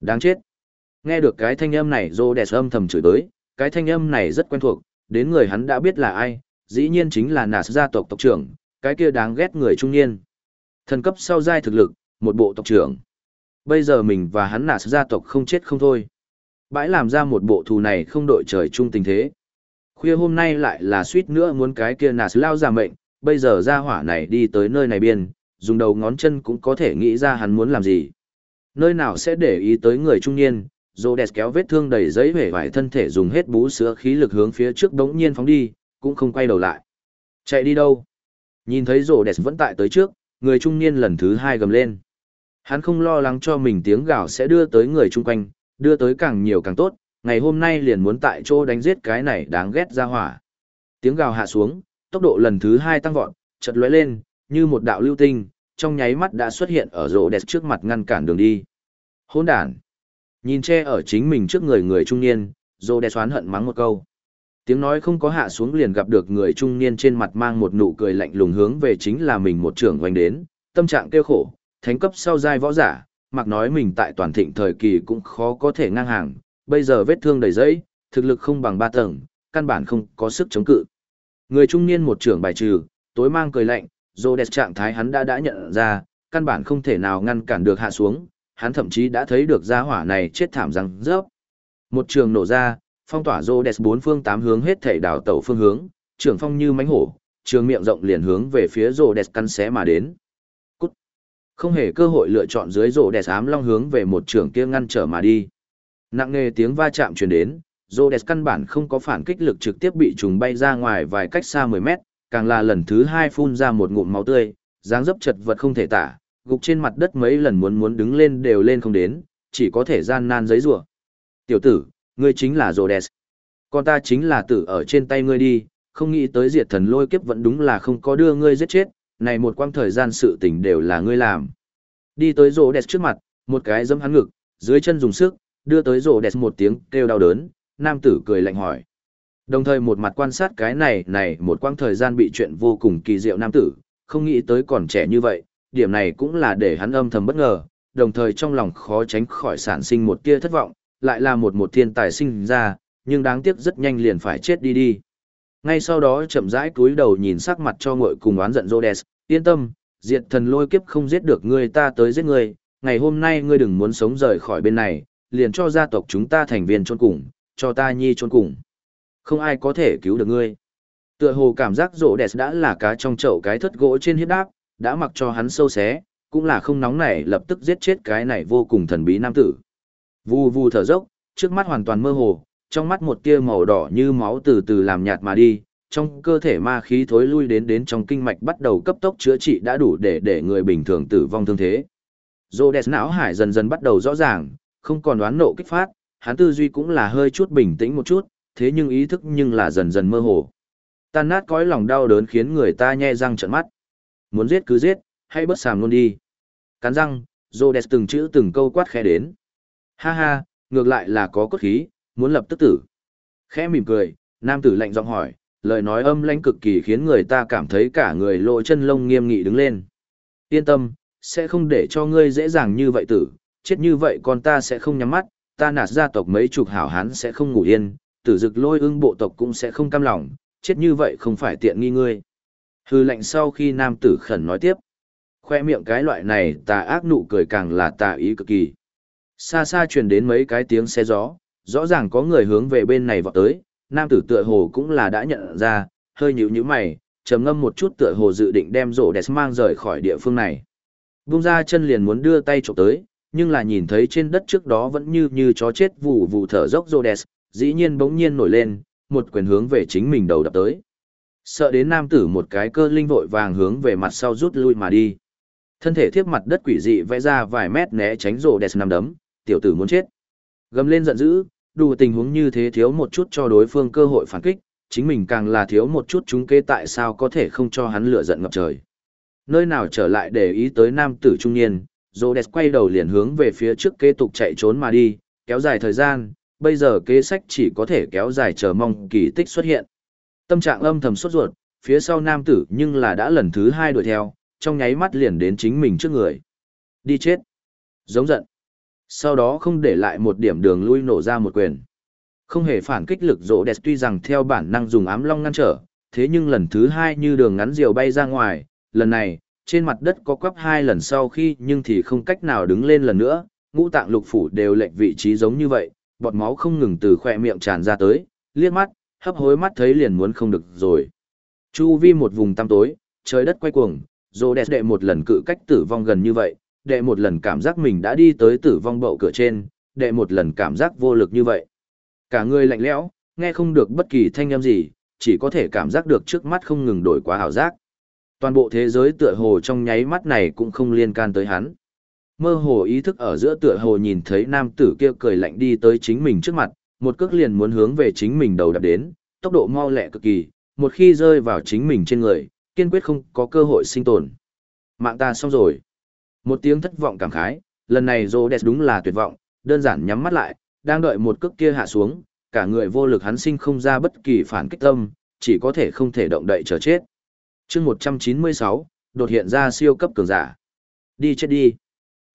Đáng chết. Nghe được cái thanh âm này Rhodes âm thầm chửi tới, cái thanh âm này rất quen thuộc, đến người hắn đã biết là ai, dĩ nhiên chính là Nạt gia tộc tộc trưởng, cái kia đáng ghét người trung niên. Thần cấp sau giai thực lực, một bộ tộc trưởng. Bây giờ mình và hắn Nạt gia tộc không chết không thôi. Bãi làm ra một bộ thù này không đội trời chung tình thế. Khuya hôm nay lại là suýt nữa muốn cái kia Nạt lao ra mệnh, bây giờ ra hỏa này đi tới nơi này biên, dùng đầu ngón chân cũng có thể nghĩ ra hắn muốn làm gì. Nơi nào sẽ để ý tới người trung niên, Rhodes kéo vết thương đầy giấy vẻ vải thân thể dùng hết bú sữa khí lực hướng phía trước đống nhiên phóng đi, cũng không quay đầu lại. Chạy đi đâu? Nhìn thấy Rhodes vẫn tại tới trước, người trung niên lần thứ hai gầm lên. Hắn không lo lắng cho mình tiếng gào sẽ đưa tới người chung quanh, đưa tới càng nhiều càng tốt, ngày hôm nay liền muốn tại chỗ đánh giết cái này đáng ghét ra hỏa. Tiếng gào hạ xuống, tốc độ lần thứ hai tăng vọt, chợt lóe lên, như một đạo lưu tinh, trong nháy mắt đã xuất hiện ở rổ đẹp trước mặt ngăn cản đường đi. Hỗn đản! Nhìn che ở chính mình trước người người trung niên, dô đe xoán hận mắng một câu. Tiếng nói không có hạ xuống liền gặp được người trung niên trên mặt mang một nụ cười lạnh lùng hướng về chính là mình một trưởng hoành đến, tâm trạng kêu khổ, thánh cấp sau giai võ giả, mặc nói mình tại toàn thịnh thời kỳ cũng khó có thể ngang hàng, bây giờ vết thương đầy dẫy, thực lực không bằng ba tầng, căn bản không có sức chống cự. Người trung niên một trưởng bài trừ, tối mang cười lạnh, Rhodes trạng thái hắn đã đã nhận ra, căn bản không thể nào ngăn cản được hạ xuống, hắn thậm chí đã thấy được gia hỏa này chết thảm răng rớp. Một trường nổ ra, phong tỏa rô đẹp bốn phương tám hướng hết thảy đảo tẩu phương hướng, trường phong như mánh hổ, trường miệng rộng liền hướng về phía rô đẹp căn xé mà đến. Cút. Không hề cơ hội lựa chọn dưới rô đẹp ám long hướng về một trường kia ngăn trở mà đi. Nặng nề tiếng va chạm truyền đến, rô đẹp căn bản không có phản kích lực trực tiếp bị trùng bay ra ngoài vài cách xa 10 mét, càng là lần thứ hai phun ra một ngụm máu tươi, dáng dấp chật vật không thể tả, gục trên mặt đất mấy lần muốn muốn đứng lên đều lên không đến, chỉ có thể gian nan giấy rủa. Tiểu tử, ngươi chính là Rhodes. Con ta chính là tử ở trên tay ngươi đi, không nghĩ tới diệt thần lôi kiếp vẫn đúng là không có đưa ngươi giết chết, này một quãng thời gian sự tình đều là ngươi làm. Đi tới Rhodes trước mặt, một cái giẫm hắn ngực, dưới chân dùng sức, đưa tới Rhodes một tiếng kêu đau đớn, nam tử cười lạnh hỏi. Đồng thời một mặt quan sát cái này này một quãng thời gian bị chuyện vô cùng kỳ diệu nam tử, không nghĩ tới còn trẻ như vậy, điểm này cũng là để hắn âm thầm bất ngờ, đồng thời trong lòng khó tránh khỏi sản sinh một tia thất vọng, lại là một một thiên tài sinh ra, nhưng đáng tiếc rất nhanh liền phải chết đi đi. Ngay sau đó chậm rãi cúi đầu nhìn sắc mặt cho ngội cùng oán giận Rhodes, yên tâm, diệt thần lôi kiếp không giết được ngươi ta tới giết ngươi, ngày hôm nay ngươi đừng muốn sống rời khỏi bên này, liền cho gia tộc chúng ta thành viên chôn cùng, cho ta nhi chôn cùng. Không ai có thể cứu được ngươi. Tựa hồ cảm giác rộ đẹp đã là cá trong chậu cái thất gỗ trên hiếp đáp, đã mặc cho hắn sâu xé, cũng là không nóng nảy lập tức giết chết cái này vô cùng thần bí nam tử. Vù vù thở dốc, trước mắt hoàn toàn mơ hồ, trong mắt một tia màu đỏ như máu từ từ làm nhạt mà đi, trong cơ thể ma khí thối lui đến đến trong kinh mạch bắt đầu cấp tốc chữa trị đã đủ để để người bình thường tử vong thương thế. Rhodes não hải dần dần bắt đầu rõ ràng, không còn đoán nộ kích phát, hắn tư duy cũng là hơi chút bình tĩnh một chút, thế nhưng ý thức nhưng là dần dần mơ hồ. Tan nát cõi lòng đau đớn khiến người ta nhe răng trợn mắt. Muốn giết cứ giết, hay bất sàm luôn đi. Cắn răng, Rhodes từng chữ từng câu quát khẽ đến. Ha ha, ngược lại là có cốt khí, muốn lập tức tử. Khẽ mỉm cười, nam tử lạnh giọng hỏi, lời nói âm lãnh cực kỳ khiến người ta cảm thấy cả người lộ chân lông nghiêm nghị đứng lên. Yên tâm, sẽ không để cho ngươi dễ dàng như vậy tử, chết như vậy con ta sẽ không nhắm mắt, ta nạt gia tộc mấy chục hảo hán sẽ không ngủ yên, tử dực lôi ưng bộ tộc cũng sẽ không cam lòng, chết như vậy không phải tiện nghi ngươi. Hư lệnh sau khi nam tử khẩn nói tiếp. Khoe miệng cái loại này tà ác nụ cười càng là tà ý cực kỳ. Xa xa truyền đến mấy cái tiếng xe gió, rõ ràng có người hướng về bên này vọt tới, nam tử tựa hồ cũng là đã nhận ra, hơi nhíu nhíu mày, trầm ngâm một chút tựa hồ dự định đem rổ đẹp mang rời khỏi địa phương này. Bung ra chân liền muốn đưa tay chụp tới, nhưng là nhìn thấy trên đất trước đó vẫn như như chó chết vụ vụ thở dốc Rhodes, dĩ nhiên bỗng nhiên nổi lên, một quyền hướng về chính mình đầu đập tới. Sợ đến nam tử một cái cơ linh vội vàng hướng về mặt sau rút lui mà đi. Thân thể thiếp mặt đất quỷ dị vẽ ra vài mét né tránh Rhodes nằm đấm, tiểu tử muốn chết. Gầm lên giận dữ, đủ tình huống như thế thiếu một chút cho đối phương cơ hội phản kích, chính mình càng là thiếu một chút chúng kế tại sao có thể không cho hắn lửa giận ngập trời. Nơi nào trở lại để ý tới nam tử trung niên, rồ đẹp quay đầu liền hướng về phía trước kế tục chạy trốn mà đi, kéo dài thời gian, bây giờ kế sách chỉ có thể kéo dài chờ mong kỳ tích xuất hiện. Tâm trạng âm thầm sốt ruột, phía sau nam tử nhưng là đã lần thứ hai đuổi theo, trong nháy mắt liền đến chính mình trước người. Đi chết. Giống giận. Sau đó không để lại một điểm đường lui nổ ra một quyền. Không hề phản kích lực rỗ đẹp tuy rằng theo bản năng dùng ám long ngăn trở, thế nhưng lần thứ hai như đường ngắn diều bay ra ngoài, lần này, trên mặt đất có quắp hai lần sau khi nhưng thì không cách nào đứng lên lần nữa, ngũ tạng lục phủ đều lệch vị trí giống như vậy, bọt máu không ngừng từ khỏe miệng tràn ra tới, liếc mắt, hấp hối mắt thấy liền muốn không được rồi. Chu vi một vùng tăm tối, trời đất quay cuồng, rỗ đẹp đệ một lần cự cách tử vong gần như vậy, đệ một lần cảm giác mình đã đi tới tử vong bậu cửa trên, đệ một lần cảm giác vô lực như vậy. Cả người lạnh lẽo, nghe không được bất kỳ thanh âm gì, chỉ có thể cảm giác được trước mắt không ngừng đổi quá hào giác. Toàn bộ thế giới tựa hồ trong nháy mắt này cũng không liên can tới hắn. Mơ hồ ý thức ở giữa tựa hồ nhìn thấy nam tử kia cười lạnh đi tới chính mình trước mặt, một cước liền muốn hướng về chính mình đầu đập đến, tốc độ mau lẹ cực kỳ, một khi rơi vào chính mình trên người, kiên quyết không có cơ hội sinh tồn. Mạng ta xong rồi. Một tiếng thất vọng cảm khái, lần này Rhodes đúng là tuyệt vọng, đơn giản nhắm mắt lại, đang đợi một cước kia hạ xuống, cả người vô lực hắn sinh không ra bất kỳ phản kích tâm, chỉ có thể không thể động đậy chờ chết. chương 196, đột hiện ra siêu cấp cường giả. Đi chết đi.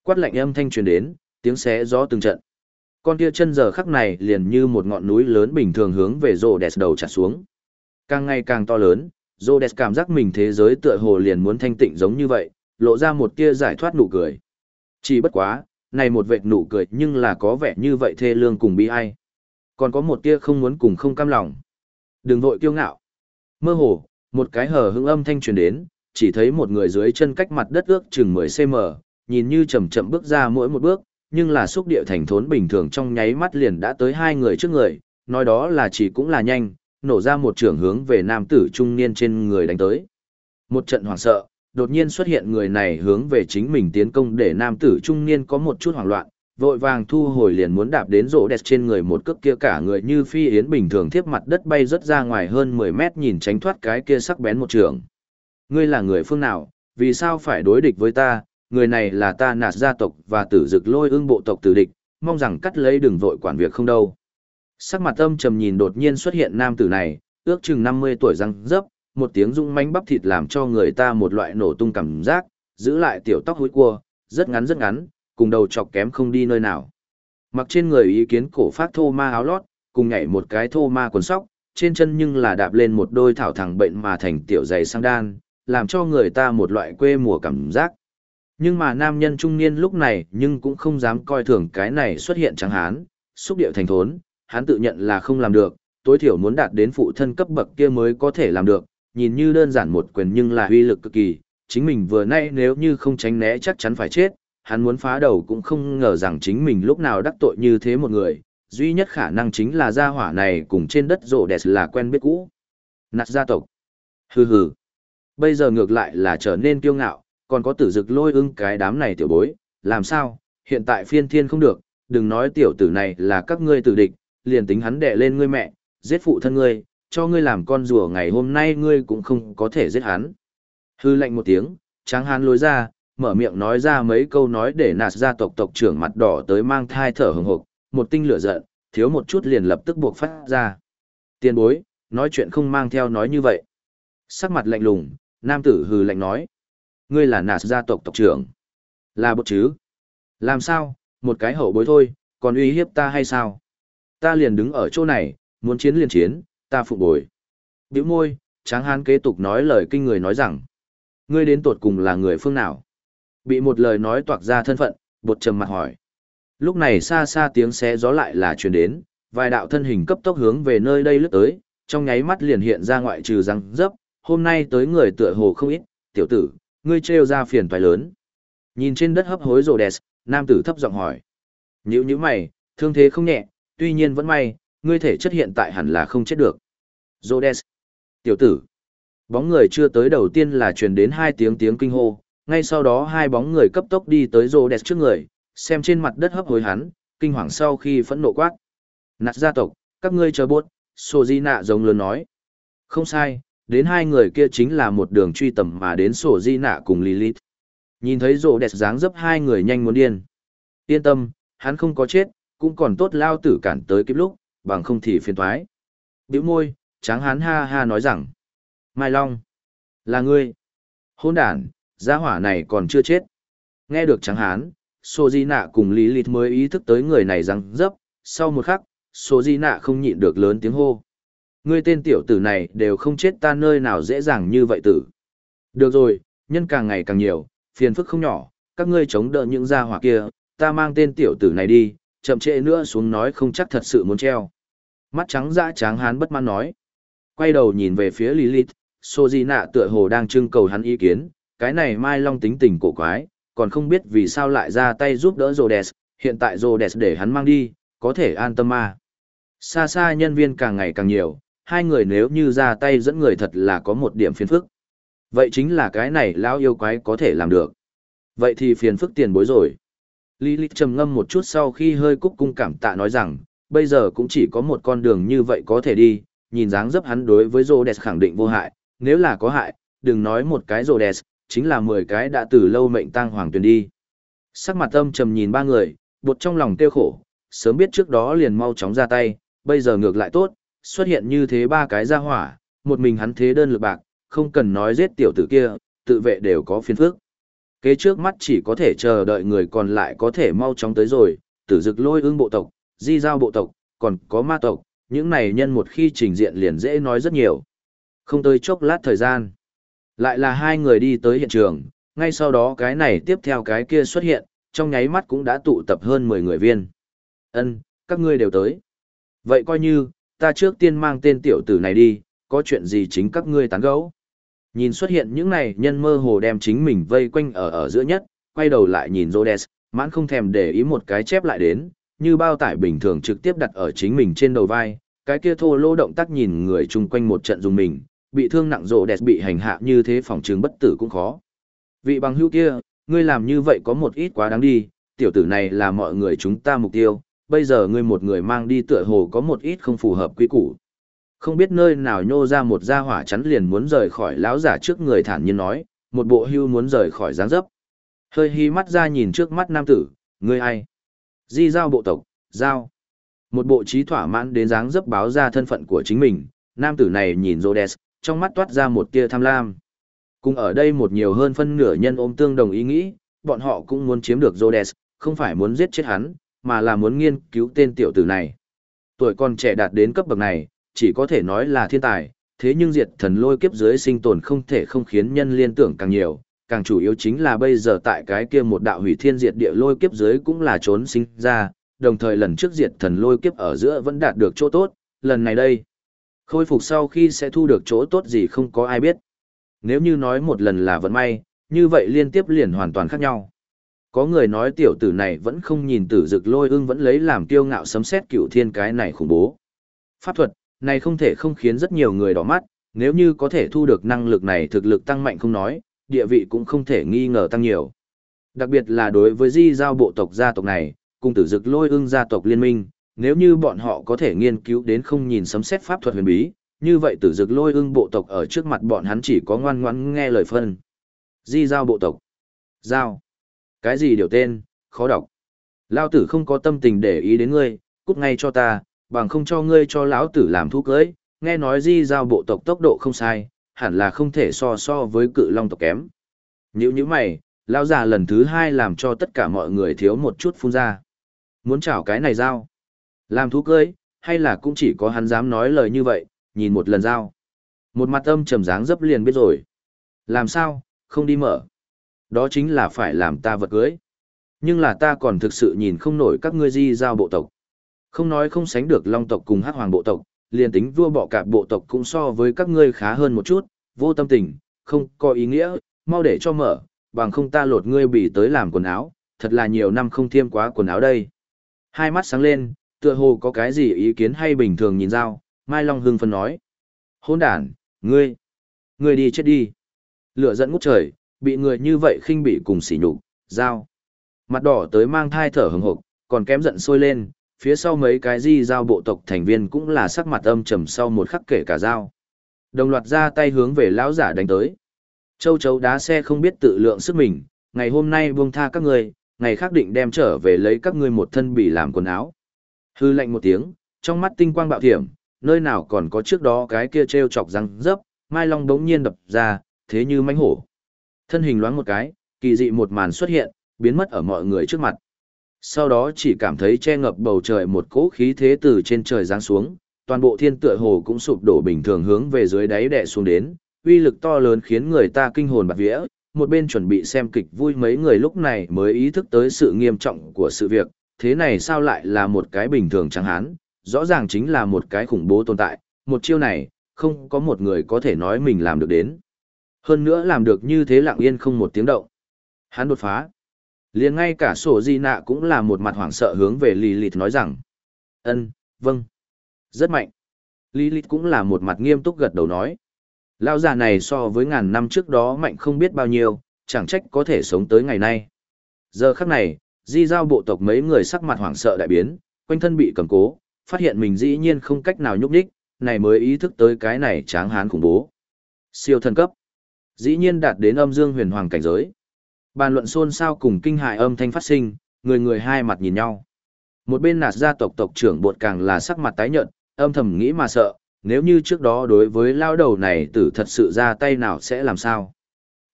Quát lạnh âm thanh truyền đến, tiếng xé gió từng trận. Con kia chân giờ khắc này liền như một ngọn núi lớn bình thường hướng về rô đẹp đầu chặt xuống. Càng ngày càng to lớn, rô đẹp cảm giác mình thế giới tựa hồ liền muốn thanh tịnh giống như vậy, lộ ra một tia giải thoát nụ cười. Chỉ bất quá, này một vệt nụ cười nhưng là có vẻ như vậy thê lương cùng bi ai. Còn có một tia không muốn cùng không cam lòng. Đừng vội kiêu ngạo. Mơ hồ, một cái hờ hững âm thanh truyền đến, chỉ thấy một người dưới chân cách mặt đất ước chừng 10cm, nhìn như chậm chậm bước ra mỗi một bước, nhưng là xúc địa thành thốn bình thường trong nháy mắt liền đã tới hai người trước người, nói đó là chỉ cũng là nhanh, nổ ra một trường hướng về nam tử trung niên trên người đánh tới. Một trận hoảng sợ, đột nhiên xuất hiện người này hướng về chính mình tiến công để nam tử trung niên có một chút hoảng loạn, vội vàng thu hồi liền muốn đạp đến rổ đẹp trên người một cước kia cả người như phi yến bình thường thiếp mặt đất bay rất ra ngoài hơn 10 mét nhìn tránh thoát cái kia sắc bén một trường. Ngươi là người phương nào, vì sao phải đối địch với ta, người này là ta nạt gia tộc và tử dực lôi ương bộ tộc tử địch, mong rằng cắt lấy đừng vội quản việc không đâu. Sắc mặt âm trầm nhìn đột nhiên xuất hiện nam tử này, ước chừng 50 tuổi răng dấp, một tiếng rung mánh bắp thịt làm cho người ta một loại nổ tung cảm giác, giữ lại tiểu tóc hối cua, rất ngắn rất ngắn, cùng đầu chọc kém không đi nơi nào. Mặc trên người ý kiến cổ phát thô ma áo lót, cùng nhảy một cái thô ma quần sóc, trên chân nhưng là đạp lên một đôi thảo thẳng bệnh mà thành tiểu giày sang đan, làm cho người ta một loại quê mùa cảm giác. Nhưng mà nam nhân trung niên lúc này nhưng cũng không dám coi thường cái này xuất hiện trắng hán, xúc điệu thành thốn, hắn tự nhận là không làm được, tối thiểu muốn đạt đến phụ thân cấp bậc kia mới có thể làm được, nhìn như đơn giản một quyền nhưng là uy lực cực kỳ, chính mình vừa nay nếu như không tránh né chắc chắn phải chết, hắn muốn phá đầu cũng không ngờ rằng chính mình lúc nào đắc tội như thế một người, duy nhất khả năng chính là gia hỏa này cùng trên đất rộ đẹp là quen biết cũ. Nạt gia tộc. Hừ hừ. Bây giờ ngược lại là trở nên kiêu ngạo, còn có tử dực lôi ưng cái đám này tiểu bối, làm sao, hiện tại phiên thiên không được, đừng nói tiểu tử này là các ngươi tử địch, liền tính hắn đẻ lên ngươi mẹ, giết phụ thân ngươi, cho ngươi làm con rùa ngày hôm nay ngươi cũng không có thể giết hắn. Hư lệnh một tiếng, tráng hán lối ra, mở miệng nói ra mấy câu nói để nạt gia tộc tộc trưởng mặt đỏ tới mang thai thở hừng hực, một tinh lửa giận, thiếu một chút liền lập tức buộc phát ra. Tiên bối, nói chuyện không mang theo nói như vậy. Sắc mặt lạnh lùng, nam tử hừ lạnh nói. Ngươi là nạt gia tộc tộc trưởng. Là bột chứ. Làm sao, một cái hậu bối thôi, còn uy hiếp ta hay sao? Ta liền đứng ở chỗ này, muốn chiến liền chiến, ta phụ bồi. Biểu môi, tráng hán kế tục nói lời kinh người nói rằng. Ngươi đến tột cùng là người phương nào? Bị một lời nói toạc ra thân phận, bột trầm mặt hỏi. Lúc này xa xa tiếng xé gió lại là truyền đến, vài đạo thân hình cấp tốc hướng về nơi đây lướt tới, trong nháy mắt liền hiện ra ngoại trừ răng dấp, hôm nay tới người tựa hồ không ít, tiểu tử, ngươi trêu ra phiền toái lớn. Nhìn trên đất hấp hối rồ đẹp, nam tử thấp giọng hỏi. Nhữ như mày, thương thế không nhẹ, tuy nhiên vẫn may, ngươi thể chất hiện tại hẳn là không chết được. Rhodes. Tiểu tử. Bóng người chưa tới đầu tiên là truyền đến hai tiếng tiếng kinh hô, ngay sau đó hai bóng người cấp tốc đi tới Rhodes trước người, xem trên mặt đất hấp hối hắn, kinh hoàng sau khi phẫn nộ quát. Nạt gia tộc, các ngươi chờ buốt, Sô Di Nạ giống lớn nói. Không sai, đến hai người kia chính là một đường truy tầm mà đến Sô Di Nạ cùng Lilith. Nhìn thấy rộ đẹp dáng dấp hai người nhanh muốn điên. Yên tâm, hắn không có chết, cũng còn tốt lao tử cản tới kịp lúc, bằng không thì phiền thoái. Biểu môi, tráng hán ha ha nói rằng. Mai Long, là ngươi. Hôn đàn, gia hỏa này còn chưa chết. Nghe được tráng hán, Sô Di Nạ cùng Lilith mới ý thức tới người này răng dấp, sau một khắc, Sô Di Nạ không nhịn được lớn tiếng hô. Ngươi tên tiểu tử này đều không chết ta nơi nào dễ dàng như vậy tử. Được rồi, nhân càng ngày càng nhiều, phiền phức không nhỏ, các ngươi chống đỡ những gia hỏa kia, ta mang tên tiểu tử này đi, chậm trễ nữa xuống nói không chắc thật sự muốn treo. Mắt trắng dã tráng hán bất mãn nói. Quay đầu nhìn về phía Lilith, Sojina tựa hồ đang trưng cầu hắn ý kiến, cái này Mai Long tính tình cổ quái, còn không biết vì sao lại ra tay giúp đỡ Rhodes, hiện tại Rhodes để hắn mang đi, có thể an tâm mà. Xa xa nhân viên càng ngày càng nhiều, hai người nếu như ra tay dẫn người thật là có một điểm phiền phức. Vậy chính là cái này lão yêu quái có thể làm được. Vậy thì phiền phức tiền bối rồi. lý Lilith trầm ngâm một chút sau khi hơi cúc cung cảm tạ nói rằng, bây giờ cũng chỉ có một con đường như vậy có thể đi, nhìn dáng dấp hắn đối với Rhodes khẳng định vô hại, nếu là có hại, đừng nói một cái Rhodes, chính là 10 cái đã từ lâu mệnh tang hoàng tuyển đi. Sắc mặt âm trầm nhìn ba người, bột trong lòng tiêu khổ, sớm biết trước đó liền mau chóng ra tay, bây giờ ngược lại tốt, xuất hiện như thế ba cái ra hỏa, một mình hắn thế đơn lực bạc, không cần nói giết tiểu tử kia, tự vệ đều có phiền phức. Kế trước mắt chỉ có thể chờ đợi người còn lại có thể mau chóng tới rồi, tử dực lôi ương bộ tộc, di giao bộ tộc, còn có ma tộc, những này nhân một khi trình diện liền dễ nói rất nhiều. Không tới chốc lát thời gian. Lại là hai người đi tới hiện trường, ngay sau đó cái này tiếp theo cái kia xuất hiện, trong nháy mắt cũng đã tụ tập hơn 10 người viên. Ân, các ngươi đều tới. Vậy coi như, ta trước tiên mang tên tiểu tử này đi, có chuyện gì chính các ngươi tán gẫu. Nhìn xuất hiện những này nhân mơ hồ đem chính mình vây quanh ở ở giữa nhất, quay đầu lại nhìn Rhodes, mãn không thèm để ý một cái chép lại đến, như bao tải bình thường trực tiếp đặt ở chính mình trên đầu vai, cái kia thô lô động tác nhìn người chung quanh một trận dùng mình, bị thương nặng rộ đẹp bị hành hạ như thế phòng trường bất tử cũng khó. Vị bằng hữu kia, ngươi làm như vậy có một ít quá đáng đi, tiểu tử này là mọi người chúng ta mục tiêu, bây giờ ngươi một người mang đi tựa hồ có một ít không phù hợp quy củ. Không biết nơi nào nhô ra một gia hỏa chắn liền muốn rời khỏi lão giả trước người thản nhiên nói, một bộ hưu muốn rời khỏi dáng dấp. Hơi hi mắt ra nhìn trước mắt nam tử, ngươi ai? Di giao bộ tộc, giao. Một bộ trí thỏa mãn đến dáng dấp báo ra thân phận của chính mình, nam tử này nhìn Rhodes, trong mắt toát ra một tia tham lam. Cùng ở đây một nhiều hơn phân nửa nhân ôm tương đồng ý nghĩ, bọn họ cũng muốn chiếm được Rhodes, không phải muốn giết chết hắn, mà là muốn nghiên cứu tên tiểu tử này. Tuổi còn trẻ đạt đến cấp bậc này, chỉ có thể nói là thiên tài, thế nhưng diệt thần lôi kiếp dưới sinh tồn không thể không khiến nhân liên tưởng càng nhiều, càng chủ yếu chính là bây giờ tại cái kia một đạo hủy thiên diệt địa lôi kiếp dưới cũng là trốn sinh ra, đồng thời lần trước diệt thần lôi kiếp ở giữa vẫn đạt được chỗ tốt, lần này đây, khôi phục sau khi sẽ thu được chỗ tốt gì không có ai biết. Nếu như nói một lần là vận may, như vậy liên tiếp liền hoàn toàn khác nhau. Có người nói tiểu tử này vẫn không nhìn tử dực lôi ưng vẫn lấy làm kiêu ngạo sấm xét cựu thiên cái này khủng bố. Pháp thuật, này không thể không khiến rất nhiều người đỏ mắt, nếu như có thể thu được năng lực này thực lực tăng mạnh không nói, địa vị cũng không thể nghi ngờ tăng nhiều. Đặc biệt là đối với di giao bộ tộc gia tộc này, cùng tử dực lôi ưng gia tộc liên minh, nếu như bọn họ có thể nghiên cứu đến không nhìn sấm xét pháp thuật huyền bí, như vậy tử dực lôi ưng bộ tộc ở trước mặt bọn hắn chỉ có ngoan ngoãn nghe lời phân. Di giao bộ tộc. Giao. Cái gì điều tên, khó đọc. Lao tử không có tâm tình để ý đến ngươi, cút ngay cho ta, bằng không cho ngươi cho lão tử làm thú cưới, nghe nói di giao bộ tộc tốc độ không sai, hẳn là không thể so so với cự long tộc kém. Nhữ như mày, lão già lần thứ hai làm cho tất cả mọi người thiếu một chút phun ra. Muốn chảo cái này giao. Làm thú cưới, hay là cũng chỉ có hắn dám nói lời như vậy, nhìn một lần giao. Một mặt âm trầm dáng dấp liền biết rồi. Làm sao, không đi mở. Đó chính là phải làm ta vật cưới. Nhưng là ta còn thực sự nhìn không nổi các ngươi di giao bộ tộc. Không nói không sánh được long tộc cùng hắc hoàng bộ tộc, liền tính vua bọ cạp bộ tộc cũng so với các ngươi khá hơn một chút, vô tâm tình, không có ý nghĩa, mau để cho mở, bằng không ta lột ngươi bị tới làm quần áo, thật là nhiều năm không thiêm quá quần áo đây. Hai mắt sáng lên, tựa hồ có cái gì ý kiến hay bình thường nhìn giao, Mai Long hưng phân nói. Hôn đàn, ngươi, ngươi đi chết đi. Lửa dẫn ngút trời, bị người như vậy khinh bị cùng sỉ nhục, giao. Mặt đỏ tới mang thai thở hừng hực, còn kém giận sôi lên, phía sau mấy cái di giao bộ tộc thành viên cũng là sắc mặt âm trầm sau một khắc kể cả dao. Đồng loạt ra tay hướng về lão giả đánh tới. Châu chấu đá xe không biết tự lượng sức mình, ngày hôm nay buông tha các người ngày khác định đem trở về lấy các ngươi một thân bị làm quần áo. Hư lạnh một tiếng, trong mắt tinh quang bạo thiểm, nơi nào còn có trước đó cái kia treo chọc răng dấp, Mai Long đống nhiên đập ra, thế như mãnh hổ. Thân hình loáng một cái, kỳ dị một màn xuất hiện, biến mất ở mọi người trước mặt. Sau đó chỉ cảm thấy che ngập bầu trời một cỗ khí thế từ trên trời giáng xuống, toàn bộ thiên tựa hồ cũng sụp đổ bình thường hướng về dưới đáy đè xuống đến, uy lực to lớn khiến người ta kinh hồn bạt vía, một bên chuẩn bị xem kịch vui mấy người lúc này mới ý thức tới sự nghiêm trọng của sự việc, thế này sao lại là một cái bình thường chẳng hán, rõ ràng chính là một cái khủng bố tồn tại, một chiêu này, không có một người có thể nói mình làm được đến. Hơn nữa làm được như thế lặng yên không một tiếng động. Hắn đột phá. liền ngay cả sổ di nạ cũng là một mặt hoảng sợ hướng về lì lìt nói rằng. ân vâng. Rất mạnh. Lilith cũng là một mặt nghiêm túc gật đầu nói. Lão già này so với ngàn năm trước đó mạnh không biết bao nhiêu, chẳng trách có thể sống tới ngày nay. Giờ khắc này, di giao bộ tộc mấy người sắc mặt hoảng sợ đại biến, quanh thân bị cầm cố, phát hiện mình dĩ nhiên không cách nào nhúc nhích, này mới ý thức tới cái này tráng hán khủng bố. Siêu thần cấp. Dĩ nhiên đạt đến âm dương huyền hoàng cảnh giới. Bàn luận xôn xao cùng kinh hại âm thanh phát sinh, người người hai mặt nhìn nhau. Một bên nạt gia tộc tộc trưởng bột càng là sắc mặt tái nhợt, âm thầm nghĩ mà sợ, nếu như trước đó đối với lao đầu này tử thật sự ra tay nào sẽ làm sao?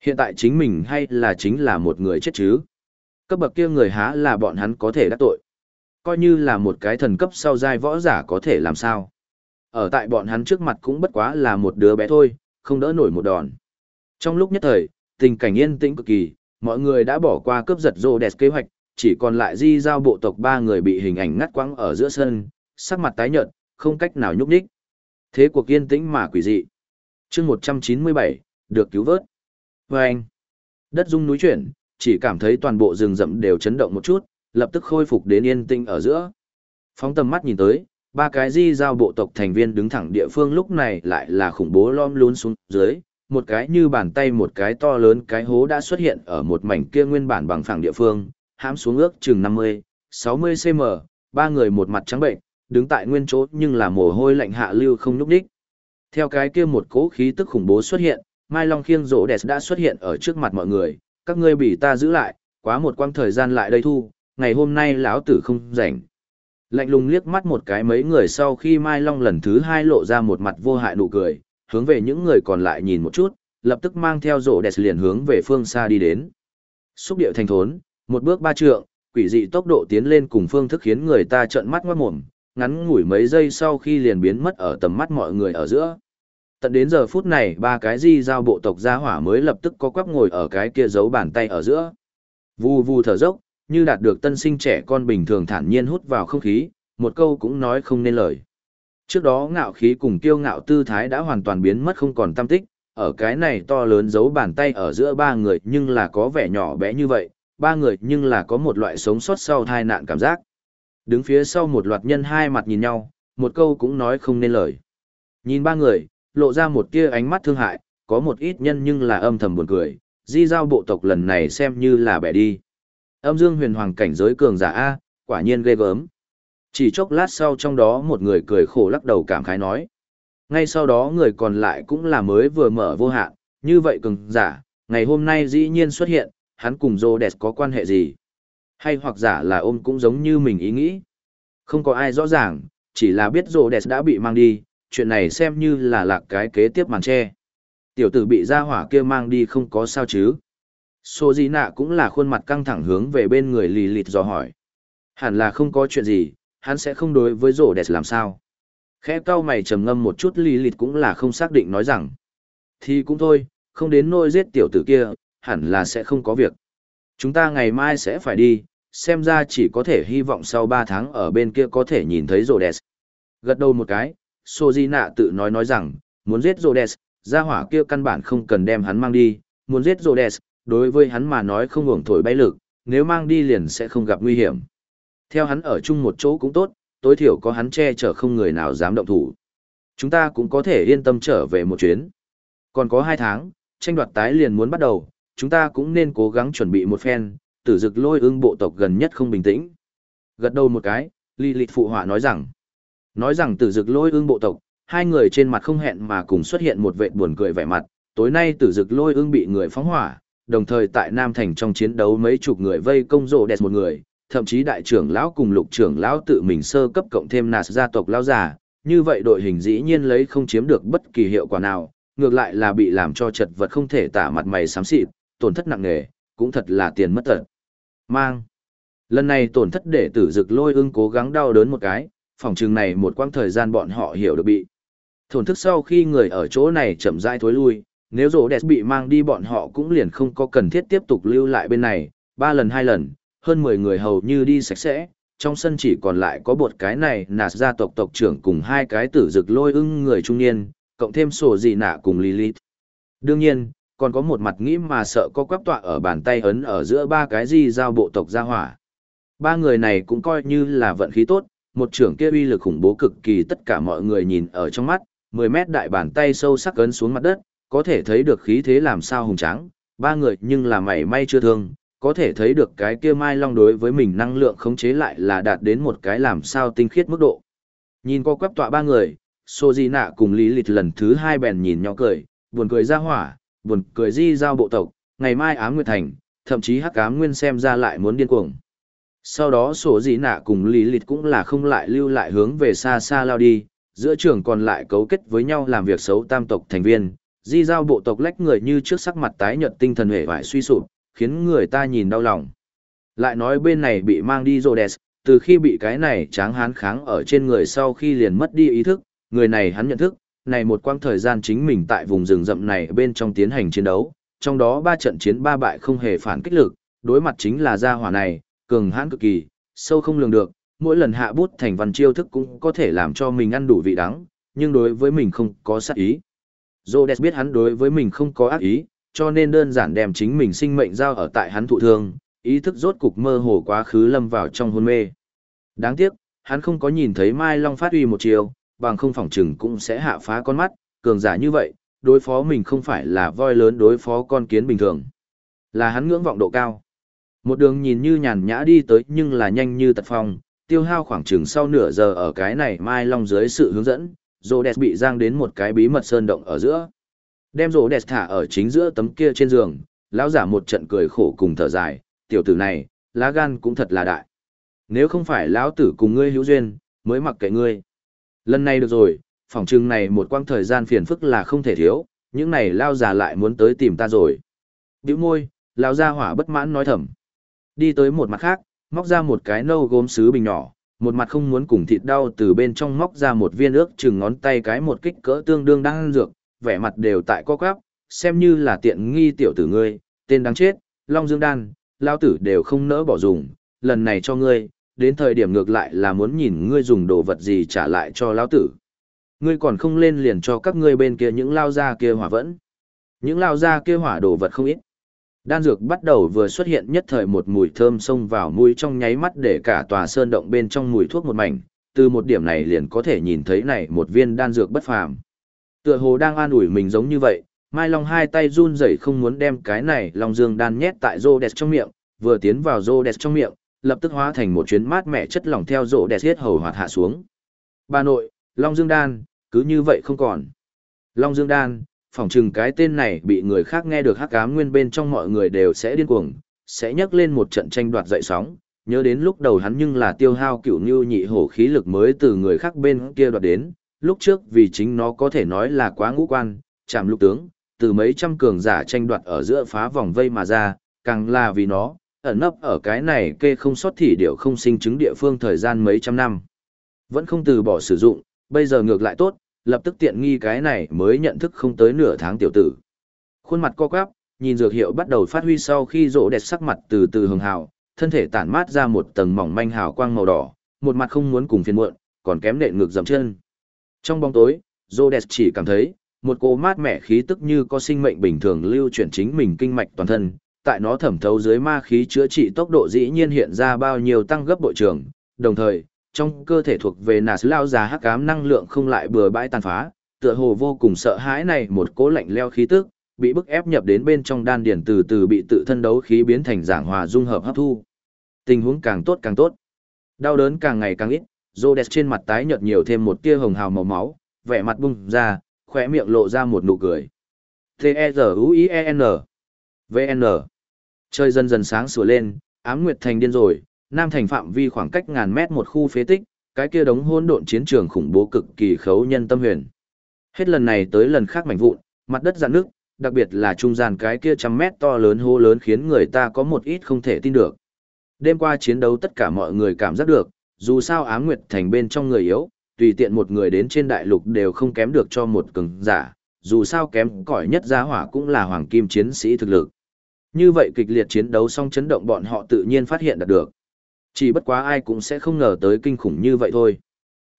Hiện tại chính mình hay là chính là một người chết chứ? Cấp bậc kia người há là bọn hắn có thể đắc tội. Coi như là một cái thần cấp sau giai võ giả có thể làm sao? Ở tại bọn hắn trước mặt cũng bất quá là một đứa bé thôi, không đỡ nổi một đòn. Trong lúc nhất thời, tình cảnh yên tĩnh cực kỳ, mọi người đã bỏ qua cướp giật rô đẹp kế hoạch, chỉ còn lại di giao bộ tộc ba người bị hình ảnh ngắt quãng ở giữa sân, sắc mặt tái nhợt, không cách nào nhúc nhích. Thế cuộc yên tĩnh mà quỷ dị. chương 197, được cứu vớt. Vâng! anh, đất rung núi chuyển, chỉ cảm thấy toàn bộ rừng rậm đều chấn động một chút, lập tức khôi phục đến yên tĩnh ở giữa. Phóng tầm mắt nhìn tới, ba cái di giao bộ tộc thành viên đứng thẳng địa phương lúc này lại là khủng bố lom lún xuống dưới, một cái như bàn tay một cái to lớn cái hố đã xuất hiện ở một mảnh kia nguyên bản bằng phẳng địa phương, hãm xuống ước chừng 50, 60 cm, ba người một mặt trắng bệnh, đứng tại nguyên chỗ nhưng là mồ hôi lạnh hạ lưu không nhúc đích. Theo cái kia một cỗ khí tức khủng bố xuất hiện, Mai Long khiêng rỗ đẹp đã xuất hiện ở trước mặt mọi người, các ngươi bị ta giữ lại, quá một quãng thời gian lại đây thu, ngày hôm nay lão tử không rảnh. Lạnh lùng liếc mắt một cái mấy người sau khi Mai Long lần thứ hai lộ ra một mặt vô hại nụ cười, hướng về những người còn lại nhìn một chút, lập tức mang theo rỗ đẹp liền hướng về phương xa đi đến. Xúc điệu thành thốn, một bước ba trượng, quỷ dị tốc độ tiến lên cùng phương thức khiến người ta trợn mắt ngoát mồm, ngắn ngủi mấy giây sau khi liền biến mất ở tầm mắt mọi người ở giữa. Tận đến giờ phút này ba cái di giao bộ tộc gia hỏa mới lập tức có quắp ngồi ở cái kia giấu bàn tay ở giữa. Vù vù thở dốc, như đạt được tân sinh trẻ con bình thường thản nhiên hút vào không khí, một câu cũng nói không nên lời. Trước đó ngạo khí cùng kiêu ngạo tư thái đã hoàn toàn biến mất không còn tâm tích, ở cái này to lớn giấu bàn tay ở giữa ba người nhưng là có vẻ nhỏ bé như vậy, ba người nhưng là có một loại sống sót sau tai nạn cảm giác. Đứng phía sau một loạt nhân hai mặt nhìn nhau, một câu cũng nói không nên lời. Nhìn ba người, lộ ra một tia ánh mắt thương hại, có một ít nhân nhưng là âm thầm buồn cười, di giao bộ tộc lần này xem như là bẻ đi. Âm dương huyền hoàng cảnh giới cường giả A, quả nhiên ghê gớm. Chỉ chốc lát sau trong đó một người cười khổ lắc đầu cảm khái nói. Ngay sau đó người còn lại cũng là mới vừa mở vô hạn, như vậy cường giả, ngày hôm nay dĩ nhiên xuất hiện, hắn cùng Rhodes có quan hệ gì? Hay hoặc giả là ôm cũng giống như mình ý nghĩ. Không có ai rõ ràng, chỉ là biết rồ đẹp đã bị mang đi, chuyện này xem như là lạc cái kế tiếp màn che Tiểu tử bị ra hỏa kia mang đi không có sao chứ. Sô Di Nạ cũng là khuôn mặt căng thẳng hướng về bên người lì lịt dò hỏi. Hẳn là không có chuyện gì, hắn sẽ không đối với rổ đẹp làm sao. Khẽ cau mày trầm ngâm một chút lì lịt cũng là không xác định nói rằng. Thì cũng thôi, không đến nôi giết tiểu tử kia, hẳn là sẽ không có việc. Chúng ta ngày mai sẽ phải đi, xem ra chỉ có thể hy vọng sau 3 tháng ở bên kia có thể nhìn thấy Rhodes. Gật đầu một cái, Sojina tự nói nói rằng, muốn giết Rhodes, gia hỏa kia căn bản không cần đem hắn mang đi, muốn giết Rhodes, đối với hắn mà nói không uổng thổi bay lực, nếu mang đi liền sẽ không gặp nguy hiểm. Theo hắn ở chung một chỗ cũng tốt, tối thiểu có hắn che chở không người nào dám động thủ. Chúng ta cũng có thể yên tâm trở về một chuyến. Còn có hai tháng, tranh đoạt tái liền muốn bắt đầu, chúng ta cũng nên cố gắng chuẩn bị một phen, tử dực lôi ưng bộ tộc gần nhất không bình tĩnh. Gật đầu một cái, Lilith phụ họa nói rằng, nói rằng tử dực lôi ưng bộ tộc, hai người trên mặt không hẹn mà cùng xuất hiện một vệ buồn cười vẻ mặt, tối nay tử dực lôi ưng bị người phóng hỏa, đồng thời tại Nam Thành trong chiến đấu mấy chục người vây công rộ đẹp một người, thậm chí đại trưởng lão cùng lục trưởng lão tự mình sơ cấp cộng thêm nạt gia tộc lão giả, như vậy đội hình dĩ nhiên lấy không chiếm được bất kỳ hiệu quả nào, ngược lại là bị làm cho chật vật không thể tả mặt mày xám xịt, tổn thất nặng nề, cũng thật là tiền mất tật. Mang. Lần này tổn thất để tử dực lôi ưng cố gắng đau đớn một cái, phòng trường này một quãng thời gian bọn họ hiểu được bị. Thổn thức sau khi người ở chỗ này chậm rãi thối lui, nếu rổ đẹp bị mang đi bọn họ cũng liền không có cần thiết tiếp tục lưu lại bên này, ba lần hai lần, hơn 10 người hầu như đi sạch sẽ, trong sân chỉ còn lại có bột cái này nạt gia tộc tộc trưởng cùng hai cái tử dực lôi ưng người trung niên, cộng thêm sổ gì nạ cùng Lilith. Đương nhiên, còn có một mặt nghĩ mà sợ có quắp tọa ở bàn tay ấn ở giữa ba cái gì giao bộ tộc gia hỏa. Ba người này cũng coi như là vận khí tốt, một trưởng kia uy lực khủng bố cực kỳ tất cả mọi người nhìn ở trong mắt, 10 mét đại bàn tay sâu sắc ấn xuống mặt đất, có thể thấy được khí thế làm sao hùng tráng, ba người nhưng là mảy may chưa thương, có thể thấy được cái kia mai long đối với mình năng lượng khống chế lại là đạt đến một cái làm sao tinh khiết mức độ. Nhìn qua quắp tọa ba người, Sô Di Nạ cùng Lý Lịch lần thứ hai bèn nhìn nhỏ cười, buồn cười ra hỏa, buồn cười di giao bộ tộc, ngày mai ám nguyệt thành, thậm chí hắc ám nguyên xem ra lại muốn điên cuồng. Sau đó sổ di nạ cùng lý lịch cũng là không lại lưu lại hướng về xa xa lao đi, giữa trường còn lại cấu kết với nhau làm việc xấu tam tộc thành viên, di giao bộ tộc lách người như trước sắc mặt tái nhợt tinh thần hề vải suy sụp, khiến người ta nhìn đau lòng. Lại nói bên này bị mang đi Rhodes, từ khi bị cái này tráng hán kháng ở trên người sau khi liền mất đi ý thức, người này hắn nhận thức, này một quãng thời gian chính mình tại vùng rừng rậm này bên trong tiến hành chiến đấu, trong đó ba trận chiến ba bại không hề phản kích lực, đối mặt chính là gia hỏa này, cường hãn cực kỳ, sâu không lường được, mỗi lần hạ bút thành văn chiêu thức cũng có thể làm cho mình ăn đủ vị đắng, nhưng đối với mình không có sát ý. Rhodes biết hắn đối với mình không có ác ý, cho nên đơn giản đem chính mình sinh mệnh giao ở tại hắn thụ thương, ý thức rốt cục mơ hồ quá khứ lâm vào trong hôn mê. Đáng tiếc, hắn không có nhìn thấy Mai Long phát uy một chiều, bằng không phòng trừng cũng sẽ hạ phá con mắt, cường giả như vậy, đối phó mình không phải là voi lớn đối phó con kiến bình thường. Là hắn ngưỡng vọng độ cao. Một đường nhìn như nhàn nhã đi tới nhưng là nhanh như tật phong, tiêu hao khoảng chừng sau nửa giờ ở cái này Mai Long dưới sự hướng dẫn, rô bị giang đến một cái bí mật sơn động ở giữa. Đem rổ đẹp thả ở chính giữa tấm kia trên giường, lão giả một trận cười khổ cùng thở dài, tiểu tử này, lá gan cũng thật là đại. Nếu không phải lão tử cùng ngươi hữu duyên, mới mặc kệ ngươi. Lần này được rồi, phỏng chừng này một quãng thời gian phiền phức là không thể thiếu, những này lao già lại muốn tới tìm ta rồi. Biểu môi, lão gia hỏa bất mãn nói thầm. Đi tới một mặt khác, móc ra một cái nâu gốm sứ bình nhỏ, một mặt không muốn cùng thịt đau từ bên trong móc ra một viên ước chừng ngón tay cái một kích cỡ tương đương đang ăn dược, vẻ mặt đều tại co quắp, xem như là tiện nghi tiểu tử ngươi, tên đáng chết, Long Dương Đan, lao tử đều không nỡ bỏ dùng, lần này cho ngươi, đến thời điểm ngược lại là muốn nhìn ngươi dùng đồ vật gì trả lại cho lao tử. Ngươi còn không lên liền cho các ngươi bên kia những lao gia kia hỏa vẫn. Những lao gia kia hỏa đồ vật không ít. Đan dược bắt đầu vừa xuất hiện nhất thời một mùi thơm xông vào mũi trong nháy mắt để cả tòa sơn động bên trong mùi thuốc một mảnh, từ một điểm này liền có thể nhìn thấy này một viên đan dược bất phàm. Tựa hồ đang an ủi mình giống như vậy, Mai Long hai tay run rẩy không muốn đem cái này Long Dương đan nhét tại Rhodes trong miệng, vừa tiến vào Rhodes trong miệng, lập tức hóa thành một chuyến mát mẻ chất lỏng theo Rhodes hết hầu hoạt hạ xuống. Bà nội, Long Dương đan, cứ như vậy không còn. Long Dương đan, phỏng chừng cái tên này bị người khác nghe được hắc ám nguyên bên trong mọi người đều sẽ điên cuồng, sẽ nhấc lên một trận tranh đoạt dậy sóng. Nhớ đến lúc đầu hắn nhưng là tiêu hao cựu như nhị hổ khí lực mới từ người khác bên kia đoạt đến, lúc trước vì chính nó có thể nói là quá ngũ quan, chạm lục tướng, từ mấy trăm cường giả tranh đoạt ở giữa phá vòng vây mà ra, càng là vì nó, ẩn nấp ở cái này kê không sót thì điệu không sinh chứng địa phương thời gian mấy trăm năm. Vẫn không từ bỏ sử dụng, bây giờ ngược lại tốt, lập tức tiện nghi cái này mới nhận thức không tới nửa tháng tiểu tử. Khuôn mặt co quắp, nhìn dược hiệu bắt đầu phát huy sau khi rỗ đẹp sắc mặt từ từ hường hào, thân thể tản mát ra một tầng mỏng manh hào quang màu đỏ, một mặt không muốn cùng phiền muộn, còn kém nện ngược dầm chân. Trong bóng tối, Rhodes chỉ cảm thấy, một cô mát mẻ khí tức như có sinh mệnh bình thường lưu chuyển chính mình kinh mạch toàn thân, tại nó thẩm thấu dưới ma khí chữa trị tốc độ dĩ nhiên hiện ra bao nhiêu tăng gấp bội trường, đồng thời, trong cơ thể thuộc về nà sứ lao già hắc ám năng lượng không lại bừa bãi tàn phá, tựa hồ vô cùng sợ hãi này một cố lạnh leo khí tức, bị bức ép nhập đến bên trong đan điển từ từ bị tự thân đấu khí biến thành giảng hòa dung hợp hấp thu. Tình huống càng tốt càng tốt. Đau đớn càng ngày càng ít, Rhodes trên mặt tái nhợt nhiều thêm một tia hồng hào màu máu, vẻ mặt bung ra, khóe miệng lộ ra một nụ cười. T-E-Z-U-I-E-N V-N Trời dần dần sáng sủa lên, ám nguyệt thành điên rồi, nam thành phạm vi khoảng cách ngàn mét một khu phế tích, cái kia đống hỗn độn chiến trường khủng bố cực kỳ khấu nhân tâm huyền. Hết lần này tới lần khác mảnh vụn, mặt đất dạn nước, đặc biệt là trung gian cái kia trăm mét to lớn hô lớn khiến người ta có một ít không thể tin được. Đêm qua chiến đấu tất cả mọi người cảm giác được, dù sao ám nguyệt thành bên trong người yếu, tùy tiện một người đến trên đại lục đều không kém được cho một cường giả, dù sao kém cỏi nhất gia hỏa cũng là hoàng kim chiến sĩ thực lực. Như vậy kịch liệt chiến đấu xong chấn động bọn họ tự nhiên phát hiện được. Chỉ bất quá ai cũng sẽ không ngờ tới kinh khủng như vậy thôi.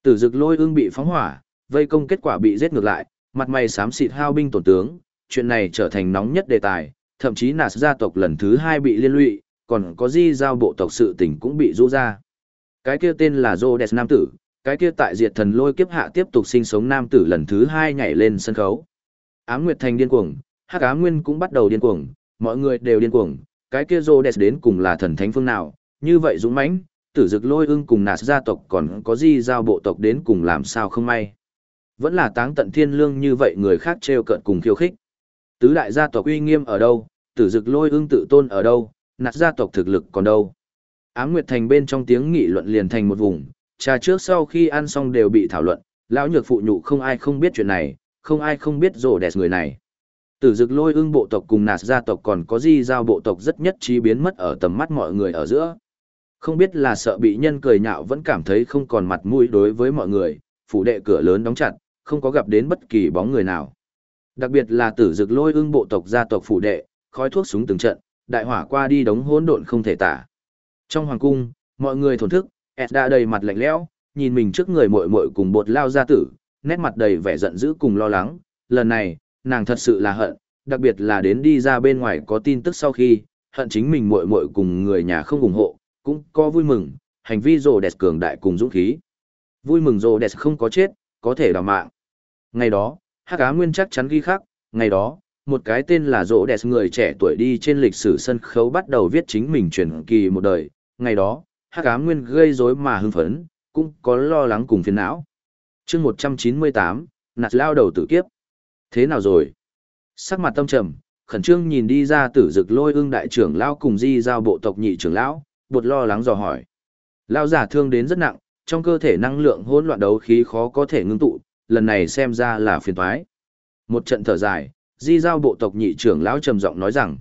Tử dực lôi ương bị phóng hỏa, vây công kết quả bị giết ngược lại, mặt mày xám xịt hao binh tổn tướng, chuyện này trở thành nóng nhất đề tài, thậm chí nạt gia tộc lần thứ hai bị liên lụy, còn có di giao bộ tộc sự tình cũng bị rũ ra. Cái kia tên là Rhodes Nam Tử, cái kia tại diệt thần lôi kiếp hạ tiếp tục sinh sống Nam Tử lần thứ hai nhảy lên sân khấu. Ám Nguyệt Thành điên cuồng, Hắc Ám Nguyên cũng bắt đầu điên cuồng, mọi người đều điên cuồng, cái kia Rhodes đến cùng là thần thánh phương nào, như vậy dũng mãnh, tử dực lôi ưng cùng nạt gia tộc còn có gì giao bộ tộc đến cùng làm sao không may. Vẫn là táng tận thiên lương như vậy người khác trêu cợt cùng khiêu khích. Tứ đại gia tộc uy nghiêm ở đâu, tử dực lôi ưng tự tôn ở đâu, nạt gia tộc thực lực còn đâu. Ám Nguyệt Thành bên trong tiếng nghị luận liền thành một vùng, trà trước sau khi ăn xong đều bị thảo luận, lão nhược phụ nhụ không ai không biết chuyện này, không ai không biết rổ đẹp người này. Tử dực lôi ưng bộ tộc cùng nạt gia tộc còn có di giao bộ tộc rất nhất trí biến mất ở tầm mắt mọi người ở giữa. Không biết là sợ bị nhân cười nhạo vẫn cảm thấy không còn mặt mũi đối với mọi người, phủ đệ cửa lớn đóng chặt, không có gặp đến bất kỳ bóng người nào. Đặc biệt là tử dực lôi ưng bộ tộc gia tộc phủ đệ, khói thuốc súng từng trận, đại hỏa qua đi đống hỗn độn không thể tả. Trong hoàng cung, mọi người thổn thức, Ed đã đầy mặt lạnh lẽo, nhìn mình trước người muội muội cùng bột lao gia tử, nét mặt đầy vẻ giận dữ cùng lo lắng, lần này, nàng thật sự là hận, đặc biệt là đến đi ra bên ngoài có tin tức sau khi, hận chính mình muội muội cùng người nhà không ủng hộ, cũng có vui mừng, hành vi rồ đẹp cường đại cùng dũng khí. Vui mừng rồ đẹp không có chết, có thể đào mạng. Ngày đó, Hắc Á Nguyên chắc chắn ghi khắc, ngày đó, một cái tên là rỗ đẹp người trẻ tuổi đi trên lịch sử sân khấu bắt đầu viết chính mình truyền kỳ một đời. Ngày đó, Hắc ám Nguyên gây rối mà hưng phấn, cũng có lo lắng cùng phiền não. chương 198, nạt lao đầu tử kiếp. Thế nào rồi? Sắc mặt tâm trầm, khẩn trương nhìn đi ra tử dực lôi ưng đại trưởng lao cùng di giao bộ tộc nhị trưởng lão, bột lo lắng dò hỏi. Lao giả thương đến rất nặng, trong cơ thể năng lượng hỗn loạn đấu khí khó có thể ngưng tụ, lần này xem ra là phiền toái. Một trận thở dài, di giao bộ tộc nhị trưởng lão trầm giọng nói rằng.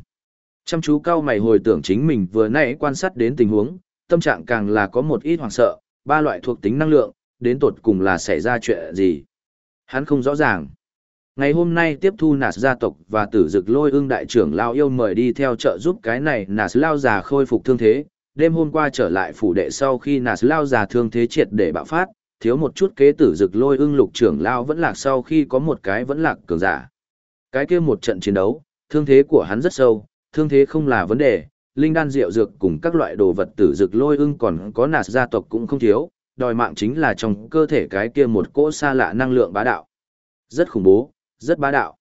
Chăm chú cao mày hồi tưởng chính mình vừa nãy quan sát đến tình huống, tâm trạng càng là có một ít hoảng sợ, ba loại thuộc tính năng lượng, đến tột cùng là xảy ra chuyện gì. Hắn không rõ ràng. Ngày hôm nay tiếp thu nạt gia tộc và tử dực lôi ương đại trưởng lao yêu mời đi theo trợ giúp cái này nạt lao già khôi phục thương thế. Đêm hôm qua trở lại phủ đệ sau khi nạt lao già thương thế triệt để bạo phát, thiếu một chút kế tử dực lôi ương lục trưởng lao vẫn lạc sau khi có một cái vẫn lạc cường giả. Cái kia một trận chiến đấu, thương thế của hắn rất sâu, thương thế không là vấn đề, linh đan rượu dược cùng các loại đồ vật tử dược lôi ưng còn có nạt gia tộc cũng không thiếu, đòi mạng chính là trong cơ thể cái kia một cỗ xa lạ năng lượng bá đạo. Rất khủng bố, rất bá đạo.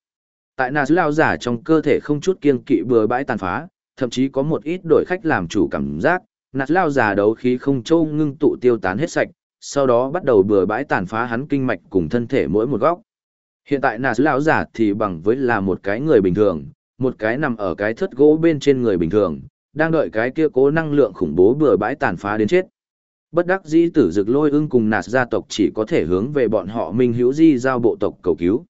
Tại nạt lao giả trong cơ thể không chút kiêng kỵ bừa bãi tàn phá, thậm chí có một ít đổi khách làm chủ cảm giác, nạt lao giả đấu khí không châu ngưng tụ tiêu tán hết sạch, sau đó bắt đầu bừa bãi tàn phá hắn kinh mạch cùng thân thể mỗi một góc. Hiện tại nạt lão giả thì bằng với là một cái người bình thường, một cái nằm ở cái thất gỗ bên trên người bình thường, đang đợi cái kia cố năng lượng khủng bố bừa bãi tàn phá đến chết. Bất đắc dĩ tử dực lôi ưng cùng nạt gia tộc chỉ có thể hướng về bọn họ minh hữu di giao bộ tộc cầu cứu.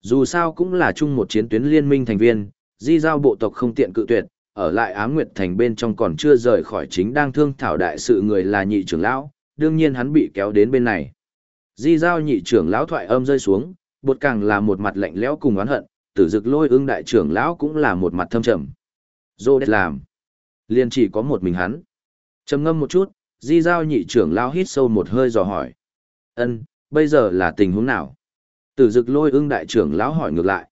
Dù sao cũng là chung một chiến tuyến liên minh thành viên, di giao bộ tộc không tiện cự tuyệt, ở lại Á nguyệt thành bên trong còn chưa rời khỏi chính đang thương thảo đại sự người là nhị trưởng lão, đương nhiên hắn bị kéo đến bên này. Di giao nhị trưởng lão thoại âm rơi xuống, bột càng là một mặt lạnh lẽo cùng oán hận, tử dực lôi ưng đại trưởng lão cũng là một mặt thâm trầm. Dô đẹp làm. liền chỉ có một mình hắn. trầm ngâm một chút, di giao nhị trưởng lão hít sâu một hơi dò hỏi. ân bây giờ là tình huống nào? Tử dực lôi ưng đại trưởng lão hỏi ngược lại.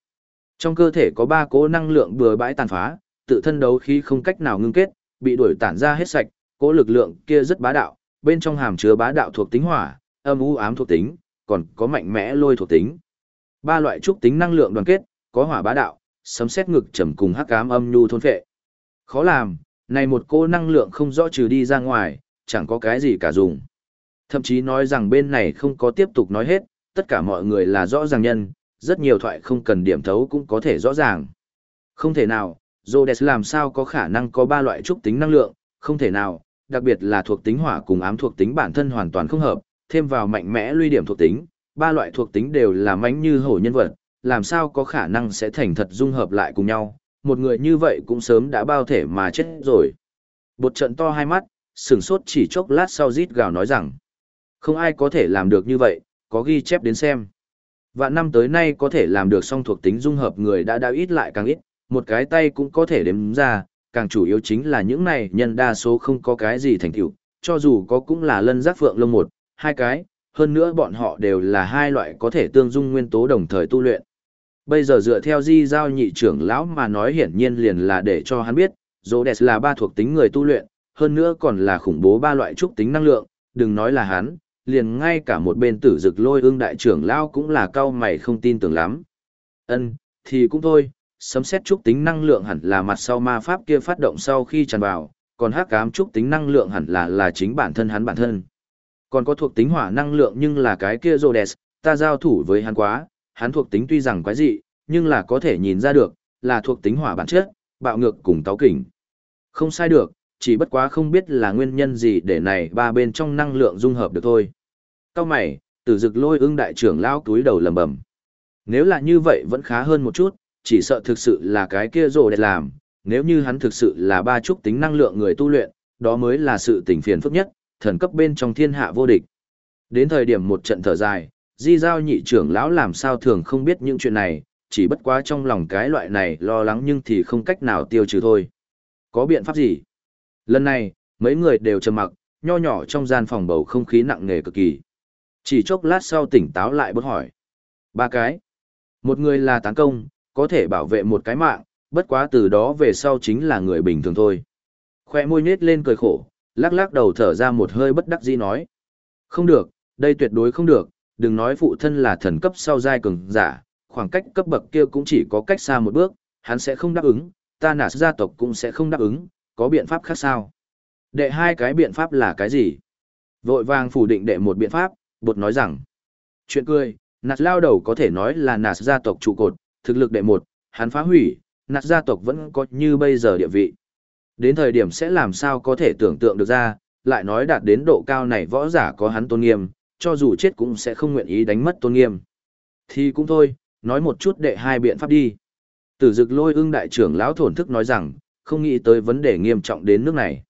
Trong cơ thể có ba cố năng lượng bừa bãi tàn phá, tự thân đấu khí không cách nào ngưng kết, bị đuổi tản ra hết sạch, cố lực lượng kia rất bá đạo, bên trong hàm chứa bá đạo thuộc tính hỏa, âm u ám thuộc tính, còn có mạnh mẽ lôi thuộc tính. Ba loại trúc tính năng lượng đoàn kết, có hỏa bá đạo, sấm xét ngực trầm cùng hắc ám âm nhu thôn phệ. Khó làm, này một cô năng lượng không rõ trừ đi ra ngoài, chẳng có cái gì cả dùng. Thậm chí nói rằng bên này không có tiếp tục nói hết, tất cả mọi người là rõ ràng nhân, rất nhiều thoại không cần điểm thấu cũng có thể rõ ràng. Không thể nào, Rhodes làm sao có khả năng có ba loại trúc tính năng lượng, không thể nào, đặc biệt là thuộc tính hỏa cùng ám thuộc tính bản thân hoàn toàn không hợp, thêm vào mạnh mẽ luy điểm thuộc tính, ba loại thuộc tính đều là mánh như hổ nhân vật, làm sao có khả năng sẽ thành thật dung hợp lại cùng nhau, một người như vậy cũng sớm đã bao thể mà chết rồi. Bột trận to hai mắt, sửng sốt chỉ chốc lát sau rít gào nói rằng, không ai có thể làm được như vậy, có ghi chép đến xem. Vạn năm tới nay có thể làm được song thuộc tính dung hợp người đã đã ít lại càng ít, một cái tay cũng có thể đếm ra, càng chủ yếu chính là những này nhân đa số không có cái gì thành tựu, cho dù có cũng là lân giác phượng lông một, hai cái, hơn nữa bọn họ đều là hai loại có thể tương dung nguyên tố đồng thời tu luyện. Bây giờ dựa theo di giao nhị trưởng lão mà nói hiển nhiên liền là để cho hắn biết, Rhodes là ba thuộc tính người tu luyện, hơn nữa còn là khủng bố ba loại trúc tính năng lượng, đừng nói là hắn, liền ngay cả một bên tử dực lôi ương đại trưởng lão cũng là cao mày không tin tưởng lắm. Ân, thì cũng thôi, sấm xét trúc tính năng lượng hẳn là mặt sau ma pháp kia phát động sau khi tràn vào, còn hắc ám trúc tính năng lượng hẳn là là chính bản thân hắn bản thân. Còn có thuộc tính hỏa năng lượng nhưng là cái kia Rhodes, ta giao thủ với hắn quá, hắn thuộc tính tuy rằng quái dị, nhưng là có thể nhìn ra được, là thuộc tính hỏa bản chất, bạo ngược cùng táo kỉnh. Không sai được, chỉ bất quá không biết là nguyên nhân gì để này ba bên trong năng lượng dung hợp được thôi. Cao mày, tử dực lôi ưng đại trưởng lao túi đầu lầm bầm. Nếu là như vậy vẫn khá hơn một chút, chỉ sợ thực sự là cái kia rồ để làm, nếu như hắn thực sự là ba trúc tính năng lượng người tu luyện, đó mới là sự tình phiền phức nhất, thần cấp bên trong thiên hạ vô địch. Đến thời điểm một trận thở dài, di giao nhị trưởng lão làm sao thường không biết những chuyện này, chỉ bất quá trong lòng cái loại này lo lắng nhưng thì không cách nào tiêu trừ thôi. Có biện pháp gì? Lần này, mấy người đều trầm mặc, nho nhỏ trong gian phòng bầu không khí nặng nề cực kỳ. Chỉ chốc lát sau tỉnh táo lại bớt hỏi. Ba cái. Một người là tán công, có thể bảo vệ một cái mạng, bất quá từ đó về sau chính là người bình thường thôi. Khoe môi nết lên cười khổ, lắc lắc đầu thở ra một hơi bất đắc dĩ nói. Không được, đây tuyệt đối không được, đừng nói phụ thân là thần cấp sau giai cường giả, khoảng cách cấp bậc kia cũng chỉ có cách xa một bước, hắn sẽ không đáp ứng, ta nả gia tộc cũng sẽ không đáp ứng, có biện pháp khác sao? Đệ hai cái biện pháp là cái gì? Vội vàng phủ định đệ một biện pháp, bột nói rằng, chuyện cười, nạt lao đầu có thể nói là nạt gia tộc trụ cột, thực lực đệ một, hắn phá hủy, nạt gia tộc vẫn có như bây giờ địa vị. Đến thời điểm sẽ làm sao có thể tưởng tượng được ra, lại nói đạt đến độ cao này võ giả có hắn tôn nghiêm, cho dù chết cũng sẽ không nguyện ý đánh mất tôn nghiêm. Thì cũng thôi, nói một chút đệ hai biện pháp đi. Tử dực lôi ưng đại trưởng lão thổn thức nói rằng, không nghĩ tới vấn đề nghiêm trọng đến nước này.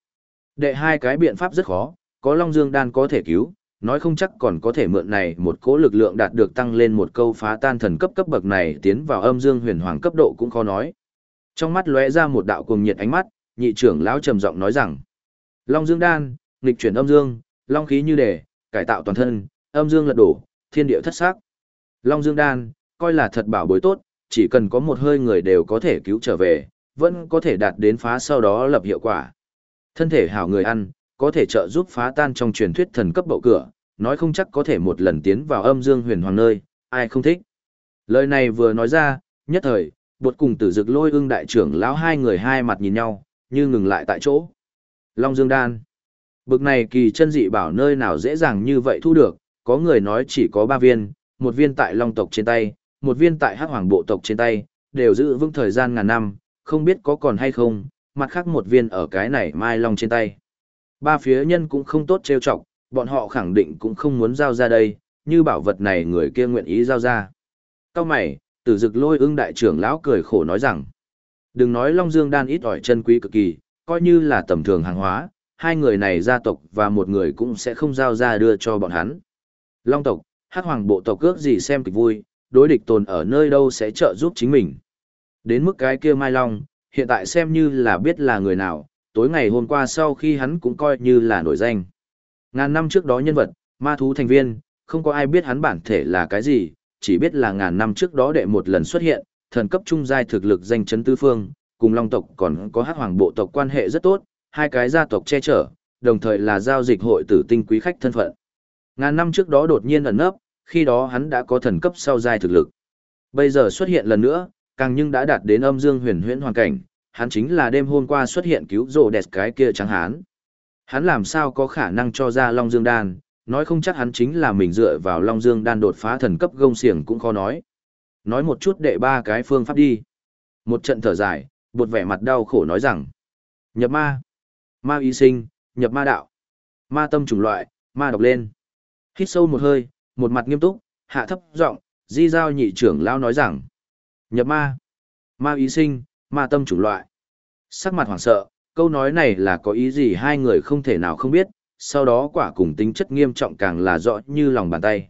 Đệ hai cái biện pháp rất khó, có Long Dương đan có thể cứu, nói không chắc còn có thể mượn này một cỗ lực lượng đạt được tăng lên một câu phá tan thần cấp cấp bậc này tiến vào âm dương huyền hoàng cấp độ cũng khó nói. Trong mắt lóe ra một đạo cuồng nhiệt ánh mắt, nhị trưởng lão trầm giọng nói rằng: Long Dương đan, nghịch chuyển âm dương, long khí như đề, cải tạo toàn thân, âm dương lật đổ, thiên địa thất sắc. Long Dương đan, coi là thật bảo bối tốt, chỉ cần có một hơi người đều có thể cứu trở về, vẫn có thể đạt đến phá sau đó lập hiệu quả. Thân thể hảo người ăn, có thể trợ giúp phá tan trong truyền thuyết thần cấp bậu cửa, nói không chắc có thể một lần tiến vào âm dương huyền hoàng nơi, ai không thích. Lời này vừa nói ra, nhất thời, bột cùng tử dực lôi ưng đại trưởng lão hai người hai mặt nhìn nhau, như ngừng lại tại chỗ. Long Dương Đan Bực này kỳ chân dị bảo nơi nào dễ dàng như vậy thu được, có người nói chỉ có ba viên, một viên tại Long tộc trên tay, một viên tại Hắc Hoàng bộ tộc trên tay, đều giữ vững thời gian ngàn năm, không biết có còn hay không, mặt khác một viên ở cái này Mai Long trên tay. Ba phía nhân cũng không tốt trêu chọc, bọn họ khẳng định cũng không muốn giao ra đây, như bảo vật này người kia nguyện ý giao ra. Cao mày, tử dực lôi ưng đại trưởng lão cười khổ nói rằng, đừng nói Long Dương đan ít ỏi chân quý cực kỳ, coi như là tầm thường hàng hóa, hai người này gia tộc và một người cũng sẽ không giao ra đưa cho bọn hắn. Long tộc, hắc hoàng bộ tộc cước gì xem kịch vui, đối địch tồn ở nơi đâu sẽ trợ giúp chính mình. Đến mức cái kia Mai Long, hiện tại xem như là biết là người nào, tối ngày hôm qua sau khi hắn cũng coi như là nổi danh. Ngàn năm trước đó nhân vật, ma thú thành viên, không có ai biết hắn bản thể là cái gì, chỉ biết là ngàn năm trước đó đệ một lần xuất hiện, thần cấp trung giai thực lực danh chấn tứ phương, cùng Long tộc còn có hắc hoàng bộ tộc quan hệ rất tốt, hai cái gia tộc che chở, đồng thời là giao dịch hội tử tinh quý khách thân phận. Ngàn năm trước đó đột nhiên ẩn nấp, khi đó hắn đã có thần cấp sau giai thực lực. Bây giờ xuất hiện lần nữa, càng nhưng đã đạt đến âm dương huyền huyễn hoàn cảnh, hắn chính là đêm hôm qua xuất hiện cứu rồ đẹp cái kia trắng hán. Hắn làm sao có khả năng cho ra Long Dương Đan, nói không chắc hắn chính là mình dựa vào Long Dương Đan đột phá thần cấp gông xiềng cũng khó nói. Nói một chút đệ ba cái phương pháp đi. Một trận thở dài, bột vẻ mặt đau khổ nói rằng. Nhập ma. Ma y sinh, nhập ma đạo. Ma tâm chủng loại, ma đọc lên. Hít sâu một hơi, một mặt nghiêm túc, hạ thấp giọng, di giao nhị trưởng lao nói rằng. Nhập ma. Ma y sinh, ma tâm chủng loại. Sắc mặt hoảng sợ, Câu nói này là có ý gì hai người không thể nào không biết, sau đó quả cùng tính chất nghiêm trọng càng là rõ như lòng bàn tay.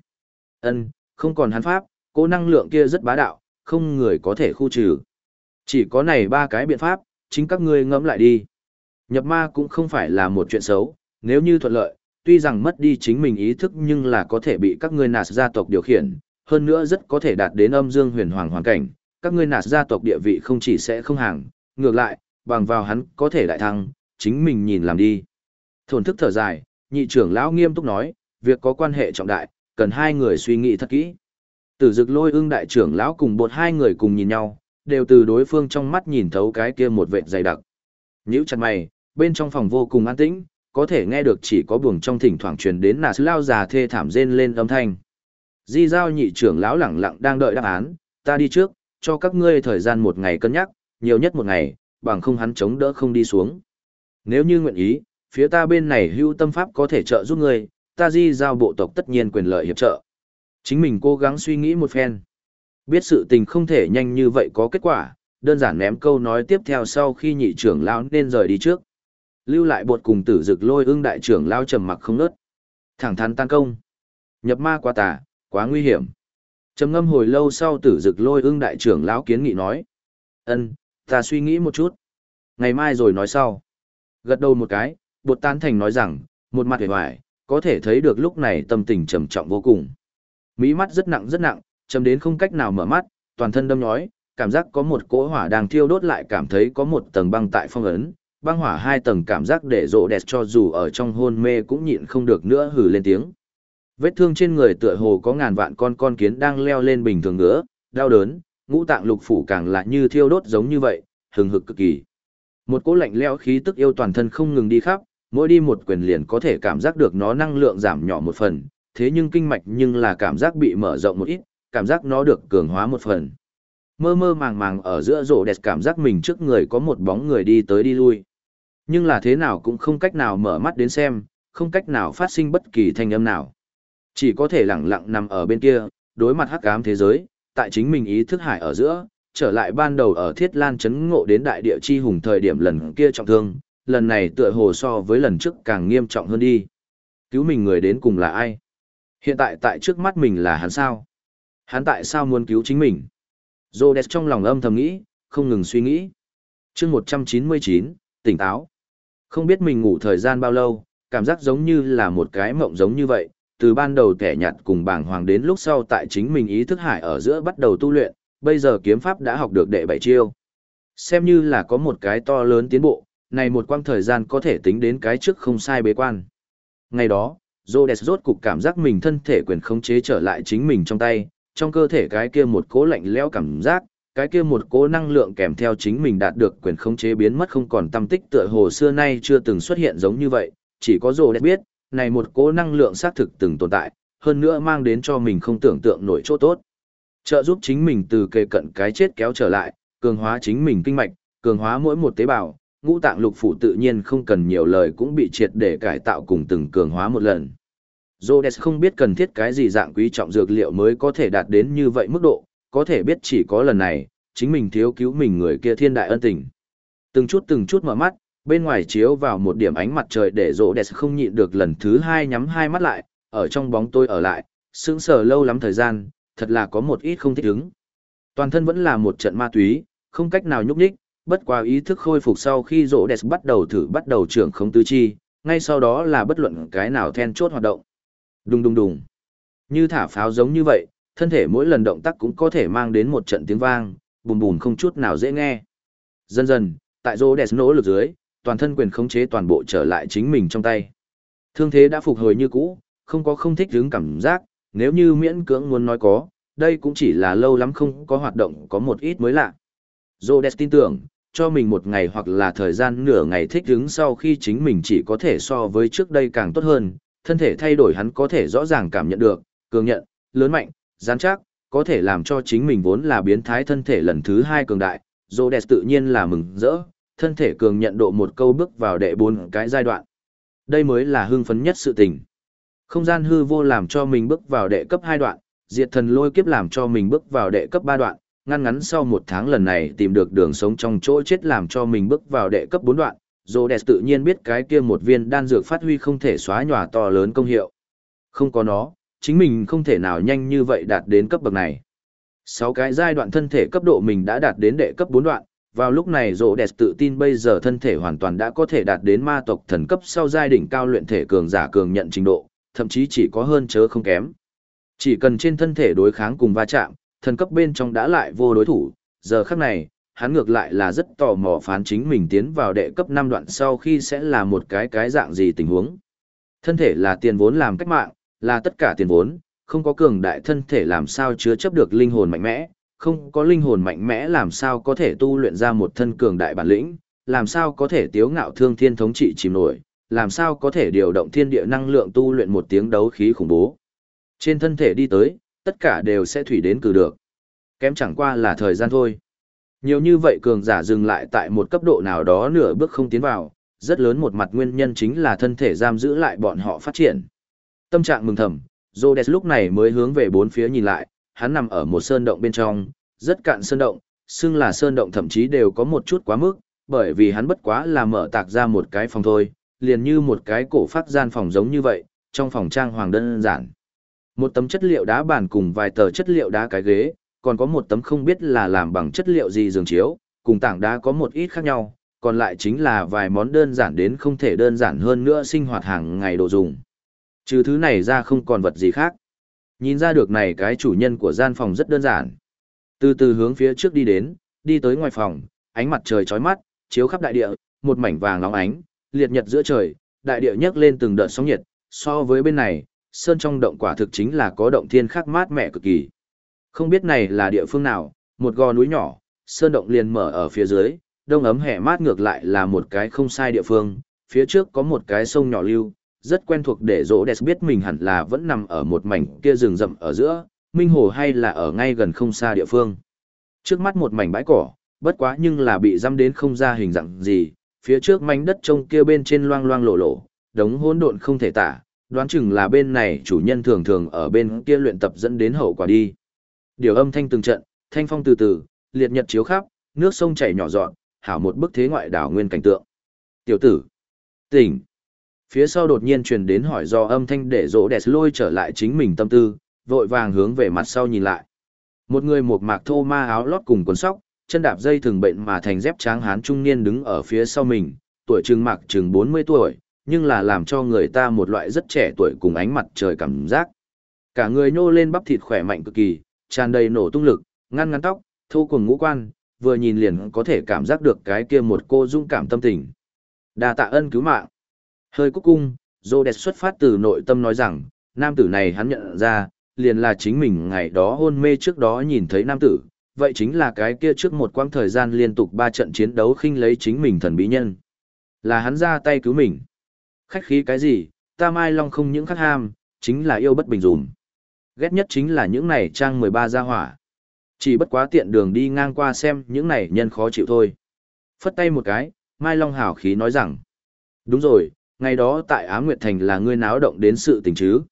Ân, không còn hắn pháp, cố năng lượng kia rất bá đạo, không người có thể khu trừ. Chỉ có này ba cái biện pháp, chính các ngươi ngẫm lại đi. Nhập ma cũng không phải là một chuyện xấu, nếu như thuận lợi, tuy rằng mất đi chính mình ý thức nhưng là có thể bị các ngươi nạt gia tộc điều khiển, hơn nữa rất có thể đạt đến âm dương huyền hoàng hoàn cảnh, các ngươi nạt gia tộc địa vị không chỉ sẽ không hàng, ngược lại, bằng vào hắn có thể đại thăng, chính mình nhìn làm đi. Thổn thức thở dài, nhị trưởng lão nghiêm túc nói, việc có quan hệ trọng đại, cần hai người suy nghĩ thật kỹ. Tử dực lôi ưng đại trưởng lão cùng bột hai người cùng nhìn nhau, đều từ đối phương trong mắt nhìn thấu cái kia một vệt dày đặc. Nhữ chặt mày, bên trong phòng vô cùng an tĩnh, có thể nghe được chỉ có buồng trong thỉnh thoảng truyền đến nà sứ lao già thê thảm rên lên âm thanh. Di giao nhị trưởng lão lẳng lặng đang đợi đáp án, ta đi trước, cho các ngươi thời gian một ngày cân nhắc, nhiều nhất một ngày, bằng không hắn chống đỡ không đi xuống. Nếu như nguyện ý, phía ta bên này hưu tâm pháp có thể trợ giúp ngươi, ta di giao bộ tộc tất nhiên quyền lợi hiệp trợ. Chính mình cố gắng suy nghĩ một phen. Biết sự tình không thể nhanh như vậy có kết quả, đơn giản ném câu nói tiếp theo sau khi nhị trưởng lão nên rời đi trước. Lưu lại bột cùng tử dực lôi ưng đại trưởng lao trầm mặc không nớt. Thẳng thắn tan công. Nhập ma quá tà, quá nguy hiểm. Trầm ngâm hồi lâu sau tử dực lôi ưng đại trưởng lão kiến nghị nói. ân ta suy nghĩ một chút. Ngày mai rồi nói sau. Gật đầu một cái, bột tán thành nói rằng, một mặt hề hoài, có thể thấy được lúc này tâm tình trầm trọng vô cùng. Mỹ mắt rất nặng rất nặng, chấm đến không cách nào mở mắt, toàn thân đâm nhói, cảm giác có một cỗ hỏa đang thiêu đốt lại cảm thấy có một tầng băng tại phong ấn, băng hỏa hai tầng cảm giác để rộ đẹp cho dù ở trong hôn mê cũng nhịn không được nữa hừ lên tiếng. Vết thương trên người tựa hồ có ngàn vạn con con kiến đang leo lên bình thường nữa, đau đớn, ngũ tạng lục phủ càng lại như thiêu đốt giống như vậy, hừng hực cực kỳ. Một cỗ lạnh lẽo khí tức yêu toàn thân không ngừng đi khắp, mỗi đi một quyền liền có thể cảm giác được nó năng lượng giảm nhỏ một phần, thế nhưng kinh mạch nhưng là cảm giác bị mở rộng một ít, cảm giác nó được cường hóa một phần. Mơ mơ màng màng ở giữa rổ đẹp cảm giác mình trước người có một bóng người đi tới đi lui. Nhưng là thế nào cũng không cách nào mở mắt đến xem, không cách nào phát sinh bất kỳ thanh âm nào. Chỉ có thể lặng lặng nằm ở bên kia, đối mặt hắc ám thế giới, tại chính mình ý thức hải ở giữa, trở lại ban đầu ở Thiết Lan chấn ngộ đến đại địa chi hùng thời điểm lần kia trọng thương, lần này tựa hồ so với lần trước càng nghiêm trọng hơn đi. Cứu mình người đến cùng là ai? Hiện tại tại trước mắt mình là hắn sao? Hắn tại sao muốn cứu chính mình? Rhodes trong lòng âm thầm nghĩ, không ngừng suy nghĩ. chương 199, tỉnh táo. Không biết mình ngủ thời gian bao lâu, cảm giác giống như là một cái mộng giống như vậy, từ ban đầu kẻ nhặt cùng bảng hoàng đến lúc sau tại chính mình ý thức hải ở giữa bắt đầu tu luyện, bây giờ kiếm pháp đã học được đệ bảy chiêu. Xem như là có một cái to lớn tiến bộ, này một quang thời gian có thể tính đến cái trước không sai bế quan. Ngày đó, Rhodes rốt cục cảm giác mình thân thể quyền khống chế trở lại chính mình trong tay, trong cơ thể cái kia một cố lạnh lẽo cảm giác, cái kia một cố năng lượng kèm theo chính mình đạt được quyền khống chế biến mất không còn tâm tích tựa hồ xưa nay chưa từng xuất hiện giống như vậy, chỉ có Rhodes biết, này một cố năng lượng xác thực từng tồn tại, hơn nữa mang đến cho mình không tưởng tượng nổi chỗ tốt. Trợ giúp chính mình từ kề cận cái chết kéo trở lại, cường hóa chính mình kinh mạch, cường hóa mỗi một tế bào, ngũ tạng lục phủ tự nhiên không cần nhiều lời cũng bị triệt để cải tạo cùng từng cường hóa một lần. Rhodes không biết cần thiết cái gì dạng quý trọng dược liệu mới có thể đạt đến như vậy mức độ, có thể biết chỉ có lần này, chính mình thiếu cứu mình người kia thiên đại ân tình. Từng chút từng chút mở mắt, bên ngoài chiếu vào một điểm ánh mặt trời để Rhodes không nhịn được lần thứ hai nhắm hai mắt lại, ở trong bóng tôi ở lại, sững sờ lâu lắm thời gian, thật là có một ít không thích ứng. Toàn thân vẫn là một trận ma túy, không cách nào nhúc nhích, bất qua ý thức khôi phục sau khi rỗ đẹp bắt đầu thử bắt đầu trưởng không tứ chi, ngay sau đó là bất luận cái nào then chốt hoạt động. Đùng đùng đùng. Như thả pháo giống như vậy, thân thể mỗi lần động tác cũng có thể mang đến một trận tiếng vang, bùm bùm không chút nào dễ nghe. Dần dần, tại rỗ đẹp nỗ lực dưới, toàn thân quyền khống chế toàn bộ trở lại chính mình trong tay. Thương thế đã phục hồi như cũ, không có không thích hứng cảm giác, nếu như miễn cưỡng muốn nói có, đây cũng chỉ là lâu lắm không có hoạt động có một ít mới lạ. Rhodes tin tưởng, cho mình một ngày hoặc là thời gian nửa ngày thích ứng sau khi chính mình chỉ có thể so với trước đây càng tốt hơn, thân thể thay đổi hắn có thể rõ ràng cảm nhận được, cường nhận, lớn mạnh, Gián chắc, có thể làm cho chính mình vốn là biến thái thân thể lần thứ hai cường đại, Rhodes tự nhiên là mừng rỡ, thân thể cường nhận độ một câu bước vào đệ bốn cái giai đoạn. Đây mới là hưng phấn nhất sự tình. Không gian hư vô làm cho mình bước vào đệ cấp hai đoạn, diệt thần lôi kiếp làm cho mình bước vào đệ cấp ba đoạn, ngăn ngắn sau một tháng lần này tìm được đường sống trong chỗ chết làm cho mình bước vào đệ cấp bốn đoạn, Rhodes tự nhiên biết cái kia một viên đan dược phát huy không thể xóa nhòa to lớn công hiệu. Không có nó, chính mình không thể nào nhanh như vậy đạt đến cấp bậc này. Sáu cái giai đoạn thân thể cấp độ mình đã đạt đến đệ cấp 4 đoạn, vào lúc này Rhodes tự tin bây giờ thân thể hoàn toàn đã có thể đạt đến ma tộc thần cấp sau giai đỉnh cao luyện thể cường giả cường nhận trình độ, thậm chí chỉ có hơn chớ không kém. Chỉ cần trên thân thể đối kháng cùng va chạm, thần cấp bên trong đã lại vô đối thủ, giờ khắc này, hắn ngược lại là rất tò mò phán chính mình tiến vào đệ cấp 5 đoạn sau khi sẽ là một cái cái dạng gì tình huống. Thân thể là tiền vốn làm cách mạng, là tất cả tiền vốn, không có cường đại thân thể làm sao chứa chấp được linh hồn mạnh mẽ, không có linh hồn mạnh mẽ làm sao có thể tu luyện ra một thân cường đại bản lĩnh, làm sao có thể tiếu ngạo thương thiên thống trị chìm nổi, làm sao có thể điều động thiên địa năng lượng tu luyện một tiếng đấu khí khủng bố. Trên thân thể đi tới, tất cả đều sẽ thủy đến cử được. Kém chẳng qua là thời gian thôi. Nhiều như vậy cường giả dừng lại tại một cấp độ nào đó nửa bước không tiến vào, rất lớn một mặt nguyên nhân chính là thân thể giam giữ lại bọn họ phát triển. Tâm trạng mừng thầm, Rhodes lúc này mới hướng về bốn phía nhìn lại, hắn nằm ở một sơn động bên trong, rất cạn sơn động, xưng là sơn động thậm chí đều có một chút quá mức, bởi vì hắn bất quá là mở tạc ra một cái phòng thôi, liền như một cái cổ phát gian phòng giống như vậy, trong phòng trang hoàng đơn giản. Một tấm chất liệu đá bàn cùng vài tờ chất liệu đá cái ghế, còn có một tấm không biết là làm bằng chất liệu gì giường chiếu, cùng tảng đá có một ít khác nhau, còn lại chính là vài món đơn giản đến không thể đơn giản hơn nữa sinh hoạt hàng ngày đồ dùng. Trừ thứ này ra không còn vật gì khác. Nhìn ra được này cái chủ nhân của gian phòng rất đơn giản. Từ từ hướng phía trước đi đến, đi tới ngoài phòng, ánh mặt trời chói mắt, chiếu khắp đại địa, một mảnh vàng nóng ánh, liệt nhật giữa trời, đại địa nhấc lên từng đợt sóng nhiệt, so với bên này, sơn trong động quả thực chính là có động thiên khắc mát mẻ cực kỳ. Không biết này là địa phương nào, một gò núi nhỏ, sơn động liền mở ở phía dưới, đông ấm hẻ mát ngược lại là một cái không sai địa phương, phía trước có một cái sông nhỏ lưu, rất quen thuộc để rỗ đẹp biết mình hẳn là vẫn nằm ở một mảnh kia rừng rậm ở giữa, minh hồ hay là ở ngay gần không xa địa phương. Trước mắt một mảnh bãi cỏ, bất quá nhưng là bị dăm đến không ra hình dạng gì, phía trước mảnh đất trông kia bên trên loang loang lộ lộ, đống hỗn độn không thể tả, đoán chừng là bên này chủ nhân thường thường ở bên kia luyện tập dẫn đến hậu quả đi. Điều âm thanh từng trận, thanh phong từ từ, liệt nhật chiếu khắp, nước sông chảy nhỏ giọt, hảo một bức thế ngoại đảo nguyên cảnh tượng. Tiểu tử, tỉnh. Phía sau đột nhiên truyền đến hỏi do âm thanh để rỗ đẹp lôi trở lại chính mình tâm tư, vội vàng hướng về mặt sau nhìn lại. Một người một mạc thô ma áo lót cùng quần sóc, chân đạp dây thường bệnh mà thành dép tráng hán trung niên đứng ở phía sau mình, tuổi trừng mạc chừng 40 tuổi, nhưng là làm cho người ta một loại rất trẻ tuổi cùng ánh mặt trời cảm giác. Cả người nhô lên bắp thịt khỏe mạnh cực kỳ, tràn đầy nổ tung lực, ngăn ngắn tóc, thu cùng ngũ quan, vừa nhìn liền có thể cảm giác được cái kia một cô dung cảm tâm tình. Đa tạ ân cứu mạng. Hơi cúc cung, Rhodes xuất phát từ nội tâm nói rằng, nam tử này hắn nhận ra, liền là chính mình ngày đó hôn mê trước đó nhìn thấy nam tử, vậy chính là cái kia trước một quãng thời gian liên tục ba trận chiến đấu khinh lấy chính mình thần bí nhân. Là hắn ra tay cứu mình. Khách khí cái gì, ta mai long không những khắc ham, chính là yêu bất bình dùm. Ghét nhất chính là những này trang 13 gia hỏa. Chỉ bất quá tiện đường đi ngang qua xem những này nhân khó chịu thôi. Phất tay một cái, Mai Long hào khí nói rằng. Đúng rồi, ngày đó tại Á Nguyệt Thành là ngươi náo động đến sự tình chứ.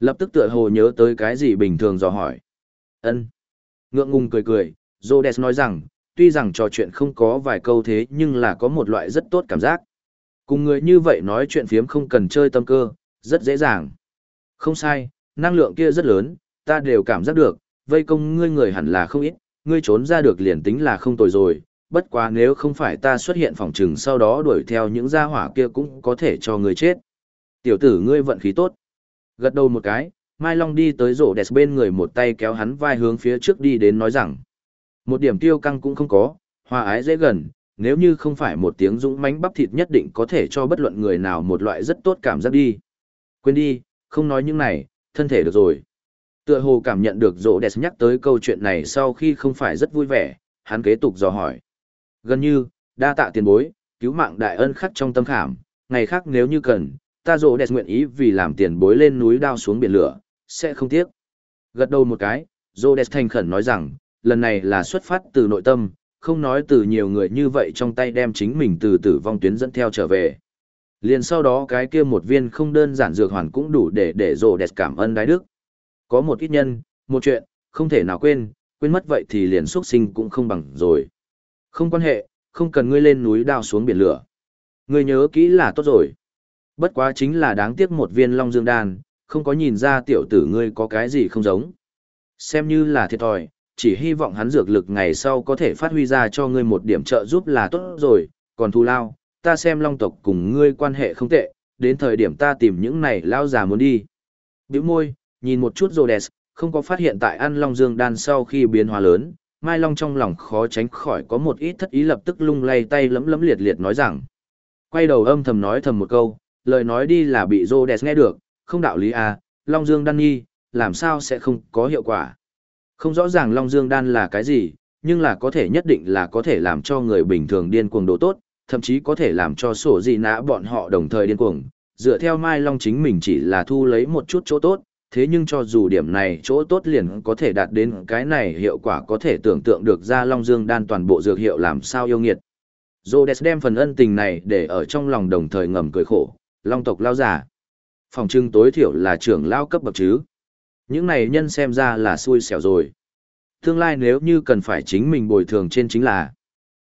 Lập tức tựa hồ nhớ tới cái gì bình thường dò hỏi. ân Ngượng ngùng cười cười, Rhodes nói rằng, tuy rằng trò chuyện không có vài câu thế nhưng là có một loại rất tốt cảm giác. Cùng người như vậy nói chuyện phiếm không cần chơi tâm cơ, rất dễ dàng. Không sai, năng lượng kia rất lớn, ta đều cảm giác được, vây công ngươi người hẳn là không ít, ngươi trốn ra được liền tính là không tồi rồi, bất quá nếu không phải ta xuất hiện phòng trừng sau đó đuổi theo những gia hỏa kia cũng có thể cho người chết. Tiểu tử ngươi vận khí tốt. Gật đầu một cái, Mai Long đi tới rổ đẹp bên người một tay kéo hắn vai hướng phía trước đi đến nói rằng. Một điểm tiêu căng cũng không có, hòa ái dễ gần, nếu như không phải một tiếng dũng mãnh bắp thịt nhất định có thể cho bất luận người nào một loại rất tốt cảm giác đi. Quên đi, không nói những này, thân thể được rồi. Tựa hồ cảm nhận được rổ đẹp nhắc tới câu chuyện này sau khi không phải rất vui vẻ, hắn kế tục dò hỏi. Gần như, đa tạ tiền bối, cứu mạng đại ân khắc trong tâm khảm, ngày khác nếu như cần, ta rỗ đẹp nguyện ý vì làm tiền bối lên núi đao xuống biển lửa, sẽ không tiếc. Gật đầu một cái, rỗ đẹp thành khẩn nói rằng, lần này là xuất phát từ nội tâm, không nói từ nhiều người như vậy trong tay đem chính mình từ tử vong tuyến dẫn theo trở về. Liền sau đó cái kia một viên không đơn giản dược hoàn cũng đủ để để rộ đẹp cảm ơn đái đức. Có một ít nhân, một chuyện, không thể nào quên, quên mất vậy thì liền xuất sinh cũng không bằng rồi. Không quan hệ, không cần ngươi lên núi đao xuống biển lửa. Ngươi nhớ kỹ là tốt rồi. Bất quá chính là đáng tiếc một viên long dương đan, không có nhìn ra tiểu tử ngươi có cái gì không giống. Xem như là thiệt thòi, chỉ hy vọng hắn dược lực ngày sau có thể phát huy ra cho ngươi một điểm trợ giúp là tốt rồi, còn thù lao, ta xem long tộc cùng ngươi quan hệ không tệ, đến thời điểm ta tìm những này lao già muốn đi. Biểu môi, nhìn một chút Rhodes, không có phát hiện tại ăn long dương đan sau khi biến hóa lớn, Mai Long trong lòng khó tránh khỏi có một ít thất ý lập tức lung lay tay lấm lấm liệt liệt nói rằng. Quay đầu âm thầm nói thầm một câu, lời nói đi là bị Rhodes nghe được, không đạo lý à, long dương đan Nhi, làm sao sẽ không có hiệu quả. Không rõ ràng long dương đan là cái gì, nhưng là có thể nhất định là có thể làm cho người bình thường điên cuồng đồ tốt, thậm chí có thể làm cho sổ gì nã bọn họ đồng thời điên cuồng. Dựa theo Mai Long chính mình chỉ là thu lấy một chút chỗ tốt, thế nhưng cho dù điểm này chỗ tốt liền có thể đạt đến cái này hiệu quả có thể tưởng tượng được ra Long Dương đan toàn bộ dược hiệu làm sao yêu nghiệt. Rhodes đem phần ân tình này để ở trong lòng đồng thời ngầm cười khổ, Long tộc lao giả. Phòng trưng tối thiểu là trưởng lao cấp bậc chứ. Những này nhân xem ra là xui xẻo rồi. Tương lai nếu như cần phải chính mình bồi thường trên chính là.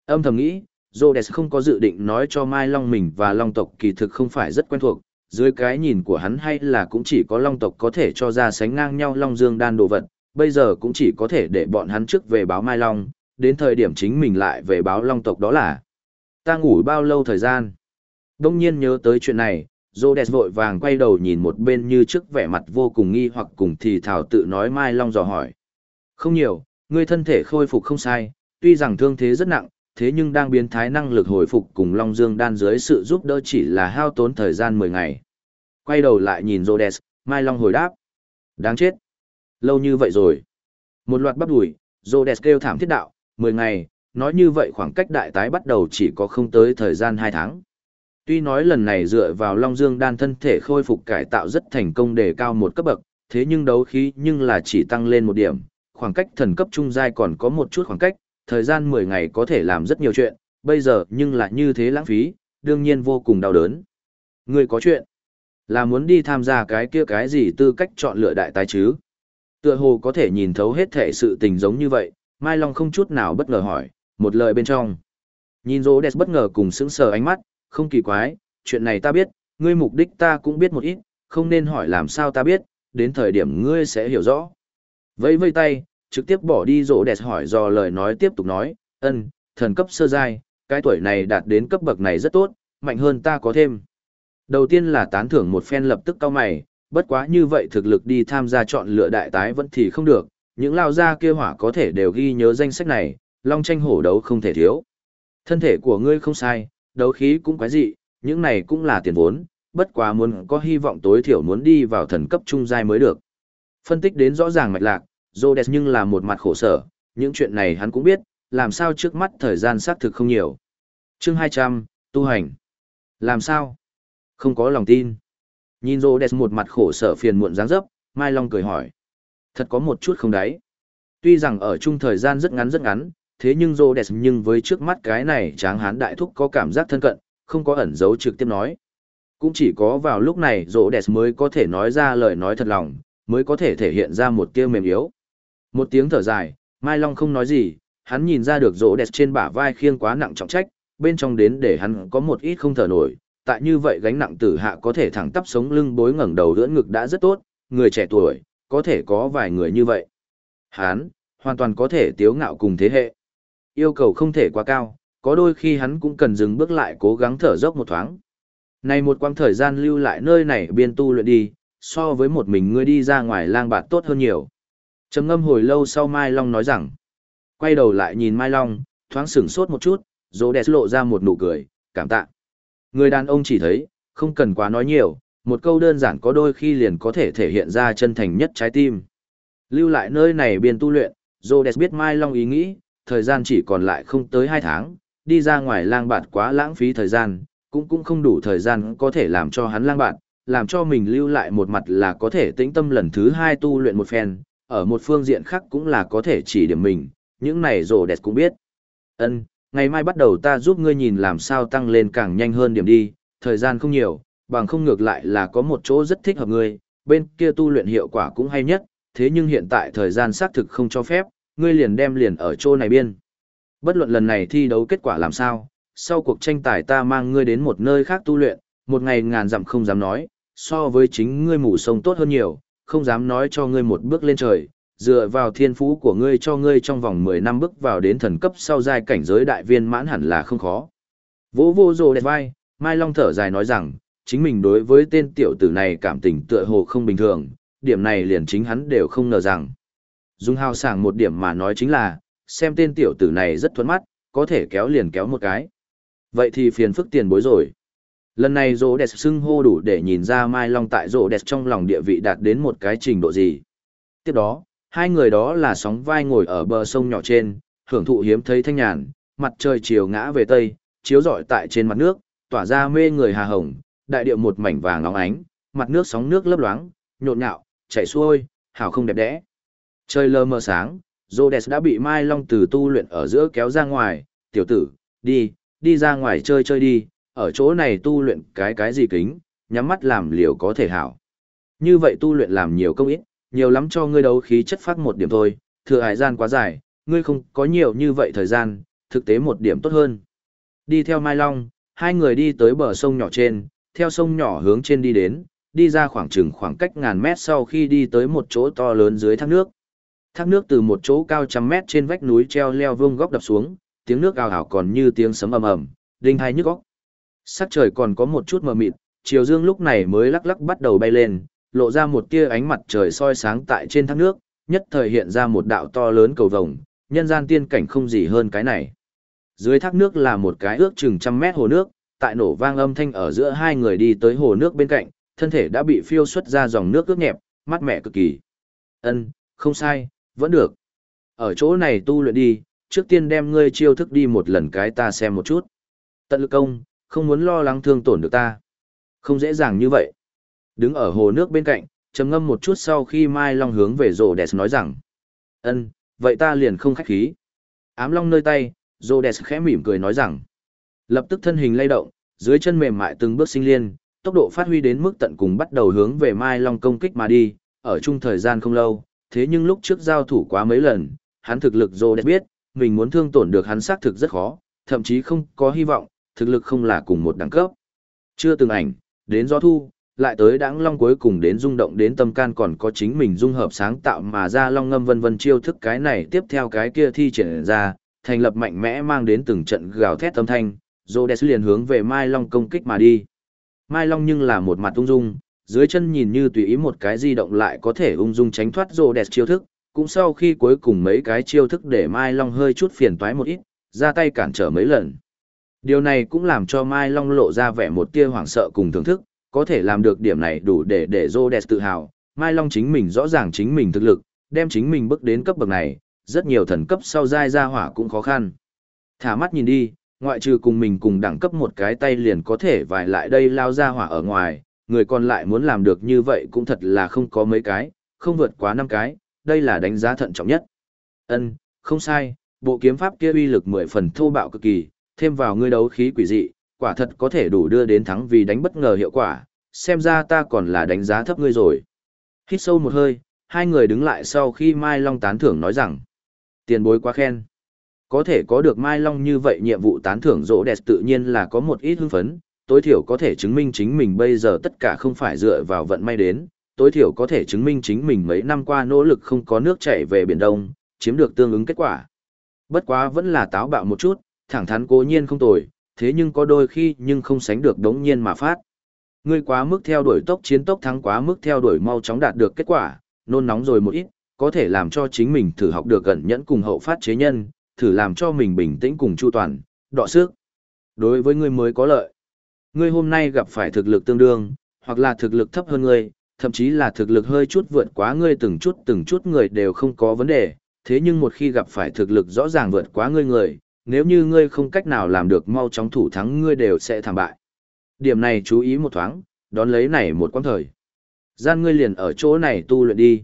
Âm thầm nghĩ, Rhodes không có dự định nói cho Mai Long mình và Long tộc kỳ thực không phải rất quen thuộc, dưới cái nhìn của hắn hay là cũng chỉ có Long tộc có thể cho ra sánh ngang nhau Long Dương đan đồ vật, bây giờ cũng chỉ có thể để bọn hắn trước về báo Mai Long, đến thời điểm chính mình lại về báo Long tộc đó là ta ngủ bao lâu thời gian. Đông nhiên nhớ tới chuyện này, Rhodes vội vàng quay đầu nhìn một bên như trước vẻ mặt vô cùng nghi hoặc cùng thì thảo tự nói Mai Long dò hỏi. Không nhiều, ngươi thân thể khôi phục không sai, tuy rằng thương thế rất nặng, thế nhưng đang biến thái năng lực hồi phục cùng Long Dương đan dưới sự giúp đỡ chỉ là hao tốn thời gian 10 ngày. Quay đầu lại nhìn Rhodes, Mai Long hồi đáp. Đáng chết. Lâu như vậy rồi. Một loạt bắp đùi, Rhodes kêu thảm thiết đạo, 10 ngày, nói như vậy khoảng cách đại tái bắt đầu chỉ có không tới thời gian 2 tháng. Tuy nói lần này dựa vào Long Dương đan thân thể khôi phục cải tạo rất thành công để cao một cấp bậc, thế nhưng đấu khí nhưng là chỉ tăng lên một điểm, khoảng cách thần cấp trung giai còn có một chút khoảng cách, thời gian 10 ngày có thể làm rất nhiều chuyện, bây giờ nhưng lại như thế lãng phí, đương nhiên vô cùng đau đớn. Ngươi có chuyện, là muốn đi tham gia cái kia cái gì tư cách chọn lựa đại tài chứ? Tựa hồ có thể nhìn thấu hết thể sự tình giống như vậy, Mai Long không chút nào bất ngờ hỏi, một lời bên trong. Nhìn rô đẹp bất ngờ cùng sững sờ ánh mắt, không kỳ quái, chuyện này ta biết, ngươi mục đích ta cũng biết một ít, không nên hỏi làm sao ta biết, đến thời điểm ngươi sẽ hiểu rõ. Vẫy vây tay, trực tiếp bỏ đi rỗ đẹp hỏi do lời nói tiếp tục nói, ân, thần cấp sơ giai, cái tuổi này đạt đến cấp bậc này rất tốt, mạnh hơn ta có thêm. Đầu tiên là tán thưởng một phen lập tức cao mày, bất quá như vậy thực lực đi tham gia chọn lựa đại tái vẫn thì không được, những lao gia kia hỏa có thể đều ghi nhớ danh sách này, long tranh hổ đấu không thể thiếu. Thân thể của ngươi không sai, đấu khí cũng quái dị, những này cũng là tiền vốn, bất quá muốn có hy vọng tối thiểu muốn đi vào thần cấp trung giai mới được. Phân tích đến rõ ràng mạch lạc, Rhodes nhưng là một mặt khổ sở, những chuyện này hắn cũng biết, làm sao trước mắt thời gian xác thực không nhiều. Chương 200, tu hành. Làm sao? Không có lòng tin. Nhìn Rhodes một mặt khổ sở phiền muộn dáng dấp, Mai Long cười hỏi. Thật có một chút không đấy. Tuy rằng ở chung thời gian rất ngắn rất ngắn, thế nhưng Rhodes nhưng với trước mắt cái này tráng hán đại thúc có cảm giác thân cận, không có ẩn giấu trực tiếp nói. Cũng chỉ có vào lúc này Rhodes mới có thể nói ra lời nói thật lòng, mới có thể thể hiện ra một tia mềm yếu. Một tiếng thở dài, Mai Long không nói gì, hắn nhìn ra được rỗ đẹp trên bả vai khiêng quá nặng trọng trách, bên trong đến để hắn có một ít không thở nổi, tại như vậy gánh nặng tử hạ có thể thẳng tắp sống lưng bối ngẩng đầu đỡ ngực đã rất tốt, người trẻ tuổi, có thể có vài người như vậy. Hắn, hoàn toàn có thể tiếu ngạo cùng thế hệ. Yêu cầu không thể quá cao, có đôi khi hắn cũng cần dừng bước lại cố gắng thở dốc một thoáng. Này một quãng thời gian lưu lại nơi này biên tu luyện đi, so với một mình ngươi đi ra ngoài lang bạt tốt hơn nhiều trầm ngâm hồi lâu sau mai long nói rằng, quay đầu lại nhìn mai long, thoáng sửng sốt một chút, dỗ đẹp lộ ra một nụ cười, cảm tạ. Người đàn ông chỉ thấy, không cần quá nói nhiều, một câu đơn giản có đôi khi liền có thể thể hiện ra chân thành nhất trái tim. Lưu lại nơi này biên tu luyện, dỗ đẹp biết mai long ý nghĩ, thời gian chỉ còn lại không tới hai tháng, đi ra ngoài lang bạt quá lãng phí thời gian, cũng cũng không đủ thời gian có thể làm cho hắn lang bạt, làm cho mình lưu lại một mặt là có thể tĩnh tâm lần thứ hai tu luyện một phen ở một phương diện khác cũng là có thể chỉ điểm mình, những này rồ đẹp cũng biết. Ân, ngày mai bắt đầu ta giúp ngươi nhìn làm sao tăng lên càng nhanh hơn điểm đi, thời gian không nhiều, bằng không ngược lại là có một chỗ rất thích hợp ngươi, bên kia tu luyện hiệu quả cũng hay nhất, thế nhưng hiện tại thời gian xác thực không cho phép, ngươi liền đem liền ở chỗ này biên. Bất luận lần này thi đấu kết quả làm sao, sau cuộc tranh tài ta mang ngươi đến một nơi khác tu luyện, một ngày ngàn dặm không dám nói, so với chính ngươi mù sông tốt hơn nhiều, không dám nói cho ngươi một bước lên trời, dựa vào thiên phú của ngươi cho ngươi trong vòng 10 năm bước vào đến thần cấp sau giai cảnh giới đại viên mãn hẳn là không khó. Vỗ vô rồ đẹp vai, Mai Long thở dài nói rằng, chính mình đối với tên tiểu tử này cảm tình tựa hồ không bình thường, điểm này liền chính hắn đều không ngờ rằng. Dung hào sảng một điểm mà nói chính là, xem tên tiểu tử này rất thuẫn mắt, có thể kéo liền kéo một cái. Vậy thì phiền phức tiền bối rồi. Lần này Rô đẹp xưng hô đủ để nhìn ra Mai Long tại Rô đẹp trong lòng địa vị đạt đến một cái trình độ gì. Tiếp đó, hai người đó là sóng vai ngồi ở bờ sông nhỏ trên, hưởng thụ hiếm thấy thanh nhàn, mặt trời chiều ngã về tây, chiếu rọi tại trên mặt nước, tỏa ra mê người hà hồng, đại điệu một mảnh vàng óng ánh, mặt nước sóng nước lấp loáng, nhộn nhạo, chảy xuôi, hào không đẹp đẽ. Trời lờ mờ sáng, Rhodes đã bị Mai Long từ tu luyện ở giữa kéo ra ngoài, tiểu tử, đi, đi ra ngoài chơi chơi đi, ở chỗ này tu luyện cái cái gì kính, nhắm mắt làm liều có thể hảo. Như vậy tu luyện làm nhiều công ít, nhiều lắm cho ngươi đấu khí chất phát một điểm thôi, thừa hải gian quá dài, ngươi không có nhiều như vậy thời gian, thực tế một điểm tốt hơn. Đi theo Mai Long, hai người đi tới bờ sông nhỏ trên, theo sông nhỏ hướng trên đi đến, đi ra khoảng chừng khoảng cách ngàn mét sau khi đi tới một chỗ to lớn dưới thác nước. Thác nước từ một chỗ cao trăm mét trên vách núi treo leo vương góc đập xuống, tiếng nước ào ào còn như tiếng sấm ầm ầm, đinh hai nhức óc. Sắc trời còn có một chút mờ mịt, chiều dương lúc này mới lắc lắc bắt đầu bay lên, lộ ra một tia ánh mặt trời soi sáng tại trên thác nước, nhất thời hiện ra một đạo to lớn cầu vồng, nhân gian tiên cảnh không gì hơn cái này. Dưới thác nước là một cái ước chừng trăm mét hồ nước, tại nổ vang âm thanh ở giữa hai người đi tới hồ nước bên cạnh, thân thể đã bị phiêu xuất ra dòng nước ướt nhẹp, mát mẻ cực kỳ. Ân, không sai, vẫn được. Ở chỗ này tu luyện đi, trước tiên đem ngươi chiêu thức đi một lần cái ta xem một chút. Tận lực công, không muốn lo lắng thương tổn được ta. Không dễ dàng như vậy. Đứng ở hồ nước bên cạnh, trầm ngâm một chút sau khi Mai Long hướng về rồ đẹp nói rằng. ân vậy ta liền không khách khí. Ám Long nơi tay, rồ đẹp khẽ mỉm cười nói rằng. Lập tức thân hình lay động, dưới chân mềm mại từng bước sinh liên, tốc độ phát huy đến mức tận cùng bắt đầu hướng về Mai Long công kích mà đi, ở chung thời gian không lâu, thế nhưng lúc trước giao thủ quá mấy lần, hắn thực lực rồ đẹp biết, mình muốn thương tổn được hắn xác thực rất khó, thậm chí không có hy vọng, thực lực không là cùng một đẳng cấp. Chưa từng ảnh, đến gió thu, lại tới đãng long cuối cùng đến rung động đến tâm can còn có chính mình dung hợp sáng tạo mà ra long ngâm vân vân chiêu thức cái này tiếp theo cái kia thi triển ra, thành lập mạnh mẽ mang đến từng trận gào thét âm thanh, Rhodes liền hướng về Mai Long công kích mà đi. Mai Long nhưng là một mặt ung dung, dưới chân nhìn như tùy ý một cái di động lại có thể ung dung tránh thoát Rhodes chiêu thức, cũng sau khi cuối cùng mấy cái chiêu thức để Mai Long hơi chút phiền toái một ít, ra tay cản trở mấy lần. Điều này cũng làm cho Mai Long lộ ra vẻ một tia hoảng sợ cùng thưởng thức, có thể làm được điểm này đủ để để Rhodes tự hào. Mai Long chính mình rõ ràng chính mình thực lực, đem chính mình bước đến cấp bậc này, rất nhiều thần cấp sau giai ra hỏa cũng khó khăn. Thả mắt nhìn đi, ngoại trừ cùng mình cùng đẳng cấp một cái tay liền có thể vài lại đây lao ra hỏa ở ngoài, người còn lại muốn làm được như vậy cũng thật là không có mấy cái, không vượt quá năm cái, đây là đánh giá thận trọng nhất. Ân, không sai, bộ kiếm pháp kia uy lực mười phần thô bạo cực kỳ, thêm vào ngươi đấu khí quỷ dị, quả thật có thể đủ đưa đến thắng vì đánh bất ngờ hiệu quả, xem ra ta còn là đánh giá thấp ngươi rồi. Hít sâu một hơi, hai người đứng lại sau khi Mai Long tán thưởng nói rằng, tiền bối quá khen. Có thể có được Mai Long như vậy nhiệm vụ tán thưởng rỗ đẹp tự nhiên là có một ít hưng phấn, tối thiểu có thể chứng minh chính mình bây giờ tất cả không phải dựa vào vận may đến, tối thiểu có thể chứng minh chính mình mấy năm qua nỗ lực không có nước chảy về Biển Đông, chiếm được tương ứng kết quả. Bất quá vẫn là táo bạo một chút, thẳng thắn cố nhiên không tồi, thế nhưng có đôi khi nhưng không sánh được đống nhiên mà phát. Ngươi quá mức theo đuổi tốc chiến tốc thắng quá mức theo đuổi mau chóng đạt được kết quả, nôn nóng rồi một ít, có thể làm cho chính mình thử học được gần nhẫn cùng hậu phát chế nhân, thử làm cho mình bình tĩnh cùng chu toàn, đọ sức. Đối với ngươi mới có lợi. Ngươi hôm nay gặp phải thực lực tương đương, hoặc là thực lực thấp hơn ngươi, thậm chí là thực lực hơi chút vượt quá ngươi từng chút từng chút người đều không có vấn đề, thế nhưng một khi gặp phải thực lực rõ ràng vượt quá ngươi người, nếu như ngươi không cách nào làm được mau chóng thủ thắng ngươi đều sẽ thảm bại. Điểm này chú ý một thoáng, đón lấy này một quãng thời. Gian ngươi liền ở chỗ này tu luyện đi.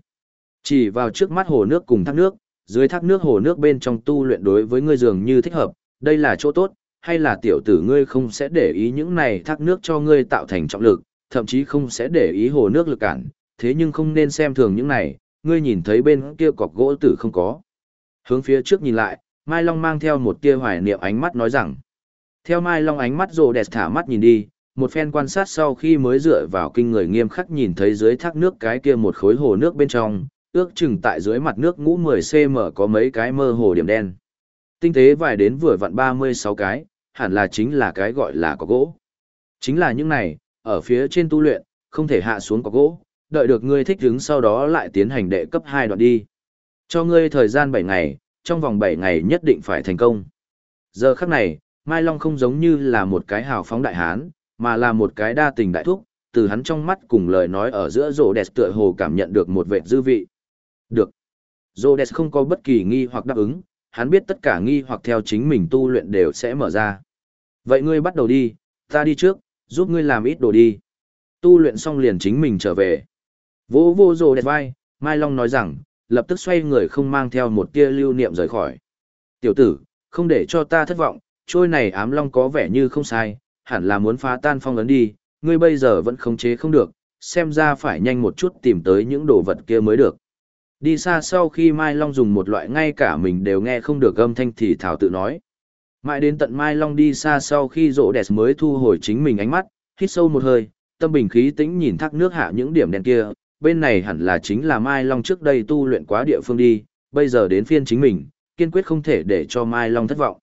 Chỉ vào trước mắt hồ nước cùng thác nước, dưới thác nước hồ nước bên trong tu luyện đối với ngươi dường như thích hợp, đây là chỗ tốt, hay là tiểu tử ngươi không sẽ để ý những này thác nước cho ngươi tạo thành trọng lực, thậm chí không sẽ để ý hồ nước lực cản, thế nhưng không nên xem thường những này, ngươi nhìn thấy bên kia cọc gỗ tử không có. Hướng phía trước nhìn lại, Mai Long mang theo một tia hoài niệm ánh mắt nói rằng, Theo Mai Long ánh mắt rồ đẹp thả mắt nhìn đi, một phen quan sát sau khi mới dựa vào kinh người nghiêm khắc nhìn thấy dưới thác nước cái kia một khối hồ nước bên trong, ước chừng tại dưới mặt nước ngũ 10cm có mấy cái mơ hồ điểm đen. Tinh tế vài đến vừa vặn 36 cái, hẳn là chính là cái gọi là có gỗ. Chính là những này, ở phía trên tu luyện, không thể hạ xuống có gỗ, đợi được ngươi thích ứng sau đó lại tiến hành đệ cấp 2 đoạn đi. Cho ngươi thời gian 7 ngày, trong vòng 7 ngày nhất định phải thành công. Giờ khắc này, Mai Long không giống như là một cái hào phóng đại hán, mà là một cái đa tình đại thúc, từ hắn trong mắt cùng lời nói ở giữa rồ đẹp tựa hồ cảm nhận được một vẻ dư vị. Được. Rồ đẹp không có bất kỳ nghi hoặc đáp ứng, hắn biết tất cả nghi hoặc theo chính mình tu luyện đều sẽ mở ra. Vậy ngươi bắt đầu đi, ta đi trước, giúp ngươi làm ít đồ đi. Tu luyện xong liền chính mình trở về. Vô vô rồ đẹp vai, Mai Long nói rằng, lập tức xoay người không mang theo một tia lưu niệm rời khỏi. Tiểu tử, không để cho ta thất vọng, trôi này ám long có vẻ như không sai, hẳn là muốn phá tan phong ấn đi, ngươi bây giờ vẫn khống chế không được, xem ra phải nhanh một chút tìm tới những đồ vật kia mới được. Đi xa sau khi Mai Long dùng một loại ngay cả mình đều nghe không được âm thanh thì thảo tự nói. Mãi đến tận Mai Long đi xa sau khi rỗ đẹp mới thu hồi chính mình ánh mắt, hít sâu một hơi, tâm bình khí tĩnh nhìn thác nước hạ những điểm đen kia, bên này hẳn là chính là Mai Long trước đây tu luyện quá địa phương đi, bây giờ đến phiên chính mình, kiên quyết không thể để cho Mai Long thất vọng.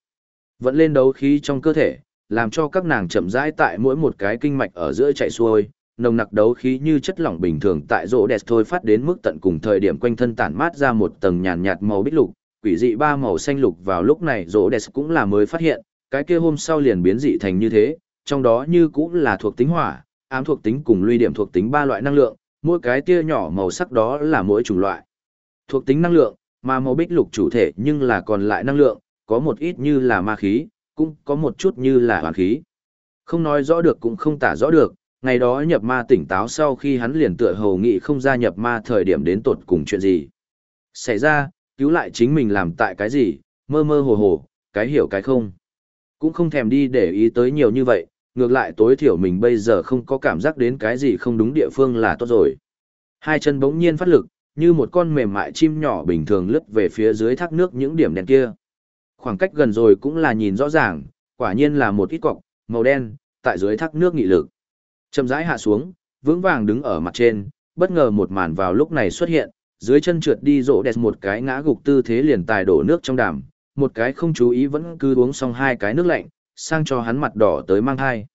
Vẫn lên đấu khí trong cơ thể, làm cho các nàng chậm rãi tại mỗi một cái kinh mạch ở giữa chạy xuôi, nồng nặc đấu khí như chất lỏng bình thường tại rỗ đẹp thôi phát đến mức tận cùng thời điểm quanh thân tản mát ra một tầng nhàn nhạt màu bích lục, quỷ dị ba màu xanh lục vào lúc này rỗ đẹp cũng là mới phát hiện, cái kia hôm sau liền biến dị thành như thế, trong đó như cũng là thuộc tính hỏa, ám thuộc tính cùng luy điểm thuộc tính ba loại năng lượng, mỗi cái tia nhỏ màu sắc đó là mỗi chủng loại. Thuộc tính năng lượng, mà màu bích lục chủ thể nhưng là còn lại năng lượng, có một ít như là ma khí, cũng có một chút như là hoàn khí. Không nói rõ được cũng không tả rõ được, ngày đó nhập ma tỉnh táo sau khi hắn liền tựa hồ nghị không ra nhập ma thời điểm đến tột cùng chuyện gì. Xảy ra, cứu lại chính mình làm tại cái gì, mơ mơ hồ hồ, cái hiểu cái không. Cũng không thèm đi để ý tới nhiều như vậy, ngược lại tối thiểu mình bây giờ không có cảm giác đến cái gì không đúng địa phương là tốt rồi. Hai chân bỗng nhiên phát lực, như một con mềm mại chim nhỏ bình thường lướt về phía dưới thác nước những điểm đen kia. Khoảng cách gần rồi cũng là nhìn rõ ràng, quả nhiên là một ít cọc, màu đen, tại dưới thác nước nghị lực. Chậm rãi hạ xuống, vững vàng đứng ở mặt trên, bất ngờ một màn vào lúc này xuất hiện, dưới chân trượt đi rộ đẹp một cái ngã gục tư thế liền tài đổ nước trong đàm, một cái không chú ý vẫn cứ uống xong hai cái nước lạnh, sang cho hắn mặt đỏ tới mang thai.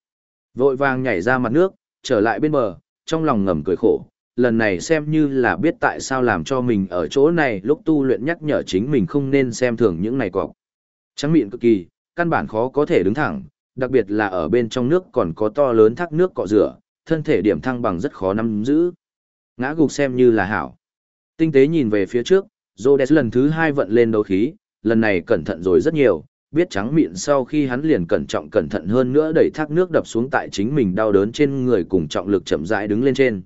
Vội vàng nhảy ra mặt nước, trở lại bên bờ, trong lòng ngầm cười khổ, lần này xem như là biết tại sao làm cho mình ở chỗ này lúc tu luyện nhắc nhở chính mình không nên xem thường những này cọc. Trắng miệng cực kỳ, căn bản khó có thể đứng thẳng, đặc biệt là ở bên trong nước còn có to lớn thác nước cọ rửa, thân thể điểm thăng bằng rất khó nắm giữ. Ngã gục xem như là hảo. Tinh tế nhìn về phía trước, Rhodes lần thứ hai vận lên đấu khí, lần này cẩn thận rồi rất nhiều, biết trắng miệng sau khi hắn liền cẩn trọng cẩn thận hơn nữa đẩy thác nước đập xuống tại chính mình đau đớn trên người cùng trọng lực chậm rãi đứng lên trên.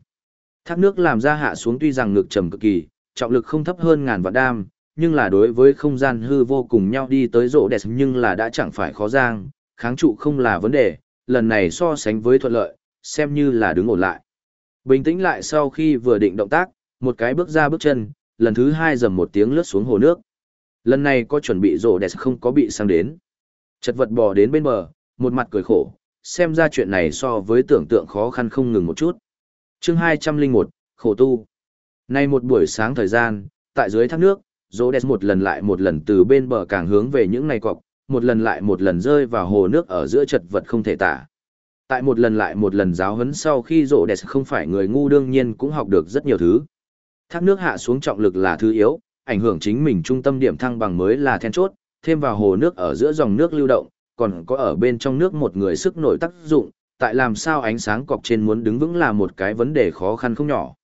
Thác nước làm ra hạ xuống tuy rằng ngực trầm cực kỳ, trọng lực không thấp hơn ngàn vạn đam, nhưng là đối với không gian hư vô cùng nhau đi tới rộ đẹp nhưng là đã chẳng phải khó giang, kháng trụ không là vấn đề, lần này so sánh với thuận lợi, xem như là đứng ổn lại. Bình tĩnh lại sau khi vừa định động tác, một cái bước ra bước chân, lần thứ hai dầm một tiếng lướt xuống hồ nước. Lần này có chuẩn bị rổ đẹp không có bị sang đến. Chật vật bò đến bên bờ, một mặt cười khổ, xem ra chuyện này so với tưởng tượng khó khăn không ngừng một chút. chương 201, khổ tu. Nay một buổi sáng thời gian, tại dưới thác nước, rổ đẹp một lần lại một lần từ bên bờ càng hướng về những này cọc, một lần lại một lần rơi vào hồ nước ở giữa chật vật không thể tả. Tại một lần lại một lần giáo huấn sau khi rộ đẹp không phải người ngu đương nhiên cũng học được rất nhiều thứ. Thác nước hạ xuống trọng lực là thứ yếu, ảnh hưởng chính mình trung tâm điểm thăng bằng mới là then chốt, thêm vào hồ nước ở giữa dòng nước lưu động, còn có ở bên trong nước một người sức nổi tác dụng, tại làm sao ánh sáng cọc trên muốn đứng vững là một cái vấn đề khó khăn không nhỏ.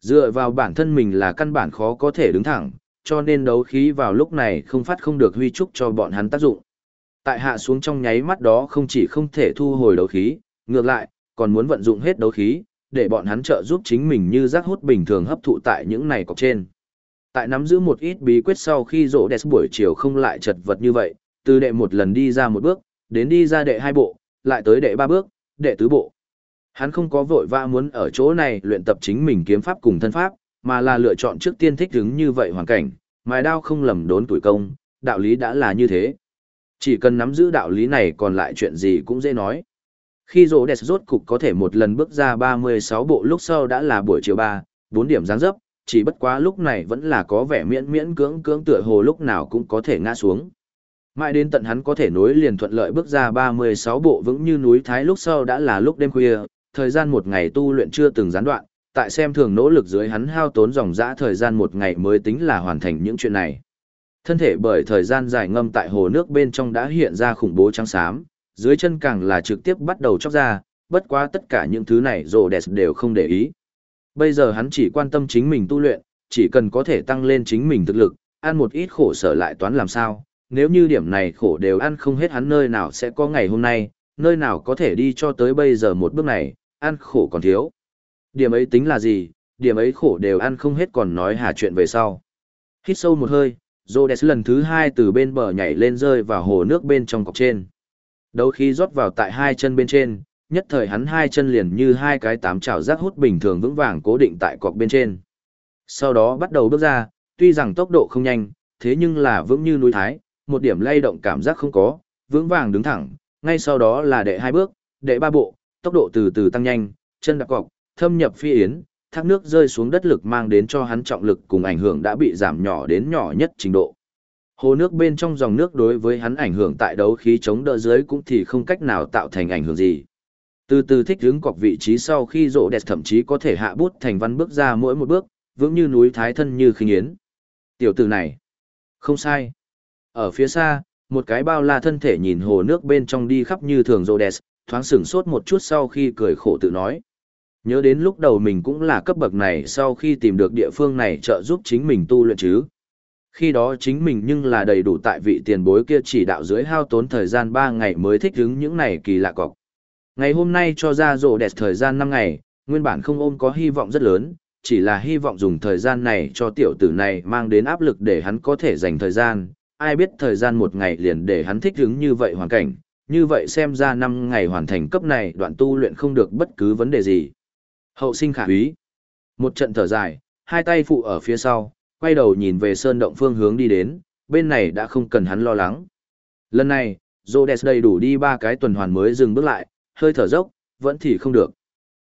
Dựa vào bản thân mình là căn bản khó có thể đứng thẳng, cho nên đấu khí vào lúc này không phát không được huy trúc cho bọn hắn tác dụng. Tại hạ xuống trong nháy mắt đó không chỉ không thể thu hồi đấu khí, ngược lại, còn muốn vận dụng hết đấu khí, để bọn hắn trợ giúp chính mình như rác hút bình thường hấp thụ tại những này cọc trên. Tại nắm giữ một ít bí quyết sau khi rộ đẹp buổi chiều không lại chật vật như vậy, từ đệ một lần đi ra một bước, đến đi ra đệ hai bộ, lại tới đệ ba bước, đệ tứ bộ. Hắn không có vội vã muốn ở chỗ này luyện tập chính mình kiếm pháp cùng thân pháp, mà là lựa chọn trước tiên thích ứng như vậy hoàn cảnh, mài đao không lầm đốn tuổi công, đạo lý đã là như thế. Chỉ cần nắm giữ đạo lý này còn lại chuyện gì cũng dễ nói. Khi rỗ đẹp rốt cục có thể một lần bước ra 36 bộ lúc sau đã là buổi chiều 3, 4 điểm giáng dấp, chỉ bất quá lúc này vẫn là có vẻ miễn miễn cưỡng cưỡng tựa hồ lúc nào cũng có thể ngã xuống. Mãi đến tận hắn có thể nối liền thuận lợi bước ra 36 bộ vững như núi Thái lúc sau đã là lúc đêm khuya, thời gian một ngày tu luyện chưa từng gián đoạn, tại xem thường nỗ lực dưới hắn hao tốn dòng dã thời gian một ngày mới tính là hoàn thành những chuyện này. Thân thể bởi thời gian dài ngâm tại hồ nước bên trong đã hiện ra khủng bố trắng xám, dưới chân càng là trực tiếp bắt đầu chóc ra, bất quá tất cả những thứ này rồ đẹp đều không để ý. Bây giờ hắn chỉ quan tâm chính mình tu luyện, chỉ cần có thể tăng lên chính mình thực lực, ăn một ít khổ sở lại toán làm sao, nếu như điểm này khổ đều ăn không hết hắn nơi nào sẽ có ngày hôm nay, nơi nào có thể đi cho tới bây giờ một bước này, ăn khổ còn thiếu. Điểm ấy tính là gì, điểm ấy khổ đều ăn không hết còn nói hà chuyện về sau. Hít sâu một hơi, Rhodes lần thứ hai từ bên bờ nhảy lên rơi vào hồ nước bên trong cọc trên. Đấu khí rót vào tại hai chân bên trên, nhất thời hắn hai chân liền như hai cái tám chảo rác hút bình thường vững vàng cố định tại cọc bên trên. Sau đó bắt đầu bước ra, tuy rằng tốc độ không nhanh, thế nhưng là vững như núi thái, một điểm lay động cảm giác không có, vững vàng đứng thẳng, ngay sau đó là đệ hai bước, đệ ba bộ, tốc độ từ từ tăng nhanh, chân đạp cọc, thâm nhập phi yến, thác nước rơi xuống đất lực mang đến cho hắn trọng lực cùng ảnh hưởng đã bị giảm nhỏ đến nhỏ nhất trình độ. Hồ nước bên trong dòng nước đối với hắn ảnh hưởng tại đấu khí chống đỡ dưới cũng thì không cách nào tạo thành ảnh hưởng gì. Từ từ thích hướng cọc vị trí sau khi rộ đẹp thậm chí có thể hạ bút thành văn bước ra mỗi một bước, vững như núi thái thân như khinh yến. Tiểu tử này, không sai. Ở phía xa, một cái bao la thân thể nhìn hồ nước bên trong đi khắp như thường rộ đẹp, thoáng sửng sốt một chút sau khi cười khổ tự nói. Nhớ đến lúc đầu mình cũng là cấp bậc này sau khi tìm được địa phương này trợ giúp chính mình tu luyện chứ. Khi đó chính mình nhưng là đầy đủ tại vị tiền bối kia chỉ đạo dưới hao tốn thời gian 3 ngày mới thích ứng những này kỳ lạ cọc. Ngày hôm nay cho ra rổ đẹp thời gian 5 ngày, nguyên bản không ôm có hy vọng rất lớn, chỉ là hy vọng dùng thời gian này cho tiểu tử này mang đến áp lực để hắn có thể dành thời gian. Ai biết thời gian một ngày liền để hắn thích ứng như vậy hoàn cảnh, như vậy xem ra 5 ngày hoàn thành cấp này đoạn tu luyện không được bất cứ vấn đề gì. Hậu sinh khả úy. Một trận thở dài, hai tay phụ ở phía sau, quay đầu nhìn về sơn động phương hướng đi đến, bên này đã không cần hắn lo lắng. Lần này, Rhodes đầy đủ đi ba cái tuần hoàn mới dừng bước lại, hơi thở dốc, vẫn thì không được.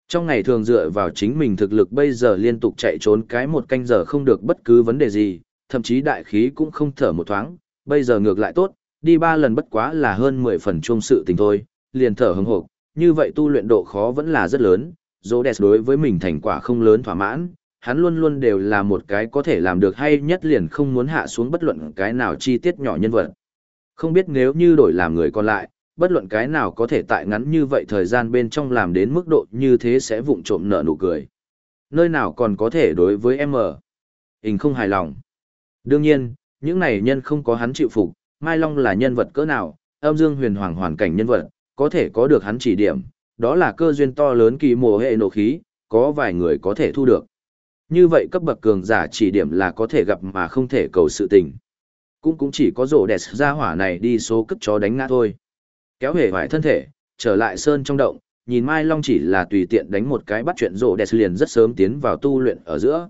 Trong ngày thường dựa vào chính mình thực lực bây giờ liên tục chạy trốn cái một canh giờ không được bất cứ vấn đề gì, thậm chí đại khí cũng không thở một thoáng, bây giờ ngược lại tốt, đi ba lần bất quá là hơn 10 phần chung sự tình thôi, liền thở hứng hộp, như vậy tu luyện độ khó vẫn là rất lớn, Rhodes đối với mình thành quả không lớn thỏa mãn, hắn luôn luôn đều là một cái có thể làm được hay nhất liền không muốn hạ xuống bất luận cái nào chi tiết nhỏ nhân vật. Không biết nếu như đổi làm người còn lại, bất luận cái nào có thể tại ngắn như vậy thời gian bên trong làm đến mức độ như thế sẽ vụng trộm nợ nụ cười. Nơi nào còn có thể đối với em ở. Hình không hài lòng. Đương nhiên, những này nhân không có hắn chịu phục, Mai Long là nhân vật cỡ nào, âm dương huyền hoàng hoàn cảnh nhân vật, có thể có được hắn chỉ điểm, đó là cơ duyên to lớn kỳ mùa hệ nổ khí, có vài người có thể thu được. Như vậy cấp bậc cường giả chỉ điểm là có thể gặp mà không thể cầu sự tình. Cũng cũng chỉ có rổ đẹp ra hỏa này đi số cấp chó đánh ngã thôi. Kéo hề vải thân thể, trở lại sơn trong động, nhìn Mai Long chỉ là tùy tiện đánh một cái bắt chuyện rộ đẹp liền rất sớm tiến vào tu luyện ở giữa.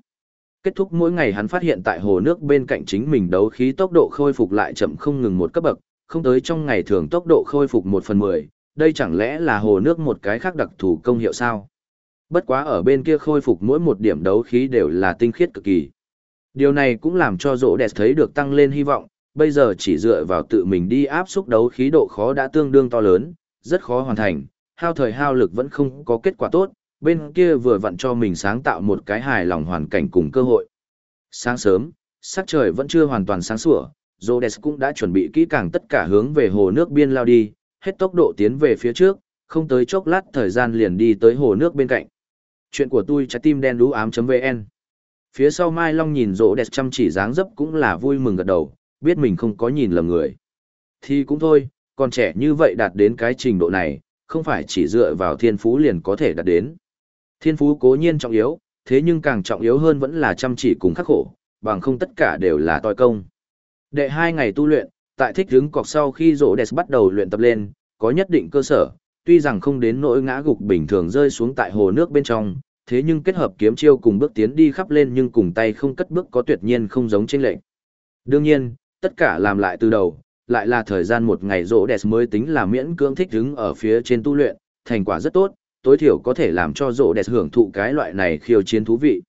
Kết thúc mỗi ngày hắn phát hiện tại hồ nước bên cạnh chính mình đấu khí tốc độ khôi phục lại chậm không ngừng một cấp bậc, không tới trong ngày thường tốc độ khôi phục một phần mười, đây chẳng lẽ là hồ nước một cái khác đặc thù công hiệu sao? Bất quá ở bên kia khôi phục mỗi một điểm đấu khí đều là tinh khiết cực kỳ. Điều này cũng làm cho rộ đẹp thấy được tăng lên hy vọng, bây giờ chỉ dựa vào tự mình đi áp xúc đấu khí độ khó đã tương đương to lớn, rất khó hoàn thành, hao thời hao lực vẫn không có kết quả tốt, bên kia vừa vặn cho mình sáng tạo một cái hài lòng hoàn cảnh cùng cơ hội. Sáng sớm, sắc trời vẫn chưa hoàn toàn sáng sủa, Rhodes cũng đã chuẩn bị kỹ càng tất cả hướng về hồ nước biên lao đi, hết tốc độ tiến về phía trước, không tới chốc lát thời gian liền đi tới hồ nước bên cạnh. Chuyện của tôi trái tim đen đú ám.vn Phía sau Mai Long nhìn rỗ đẹp chăm chỉ dáng dấp cũng là vui mừng gật đầu, biết mình không có nhìn lầm người. Thì cũng thôi, còn trẻ như vậy đạt đến cái trình độ này, không phải chỉ dựa vào thiên phú liền có thể đạt đến. Thiên phú cố nhiên trọng yếu, thế nhưng càng trọng yếu hơn vẫn là chăm chỉ cùng khắc khổ, bằng không tất cả đều là toi công. Đệ hai ngày tu luyện, tại thích hướng cọc sau khi rỗ đẹp bắt đầu luyện tập lên, có nhất định cơ sở, tuy rằng không đến nỗi ngã gục bình thường rơi xuống tại hồ nước bên trong, thế nhưng kết hợp kiếm chiêu cùng bước tiến đi khắp lên nhưng cùng tay không cất bước có tuyệt nhiên không giống trên lệnh. Đương nhiên, tất cả làm lại từ đầu, lại là thời gian một ngày rỗ đẹp mới tính là miễn cưỡng thích đứng ở phía trên tu luyện, thành quả rất tốt, tối thiểu có thể làm cho rỗ đẹp hưởng thụ cái loại này khiêu chiến thú vị.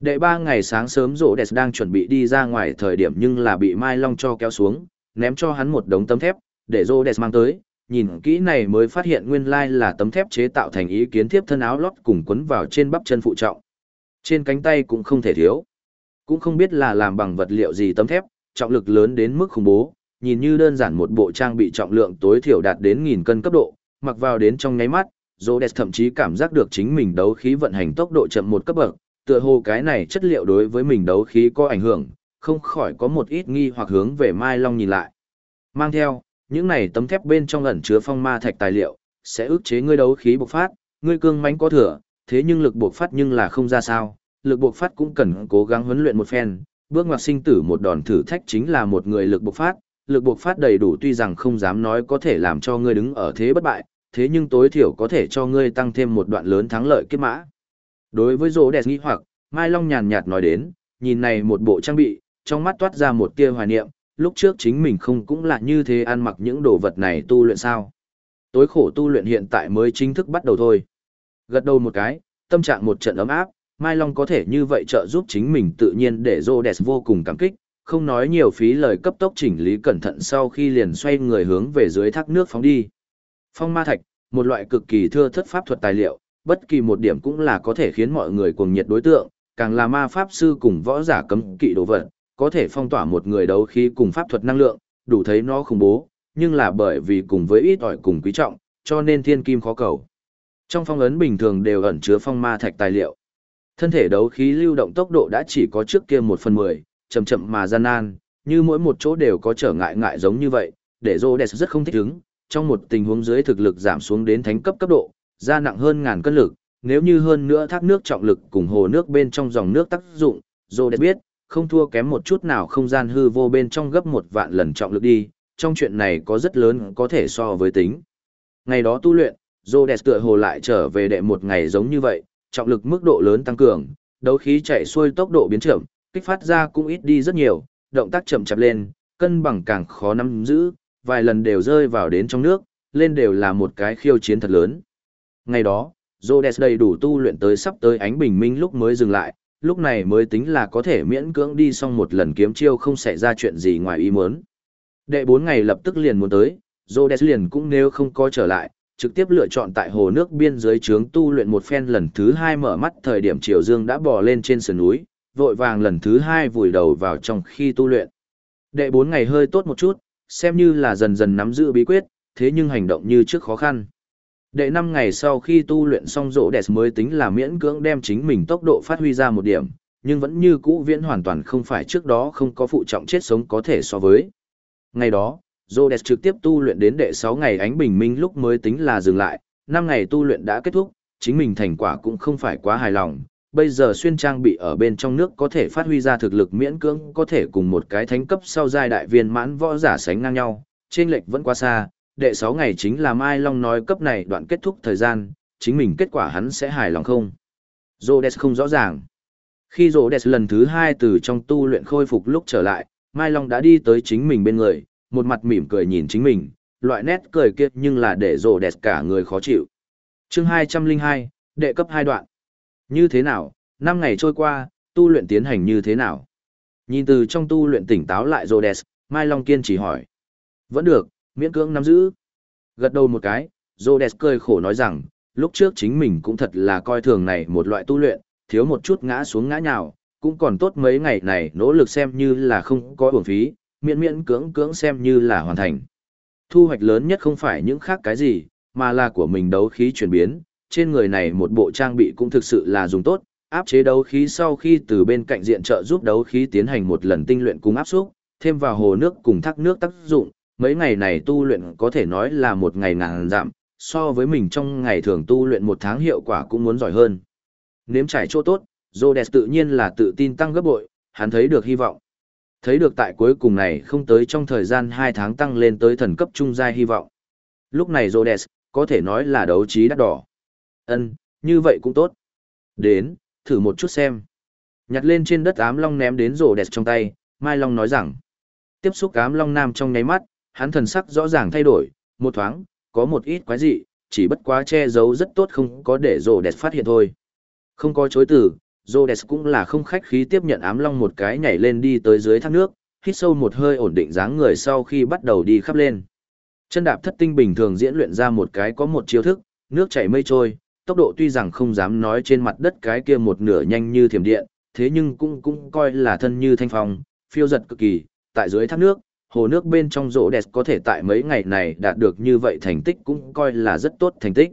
Đệ ba ngày sáng sớm rỗ đẹp đang chuẩn bị đi ra ngoài thời điểm nhưng là bị Mai Long cho kéo xuống, ném cho hắn một đống tấm thép, để rỗ đẹp mang tới, nhìn kỹ này mới phát hiện nguyên lai là tấm thép chế tạo thành ý kiến thiếp thân áo lót cùng quấn vào trên bắp chân phụ trọng. Trên cánh tay cũng không thể thiếu. Cũng không biết là làm bằng vật liệu gì tấm thép, trọng lực lớn đến mức khủng bố, nhìn như đơn giản một bộ trang bị trọng lượng tối thiểu đạt đến nghìn cân cấp độ, mặc vào đến trong nháy mắt, Rhodes thậm chí cảm giác được chính mình đấu khí vận hành tốc độ chậm một cấp bậc, tựa hồ cái này chất liệu đối với mình đấu khí có ảnh hưởng, không khỏi có một ít nghi hoặc hướng về Mai Long nhìn lại. Mang theo, những này tấm thép bên trong ẩn chứa phong ma thạch tài liệu, sẽ ức chế ngươi đấu khí bộc phát, ngươi cương mãnh có thừa, thế nhưng lực bộc phát nhưng là không ra sao, lực bộc phát cũng cần cố gắng huấn luyện một phen, bước ngoặt sinh tử một đòn thử thách chính là một người lực bộc phát, lực bộc phát đầy đủ tuy rằng không dám nói có thể làm cho ngươi đứng ở thế bất bại, thế nhưng tối thiểu có thể cho ngươi tăng thêm một đoạn lớn thắng lợi kết mã. Đối với rỗ đẹp nghĩ hoặc, Mai Long nhàn nhạt nói đến, nhìn này một bộ trang bị, trong mắt toát ra một tia hoài niệm, lúc trước chính mình không cũng là như thế ăn mặc những đồ vật này tu luyện sao. Tối khổ tu luyện hiện tại mới chính thức bắt đầu thôi. Gật đầu một cái, tâm trạng một trận ấm áp, Mai Long có thể như vậy trợ giúp chính mình tự nhiên để Rhodes vô cùng cảm kích, không nói nhiều phí lời cấp tốc chỉnh lý cẩn thận sau khi liền xoay người hướng về dưới thác nước phóng đi. Phong ma thạch, một loại cực kỳ thưa thất pháp thuật tài liệu, bất kỳ một điểm cũng là có thể khiến mọi người cuồng nhiệt đối tượng, càng là ma pháp sư cùng võ giả cấm kỵ đồ vật, có thể phong tỏa một người đấu khí cùng pháp thuật năng lượng, đủ thấy nó khủng bố, nhưng là bởi vì cùng với ít ỏi cùng quý trọng, cho nên thiên kim khó cầu. Trong phong ấn bình thường đều ẩn chứa phong ma thạch tài liệu. Thân thể đấu khí lưu động tốc độ đã chỉ có trước kia một phần mười, chậm chậm mà gian nan, như mỗi một chỗ đều có trở ngại ngại giống như vậy, để Rhodes rất không thích ứng, trong một tình huống dưới thực lực giảm xuống đến thánh cấp cấp độ, ra nặng hơn ngàn cân lực, nếu như hơn nữa thác nước trọng lực cùng hồ nước bên trong dòng nước tác dụng, Rhodes biết, không thua kém một chút nào không gian hư vô bên trong gấp một vạn lần trọng lực đi, trong chuyện này có rất lớn có thể so với tính. Ngày đó tu luyện, Rhodes tựa hồ lại trở về đệ một ngày giống như vậy, trọng lực mức độ lớn tăng cường, đấu khí chạy xuôi tốc độ biến chậm, kích phát ra cũng ít đi rất nhiều, động tác chậm chạp lên, cân bằng càng khó nắm giữ, vài lần đều rơi vào đến trong nước, lên đều là một cái khiêu chiến thật lớn. Ngày đó, Rhodes đầy đủ tu luyện tới sắp tới ánh bình minh lúc mới dừng lại, lúc này mới tính là có thể miễn cưỡng đi xong một lần kiếm chiêu không xảy ra chuyện gì ngoài ý muốn. Đệ bốn ngày lập tức liền muốn tới, Rhodes liền cũng nếu không có trở lại, trực tiếp lựa chọn tại hồ nước biên giới trướng tu luyện một phen lần thứ hai mở mắt thời điểm triều dương đã bò lên trên sườn núi, vội vàng lần thứ hai vùi đầu vào trong khi tu luyện. Đệ bốn ngày hơi tốt một chút, xem như là dần dần nắm giữ bí quyết, thế nhưng hành động như trước khó khăn. Đệ năm ngày sau khi tu luyện xong rỗ đẹp mới tính là miễn cưỡng đem chính mình tốc độ phát huy ra một điểm, nhưng vẫn như cũ viễn hoàn toàn không phải trước đó không có phụ trọng chết sống có thể so với. Ngày đó, Rhodes trực tiếp tu luyện đến đệ 6 ngày ánh bình minh lúc mới tính là dừng lại, 5 ngày tu luyện đã kết thúc, chính mình thành quả cũng không phải quá hài lòng. Bây giờ xuyên trang bị ở bên trong nước có thể phát huy ra thực lực miễn cưỡng có thể cùng một cái thánh cấp sau giai đại viên mãn võ giả sánh ngang nhau, trên lệch vẫn quá xa, đệ 6 ngày chính là Mai Long nói cấp này đoạn kết thúc thời gian, chính mình kết quả hắn sẽ hài lòng không? Rhodes không rõ ràng. Khi Rhodes lần thứ 2 từ trong tu luyện khôi phục lúc trở lại, Mai Long đã đi tới chính mình bên người, một mặt mỉm cười nhìn chính mình, loại nét cười kia nhưng là để rồ đẹp cả người khó chịu. chương 202, đệ cấp 2 đoạn. Như thế nào, 5 ngày trôi qua, tu luyện tiến hành như thế nào? Nhìn từ trong tu luyện tỉnh táo lại rồ đẹp, Mai Long kiên chỉ hỏi. Vẫn được, miễn cưỡng nắm giữ. Gật đầu một cái, rồ đẹp cười khổ nói rằng, lúc trước chính mình cũng thật là coi thường này một loại tu luyện, thiếu một chút ngã xuống ngã nhào, cũng còn tốt mấy ngày này nỗ lực xem như là không có uổng phí, miễn miễn cưỡng cưỡng xem như là hoàn thành. Thu hoạch lớn nhất không phải những khác cái gì, mà là của mình đấu khí chuyển biến, trên người này một bộ trang bị cũng thực sự là dùng tốt, áp chế đấu khí sau khi từ bên cạnh diện trợ giúp đấu khí tiến hành một lần tinh luyện cùng áp xúc, thêm vào hồ nước cùng thác nước tác dụng, mấy ngày này tu luyện có thể nói là một ngày ngàn giảm, so với mình trong ngày thường tu luyện một tháng hiệu quả cũng muốn giỏi hơn. Nếm trải chỗ tốt, Rhodes tự nhiên là tự tin tăng gấp bội, hắn thấy được hy vọng. Thấy được tại cuối cùng này không tới trong thời gian 2 tháng tăng lên tới thần cấp trung giai hy vọng. Lúc này Rhodes, có thể nói là đấu trí đắt đỏ. Ân, như vậy cũng tốt. Đến, thử một chút xem. Nhặt lên trên đất ám long ném đến Rhodes trong tay, Mai Long nói rằng. Tiếp xúc ám long nam trong nháy mắt, hắn thần sắc rõ ràng thay đổi, một thoáng, có một ít quái dị, chỉ bất quá che giấu rất tốt không có để rồ đẹp phát hiện thôi. Không có chối từ, Rhodes cũng là không khách khí tiếp nhận ám long một cái nhảy lên đi tới dưới thác nước, hít sâu một hơi ổn định dáng người sau khi bắt đầu đi khắp lên. Chân đạp thất tinh bình thường diễn luyện ra một cái có một chiêu thức, nước chảy mây trôi, tốc độ tuy rằng không dám nói trên mặt đất cái kia một nửa nhanh như thiểm điện, thế nhưng cũng cũng coi là thân như thanh phong, phiêu giật cực kỳ, tại dưới thác nước, hồ nước bên trong rỗ đẹp có thể tại mấy ngày này đạt được như vậy thành tích cũng coi là rất tốt thành tích.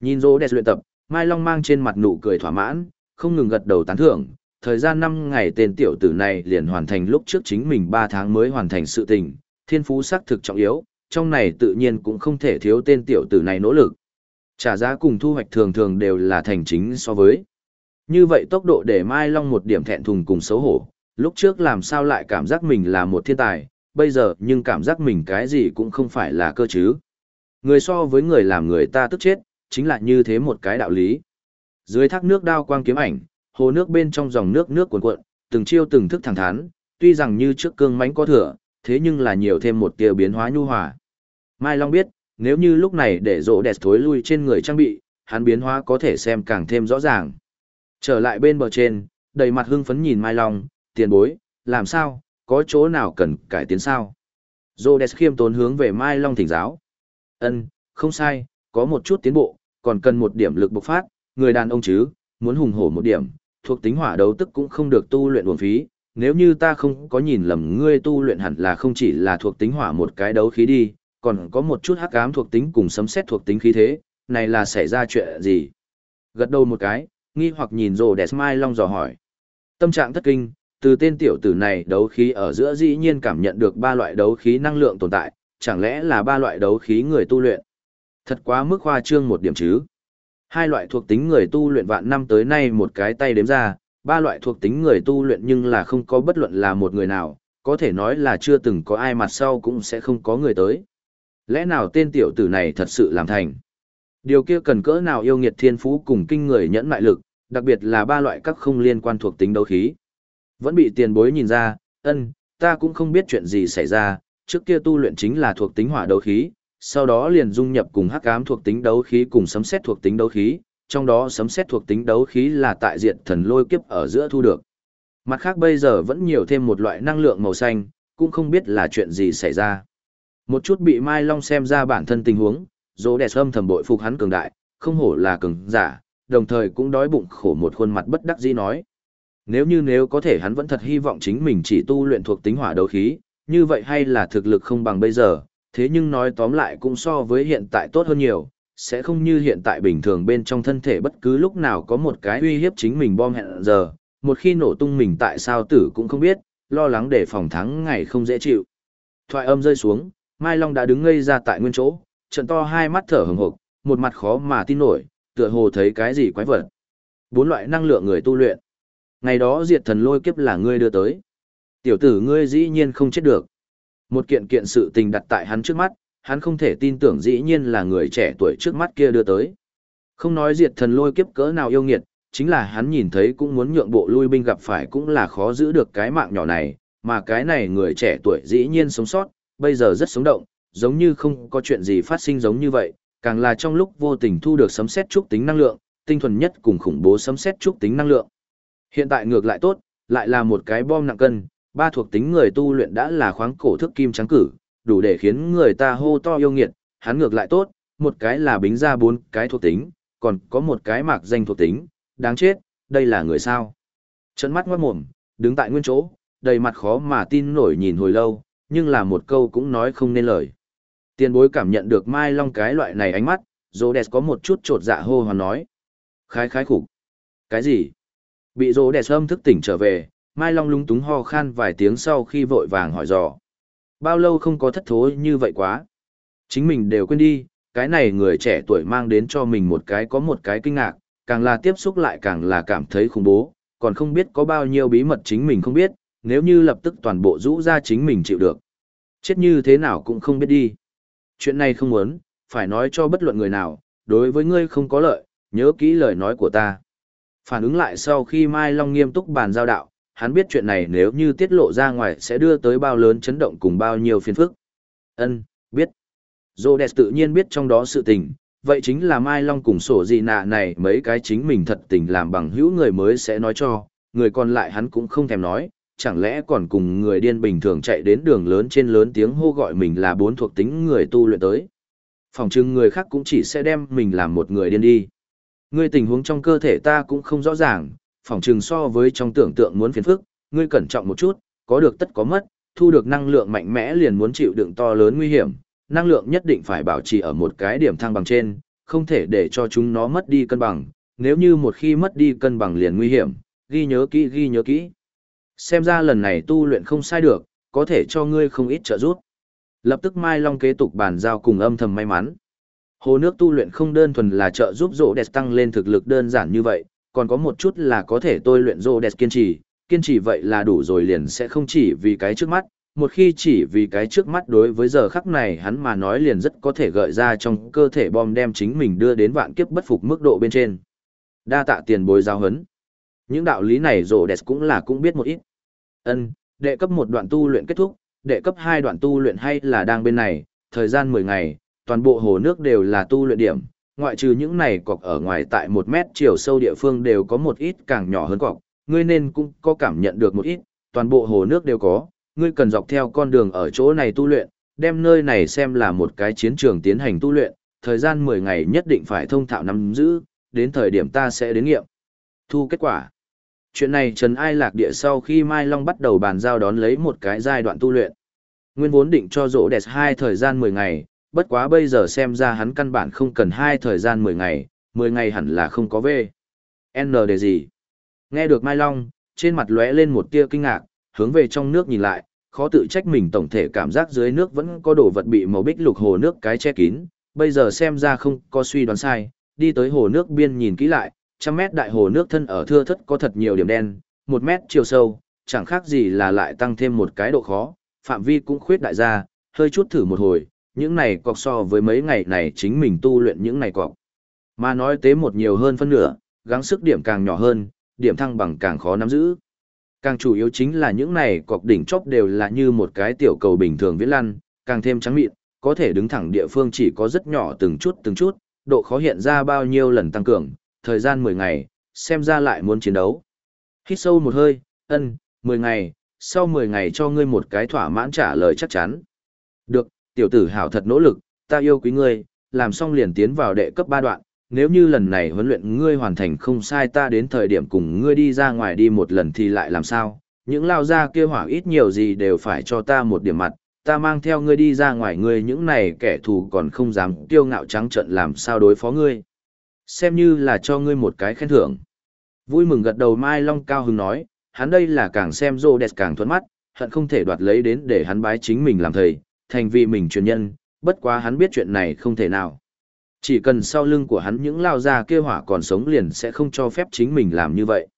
Nhìn rỗ đẹp luyện tập, Mai Long mang trên mặt nụ cười thỏa mãn, không ngừng gật đầu tán thưởng, thời gian 5 ngày tên tiểu tử này liền hoàn thành lúc trước chính mình 3 tháng mới hoàn thành sự tình, thiên phú xác thực trọng yếu, trong này tự nhiên cũng không thể thiếu tên tiểu tử này nỗ lực. Trả giá cùng thu hoạch thường thường đều là thành chính so với. Như vậy tốc độ để Mai Long một điểm thẹn thùng cùng xấu hổ, lúc trước làm sao lại cảm giác mình là một thiên tài, bây giờ nhưng cảm giác mình cái gì cũng không phải là cơ chứ. Người so với người làm người ta tức chết, chính là như thế một cái đạo lý. Dưới thác nước đao quang kiếm ảnh, hồ nước bên trong dòng nước nước cuồn cuộn, từng chiêu từng thức thẳng thắn, tuy rằng như trước cương mãnh có thừa, thế nhưng là nhiều thêm một tia biến hóa nhu hòa. Mai Long biết, nếu như lúc này để rỗ đẹp thối lui trên người trang bị, hắn biến hóa có thể xem càng thêm rõ ràng. Trở lại bên bờ trên, đầy mặt hưng phấn nhìn Mai Long, tiền bối, làm sao, có chỗ nào cần cải tiến sao? Rỗ đẹp khiêm tốn hướng về Mai Long thỉnh giáo. Ân, không sai, có một chút tiến bộ, còn cần một điểm lực bộc phát, người đàn ông chứ, muốn hùng hổ một điểm, thuộc tính hỏa đấu tức cũng không được tu luyện uổng phí, nếu như ta không có nhìn lầm ngươi tu luyện hẳn là không chỉ là thuộc tính hỏa một cái đấu khí đi, còn có một chút hắc ám thuộc tính cùng sấm xét thuộc tính khí thế, này là xảy ra chuyện gì? Gật đầu một cái, nghi hoặc nhìn rồ đẹp mai long dò hỏi. Tâm trạng thất kinh, từ tên tiểu tử này đấu khí ở giữa dĩ nhiên cảm nhận được ba loại đấu khí năng lượng tồn tại, chẳng lẽ là ba loại đấu khí người tu luyện? Thật quá mức khoa trương một điểm chứ. Hai loại thuộc tính người tu luyện vạn năm tới nay một cái tay đếm ra, ba loại thuộc tính người tu luyện nhưng là không có bất luận là một người nào, có thể nói là chưa từng có ai mặt sau cũng sẽ không có người tới. Lẽ nào tên tiểu tử này thật sự làm thành? Điều kia cần cỡ nào yêu nghiệt thiên phú cùng kinh người nhẫn mại lực, đặc biệt là ba loại các không liên quan thuộc tính đấu khí. Vẫn bị tiền bối nhìn ra, ân, ta cũng không biết chuyện gì xảy ra, trước kia tu luyện chính là thuộc tính hỏa đấu khí, sau đó liền dung nhập cùng hắc ám thuộc tính đấu khí cùng sấm xét thuộc tính đấu khí, trong đó sấm xét thuộc tính đấu khí là tại diện thần lôi kiếp ở giữa thu được. Mặt khác bây giờ vẫn nhiều thêm một loại năng lượng màu xanh, cũng không biết là chuyện gì xảy ra. Một chút bị Mai Long xem ra bản thân tình huống, dỗ đẹp âm thầm bội phục hắn cường đại, không hổ là cường giả, đồng thời cũng đói bụng khổ một khuôn mặt bất đắc dĩ nói. Nếu như nếu có thể hắn vẫn thật hy vọng chính mình chỉ tu luyện thuộc tính hỏa đấu khí, như vậy hay là thực lực không bằng bây giờ, thế nhưng nói tóm lại cũng so với hiện tại tốt hơn nhiều, sẽ không như hiện tại bình thường bên trong thân thể bất cứ lúc nào có một cái uy hiếp chính mình bom hẹn giờ, một khi nổ tung mình tại sao tử cũng không biết, lo lắng để phòng thắng ngày không dễ chịu. Thoại âm rơi xuống, Mai Long đã đứng ngây ra tại nguyên chỗ, trận to hai mắt thở hừng hực, một mặt khó mà tin nổi, tựa hồ thấy cái gì quái vật. Bốn loại năng lượng người tu luyện. Ngày đó diệt thần lôi kiếp là ngươi đưa tới. Tiểu tử ngươi dĩ nhiên không chết được. Một kiện kiện sự tình đặt tại hắn trước mắt, hắn không thể tin tưởng dĩ nhiên là người trẻ tuổi trước mắt kia đưa tới. Không nói diệt thần lôi kiếp cỡ nào yêu nghiệt, chính là hắn nhìn thấy cũng muốn nhượng bộ lui binh gặp phải cũng là khó giữ được cái mạng nhỏ này, mà cái này người trẻ tuổi dĩ nhiên sống sót, bây giờ rất sống động, giống như không có chuyện gì phát sinh giống như vậy, càng là trong lúc vô tình thu được sấm xét trúc tính năng lượng, tinh thuần nhất cùng khủng bố sấm xét trúc tính năng lượng. Hiện tại ngược lại tốt, lại là một cái bom nặng cân, ba thuộc tính người tu luyện đã là khoáng cổ thức kim trắng cử, đủ để khiến người ta hô to yêu nghiệt, hắn ngược lại tốt, một cái là bính ra bốn cái thuộc tính, còn có một cái mạc danh thuộc tính, đáng chết, đây là người sao. Trận mắt ngoát mồm, đứng tại nguyên chỗ, đầy mặt khó mà tin nổi nhìn hồi lâu, nhưng là một câu cũng nói không nên lời. Tiền bối cảm nhận được Mai Long cái loại này ánh mắt, Rhodes có một chút trột dạ hô hoàn nói. Khái khái khủng. Cái gì? Bị Rhodes âm thức tỉnh trở về, Mai Long lúng túng ho khan vài tiếng sau khi vội vàng hỏi dò. Bao lâu không có thất thố như vậy quá? Chính mình đều quên đi, cái này người trẻ tuổi mang đến cho mình một cái có một cái kinh ngạc, càng là tiếp xúc lại càng là cảm thấy khủng bố, còn không biết có bao nhiêu bí mật chính mình không biết, nếu như lập tức toàn bộ rũ ra chính mình chịu được. Chết như thế nào cũng không biết đi. Chuyện này không muốn, phải nói cho bất luận người nào, đối với ngươi không có lợi, nhớ kỹ lời nói của ta. Phản ứng lại sau khi Mai Long nghiêm túc bàn giao đạo, hắn biết chuyện này nếu như tiết lộ ra ngoài sẽ đưa tới bao lớn chấn động cùng bao nhiêu phiền phức. Ân, biết. Rhodes tự nhiên biết trong đó sự tình, vậy chính là Mai Long cùng sổ gì nạ này mấy cái chính mình thật tình làm bằng hữu người mới sẽ nói cho, người còn lại hắn cũng không thèm nói, chẳng lẽ còn cùng người điên bình thường chạy đến đường lớn trên lớn tiếng hô gọi mình là bốn thuộc tính người tu luyện tới. Phòng chừng người khác cũng chỉ sẽ đem mình làm một người điên đi. Ngươi tình huống trong cơ thể ta cũng không rõ ràng, phòng chừng so với trong tưởng tượng muốn phiền phức, ngươi cẩn trọng một chút, có được tất có mất, thu được năng lượng mạnh mẽ liền muốn chịu đựng to lớn nguy hiểm, năng lượng nhất định phải bảo trì ở một cái điểm thăng bằng trên, không thể để cho chúng nó mất đi cân bằng, nếu như một khi mất đi cân bằng liền nguy hiểm, ghi nhớ kỹ ghi nhớ kỹ. Xem ra lần này tu luyện không sai được, có thể cho ngươi không ít trợ giúp. Lập tức Mai Long kế tục bàn giao cùng âm thầm may mắn. Hồ nước tu luyện không đơn thuần là trợ giúp rỗ đẹp tăng lên thực lực đơn giản như vậy, còn có một chút là có thể tôi luyện rỗ đẹp kiên trì, kiên trì vậy là đủ rồi liền sẽ không chỉ vì cái trước mắt, một khi chỉ vì cái trước mắt đối với giờ khắc này hắn mà nói liền rất có thể gợi ra trong cơ thể bom đem chính mình đưa đến vạn kiếp bất phục mức độ bên trên. Đa tạ tiền bối giao hấn. Những đạo lý này rồ đẹp cũng là cũng biết một ít. Ân, đệ cấp một đoạn tu luyện kết thúc, đệ cấp hai đoạn tu luyện hay là đang bên này, thời gian 10 ngày, toàn bộ hồ nước đều là tu luyện điểm, ngoại trừ những này cọc ở ngoài tại một mét chiều sâu địa phương đều có một ít càng nhỏ hơn cọc, ngươi nên cũng có cảm nhận được một ít, toàn bộ hồ nước đều có, ngươi cần dọc theo con đường ở chỗ này tu luyện, đem nơi này xem là một cái chiến trường tiến hành tu luyện, thời gian 10 ngày nhất định phải thông thạo nắm giữ, đến thời điểm ta sẽ đến nghiệm. Thu kết quả. Chuyện này Trần Ai Lạc Địa sau khi Mai Long bắt đầu bàn giao đón lấy một cái giai đoạn tu luyện. Nguyên vốn định cho rỗ đẹp hai thời gian 10 ngày, bất quá bây giờ xem ra hắn căn bản không cần hai thời gian 10 ngày, 10 ngày hẳn là không có về. N để gì? Nghe được Mai Long, trên mặt lóe lên một tia kinh ngạc, hướng về trong nước nhìn lại, khó tự trách mình tổng thể cảm giác dưới nước vẫn có đồ vật bị màu bích lục hồ nước cái che kín, bây giờ xem ra không có suy đoán sai, đi tới hồ nước biên nhìn kỹ lại, trăm mét đại hồ nước thân ở thưa thất có thật nhiều điểm đen, một mét chiều sâu, chẳng khác gì là lại tăng thêm một cái độ khó, phạm vi cũng khuyết đại ra, hơi chút thử một hồi, những này cọc so với mấy ngày này chính mình tu luyện những này cọc. Mà nói tế một nhiều hơn phân nửa, gắng sức điểm càng nhỏ hơn, điểm thăng bằng càng khó nắm giữ. Càng chủ yếu chính là những này cọc đỉnh chóp đều là như một cái tiểu cầu bình thường viết lăn, càng thêm trắng mịn, có thể đứng thẳng địa phương chỉ có rất nhỏ từng chút từng chút, độ khó hiện ra bao nhiêu lần tăng cường, thời gian 10 ngày, xem ra lại muốn chiến đấu. Hít sâu một hơi, ân, 10 ngày, sau 10 ngày cho ngươi một cái thỏa mãn trả lời chắc chắn. Được, tiểu tử hảo thật nỗ lực, ta yêu quý ngươi, làm xong liền tiến vào đệ cấp 3 đoạn, nếu như lần này huấn luyện ngươi hoàn thành không sai ta đến thời điểm cùng ngươi đi ra ngoài đi một lần thì lại làm sao, những lao ra kia hỏa ít nhiều gì đều phải cho ta một điểm mặt, ta mang theo ngươi đi ra ngoài ngươi những này kẻ thù còn không dám kiêu ngạo trắng trận làm sao đối phó ngươi. Xem như là cho ngươi một cái khen thưởng. Vui mừng gật đầu Mai Long cao hứng nói, hắn đây là càng xem rô đẹp càng thuẫn mắt, hận không thể đoạt lấy đến để hắn bái chính mình làm thầy, thành vì mình truyền nhân, bất quá hắn biết chuyện này không thể nào. Chỉ cần sau lưng của hắn những lao ra kia hỏa còn sống liền sẽ không cho phép chính mình làm như vậy.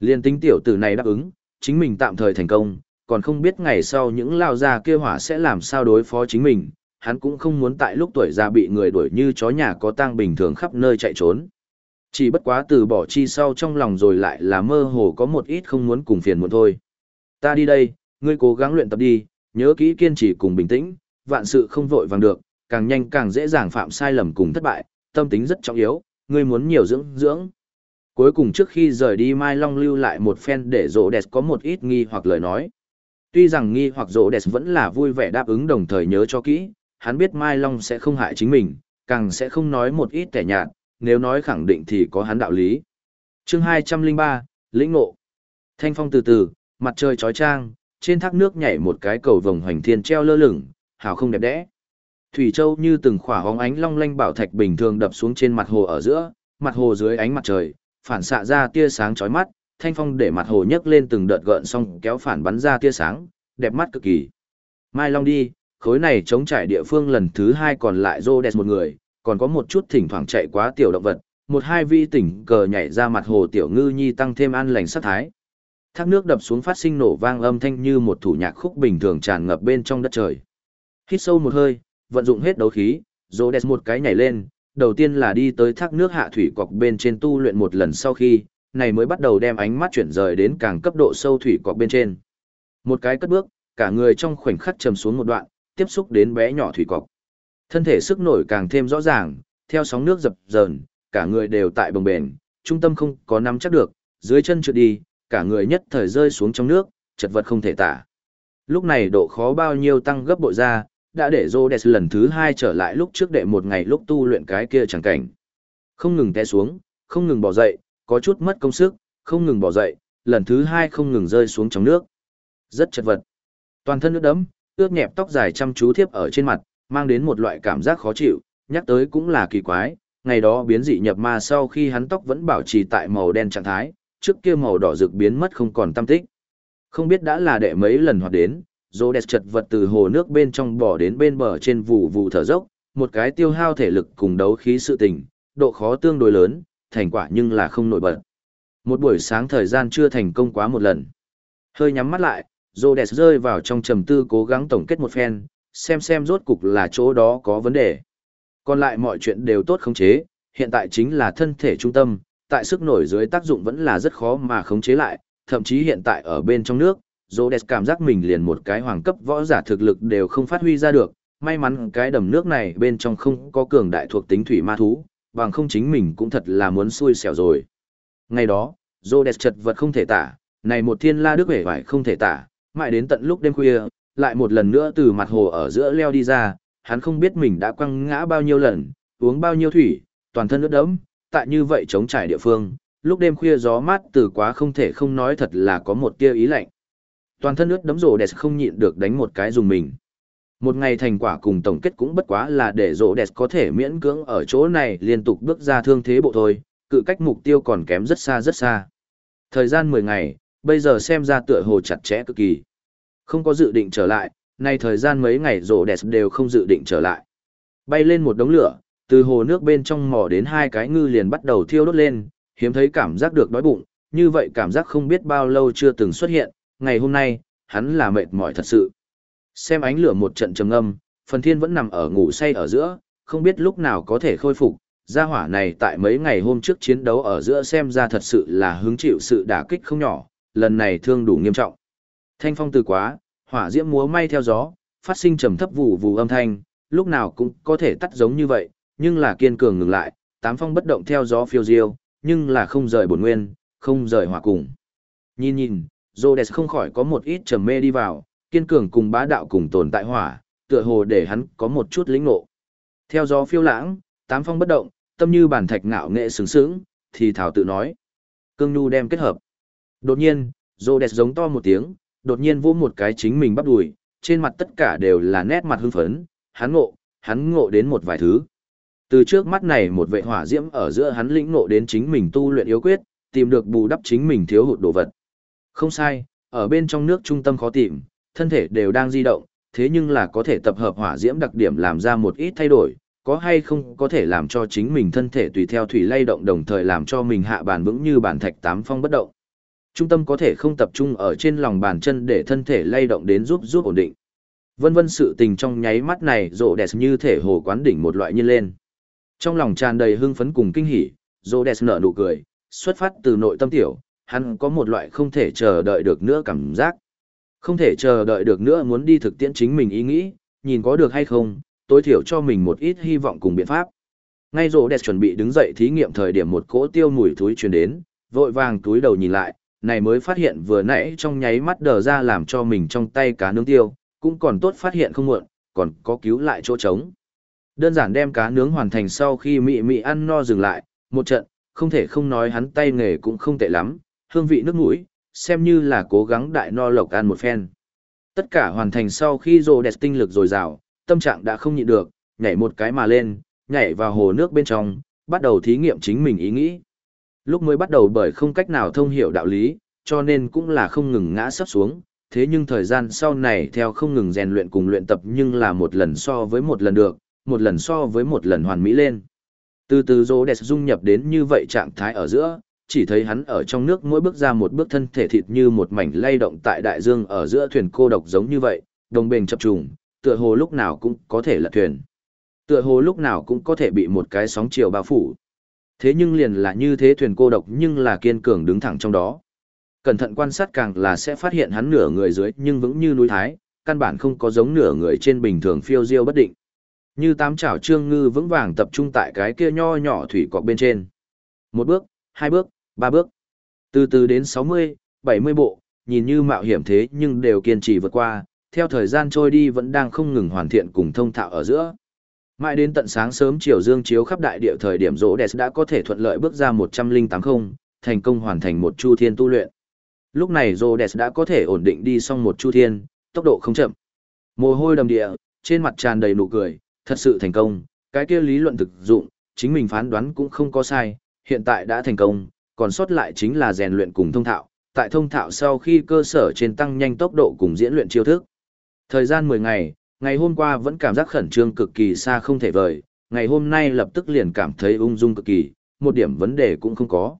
Liên tính tiểu tử này đáp ứng, chính mình tạm thời thành công, còn không biết ngày sau những lao ra kia hỏa sẽ làm sao đối phó chính mình, hắn cũng không muốn tại lúc tuổi già bị người đuổi như chó nhà có tang bình thường khắp nơi chạy trốn. Chỉ bất quá từ bỏ chi sau trong lòng rồi lại là mơ hồ có một ít không muốn cùng phiền muộn thôi. Ta đi đây, ngươi cố gắng luyện tập đi, nhớ kỹ kiên trì cùng bình tĩnh, vạn sự không vội vàng được, càng nhanh càng dễ dàng phạm sai lầm cùng thất bại, tâm tính rất trọng yếu, ngươi muốn nhiều dưỡng dưỡng. Cuối cùng trước khi rời đi Mai Long lưu lại một phen để rỗ đẹp có một ít nghi hoặc lời nói. Tuy rằng nghi hoặc rỗ đẹp vẫn là vui vẻ đáp ứng đồng thời nhớ cho kỹ, hắn biết Mai Long sẽ không hại chính mình, càng sẽ không nói một ít kẻ nhạt, nếu nói khẳng định thì có hắn đạo lý. chương 203, Lĩnh Ngộ Thanh phong từ từ, mặt trời trói trang, trên thác nước nhảy một cái cầu vồng hoành thiên treo lơ lửng, hào không đẹp đẽ. Thủy Châu như từng khỏa hóng ánh long lanh bảo thạch bình thường đập xuống trên mặt hồ ở giữa, mặt hồ dưới ánh mặt trời, phản xạ ra tia sáng chói mắt, thanh phong để mặt hồ nhấc lên từng đợt gợn xong kéo phản bắn ra tia sáng, đẹp mắt cực kỳ. Mai Long đi, khối này chống trải địa phương lần thứ hai còn lại rô đẹp một người, còn có một chút thỉnh thoảng chạy quá tiểu động vật, một hai vi tỉnh cờ nhảy ra mặt hồ tiểu ngư nhi tăng thêm an lành sát thái. Thác nước đập xuống phát sinh nổ vang âm thanh như một thủ nhạc khúc bình thường tràn ngập bên trong đất trời. Hít sâu một hơi, vận dụng hết đấu khí, rô đẹp một cái nhảy lên, đầu tiên là đi tới thác nước hạ thủy cọc bên trên tu luyện một lần sau khi, này mới bắt đầu đem ánh mắt chuyển rời đến càng cấp độ sâu thủy cọc bên trên. Một cái cất bước, cả người trong khoảnh khắc trầm xuống một đoạn, tiếp xúc đến bé nhỏ thủy cọc. Thân thể sức nổi càng thêm rõ ràng, theo sóng nước dập dờn, cả người đều tại bồng bền, trung tâm không có nắm chắc được, dưới chân trượt đi, cả người nhất thời rơi xuống trong nước, chật vật không thể tả. Lúc này độ khó bao nhiêu tăng gấp bội ra, đã để Rhodes lần thứ hai trở lại lúc trước đệ một ngày lúc tu luyện cái kia chẳng cảnh. Không ngừng té xuống, không ngừng bỏ dậy, có chút mất công sức, không ngừng bỏ dậy, lần thứ hai không ngừng rơi xuống trong nước. Rất chật vật. Toàn thân nước đấm, ướt nhẹp tóc dài chăm chú thiếp ở trên mặt, mang đến một loại cảm giác khó chịu, nhắc tới cũng là kỳ quái. Ngày đó biến dị nhập ma sau khi hắn tóc vẫn bảo trì tại màu đen trạng thái, trước kia màu đỏ rực biến mất không còn tâm tích. Không biết đã là đệ mấy lần hoạt đến, rô đẹp chật vật từ hồ nước bên trong bỏ đến bên bờ trên vụ vụ thở dốc, một cái tiêu hao thể lực cùng đấu khí sự tình, độ khó tương đối lớn, thành quả nhưng là không nổi bật. Một buổi sáng thời gian chưa thành công quá một lần. Hơi nhắm mắt lại, Rhodes rơi vào trong trầm tư cố gắng tổng kết một phen, xem xem rốt cục là chỗ đó có vấn đề. Còn lại mọi chuyện đều tốt khống chế, hiện tại chính là thân thể trung tâm, tại sức nổi dưới tác dụng vẫn là rất khó mà khống chế lại, thậm chí hiện tại ở bên trong nước, Rhodes cảm giác mình liền một cái hoàng cấp võ giả thực lực đều không phát huy ra được, may mắn cái đầm nước này bên trong không có cường đại thuộc tính thủy ma thú, bằng không chính mình cũng thật là muốn xui xẻo rồi. Ngày đó, Rhodes chật vật không thể tả, này một thiên la đức vẻ vải không thể tả, mãi đến tận lúc đêm khuya, lại một lần nữa từ mặt hồ ở giữa leo đi ra, hắn không biết mình đã quăng ngã bao nhiêu lần, uống bao nhiêu thủy, toàn thân ướt đẫm, tại như vậy chống trải địa phương, lúc đêm khuya gió mát từ quá không thể không nói thật là có một tia ý lạnh. Toàn thân ướt đẫm rổ đẹp không nhịn được đánh một cái dùng mình. Một ngày thành quả cùng tổng kết cũng bất quá là để rổ đẹp có thể miễn cưỡng ở chỗ này liên tục bước ra thương thế bộ thôi, cự cách mục tiêu còn kém rất xa rất xa. Thời gian 10 ngày, bây giờ xem ra tựa hồ chặt chẽ cực kỳ. Không có dự định trở lại, nay thời gian mấy ngày rổ đẹp đều không dự định trở lại. Bay lên một đống lửa, từ hồ nước bên trong mò đến hai cái ngư liền bắt đầu thiêu đốt lên, hiếm thấy cảm giác được đói bụng, như vậy cảm giác không biết bao lâu chưa từng xuất hiện, ngày hôm nay, hắn là mệt mỏi thật sự. Xem ánh lửa một trận trầm âm, phần thiên vẫn nằm ở ngủ say ở giữa, không biết lúc nào có thể khôi phục, gia hỏa này tại mấy ngày hôm trước chiến đấu ở giữa xem ra thật sự là hứng chịu sự đả kích không nhỏ, lần này thương đủ nghiêm trọng. Thanh phong từ quá, hỏa diễm múa may theo gió, phát sinh trầm thấp vụ vù âm thanh, lúc nào cũng có thể tắt giống như vậy, nhưng là kiên cường ngừng lại, tám phong bất động theo gió phiêu diêu, nhưng là không rời bổn nguyên, không rời hỏa cùng. Nhìn nhìn, Rhodes không khỏi có một ít trầm mê đi vào, kiên cường cùng bá đạo cùng tồn tại hỏa, tựa hồ để hắn có một chút lĩnh ngộ. Theo gió phiêu lãng, tám phong bất động, tâm như bản thạch ngạo nghệ sướng sướng, thì thảo tự nói. Cương nhu đem kết hợp. Đột nhiên, Rhodes giống to một tiếng, đột nhiên vỗ một cái chính mình bắp đùi, trên mặt tất cả đều là nét mặt hưng phấn, hắn ngộ, hắn ngộ đến một vài thứ. Từ trước mắt này một vệ hỏa diễm ở giữa hắn lĩnh ngộ đến chính mình tu luyện yếu quyết, tìm được bù đắp chính mình thiếu hụt đồ vật. Không sai, ở bên trong nước trung tâm khó tìm, thân thể đều đang di động, thế nhưng là có thể tập hợp hỏa diễm đặc điểm làm ra một ít thay đổi, có hay không có thể làm cho chính mình thân thể tùy theo thủy lay động đồng thời làm cho mình hạ bàn vững như bàn thạch tám phong bất động. Trung tâm có thể không tập trung ở trên lòng bàn chân để thân thể lay động đến giúp giúp ổn định. Vân vân sự tình trong nháy mắt này rộ đẹp như thể hồ quán đỉnh một loại nhiên lên. Trong lòng tràn đầy hưng phấn cùng kinh hỉ, Rhodes nở nụ cười, xuất phát từ nội tâm tiểu, hắn có một loại không thể chờ đợi được nữa cảm giác. Không thể chờ đợi được nữa muốn đi thực tiễn chính mình ý nghĩ, nhìn có được hay không, tối thiểu cho mình một ít hy vọng cùng biện pháp. Ngay rộ đẹp chuẩn bị đứng dậy thí nghiệm thời điểm một cỗ tiêu mùi túi truyền đến, vội vàng túi đầu nhìn lại, này mới phát hiện vừa nãy trong nháy mắt đờ ra làm cho mình trong tay cá nướng tiêu, cũng còn tốt phát hiện không muộn, còn có cứu lại chỗ trống. Đơn giản đem cá nướng hoàn thành sau khi mị mị ăn no dừng lại, một trận, không thể không nói hắn tay nghề cũng không tệ lắm, hương vị nước mũi, xem như là cố gắng đại no lộc ăn một phen. Tất cả hoàn thành sau khi rồ đẹp tinh lực dồi dào, tâm trạng đã không nhịn được, nhảy một cái mà lên, nhảy vào hồ nước bên trong, bắt đầu thí nghiệm chính mình ý nghĩ. Lúc mới bắt đầu bởi không cách nào thông hiểu đạo lý, cho nên cũng là không ngừng ngã sắp xuống, thế nhưng thời gian sau này theo không ngừng rèn luyện cùng luyện tập nhưng là một lần so với một lần được, một lần so với một lần hoàn mỹ lên. Từ từ rô đẹp dung nhập đến như vậy trạng thái ở giữa, chỉ thấy hắn ở trong nước mỗi bước ra một bước thân thể thịt như một mảnh lay động tại đại dương ở giữa thuyền cô độc giống như vậy, đồng bền chập trùng, tựa hồ lúc nào cũng có thể lật thuyền. Tựa hồ lúc nào cũng có thể bị một cái sóng chiều bao phủ. Thế nhưng liền là như thế thuyền cô độc nhưng là kiên cường đứng thẳng trong đó. Cẩn thận quan sát càng là sẽ phát hiện hắn nửa người dưới nhưng vững như núi thái, căn bản không có giống nửa người trên bình thường phiêu diêu bất định. Như tám chảo trương ngư vững vàng tập trung tại cái kia nho nhỏ thủy cọc bên trên. Một bước, hai bước, ba bước. Từ từ đến 60, 70 bộ, nhìn như mạo hiểm thế nhưng đều kiên trì vượt qua, theo thời gian trôi đi vẫn đang không ngừng hoàn thiện cùng thông thạo ở giữa. Mãi đến tận sáng sớm chiều dương chiếu khắp đại địa thời điểm rỗ đẹp đã có thể thuận lợi bước ra 180, thành công hoàn thành một chu thiên tu luyện. Lúc này rỗ đẹp đã có thể ổn định đi xong một chu thiên, tốc độ không chậm. Mồ hôi đầm địa, trên mặt tràn đầy nụ cười, thật sự thành công, cái kia lý luận thực dụng, chính mình phán đoán cũng không có sai, hiện tại đã thành công, còn sót lại chính là rèn luyện cùng thông thạo, tại thông thạo sau khi cơ sở trên tăng nhanh tốc độ cùng diễn luyện chiêu thức. Thời gian 10 ngày, ngày hôm qua vẫn cảm giác khẩn trương cực kỳ xa không thể vời, ngày hôm nay lập tức liền cảm thấy ung dung cực kỳ, một điểm vấn đề cũng không có.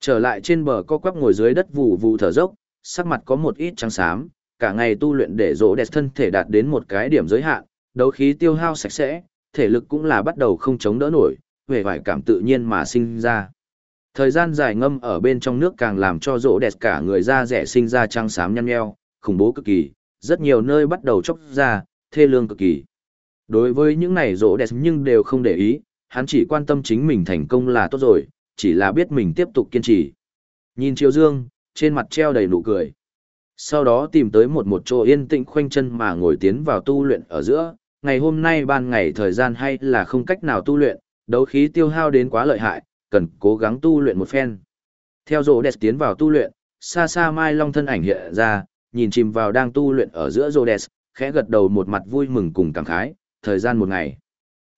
Trở lại trên bờ co quắp ngồi dưới đất vụ vụ thở dốc, sắc mặt có một ít trắng xám, cả ngày tu luyện để rỗ đẹp thân thể đạt đến một cái điểm giới hạn, đấu khí tiêu hao sạch sẽ, thể lực cũng là bắt đầu không chống đỡ nổi, về vải cảm tự nhiên mà sinh ra. Thời gian dài ngâm ở bên trong nước càng làm cho rỗ đẹp cả người da rẻ sinh ra trăng xám nhăn nheo, khủng bố cực kỳ, rất nhiều nơi bắt đầu chốc ra, thê lương cực kỳ. Đối với những này rỗ đẹp nhưng đều không để ý, hắn chỉ quan tâm chính mình thành công là tốt rồi, chỉ là biết mình tiếp tục kiên trì. Nhìn chiều Dương, trên mặt treo đầy nụ cười. Sau đó tìm tới một một chỗ yên tĩnh khoanh chân mà ngồi tiến vào tu luyện ở giữa, ngày hôm nay ban ngày thời gian hay là không cách nào tu luyện, đấu khí tiêu hao đến quá lợi hại, cần cố gắng tu luyện một phen. Theo rồ đẹp tiến vào tu luyện, xa xa Mai Long thân ảnh hiện ra, nhìn chìm vào đang tu luyện ở giữa rồ đẹp, khẽ gật đầu một mặt vui mừng cùng cảm khái, thời gian một ngày.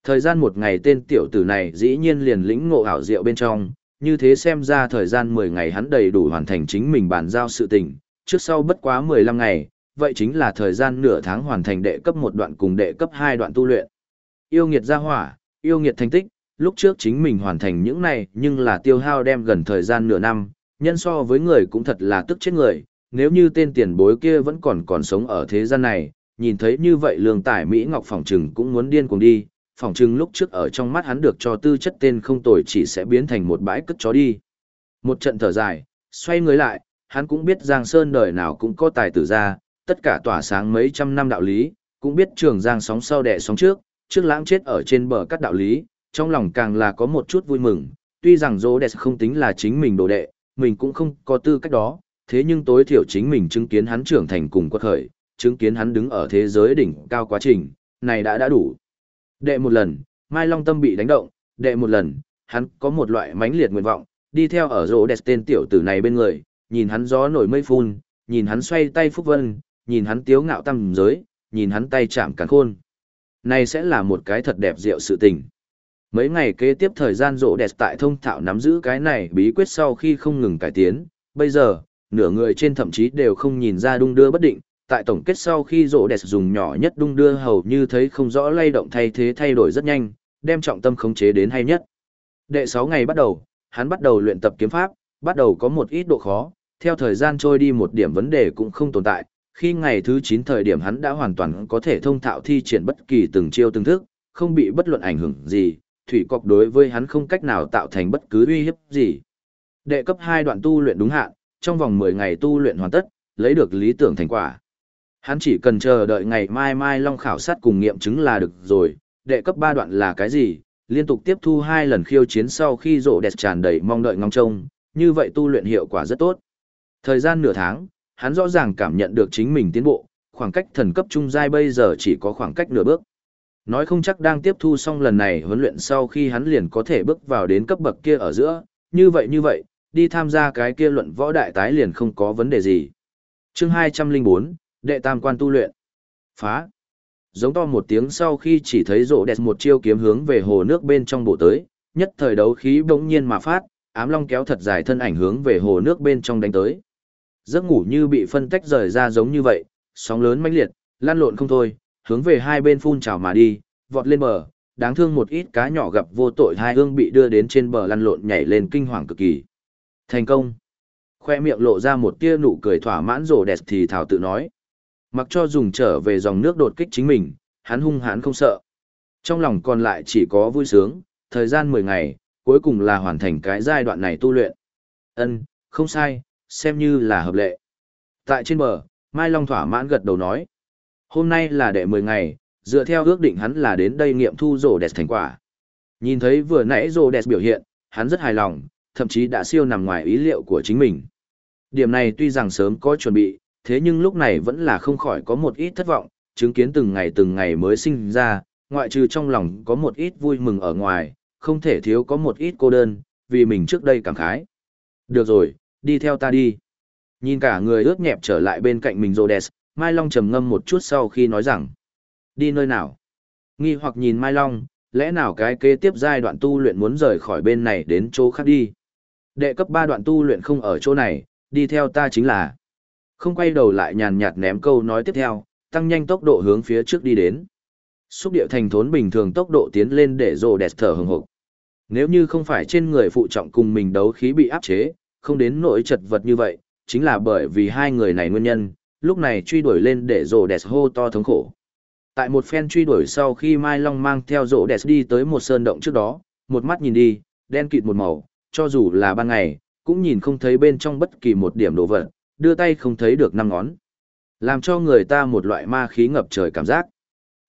Thời gian một ngày tên tiểu tử này dĩ nhiên liền lĩnh ngộ ảo diệu bên trong, như thế xem ra thời gian 10 ngày hắn đầy đủ hoàn thành chính mình bàn giao sự tình, trước sau bất quá 15 ngày, vậy chính là thời gian nửa tháng hoàn thành đệ cấp một đoạn cùng đệ cấp hai đoạn tu luyện. Yêu nghiệt gia hỏa, yêu nghiệt thành tích, lúc trước chính mình hoàn thành những này nhưng là tiêu hao đem gần thời gian nửa năm, nhân so với người cũng thật là tức chết người, nếu như tên tiền bối kia vẫn còn còn sống ở thế gian này, nhìn thấy như vậy lương tài Mỹ Ngọc Phỏng Trừng cũng muốn điên cuồng đi, Phỏng Trừng lúc trước ở trong mắt hắn được cho tư chất tên không tồi chỉ sẽ biến thành một bãi cất chó đi. Một trận thở dài, xoay người lại, hắn cũng biết Giang Sơn đời nào cũng có tài tử ra, tất cả tỏa sáng mấy trăm năm đạo lý, cũng biết trường Giang sóng sau đẻ sóng trước, trước lãng chết ở trên bờ cắt đạo lý, trong lòng càng là có một chút vui mừng, tuy rằng dô đẹp không tính là chính mình đồ đệ, mình cũng không có tư cách đó, thế nhưng tối thiểu chính mình chứng kiến hắn trưởng thành cùng quật khởi, chứng kiến hắn đứng ở thế giới đỉnh cao quá trình, này đã đã đủ. Đệ một lần, Mai Long Tâm bị đánh động, đệ một lần, hắn có một loại mãnh liệt nguyện vọng, đi theo ở rỗ đẹp tên tiểu tử này bên người, nhìn hắn gió nổi mây phun, nhìn hắn xoay tay phúc vân, nhìn hắn tiếu ngạo tâm giới, nhìn hắn tay chạm càn khôn. Này sẽ là một cái thật đẹp diệu sự tình. Mấy ngày kế tiếp thời gian rộ đẹp tại thông thạo nắm giữ cái này bí quyết sau khi không ngừng cải tiến, bây giờ, nửa người trên thậm chí đều không nhìn ra đung đưa bất định, tại tổng kết sau khi rộ đẹp dùng nhỏ nhất đung đưa hầu như thấy không rõ lay động thay thế thay đổi rất nhanh, đem trọng tâm khống chế đến hay nhất. Đệ 6 ngày bắt đầu, hắn bắt đầu luyện tập kiếm pháp, bắt đầu có một ít độ khó, theo thời gian trôi đi một điểm vấn đề cũng không tồn tại, khi ngày thứ 9 thời điểm hắn đã hoàn toàn có thể thông thạo thi triển bất kỳ từng chiêu từng thức, không bị bất luận ảnh hưởng gì, thủy cọc đối với hắn không cách nào tạo thành bất cứ uy hiếp gì. Đệ cấp 2 đoạn tu luyện đúng hạn, trong vòng 10 ngày tu luyện hoàn tất, lấy được lý tưởng thành quả. Hắn chỉ cần chờ đợi ngày mai mai long khảo sát cùng nghiệm chứng là được rồi, đệ cấp 3 đoạn là cái gì, liên tục tiếp thu hai lần khiêu chiến sau khi rộ đẹp tràn đầy mong đợi ngóng trông, như vậy tu luyện hiệu quả rất tốt. Thời gian nửa tháng, hắn rõ ràng cảm nhận được chính mình tiến bộ, khoảng cách thần cấp trung giai bây giờ chỉ có khoảng cách nửa bước. Nói không chắc đang tiếp thu xong lần này huấn luyện sau khi hắn liền có thể bước vào đến cấp bậc kia ở giữa, như vậy như vậy, đi tham gia cái kia luận võ đại tái liền không có vấn đề gì. Chương 204, Đệ Tam Quan Tu Luyện Phá Giống to một tiếng sau khi chỉ thấy rộ đẹp một chiêu kiếm hướng về hồ nước bên trong bộ tới, nhất thời đấu khí bỗng nhiên mà phát, ám long kéo thật dài thân ảnh hướng về hồ nước bên trong đánh tới. Giấc ngủ như bị phân tách rời ra giống như vậy, sóng lớn mãnh liệt, lan lộn không thôi, hướng về hai bên phun trào mà đi, vọt lên bờ, đáng thương một ít cá nhỏ gặp vô tội hai hương bị đưa đến trên bờ lăn lộn nhảy lên kinh hoàng cực kỳ. Thành công. Khoe miệng lộ ra một tia nụ cười thỏa mãn rồ đẹp thì thảo tự nói. Mặc cho dùng trở về dòng nước đột kích chính mình, hắn hung hãn không sợ. Trong lòng còn lại chỉ có vui sướng, thời gian 10 ngày, cuối cùng là hoàn thành cái giai đoạn này tu luyện. Ân, không sai, xem như là hợp lệ. Tại trên bờ, Mai Long thỏa mãn gật đầu nói. Hôm nay là đệ 10 ngày, dựa theo ước định hắn là đến đây nghiệm thu rổ đẹp thành quả. Nhìn thấy vừa nãy rổ đẹp biểu hiện, hắn rất hài lòng, thậm chí đã siêu nằm ngoài ý liệu của chính mình. Điểm này tuy rằng sớm có chuẩn bị, thế nhưng lúc này vẫn là không khỏi có một ít thất vọng, chứng kiến từng ngày từng ngày mới sinh ra, ngoại trừ trong lòng có một ít vui mừng ở ngoài, không thể thiếu có một ít cô đơn, vì mình trước đây cảm khái. Được rồi, đi theo ta đi. Nhìn cả người ướt nhẹp trở lại bên cạnh mình Rhodes, Mai Long trầm ngâm một chút sau khi nói rằng, đi nơi nào? Nghi hoặc nhìn Mai Long, lẽ nào cái kế tiếp giai đoạn tu luyện muốn rời khỏi bên này đến chỗ khác đi? Đệ cấp 3 đoạn tu luyện không ở chỗ này, đi theo ta chính là. Không quay đầu lại nhàn nhạt ném câu nói tiếp theo, tăng nhanh tốc độ hướng phía trước đi đến. Xúc điệu thành thốn bình thường tốc độ tiến lên để rồ đẹp thở hừng hực. Nếu như không phải trên người phụ trọng cùng mình đấu khí bị áp chế, không đến nỗi chật vật như vậy, chính là bởi vì hai người này nguyên nhân, lúc này truy đuổi lên để rồ đẹp hô to thống khổ. Tại một phen truy đuổi sau khi Mai Long mang theo rồ đẹp đi tới một sơn động trước đó, một mắt nhìn đi, đen kịt một màu, cho dù là ban ngày, cũng nhìn không thấy bên trong bất kỳ một điểm đồ vật, đưa tay không thấy được năm ngón. Làm cho người ta một loại ma khí ngập trời cảm giác.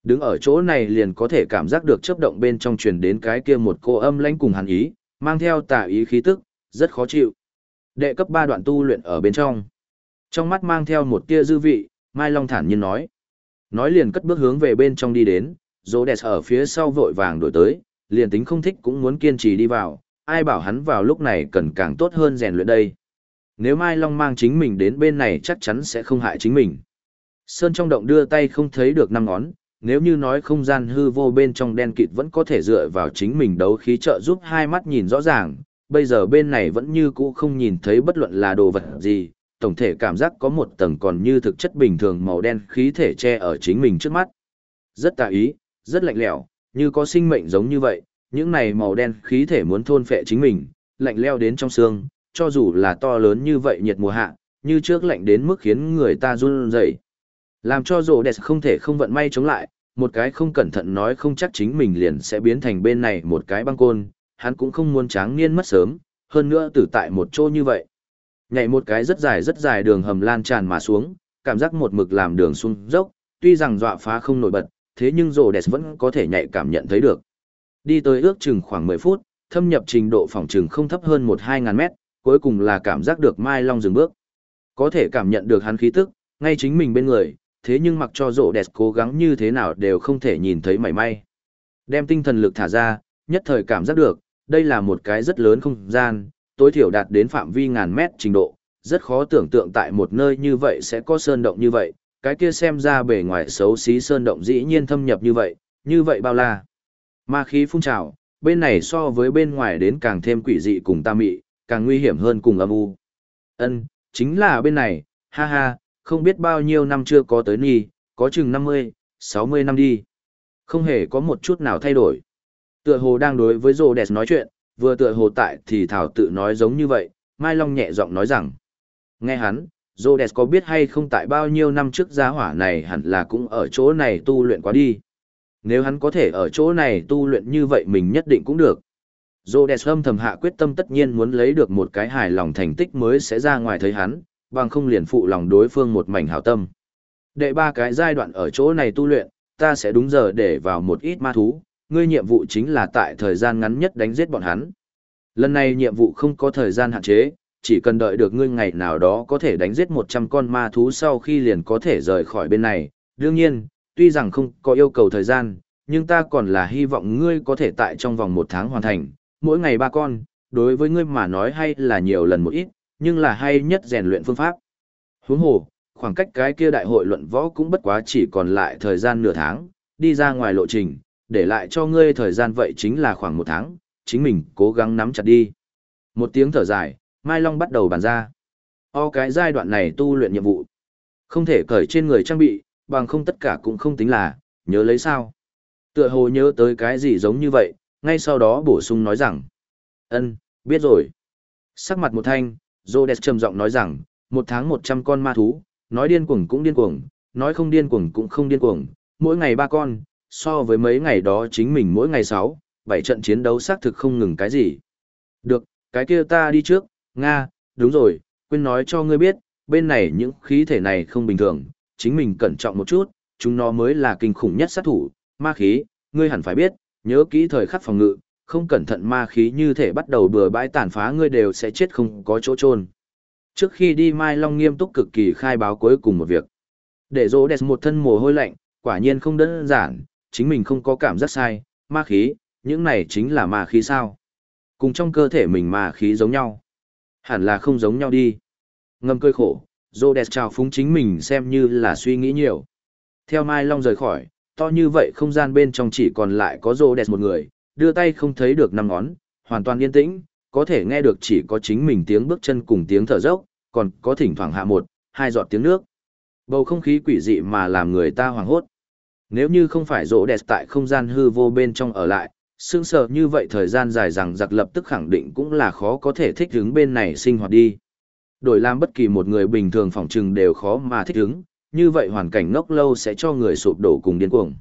Đứng ở chỗ này liền có thể cảm giác được chấp động bên trong truyền đến cái kia một cô âm lãnh cùng hàn ý, mang theo tà ý khí tức, rất khó chịu. Đệ cấp 3 đoạn tu luyện ở bên trong. Trong mắt mang theo một tia dư vị, Mai Long thản nhiên nói. Nói liền cất bước hướng về bên trong đi đến, dỗ đẹp ở phía sau vội vàng đổi tới, liền tính không thích cũng muốn kiên trì đi vào, ai bảo hắn vào lúc này cần càng tốt hơn rèn luyện đây. Nếu Mai Long mang chính mình đến bên này chắc chắn sẽ không hại chính mình. Sơn trong động đưa tay không thấy được năm ngón, nếu như nói không gian hư vô bên trong đen kịt vẫn có thể dựa vào chính mình đấu khí trợ giúp hai mắt nhìn rõ ràng, bây giờ bên này vẫn như cũ không nhìn thấy bất luận là đồ vật gì, tổng thể cảm giác có một tầng còn như thực chất bình thường màu đen khí thể che ở chính mình trước mắt. Rất tà ý, rất lạnh lẽo, như có sinh mệnh giống như vậy, những này màu đen khí thể muốn thôn phệ chính mình, lạnh leo đến trong xương, cho dù là to lớn như vậy nhiệt mùa hạ, như trước lạnh đến mức khiến người ta run rẩy. Làm cho rồ đẹp không thể không vận may chống lại, một cái không cẩn thận nói không chắc chính mình liền sẽ biến thành bên này một cái băng côn, hắn cũng không muốn tráng niên mất sớm, hơn nữa tử tại một chỗ như vậy. Nhảy một cái rất dài rất dài đường hầm lan tràn mà xuống, cảm giác một mực làm đường xuống dốc, tuy rằng dọa phá không nổi bật, thế nhưng rồ đẹp vẫn có thể nhạy cảm nhận thấy được. Đi tới ước chừng khoảng 10 phút, thâm nhập trình độ phòng chừng không thấp hơn 1-2 ngàn mét, cuối cùng là cảm giác được Mai Long dừng bước. Có thể cảm nhận được hắn khí tức, ngay chính mình bên người, thế nhưng mặc cho rộ đẹp cố gắng như thế nào đều không thể nhìn thấy mảy may. Đem tinh thần lực thả ra, nhất thời cảm giác được, đây là một cái rất lớn không gian, tối thiểu đạt đến phạm vi ngàn mét trình độ, rất khó tưởng tượng tại một nơi như vậy sẽ có sơn động như vậy, cái kia xem ra bề ngoài xấu xí sơn động dĩ nhiên thâm nhập như vậy, như vậy bao la. Ma khí phun trào, bên này so với bên ngoài đến càng thêm quỷ dị cùng ta mị, càng nguy hiểm hơn cùng âm u. Ân, chính là bên này, ha ha, không biết bao nhiêu năm chưa có tới nghi, có chừng 50, 60 năm đi. Không hề có một chút nào thay đổi. Tựa hồ đang đối với Rô Đẹp nói chuyện, vừa tựa hồ tại thì Thảo tự nói giống như vậy, Mai Long nhẹ giọng nói rằng. Nghe hắn, Rô Đẹp có biết hay không tại bao nhiêu năm trước giá hỏa này hẳn là cũng ở chỗ này tu luyện quá đi. Nếu hắn có thể ở chỗ này tu luyện như vậy mình nhất định cũng được. Rhodes âm thầm hạ quyết tâm tất nhiên muốn lấy được một cái hài lòng thành tích mới sẽ ra ngoài thấy hắn, bằng không liền phụ lòng đối phương một mảnh hảo tâm. Đệ ba cái giai đoạn ở chỗ này tu luyện, ta sẽ đúng giờ để vào một ít ma thú, ngươi nhiệm vụ chính là tại thời gian ngắn nhất đánh giết bọn hắn. Lần này nhiệm vụ không có thời gian hạn chế, chỉ cần đợi được ngươi ngày nào đó có thể đánh giết 100 con ma thú sau khi liền có thể rời khỏi bên này. Đương nhiên, tuy rằng không có yêu cầu thời gian, nhưng ta còn là hy vọng ngươi có thể tại trong vòng một tháng hoàn thành, mỗi ngày ba con, đối với ngươi mà nói hay là nhiều lần một ít, nhưng là hay nhất rèn luyện phương pháp. Huống hồ, khoảng cách cái kia đại hội luận võ cũng bất quá chỉ còn lại thời gian nửa tháng, đi ra ngoài lộ trình, để lại cho ngươi thời gian vậy chính là khoảng một tháng, chính mình cố gắng nắm chặt đi. Một tiếng thở dài, Mai Long bắt đầu bàn ra. O cái giai đoạn này tu luyện nhiệm vụ. Không thể cởi trên người trang bị, bằng không tất cả cũng không tính là, nhớ lấy sao. Tựa hồ nhớ tới cái gì giống như vậy, ngay sau đó bổ sung nói rằng. ân biết rồi. Sắc mặt một thanh, Rhodes trầm giọng nói rằng, một tháng một trăm con ma thú, nói điên cuồng cũng điên cuồng, nói không điên cuồng cũng không điên cuồng, mỗi ngày ba con, so với mấy ngày đó chính mình mỗi ngày sáu, bảy trận chiến đấu xác thực không ngừng cái gì. Được, cái kia ta đi trước, Nga, đúng rồi, quên nói cho ngươi biết, bên này những khí thể này không bình thường, chính mình cẩn trọng một chút, chúng nó mới là kinh khủng nhất sát thủ, ma khí, ngươi hẳn phải biết, nhớ kỹ thời khắc phòng ngự, không cẩn thận ma khí như thể bắt đầu bừa bãi tàn phá ngươi đều sẽ chết không có chỗ trôn. Trước khi đi Mai Long nghiêm túc cực kỳ khai báo cuối cùng một việc. Để rô đẹp một thân mồ hôi lạnh, quả nhiên không đơn giản, chính mình không có cảm giác sai, ma khí, những này chính là ma khí sao. Cùng trong cơ thể mình ma khí giống nhau. Hẳn là không giống nhau đi. Ngâm cơi khổ, rô đẹp chào phúng chính mình xem như là suy nghĩ nhiều. Theo Mai Long rời khỏi, to như vậy không gian bên trong chỉ còn lại có rô đẹp một người, đưa tay không thấy được năm ngón, hoàn toàn yên tĩnh, có thể nghe được chỉ có chính mình tiếng bước chân cùng tiếng thở dốc, còn có thỉnh thoảng hạ một, hai giọt tiếng nước. Bầu không khí quỷ dị mà làm người ta hoảng hốt. Nếu như không phải rỗ đẹp tại không gian hư vô bên trong ở lại, sương sờ như vậy thời gian dài rằng giặc lập tức khẳng định cũng là khó có thể thích ứng bên này sinh hoạt đi. Đổi làm bất kỳ một người bình thường phỏng trừng đều khó mà thích ứng, như vậy hoàn cảnh ngốc lâu sẽ cho người sụp đổ cùng điên cuồng.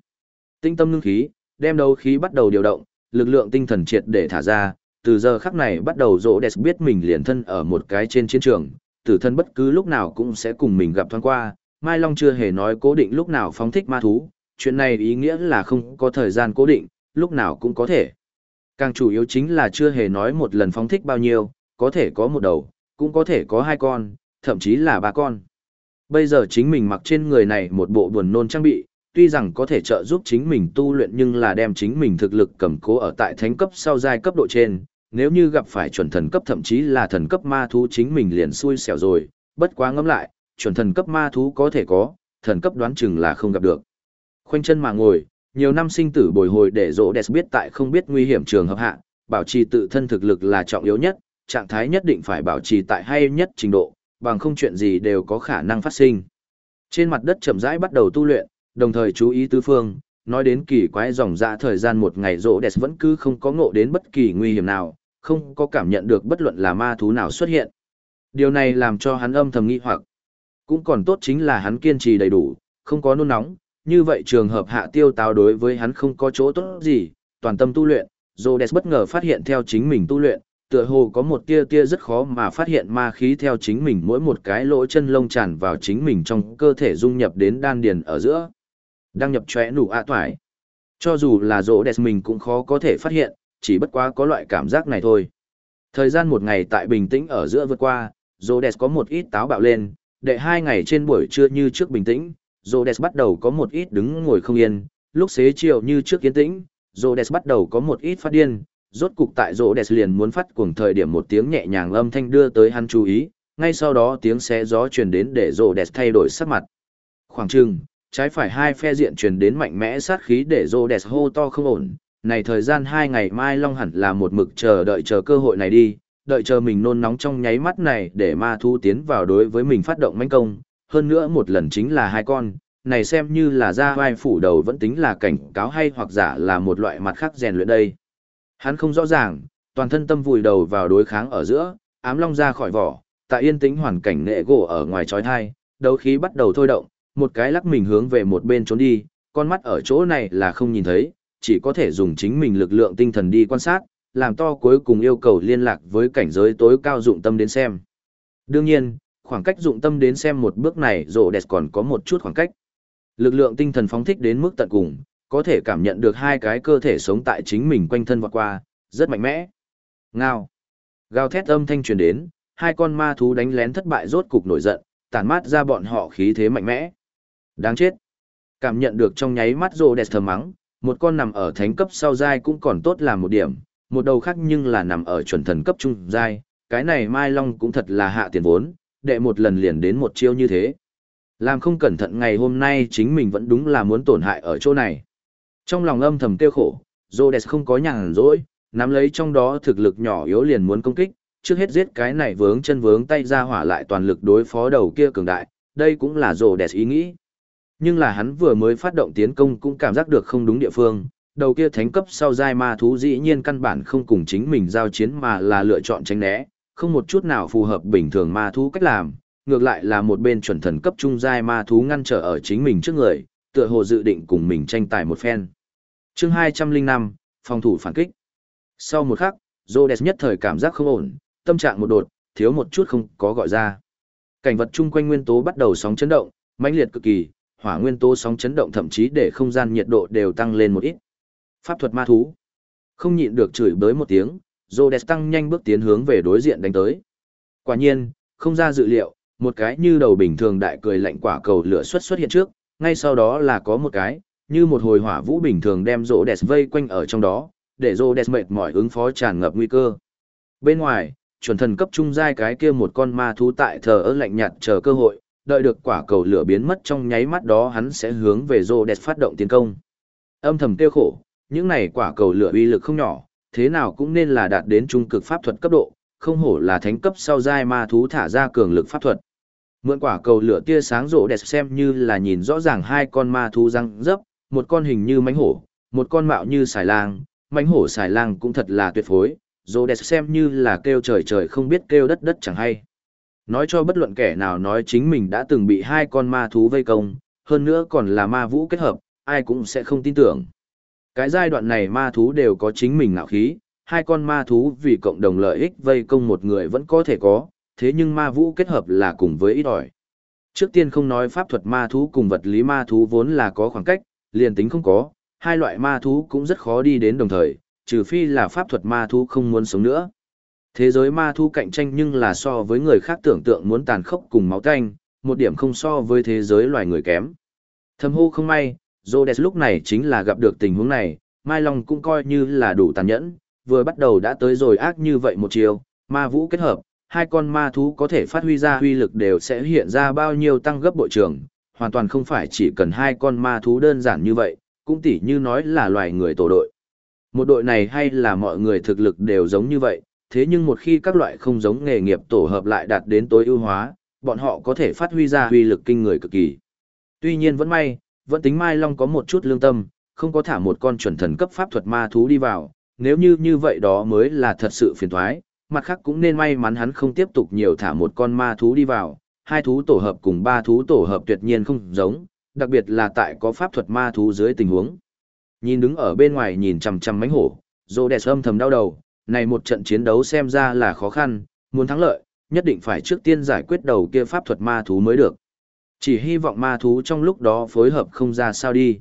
Tinh tâm ngưng khí, đem đấu khí bắt đầu điều động, lực lượng tinh thần triệt để thả ra, từ giờ khắc này bắt đầu rỗ đẹp biết mình liền thân ở một cái trên chiến trường, tử thân bất cứ lúc nào cũng sẽ cùng mình gặp thoáng qua, Mai Long chưa hề nói cố định lúc nào phóng thích ma thú, chuyện này ý nghĩa là không có thời gian cố định, lúc nào cũng có thể. Càng chủ yếu chính là chưa hề nói một lần phóng thích bao nhiêu, có thể có một đầu, cũng có thể có hai con, thậm chí là ba con. Bây giờ chính mình mặc trên người này một bộ buồn nôn trang bị, tuy rằng có thể trợ giúp chính mình tu luyện nhưng là đem chính mình thực lực cầm cố ở tại thánh cấp sau giai cấp độ trên, nếu như gặp phải chuẩn thần cấp thậm chí là thần cấp ma thú chính mình liền xui xẻo rồi, bất quá ngẫm lại, chuẩn thần cấp ma thú có thể có, thần cấp đoán chừng là không gặp được. Khoanh chân mà ngồi, nhiều năm sinh tử bồi hồi để rỗ đẹp biết tại không biết nguy hiểm trường hợp hạ, bảo trì tự thân thực lực là trọng yếu nhất, trạng thái nhất định phải bảo trì tại hay nhất trình độ, bằng không chuyện gì đều có khả năng phát sinh. Trên mặt đất chậm rãi bắt đầu tu luyện, đồng thời chú ý tứ phương, nói đến kỳ quái dòng dạ thời gian một ngày rỗ đẹp vẫn cứ không có ngộ đến bất kỳ nguy hiểm nào, không có cảm nhận được bất luận là ma thú nào xuất hiện. Điều này làm cho hắn âm thầm nghi hoặc. Cũng còn tốt chính là hắn kiên trì đầy đủ, không có nôn nóng, như vậy trường hợp hạ tiêu táo đối với hắn không có chỗ tốt gì, toàn tâm tu luyện, Rhodes bất ngờ phát hiện theo chính mình tu luyện, tựa hồ có một tia tia rất khó mà phát hiện ma khí theo chính mình mỗi một cái lỗ chân lông tràn vào chính mình trong cơ thể dung nhập đến đan điền ở giữa. Đăng nhập chóe nụ ạ toải. Cho dù là Rhodes mình cũng khó có thể phát hiện, chỉ bất quá có loại cảm giác này thôi. Thời gian một ngày tại bình tĩnh ở giữa vượt qua, Rhodes có một ít táo bạo lên, đệ hai ngày trên buổi trưa như trước bình tĩnh, Rhodes bắt đầu có một ít đứng ngồi không yên, lúc xế chiều như trước yên tĩnh, Rhodes bắt đầu có một ít phát điên, rốt cục tại Rhodes liền muốn phát cuồng thời điểm một tiếng nhẹ nhàng âm thanh đưa tới hắn chú ý, ngay sau đó tiếng xé gió truyền đến để Rhodes thay đổi sắc mặt. Khoảng chừng, trái phải hai phe diện truyền đến mạnh mẽ sát khí để Rhodes hô to không ổn, này thời gian hai ngày mai Long hẳn là một mực chờ đợi chờ cơ hội này đi, đợi chờ mình nôn nóng trong nháy mắt này để ma thu tiến vào đối với mình phát động manh công, hơn nữa một lần chính là hai con, này xem như là ra vai phủ đầu vẫn tính là cảnh cáo hay hoặc giả là một loại mặt khác rèn luyện đây. Hắn không rõ ràng, toàn thân tâm vùi đầu vào đối kháng ở giữa, ám long ra khỏi vỏ, tại yên tĩnh hoàn cảnh nệ gỗ ở ngoài trói thai, đấu khí bắt đầu thôi động, một cái lắc mình hướng về một bên trốn đi, con mắt ở chỗ này là không nhìn thấy, chỉ có thể dùng chính mình lực lượng tinh thần đi quan sát, làm to cuối cùng yêu cầu liên lạc với cảnh giới tối cao dụng tâm đến xem. Đương nhiên, khoảng cách dụng tâm đến xem một bước này rổ đẹp còn có một chút khoảng cách. Lực lượng tinh thần phóng thích đến mức tận cùng, có thể cảm nhận được hai cái cơ thể sống tại chính mình quanh thân vọt qua, rất mạnh mẽ. Ngao. Gào thét âm thanh truyền đến, hai con ma thú đánh lén thất bại rốt cục nổi giận, tàn mát ra bọn họ khí thế mạnh mẽ. Đáng chết. Cảm nhận được trong nháy mắt rồ đẹp thờ mắng, một con nằm ở thánh cấp sau dai cũng còn tốt làm một điểm, một đầu khác nhưng là nằm ở chuẩn thần cấp trung dai, cái này Mai Long cũng thật là hạ tiền vốn, đệ một lần liền đến một chiêu như thế. Làm không cẩn thận ngày hôm nay chính mình vẫn đúng là muốn tổn hại ở chỗ này. Trong lòng âm thầm tiêu khổ, Rhodes không có nhàn rỗi, nắm lấy trong đó thực lực nhỏ yếu liền muốn công kích, trước hết giết cái này vướng chân vướng tay ra hỏa lại toàn lực đối phó đầu kia cường đại, đây cũng là Rhodes ý nghĩ. Nhưng là hắn vừa mới phát động tiến công cũng cảm giác được không đúng địa phương, đầu kia thánh cấp sau giai ma thú dĩ nhiên căn bản không cùng chính mình giao chiến mà là lựa chọn tránh né, không một chút nào phù hợp bình thường ma thú cách làm, ngược lại là một bên chuẩn thần cấp trung giai ma thú ngăn trở ở chính mình trước người, tựa hồ dự định cùng mình tranh tài một phen. Chương 205, phòng thủ phản kích. Sau một khắc, Rhodes nhất thời cảm giác không ổn, tâm trạng một đột, thiếu một chút không có gọi ra. Cảnh vật chung quanh nguyên tố bắt đầu sóng chấn động, mãnh liệt cực kỳ, hỏa nguyên tố sóng chấn động thậm chí để không gian nhiệt độ đều tăng lên một ít. Pháp thuật ma thú. Không nhịn được chửi bới một tiếng, Rhodes tăng nhanh bước tiến hướng về đối diện đánh tới. Quả nhiên, không ra dự liệu, một cái như đầu bình thường đại cười lạnh quả cầu lửa xuất xuất hiện trước, ngay sau đó là có một cái, như một hồi hỏa vũ bình thường đem Rhodes vây quanh ở trong đó, để Rhodes mệt mỏi ứng phó tràn ngập nguy cơ. Bên ngoài, chuẩn thần cấp trung giai cái kia một con ma thú tại thờ ơ lạnh nhạt chờ cơ hội, đợi được quả cầu lửa biến mất trong nháy mắt đó hắn sẽ hướng về Rhodes phát động tiến công. Âm thầm tiêu khổ, những này quả cầu lửa uy lực không nhỏ, thế nào cũng nên là đạt đến trung cực pháp thuật cấp độ, không hổ là thánh cấp sau giai ma thú thả ra cường lực pháp thuật. Mượn quả cầu lửa tia sáng rộ đẹp xem như là nhìn rõ ràng hai con ma thú răng dấp, một con hình như mánh hổ, một con mạo như xài lang, mánh hổ xài lang cũng thật là tuyệt phối, rộ đẹp xem như là kêu trời trời không biết kêu đất đất chẳng hay. Nói cho bất luận kẻ nào nói chính mình đã từng bị hai con ma thú vây công, hơn nữa còn là ma vũ kết hợp, ai cũng sẽ không tin tưởng. Cái giai đoạn này ma thú đều có chính mình ngạo khí, hai con ma thú vì cộng đồng lợi ích vây công một người vẫn có thể có, thế nhưng ma vũ kết hợp là cùng với ít ỏi. Trước tiên không nói pháp thuật ma thú cùng vật lý ma thú vốn là có khoảng cách, liền tính không có, hai loại ma thú cũng rất khó đi đến đồng thời, trừ phi là pháp thuật ma thú không muốn sống nữa. Thế giới ma thú cạnh tranh nhưng là so với người khác tưởng tượng muốn tàn khốc cùng máu tanh, một điểm không so với thế giới loài người kém. Thầm hô không may, Rhodes lúc này chính là gặp được tình huống này, Mai Long cũng coi như là đủ tàn nhẫn, vừa bắt đầu đã tới rồi ác như vậy một chiều, ma vũ kết hợp, hai con ma thú có thể phát huy ra huy lực đều sẽ hiện ra bao nhiêu tăng gấp bội trường, hoàn toàn không phải chỉ cần hai con ma thú đơn giản như vậy, cũng tỉ như nói là loài người tổ đội. Một đội này hay là mọi người thực lực đều giống như vậy, thế nhưng một khi các loại không giống nghề nghiệp tổ hợp lại đạt đến tối ưu hóa, bọn họ có thể phát huy ra huy lực kinh người cực kỳ. Tuy nhiên vẫn may, vẫn tính Mai Long có một chút lương tâm, không có thả một con chuẩn thần cấp pháp thuật ma thú đi vào, nếu như như vậy đó mới là thật sự phiền thoái, mặt khác cũng nên may mắn hắn không tiếp tục nhiều thả một con ma thú đi vào, hai thú tổ hợp cùng ba thú tổ hợp tuyệt nhiên không giống, đặc biệt là tại có pháp thuật ma thú dưới tình huống. Nhìn đứng ở bên ngoài nhìn chằm chằm mánh hổ, Rhodes âm thầm đau đầu, này một trận chiến đấu xem ra là khó khăn, muốn thắng lợi, nhất định phải trước tiên giải quyết đầu kia pháp thuật ma thú mới được. Chỉ hy vọng ma thú trong lúc đó phối hợp không ra sao đi.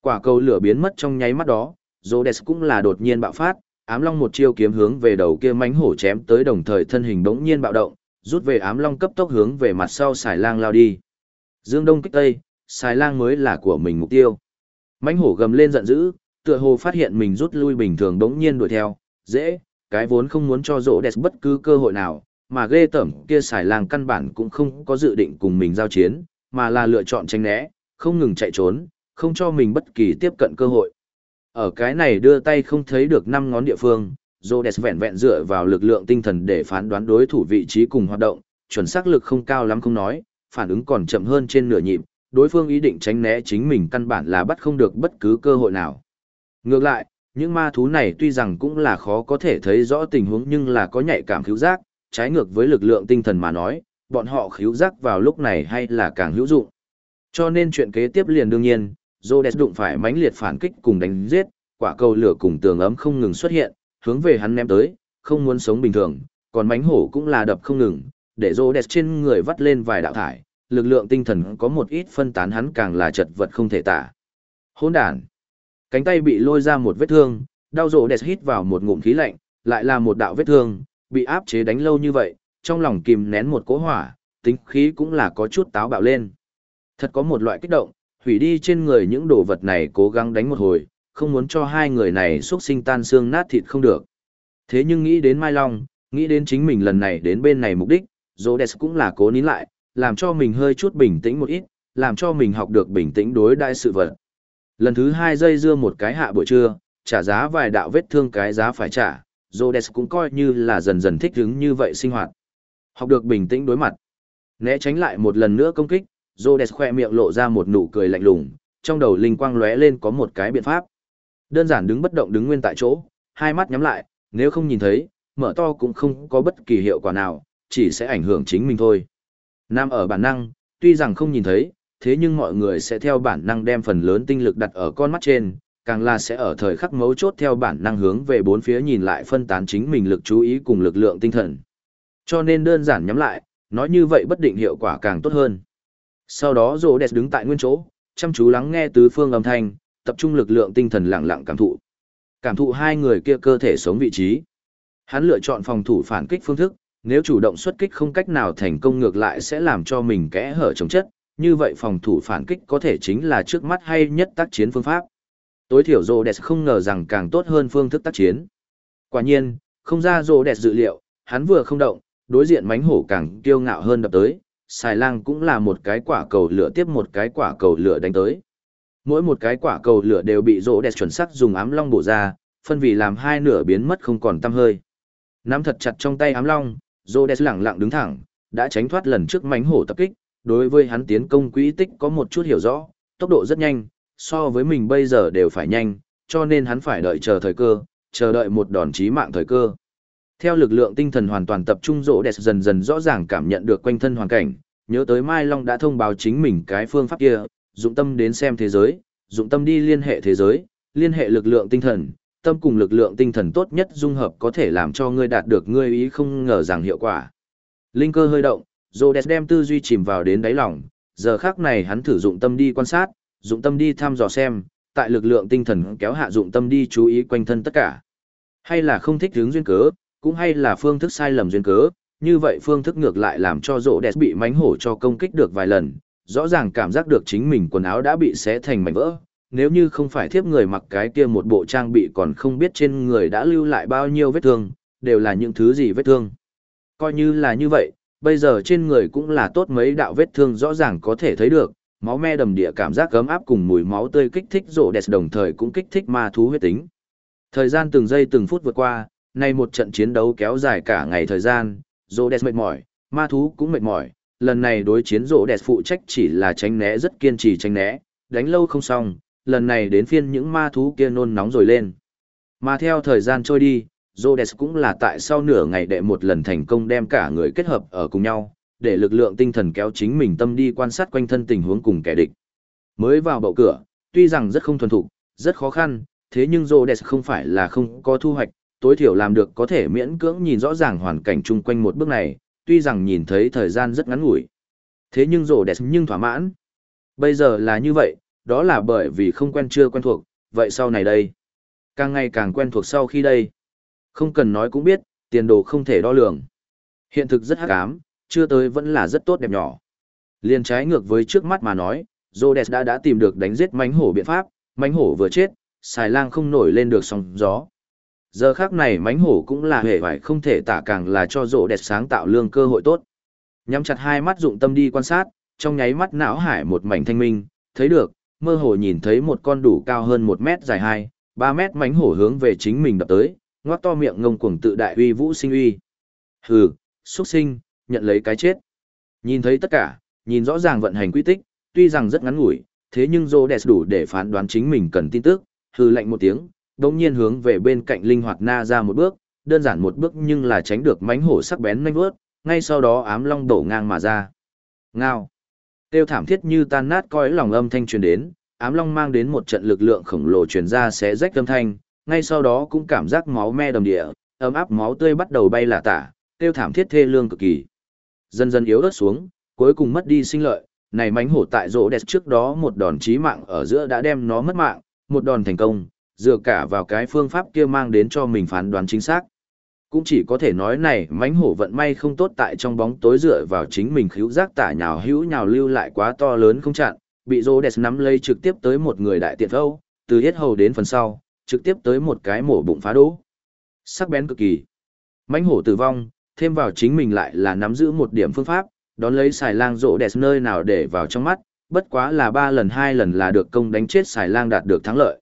Quả cầu lửa biến mất trong nháy mắt đó, Rhodes cũng là đột nhiên bạo phát, ám long một chiêu kiếm hướng về đầu kia mánh hổ chém tới đồng thời thân hình bỗng nhiên bạo động, rút về ám long cấp tốc hướng về mặt sau xài lang lao đi. Dương Đông kích Tây, xài lang mới là của mình mục tiêu. Mánh hổ gầm lên giận dữ, tựa hồ phát hiện mình rút lui bình thường đống nhiên đuổi theo, dễ, cái vốn không muốn cho rỗ đẹp bất cứ cơ hội nào, mà ghê tởm kia xài lang căn bản cũng không có dự định cùng mình giao chiến, mà là lựa chọn tránh né, không ngừng chạy trốn, không cho mình bất kỳ tiếp cận cơ hội. Ở cái này đưa tay không thấy được năm ngón địa phương, Rhodes vẹn vẹn dựa vào lực lượng tinh thần để phán đoán đối thủ vị trí cùng hoạt động, chuẩn xác lực không cao lắm không nói, phản ứng còn chậm hơn trên nửa nhịp, đối phương ý định tránh né chính mình căn bản là bắt không được bất cứ cơ hội nào. Ngược lại, những ma thú này tuy rằng cũng là khó có thể thấy rõ tình huống nhưng là có nhạy cảm khíu giác, trái ngược với lực lượng tinh thần mà nói, bọn họ khíu giác vào lúc này hay là càng hữu dụng. Cho nên chuyện kế tiếp liền đương nhiên, Rhodes đụng phải mãnh liệt phản kích cùng đánh giết, quả cầu lửa cùng tường ấm không ngừng xuất hiện, hướng về hắn ném tới, không muốn sống bình thường, còn mãnh hổ cũng là đập không ngừng, để Rhodes trên người vắt lên vài đạo thải, lực lượng tinh thần có một ít phân tán hắn càng là chật vật không thể tả. Hỗn đản. Cánh tay bị lôi ra một vết thương, đau Rhodes hít vào một ngụm khí lạnh, lại là một đạo vết thương, bị áp chế đánh lâu như vậy, trong lòng kìm nén một cỗ hỏa, tính khí cũng là có chút táo bạo lên. Thật có một loại kích động, hủy đi trên người những đồ vật này cố gắng đánh một hồi, không muốn cho hai người này xuất sinh tan xương nát thịt không được. Thế nhưng nghĩ đến Mai Long, nghĩ đến chính mình lần này đến bên này mục đích, Rhodes cũng là cố nín lại, làm cho mình hơi chút bình tĩnh một ít, làm cho mình học được bình tĩnh đối đại sự vật. Lần thứ hai dây dưa một cái hạ buổi trưa, trả giá vài đạo vết thương cái giá phải trả, Rhodes cũng coi như là dần dần thích ứng như vậy sinh hoạt. Học được bình tĩnh đối mặt. Né tránh lại một lần nữa công kích, Rhodes khoe miệng lộ ra một nụ cười lạnh lùng, trong đầu linh quang lóe lên có một cái biện pháp. Đơn giản đứng bất động đứng nguyên tại chỗ, hai mắt nhắm lại, nếu không nhìn thấy, mở to cũng không có bất kỳ hiệu quả nào, chỉ sẽ ảnh hưởng chính mình thôi. Nam ở bản năng, tuy rằng không nhìn thấy, thế nhưng mọi người sẽ theo bản năng đem phần lớn tinh lực đặt ở con mắt trên, càng là sẽ ở thời khắc mấu chốt theo bản năng hướng về bốn phía nhìn lại phân tán chính mình lực chú ý cùng lực lượng tinh thần. Cho nên đơn giản nhắm lại, nói như vậy bất định hiệu quả càng tốt hơn. Sau đó rô đẹp đứng tại nguyên chỗ, chăm chú lắng nghe tứ phương âm thanh, tập trung lực lượng tinh thần lặng lặng cảm thụ. Cảm thụ hai người kia cơ thể sống vị trí. Hắn lựa chọn phòng thủ phản kích phương thức, nếu chủ động xuất kích không cách nào thành công ngược lại sẽ làm cho mình kẽ hở chống chất, như vậy phòng thủ phản kích có thể chính là trước mắt hay nhất tác chiến phương pháp. Tối thiểu rô đẹp không ngờ rằng càng tốt hơn phương thức tác chiến. Quả nhiên, không ra rô đẹp dự liệu, hắn vừa không động, đối diện mánh hổ càng kiêu ngạo hơn đập tới, xài lang cũng là một cái quả cầu lửa tiếp một cái quả cầu lửa đánh tới. Mỗi một cái quả cầu lửa đều bị rỗ đẹp chuẩn xác dùng ám long bổ ra, phân vì làm hai nửa biến mất không còn tăm hơi. Nắm thật chặt trong tay ám long, rỗ đẹp lẳng lặng đứng thẳng, đã tránh thoát lần trước mánh hổ tập kích, đối với hắn tiến công quỹ tích có một chút hiểu rõ, tốc độ rất nhanh, so với mình bây giờ đều phải nhanh, cho nên hắn phải đợi chờ thời cơ, chờ đợi một đòn chí mạng thời cơ. Theo lực lượng tinh thần hoàn toàn tập trung rỗ đẹp dần dần rõ ràng cảm nhận được quanh thân hoàn cảnh, nhớ tới Mai Long đã thông báo chính mình cái phương pháp kia, dụng tâm đến xem thế giới, dụng tâm đi liên hệ thế giới, liên hệ lực lượng tinh thần, tâm cùng lực lượng tinh thần tốt nhất dung hợp có thể làm cho ngươi đạt được ngươi ý không ngờ rằng hiệu quả. Linh cơ hơi động, Rhodes đem tư duy chìm vào đến đáy lòng, giờ khắc này hắn thử dụng tâm đi quan sát, dụng tâm đi thăm dò xem, tại lực lượng tinh thần kéo hạ dụng tâm đi chú ý quanh thân tất cả. Hay là không thích hướng duyên cớ, cũng hay là phương thức sai lầm duyên cớ, như vậy phương thức ngược lại làm cho rỗ đẹp bị mánh hổ cho công kích được vài lần, rõ ràng cảm giác được chính mình quần áo đã bị xé thành mảnh vỡ. Nếu như không phải thiếp người mặc cái kia một bộ trang bị còn không biết trên người đã lưu lại bao nhiêu vết thương, đều là những thứ gì vết thương. Coi như là như vậy, bây giờ trên người cũng là tốt mấy đạo vết thương rõ ràng có thể thấy được, máu me đầm địa cảm giác gấm áp cùng mùi máu tươi kích thích rộ đẹp đồng thời cũng kích thích ma thú huyết tính. Thời gian từng giây từng phút vượt qua, nay một trận chiến đấu kéo dài cả ngày thời gian, Rhodes đẹp mệt mỏi, ma thú cũng mệt mỏi, lần này đối chiến Rhodes đẹp phụ trách chỉ là tránh né rất kiên trì tránh né, đánh lâu không xong, lần này đến phiên những ma thú kia nôn nóng rồi lên. Mà theo thời gian trôi đi, Rhodes cũng là tại sau nửa ngày đệ một lần thành công đem cả người kết hợp ở cùng nhau, để lực lượng tinh thần kéo chính mình tâm đi quan sát quanh thân tình huống cùng kẻ địch. Mới vào bậu cửa, tuy rằng rất không thuần thục, rất khó khăn, thế nhưng Rhodes không phải là không có thu hoạch, tối thiểu làm được có thể miễn cưỡng nhìn rõ ràng hoàn cảnh chung quanh một bước này, tuy rằng nhìn thấy thời gian rất ngắn ngủi. Thế nhưng Rhodes nhưng thỏa mãn. Bây giờ là như vậy, đó là bởi vì không quen chưa quen thuộc, vậy sau này đây? Càng ngày càng quen thuộc sau khi đây. Không cần nói cũng biết, tiền đồ không thể đo lường. Hiện thực rất hắc ám, chưa tới vẫn là rất tốt đẹp nhỏ. Liên trái ngược với trước mắt mà nói, Rhodes đã đã tìm được đánh giết mánh hổ biện pháp, mánh hổ vừa chết, xài lang không nổi lên được sóng gió. Giờ khác này mánh hổ cũng là hề vải không thể tả càng là cho rộ đẹp sáng tạo lương cơ hội tốt. Nhắm chặt hai mắt dụng tâm đi quan sát, trong nháy mắt não hải một mảnh thanh minh, thấy được, mơ hồ nhìn thấy một con đủ cao hơn một mét dài hai, ba mét mánh hổ hướng về chính mình đập tới, ngoác to miệng ngông cuồng tự đại uy vũ sinh uy. Hừ, xuất sinh, nhận lấy cái chết. Nhìn thấy tất cả, nhìn rõ ràng vận hành quy tích, tuy rằng rất ngắn ngủi, thế nhưng Rhodes đủ để phán đoán chính mình cần tin tức, hừ lạnh một tiếng, đột nhiên hướng về bên cạnh linh hoạt na ra một bước, đơn giản một bước nhưng là tránh được mánh hổ sắc bén nhanh vớt, ngay sau đó ám long đổ ngang mà ra. Ngao. Tiêu thảm thiết như tan nát coi lòng âm thanh truyền đến, ám long mang đến một trận lực lượng khổng lồ truyền ra xé rách âm thanh, ngay sau đó cũng cảm giác máu me đầm địa, ấm áp máu tươi bắt đầu bay là tả, tiêu thảm thiết thê lương cực kỳ. Dần dần yếu ớt xuống, cuối cùng mất đi sinh lợi, này mánh hổ tại rỗ đẹp trước đó một đòn chí mạng ở giữa đã đem nó mất mạng, một đòn thành công, dựa cả vào cái phương pháp kia mang đến cho mình phán đoán chính xác. Cũng chỉ có thể nói này mánh hổ vận may không tốt tại trong bóng tối dựa vào chính mình khíu giác tả nhào hữu nhào lưu lại quá to lớn không chặn, bị rô đẹp nắm lấy trực tiếp tới một người đại tiện thâu, từ hết hầu đến phần sau, trực tiếp tới một cái mổ bụng phá đố Sắc bén cực kỳ. mãnh hổ tử vong, thêm vào chính mình lại là nắm giữ một điểm phương pháp, đón lấy xài lang rộ đẹp nơi nào để vào trong mắt, bất quá là ba lần hai lần là được công đánh chết xài lang đạt được thắng lợi.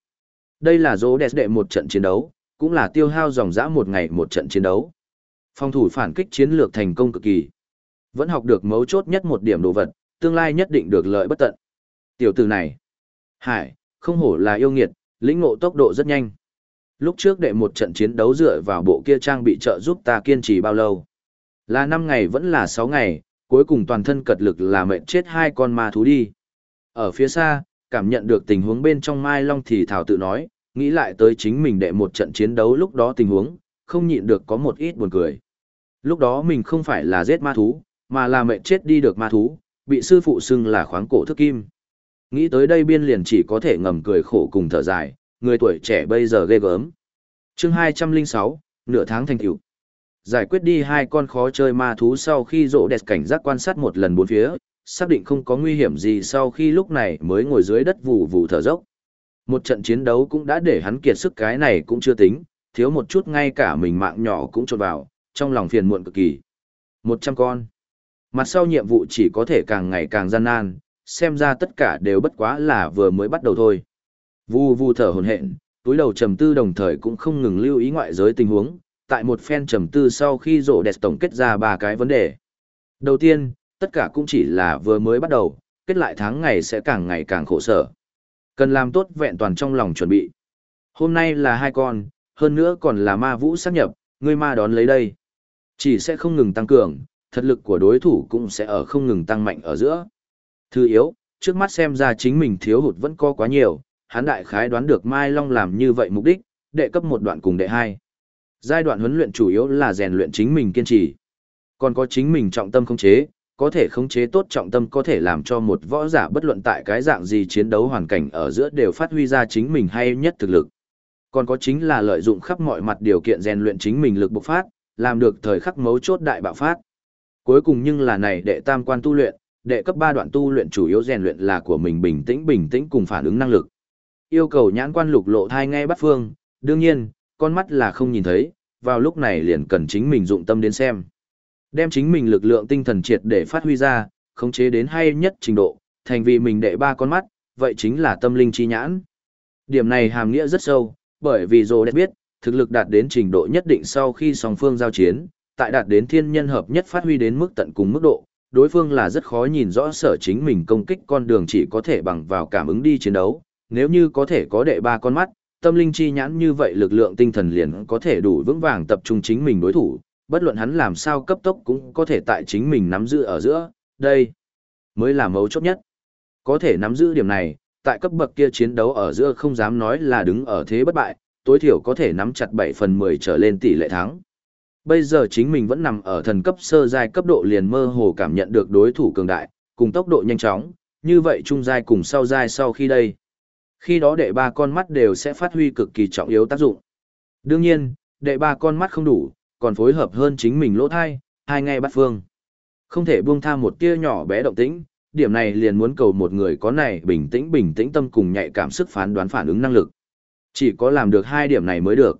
Đây là dỗ đẹp đệ một trận chiến đấu, cũng là tiêu hao dòng dã một ngày một trận chiến đấu. Phòng thủ phản kích chiến lược thành công cực kỳ. Vẫn học được mấu chốt nhất một điểm đồ vật, tương lai nhất định được lợi bất tận. Tiểu tử này, Hải, không hổ là yêu nghiệt, lĩnh ngộ tốc độ rất nhanh. Lúc trước đệ một trận chiến đấu dựa vào bộ kia trang bị trợ giúp ta kiên trì bao lâu? Là 5 ngày vẫn là 6 ngày, cuối cùng toàn thân cật lực là mệnh chết hai con ma thú đi. Ở phía xa, cảm nhận được tình huống bên trong Mai Long thì thảo tự nói, nghĩ lại tới chính mình đệ một trận chiến đấu lúc đó tình huống, không nhịn được có một ít buồn cười. Lúc đó mình không phải là giết ma thú, mà là mệnh chết đi được ma thú, bị sư phụ xưng là khoáng cổ thức kim. Nghĩ tới đây biên liền chỉ có thể ngầm cười khổ cùng thở dài, người tuổi trẻ bây giờ ghê gớm. chương 206, nửa tháng thành tiểu. Giải quyết đi hai con khó chơi ma thú sau khi rộ đẹp cảnh giác quan sát một lần bốn phía, xác định không có nguy hiểm gì sau khi lúc này mới ngồi dưới đất vù vù thở dốc. Một trận chiến đấu cũng đã để hắn kiệt sức cái này cũng chưa tính, thiếu một chút ngay cả mình mạng nhỏ cũng trột vào, trong lòng phiền muộn cực kỳ. Một trăm con. Mặt sau nhiệm vụ chỉ có thể càng ngày càng gian nan, xem ra tất cả đều bất quá là vừa mới bắt đầu thôi. Vu vu thở hồn hện, túi đầu trầm tư đồng thời cũng không ngừng lưu ý ngoại giới tình huống, tại một phen trầm tư sau khi rổ đẹp tổng kết ra ba cái vấn đề. Đầu tiên, tất cả cũng chỉ là vừa mới bắt đầu, kết lại tháng ngày sẽ càng ngày càng khổ sở. Cần làm tốt vẹn toàn trong lòng chuẩn bị. Hôm nay là hai con, hơn nữa còn là ma vũ sát nhập, ngươi ma đón lấy đây. Chỉ sẽ không ngừng tăng cường, thật lực của đối thủ cũng sẽ ở không ngừng tăng mạnh ở giữa. Thứ yếu, trước mắt xem ra chính mình thiếu hụt vẫn có quá nhiều, hắn đại khái đoán được Mai Long làm như vậy mục đích, đệ cấp một đoạn cùng đệ hai. Giai đoạn huấn luyện chủ yếu là rèn luyện chính mình kiên trì. Còn có chính mình trọng tâm khống chế, có thể khống chế tốt trọng tâm có thể làm cho một võ giả bất luận tại cái dạng gì chiến đấu hoàn cảnh ở giữa đều phát huy ra chính mình hay nhất thực lực. Còn có chính là lợi dụng khắp mọi mặt điều kiện rèn luyện chính mình lực bộc phát, làm được thời khắc mấu chốt đại bạo phát. Cuối cùng nhưng là này đệ tam quan tu luyện, đệ cấp 3 đoạn tu luyện chủ yếu rèn luyện là của mình bình tĩnh bình tĩnh cùng phản ứng năng lực. Yêu cầu nhãn quan lục lộ thai ngay bắt phương, đương nhiên, con mắt là không nhìn thấy, vào lúc này liền cần chính mình dụng tâm đến xem. Đem chính mình lực lượng tinh thần triệt để phát huy ra, khống chế đến hay nhất trình độ, thành vì mình đệ ba con mắt, vậy chính là tâm linh chi nhãn. Điểm này hàm nghĩa rất sâu, bởi vì dù đã biết, thực lực đạt đến trình độ nhất định sau khi song phương giao chiến, tại đạt đến thiên nhân hợp nhất phát huy đến mức tận cùng mức độ, đối phương là rất khó nhìn rõ sở chính mình công kích con đường chỉ có thể bằng vào cảm ứng đi chiến đấu, nếu như có thể có đệ ba con mắt, tâm linh chi nhãn như vậy lực lượng tinh thần liền có thể đủ vững vàng tập trung chính mình đối thủ, bất luận hắn làm sao cấp tốc cũng có thể tại chính mình nắm giữ ở giữa, đây mới là mấu chốt nhất. Có thể nắm giữ điểm này, tại cấp bậc kia chiến đấu ở giữa không dám nói là đứng ở thế bất bại, tối thiểu có thể nắm chặt 7 phần 10 trở lên tỷ lệ thắng. Bây giờ chính mình vẫn nằm ở thần cấp sơ giai cấp độ liền mơ hồ cảm nhận được đối thủ cường đại, cùng tốc độ nhanh chóng, như vậy trung giai cùng sau giai sau khi đây. Khi đó đệ ba con mắt đều sẽ phát huy cực kỳ trọng yếu tác dụng. Đương nhiên, đệ ba con mắt không đủ, còn phối hợp hơn chính mình lỗ thai, hai ngay bắt phương. Không thể buông tha một tia nhỏ bé động tĩnh, điểm này liền muốn cầu một người có này bình tĩnh bình tĩnh tâm cùng nhạy cảm sức phán đoán phản ứng năng lực. Chỉ có làm được hai điểm này mới được.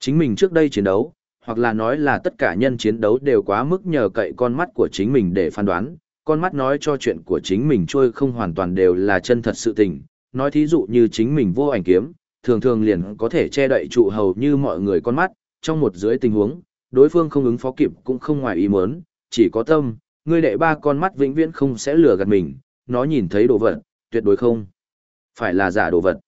Chính mình trước đây chiến đấu, hoặc là nói là tất cả nhân chiến đấu đều quá mức nhờ cậy con mắt của chính mình để phán đoán, con mắt nói cho chuyện của chính mình trôi không hoàn toàn đều là chân thật sự tình, nói thí dụ như chính mình vô ảnh kiếm, thường thường liền có thể che đậy trụ hầu như mọi người con mắt, trong một dưới tình huống, đối phương không ứng phó kịp cũng không ngoài ý muốn, chỉ có tâm, người đệ ba con mắt vĩnh viễn không sẽ lừa gạt mình, nó nhìn thấy đồ vật, tuyệt đối không. Phải là giả đồ vật.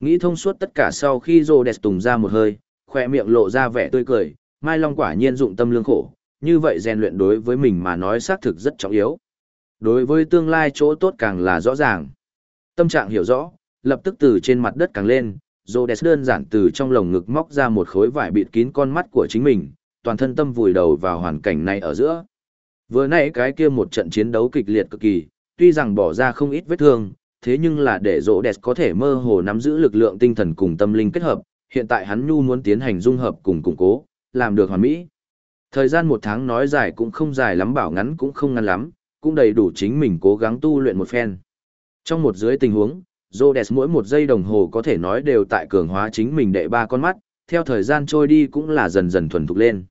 Nghĩ thông suốt tất cả sau khi rô đẹp tùng ra một hơi, khoe miệng lộ ra vẻ tươi cười, Mai Long quả nhiên dụng tâm lương khổ, như vậy rèn luyện đối với mình mà nói xác thực rất trọng yếu. Đối với tương lai chỗ tốt càng là rõ ràng. Tâm trạng hiểu rõ, lập tức từ trên mặt đất càng lên, Rhodes đơn giản từ trong lồng ngực móc ra một khối vải bịt kín con mắt của chính mình, toàn thân tâm vùi đầu vào hoàn cảnh này ở giữa. Vừa nãy cái kia một trận chiến đấu kịch liệt cực kỳ, tuy rằng bỏ ra không ít vết thương, thế nhưng là để Rhodes có thể mơ hồ nắm giữ lực lượng tinh thần cùng tâm linh kết hợp, hiện tại hắn nhu muốn tiến hành dung hợp cùng củng cố, làm được hoàn mỹ. Thời gian một tháng nói dài cũng không dài lắm bảo ngắn cũng không ngắn lắm, cũng đầy đủ chính mình cố gắng tu luyện một phen. Trong một dưới tình huống, Rhodes mỗi một giây đồng hồ có thể nói đều tại cường hóa chính mình đệ ba con mắt, theo thời gian trôi đi cũng là dần dần thuần thục lên.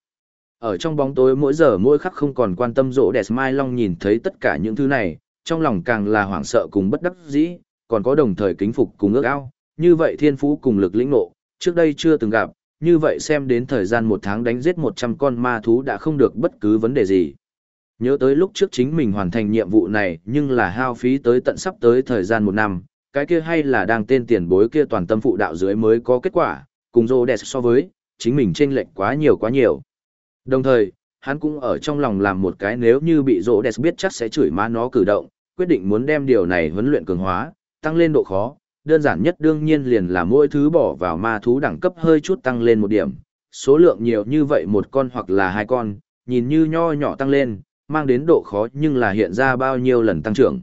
Ở trong bóng tối mỗi giờ mỗi khắc không còn quan tâm Rhodes Mai Long nhìn thấy tất cả những thứ này, trong lòng càng là hoảng sợ cùng bất đắc dĩ, còn có đồng thời kính phục cùng ước ao, như vậy thiên phú cùng lực lĩnh nộ, trước đây chưa từng gặp, như vậy xem đến thời gian một tháng đánh giết 100 con ma thú đã không được bất cứ vấn đề gì. Nhớ tới lúc trước chính mình hoàn thành nhiệm vụ này nhưng là hao phí tới tận sắp tới thời gian một năm, cái kia hay là đang tên tiền bối kia toàn tâm phụ đạo dưới mới có kết quả, cùng rô đẹp so với, chính mình chênh lệch quá nhiều quá nhiều. Đồng thời, hắn cũng ở trong lòng làm một cái nếu như bị rô đẹp biết chắc sẽ chửi má nó cử động, quyết định muốn đem điều này huấn luyện cường hóa, tăng lên độ khó, đơn giản nhất đương nhiên liền là mỗi thứ bỏ vào ma thú đẳng cấp hơi chút tăng lên một điểm, số lượng nhiều như vậy một con hoặc là hai con, nhìn như nho nhỏ tăng lên, mang đến độ khó nhưng là hiện ra bao nhiêu lần tăng trưởng.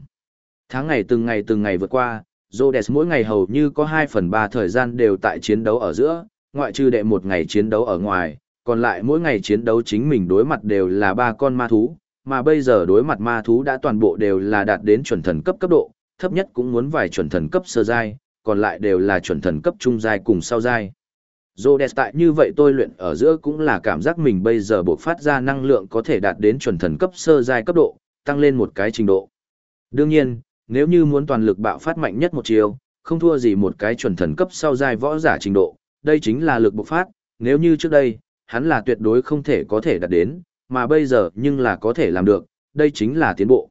Tháng ngày từng ngày từng ngày vượt qua, Rhodes mỗi ngày hầu như có 2 phần 3 thời gian đều tại chiến đấu ở giữa, ngoại trừ đệ một ngày chiến đấu ở ngoài, còn lại mỗi ngày chiến đấu chính mình đối mặt đều là ba con ma thú, mà bây giờ đối mặt ma thú đã toàn bộ đều là đạt đến chuẩn thần cấp cấp độ, thấp nhất cũng muốn vài chuẩn thần cấp sơ giai, còn lại đều là chuẩn thần cấp trung giai cùng sau giai. Rhodes tại như vậy tôi luyện ở giữa cũng là cảm giác mình bây giờ buộc phát ra năng lượng có thể đạt đến chuẩn thần cấp sơ giai cấp độ, tăng lên một cái trình độ. Đương nhiên, nếu như muốn toàn lực bạo phát mạnh nhất một chiều, không thua gì một cái chuẩn thần cấp sau giai võ giả trình độ, đây chính là lực bộc phát, nếu như trước đây, hắn là tuyệt đối không thể có thể đạt đến, mà bây giờ nhưng là có thể làm được, đây chính là tiến bộ.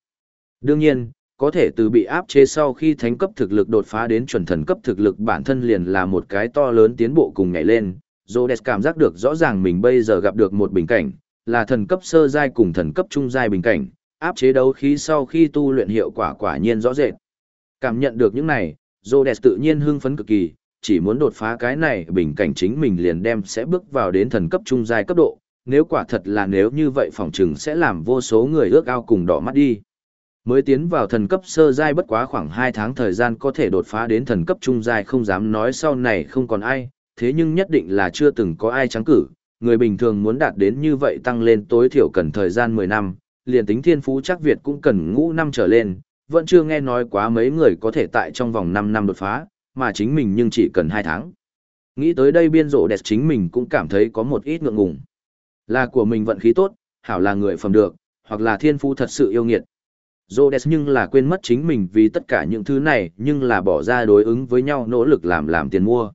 Đương nhiên, có thể từ bị áp chế sau khi thánh cấp thực lực đột phá đến chuẩn thần cấp thực lực bản thân liền là một cái to lớn tiến bộ cùng nhảy lên. Rhodes cảm giác được rõ ràng mình bây giờ gặp được một bình cảnh, là thần cấp sơ giai cùng thần cấp trung giai bình cảnh, áp chế đấu khí sau khi tu luyện hiệu quả quả nhiên rõ rệt. Cảm nhận được những này, Rhodes tự nhiên hưng phấn cực kỳ, chỉ muốn đột phá cái này bình cảnh chính mình liền đem sẽ bước vào đến thần cấp trung giai cấp độ, nếu quả thật là nếu như vậy phòng trừng sẽ làm vô số người ước ao cùng đỏ mắt đi. Mới tiến vào thần cấp sơ giai bất quá khoảng 2 tháng thời gian có thể đột phá đến thần cấp trung giai không dám nói sau này không còn ai, thế nhưng nhất định là chưa từng có ai trắng cử, người bình thường muốn đạt đến như vậy tăng lên tối thiểu cần thời gian 10 năm, liền tính thiên phú chắc Việt cũng cần ngũ năm trở lên, vẫn chưa nghe nói quá mấy người có thể tại trong vòng 5 năm đột phá, mà chính mình nhưng chỉ cần 2 tháng. Nghĩ tới đây biên rộ đẹp chính mình cũng cảm thấy có một ít ngượng ngùng. Là của mình vận khí tốt, hảo là người phẩm được, hoặc là thiên phú thật sự yêu nghiệt. Rhodes nhưng là quên mất chính mình vì tất cả những thứ này nhưng là bỏ ra đối ứng với nhau nỗ lực làm làm tiền mua.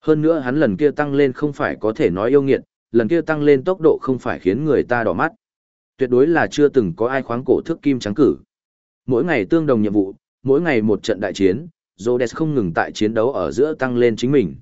Hơn nữa hắn lần kia tăng lên không phải có thể nói yêu nghiệt, lần kia tăng lên tốc độ không phải khiến người ta đỏ mắt. Tuyệt đối là chưa từng có ai khoáng cổ thước kim trắng cử. Mỗi ngày tương đồng nhiệm vụ, mỗi ngày một trận đại chiến, Rhodes không ngừng tại chiến đấu ở giữa tăng lên chính mình.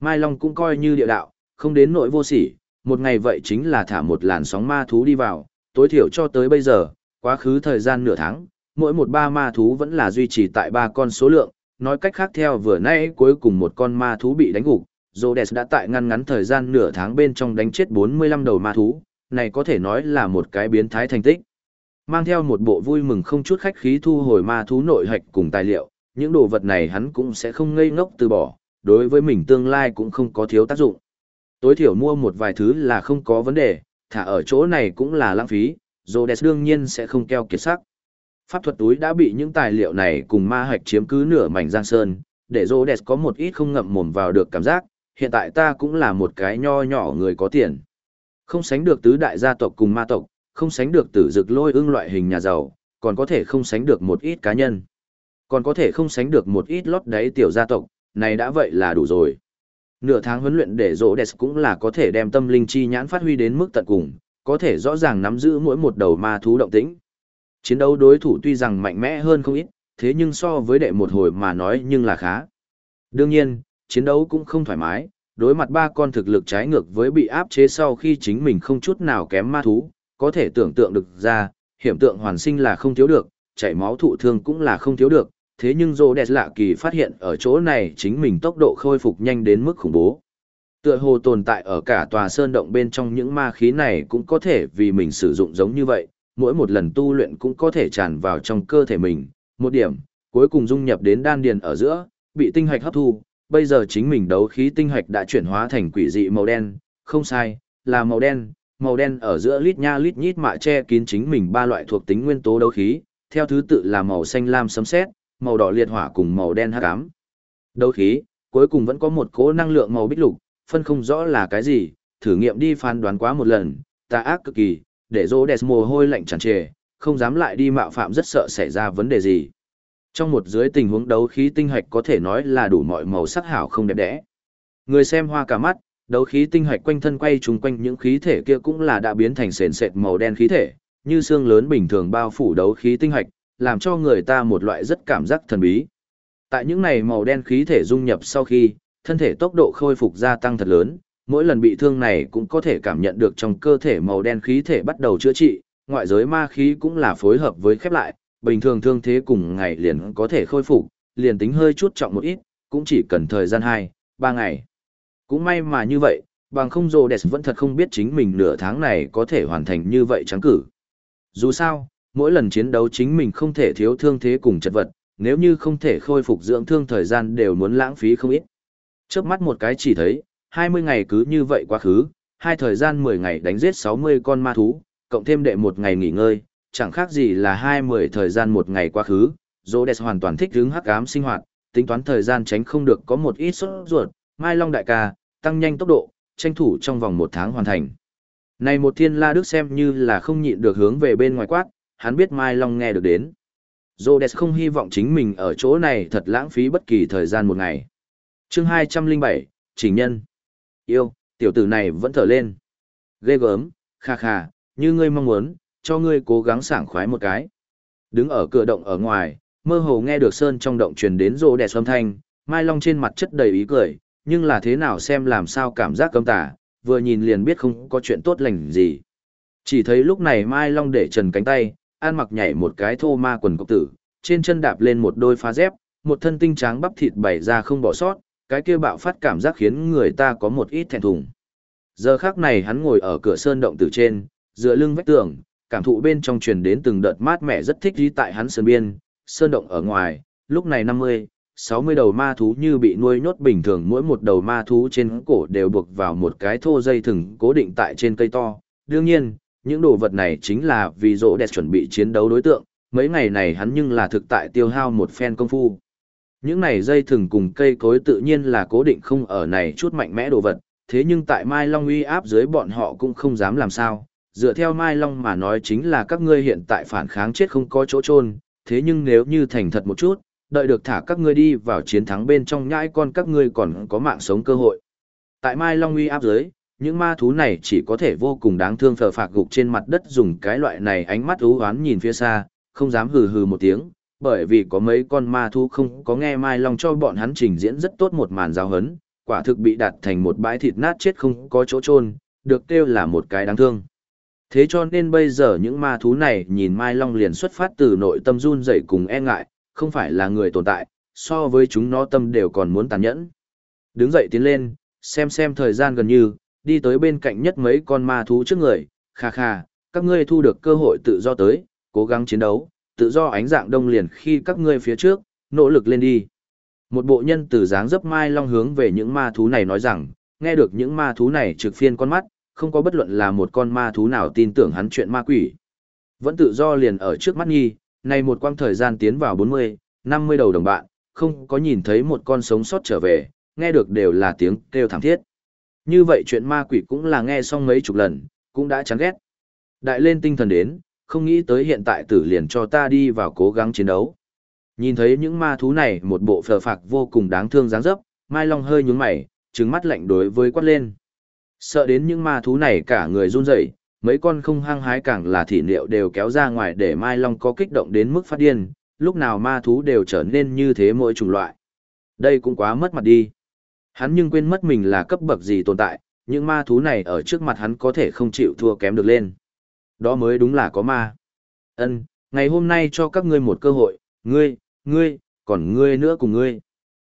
Mai Long cũng coi như địa đạo, không đến nỗi vô sỉ, một ngày vậy chính là thả một làn sóng ma thú đi vào, tối thiểu cho tới bây giờ, quá khứ thời gian nửa tháng, mỗi một ba ma thú vẫn là duy trì tại ba con số lượng, nói cách khác theo vừa nãy cuối cùng một con ma thú bị đánh gục, Rhodes đã tại ngăn ngắn thời gian nửa tháng bên trong đánh chết 45 đầu ma thú, này có thể nói là một cái biến thái thành tích. Mang theo một bộ vui mừng không chút khách khí thu hồi ma thú nội hạch cùng tài liệu, những đồ vật này hắn cũng sẽ không ngây ngốc từ bỏ, đối với mình tương lai cũng không có thiếu tác dụng. Tối thiểu mua một vài thứ là không có vấn đề, thả ở chỗ này cũng là lãng phí, Rhodes đương nhiên sẽ không keo kiệt sắc. Pháp thuật túi đã bị những tài liệu này cùng ma hạch chiếm cứ nửa mảnh giang sơn, để Rhodes có một ít không ngậm mồm vào được cảm giác, hiện tại ta cũng là một cái nho nhỏ người có tiền. Không sánh được tứ đại gia tộc cùng ma tộc, không sánh được tử dực lôi ương loại hình nhà giàu, còn có thể không sánh được một ít cá nhân. Còn có thể không sánh được một ít lót đáy tiểu gia tộc, này đã vậy là đủ rồi. Nửa tháng huấn luyện để rỗ đẹp cũng là có thể đem tâm linh chi nhãn phát huy đến mức tận cùng, có thể rõ ràng nắm giữ mỗi một đầu ma thú động tĩnh. Chiến đấu đối thủ tuy rằng mạnh mẽ hơn không ít, thế nhưng so với đệ một hồi mà nói nhưng là khá. Đương nhiên, chiến đấu cũng không thoải mái, đối mặt ba con thực lực trái ngược với bị áp chế sau khi chính mình không chút nào kém ma thú, có thể tưởng tượng được ra, hiểm tượng hoàn sinh là không thiếu được, chảy máu thụ thương cũng là không thiếu được, thế nhưng Rô Đẹp lạ kỳ phát hiện ở chỗ này chính mình tốc độ khôi phục nhanh đến mức khủng bố. Tựa hồ tồn tại ở cả tòa sơn động bên trong những ma khí này cũng có thể vì mình sử dụng giống như vậy, mỗi một lần tu luyện cũng có thể tràn vào trong cơ thể mình. Một điểm, cuối cùng dung nhập đến đan điền ở giữa, bị tinh hạch hấp thu, bây giờ chính mình đấu khí tinh hạch đã chuyển hóa thành quỷ dị màu đen, không sai, là màu đen, màu đen ở giữa lít nha lít nhít mạ che kín chính mình ba loại thuộc tính nguyên tố đấu khí, theo thứ tự là màu xanh lam sấm sét, màu đỏ liệt hỏa cùng màu đen hắc ám. Đấu khí, cuối cùng vẫn có một cỗ năng lượng màu bích lục, phân không rõ là cái gì, thử nghiệm đi phán đoán quá một lần, ta ác cực kỳ, để Rhodes mồ hôi lạnh tràn trề, không dám lại đi mạo phạm rất sợ xảy ra vấn đề gì. Trong một dưới tình huống đấu khí tinh hạch có thể nói là đủ mọi màu sắc hảo không đẹp đẽ. Người xem hoa cả mắt, đấu khí tinh hạch quanh thân quay trùng quanh những khí thể kia cũng là đã biến thành sền sệt màu đen khí thể, như xương lớn bình thường bao phủ đấu khí tinh hạch, làm cho người ta một loại rất cảm giác thần bí. Tại những này màu đen khí thể dung nhập sau khi, thân thể tốc độ khôi phục gia tăng thật lớn, mỗi lần bị thương này cũng có thể cảm nhận được trong cơ thể màu đen khí thể bắt đầu chữa trị, ngoại giới ma khí cũng là phối hợp với khép lại, bình thường thương thế cùng ngày liền có thể khôi phục, liền tính hơi chút trọng một ít, cũng chỉ cần thời gian 2, 3 ngày. Cũng may mà như vậy, bằng không rồ đẹp vẫn thật không biết chính mình nửa tháng này có thể hoàn thành như vậy trắng cử. Dù sao, mỗi lần chiến đấu chính mình không thể thiếu thương thế cùng chật vật, nếu như không thể khôi phục dưỡng thương thời gian đều muốn lãng phí không ít. Chớp mắt một cái chỉ thấy, 20 ngày cứ như vậy quá khứ, hai thời gian 10 ngày đánh giết 60 con ma thú, cộng thêm đệ một ngày nghỉ ngơi, chẳng khác gì là 20 thời gian một ngày quá khứ, Rhodes hoàn toàn thích hứng hắc ám sinh hoạt, tính toán thời gian tránh không được có một ít sốt ruột, Mai Long đại ca, tăng nhanh tốc độ, tranh thủ trong vòng một tháng hoàn thành. Này một thiên la đức xem như là không nhịn được hướng về bên ngoài quát, hắn biết Mai Long nghe được đến. Rhodes không hy vọng chính mình ở chỗ này thật lãng phí bất kỳ thời gian một ngày. chương 207, Chỉnh Nhân. Yêu, tiểu tử này vẫn thở lên. Ghê gớm, kha kha, như ngươi mong muốn, cho ngươi cố gắng sảng khoái một cái. Đứng ở cửa động ở ngoài, mơ hồ nghe được sơn trong động truyền đến rô đẹp âm thanh, Mai Long trên mặt chất đầy ý cười, nhưng là thế nào xem làm sao cảm giác cấm tả, vừa nhìn liền biết không có chuyện tốt lành gì. Chỉ thấy lúc này Mai Long để trần cánh tay, an mặc nhảy một cái thô ma quần cốc tử, trên chân đạp lên một đôi phá dép, một thân tinh tráng bắp thịt bày ra không bỏ sót, cái kia bạo phát cảm giác khiến người ta có một ít thẹn thùng. Giờ khác này hắn ngồi ở cửa sơn động tử trên, dựa lưng vách tường, cảm thụ bên trong truyền đến từng đợt mát mẻ rất thích đi tại hắn sơn biên, sơn động ở ngoài, lúc này 50, 60 đầu ma thú như bị nuôi nhốt bình thường mỗi một đầu ma thú trên cổ đều buộc vào một cái thô dây thừng cố định tại trên cây to. Đương nhiên, những đồ vật này chính là vì rỗ đẹp chuẩn bị chiến đấu đối tượng, mấy ngày này hắn nhưng là thực tại tiêu hao một phen công phu. Những này dây thừng cùng cây cối tự nhiên là cố định không ở này chút mạnh mẽ đồ vật, thế nhưng tại Mai Long uy áp dưới bọn họ cũng không dám làm sao. Dựa theo Mai Long mà nói chính là các ngươi hiện tại phản kháng chết không có chỗ trôn, thế nhưng nếu như thành thật một chút, đợi được thả các ngươi đi vào chiến thắng bên trong nhãi con các ngươi còn có mạng sống cơ hội. Tại Mai Long uy áp dưới, những ma thú này chỉ có thể vô cùng đáng thương phờ phạc gục trên mặt đất dùng cái loại này ánh mắt ú oán nhìn phía xa, không dám hừ hừ một tiếng, bởi vì có mấy con ma thú không có nghe Mai Long cho bọn hắn trình diễn rất tốt một màn giáo hấn, quả thực bị đặt thành một bãi thịt nát chết không có chỗ chôn, được kêu là một cái đáng thương. Thế cho nên bây giờ những ma thú này nhìn Mai Long liền xuất phát từ nội tâm run rẩy cùng e ngại, không phải là người tồn tại, so với chúng nó tâm đều còn muốn tàn nhẫn. Đứng dậy tiến lên, xem xem thời gian gần như, đi tới bên cạnh nhất mấy con ma thú trước người, kha kha, các ngươi thu được cơ hội tự do tới, cố gắng chiến đấu, tự do ánh dạng đông liền khi các ngươi phía trước, nỗ lực lên đi. Một bộ nhân từ dáng dấp mai long hướng về những ma thú này nói rằng, nghe được những ma thú này trực phiên con mắt, không có bất luận là một con ma thú nào tin tưởng hắn chuyện ma quỷ. Vẫn tự do liền ở trước mắt nghi, này một quang thời gian tiến vào 40, 50 đầu đồng bạn, không có nhìn thấy một con sống sót trở về, nghe được đều là tiếng kêu thảm thiết. Như vậy chuyện ma quỷ cũng là nghe xong mấy chục lần, cũng đã chán ghét. Đại lên tinh thần đến, không nghĩ tới hiện tại tử liền cho ta đi vào cố gắng chiến đấu. Nhìn thấy những ma thú này một bộ phờ phạc vô cùng đáng thương dáng dấp, Mai Long hơi nhúng mày, trừng mắt lạnh đối với quát lên. Sợ đến những ma thú này cả người run rẩy, mấy con không hăng hái càng là thị liệu đều kéo ra ngoài để Mai Long có kích động đến mức phát điên, lúc nào ma thú đều trở nên như thế mỗi chủng loại. Đây cũng quá mất mặt đi. Hắn nhưng quên mất mình là cấp bậc gì tồn tại, những ma thú này ở trước mặt hắn có thể không chịu thua kém được lên. Đó mới đúng là có ma. Ân, ngày hôm nay cho các ngươi một cơ hội, ngươi, ngươi, còn ngươi nữa cùng ngươi.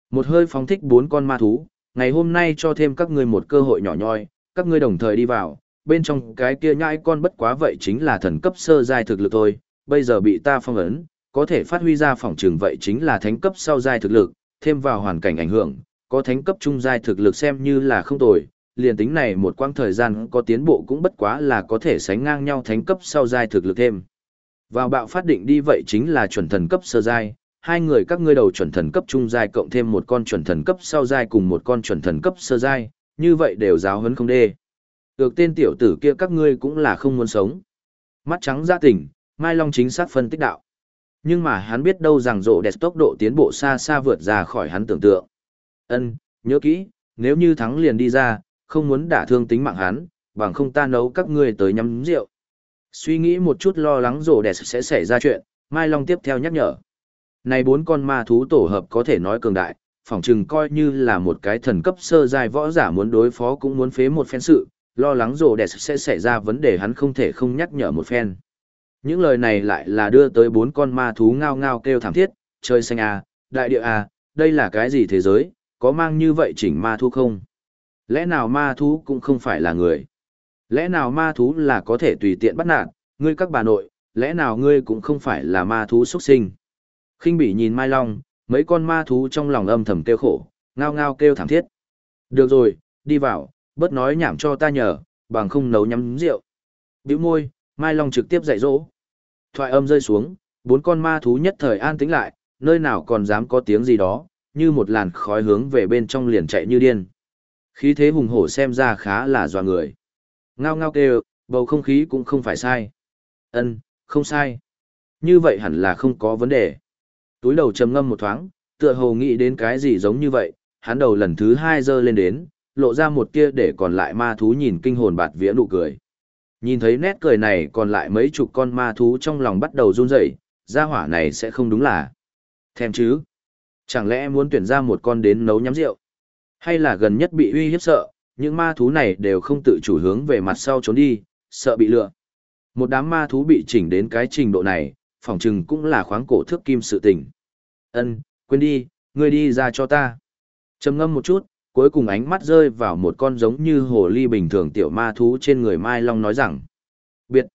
Một hơi phóng thích bốn con ma thú, ngày hôm nay cho thêm các ngươi một cơ hội nhỏ nhoi, các ngươi đồng thời đi vào, bên trong cái kia nhãi con bất quá vậy chính là thần cấp sơ giai thực lực thôi, bây giờ bị ta phong ấn, có thể phát huy ra phòng trường vậy chính là thánh cấp sau giai thực lực, thêm vào hoàn cảnh ảnh hưởng, có thánh cấp trung giai thực lực xem như là không tồi, liền tính này một quãng thời gian có tiến bộ cũng bất quá là có thể sánh ngang nhau thánh cấp sau giai thực lực thêm. Vào bạo phát định đi vậy chính là chuẩn thần cấp sơ giai, hai người các ngươi đầu chuẩn thần cấp trung giai cộng thêm một con chuẩn thần cấp sau giai cùng một con chuẩn thần cấp sơ giai, như vậy đều giáo hấn không đê. Được tên tiểu tử kia các ngươi cũng là không muốn sống. Mắt trắng ra tỉnh, Mai Long chính xác phân tích đạo. Nhưng mà hắn biết đâu rằng rộ đẹp tốc độ tiến bộ xa xa vượt ra khỏi hắn tưởng tượng. Ân, nhớ kỹ, nếu như thắng liền đi ra, không muốn đả thương tính mạng hắn, bằng không ta nấu các ngươi tới nhắm rượu. Suy nghĩ một chút lo lắng rộ đẹp sẽ xảy ra chuyện, Mai Long tiếp theo nhắc nhở. Này bốn con ma thú tổ hợp có thể nói cường đại, phỏng chừng coi như là một cái thần cấp sơ giai võ giả muốn đối phó cũng muốn phế một phen sự, lo lắng rồ đẹp sẽ xảy ra vấn đề hắn không thể không nhắc nhở một phen. Những lời này lại là đưa tới bốn con ma thú ngao ngao kêu thảm thiết, trời xanh à, đại địa à, đây là cái gì thế giới, có mang như vậy chỉnh ma thú không? Lẽ nào ma thú cũng không phải là người? Lẽ nào ma thú là có thể tùy tiện bắt nạt, ngươi các bà nội, lẽ nào ngươi cũng không phải là ma thú xuất sinh? Khinh bỉ nhìn Mai Long, mấy con ma thú trong lòng âm thầm kêu khổ, ngao ngao kêu thảm thiết. Được rồi, đi vào, bớt nói nhảm cho ta nhờ, bằng không nấu nhắm rượu. Biểu môi, Mai Long trực tiếp dạy dỗ. Thoại âm rơi xuống, bốn con ma thú nhất thời an tĩnh lại, nơi nào còn dám có tiếng gì đó, như một làn khói hướng về bên trong liền chạy như điên. Khí thế hùng hổ xem ra khá là dọa người. Ngao ngao kêu, bầu không khí cũng không phải sai. Ân, không sai. Như vậy hẳn là không có vấn đề. Túi đầu trầm ngâm một thoáng, tựa hồ nghĩ đến cái gì giống như vậy, hắn đầu lần thứ hai giơ lên đến, lộ ra một tia để còn lại ma thú nhìn kinh hồn bạt vía nụ cười. Nhìn thấy nét cười này còn lại mấy chục con ma thú trong lòng bắt đầu run rẩy, gia hỏa này sẽ không đúng là. Thèm chứ? Chẳng lẽ muốn tuyển ra một con đến nấu nhắm rượu? Hay là gần nhất bị uy hiếp sợ, những ma thú này đều không tự chủ hướng về mặt sau trốn đi, sợ bị lừa. Một đám ma thú bị chỉnh đến cái trình độ này, phỏng chừng cũng là khoáng cổ thước kim sự tình. Ân, quên đi, ngươi đi ra cho ta. Trầm ngâm một chút, cuối cùng ánh mắt rơi vào một con giống như hồ ly bình thường tiểu ma thú trên người Mai Long nói rằng. Biệt,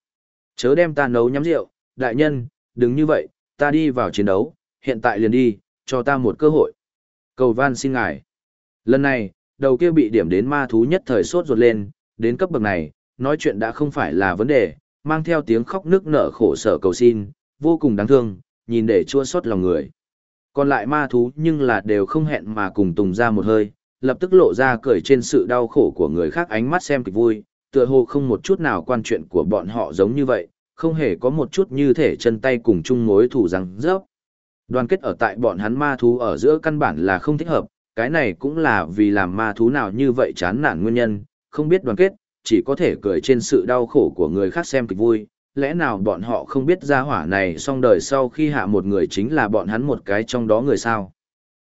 chớ đem ta nấu nhắm rượu, đại nhân, đừng như vậy, ta đi vào chiến đấu, hiện tại liền đi, cho ta một cơ hội. Cầu van xin ngài. Lần này, đầu kia bị điểm đến ma thú nhất thời sốt ruột lên, đến cấp bậc này, nói chuyện đã không phải là vấn đề, mang theo tiếng khóc nước nở khổ sở cầu xin, vô cùng đáng thương, nhìn để chua xót lòng người. Còn lại ma thú nhưng là đều không hẹn mà cùng tùng ra một hơi, lập tức lộ ra cười trên sự đau khổ của người khác ánh mắt xem kịch vui, tựa hồ không một chút nào quan chuyện của bọn họ giống như vậy, không hề có một chút như thể chân tay cùng chung mối thủ răng rớp. Đoàn kết ở tại bọn hắn ma thú ở giữa căn bản là không thích hợp, cái này cũng là vì làm ma thú nào như vậy chán nản nguyên nhân, không biết đoàn kết, chỉ có thể cười trên sự đau khổ của người khác xem kịch vui. Lẽ nào bọn họ không biết ra hỏa này xong đời sau khi hạ một người chính là bọn hắn một cái trong đó người sao?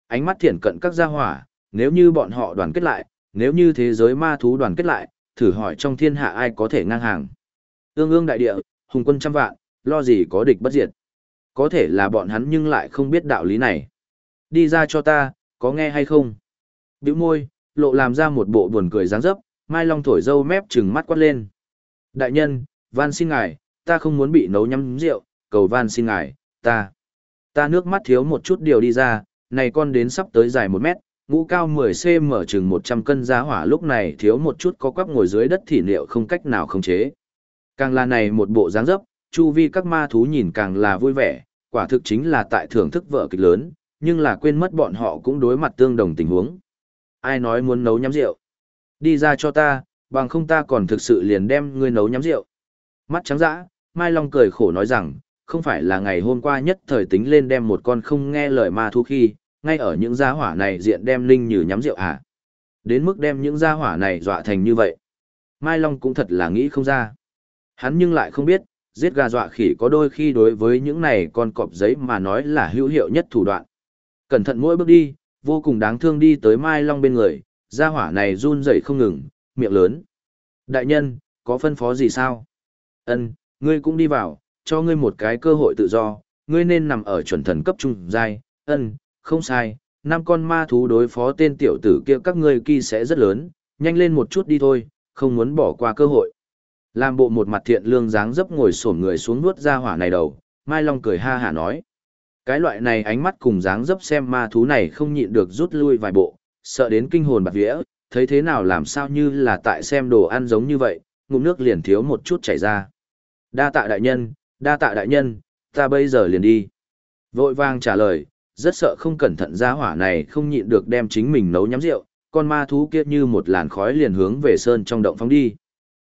Ánh mắt thiển cận các gia hỏa, nếu như bọn họ đoàn kết lại, nếu như thế giới ma thú đoàn kết lại, thử hỏi trong thiên hạ ai có thể ngang hàng. Ương ương đại địa, hùng quân trăm vạn, lo gì có địch bất diệt. Có thể là bọn hắn nhưng lại không biết đạo lý này. Đi ra cho ta, có nghe hay không? Biểu môi, lộ làm ra một bộ buồn cười dáng dấp, Mai Long thổi dâu mép trừng mắt quát lên. Đại nhân, van xin ngài, ta không muốn bị nấu nhắm rượu, cầu van xin ngài, ta. Ta nước mắt thiếu một chút điều đi ra, này con đến sắp tới dài một mét, ngũ cao 10cm chừng 100 cân giá hỏa lúc này thiếu một chút có quắp ngồi dưới đất thì liệu không cách nào khống chế. Càng là này một bộ dáng dấp, chu vi các ma thú nhìn càng là vui vẻ, quả thực chính là tại thưởng thức vợ kịch lớn, nhưng là quên mất bọn họ cũng đối mặt tương đồng tình huống. Ai nói muốn nấu nhắm rượu? Đi ra cho ta, bằng không ta còn thực sự liền đem ngươi nấu nhắm rượu. Mắt trắng dã, Mai Long cười khổ nói rằng, không phải là ngày hôm qua nhất thời tính lên đem một con không nghe lời ma thú khi, ngay ở những gia hỏa này diện đem linh như nhắm rượu à. Đến mức đem những gia hỏa này dọa thành như vậy. Mai Long cũng thật là nghĩ không ra. Hắn nhưng lại không biết, giết gà dọa khỉ có đôi khi đối với những này con cọp giấy mà nói là hữu hiệu nhất thủ đoạn. Cẩn thận mỗi bước đi, vô cùng đáng thương đi tới Mai Long bên người, gia hỏa này run rẩy không ngừng, miệng lớn. Đại nhân, có phân phó gì sao? Ân, ngươi cũng đi vào, cho ngươi một cái cơ hội tự do, ngươi nên nằm ở chuẩn thần cấp trung giai. Ân, không sai, năm con ma thú đối phó tên tiểu tử kia các ngươi kỳ sẽ rất lớn, nhanh lên một chút đi thôi, không muốn bỏ qua cơ hội. Làm bộ một mặt thiện lương dáng dấp ngồi xổm người xuống nuốt ra hỏa này đầu, Mai Long cười ha hả nói. Cái loại này ánh mắt cùng dáng dấp xem ma thú này không nhịn được rút lui vài bộ, sợ đến kinh hồn bạt vía, thấy thế nào làm sao như là tại xem đồ ăn giống như vậy, ngụm nước liền thiếu một chút chảy ra. Đa tạ đại nhân, đa tạ đại nhân, ta bây giờ liền đi. Vội vang trả lời, rất sợ không cẩn thận ra hỏa này không nhịn được đem chính mình nấu nhắm rượu, con ma thú kia như một làn khói liền hướng về sơn trong động phóng đi.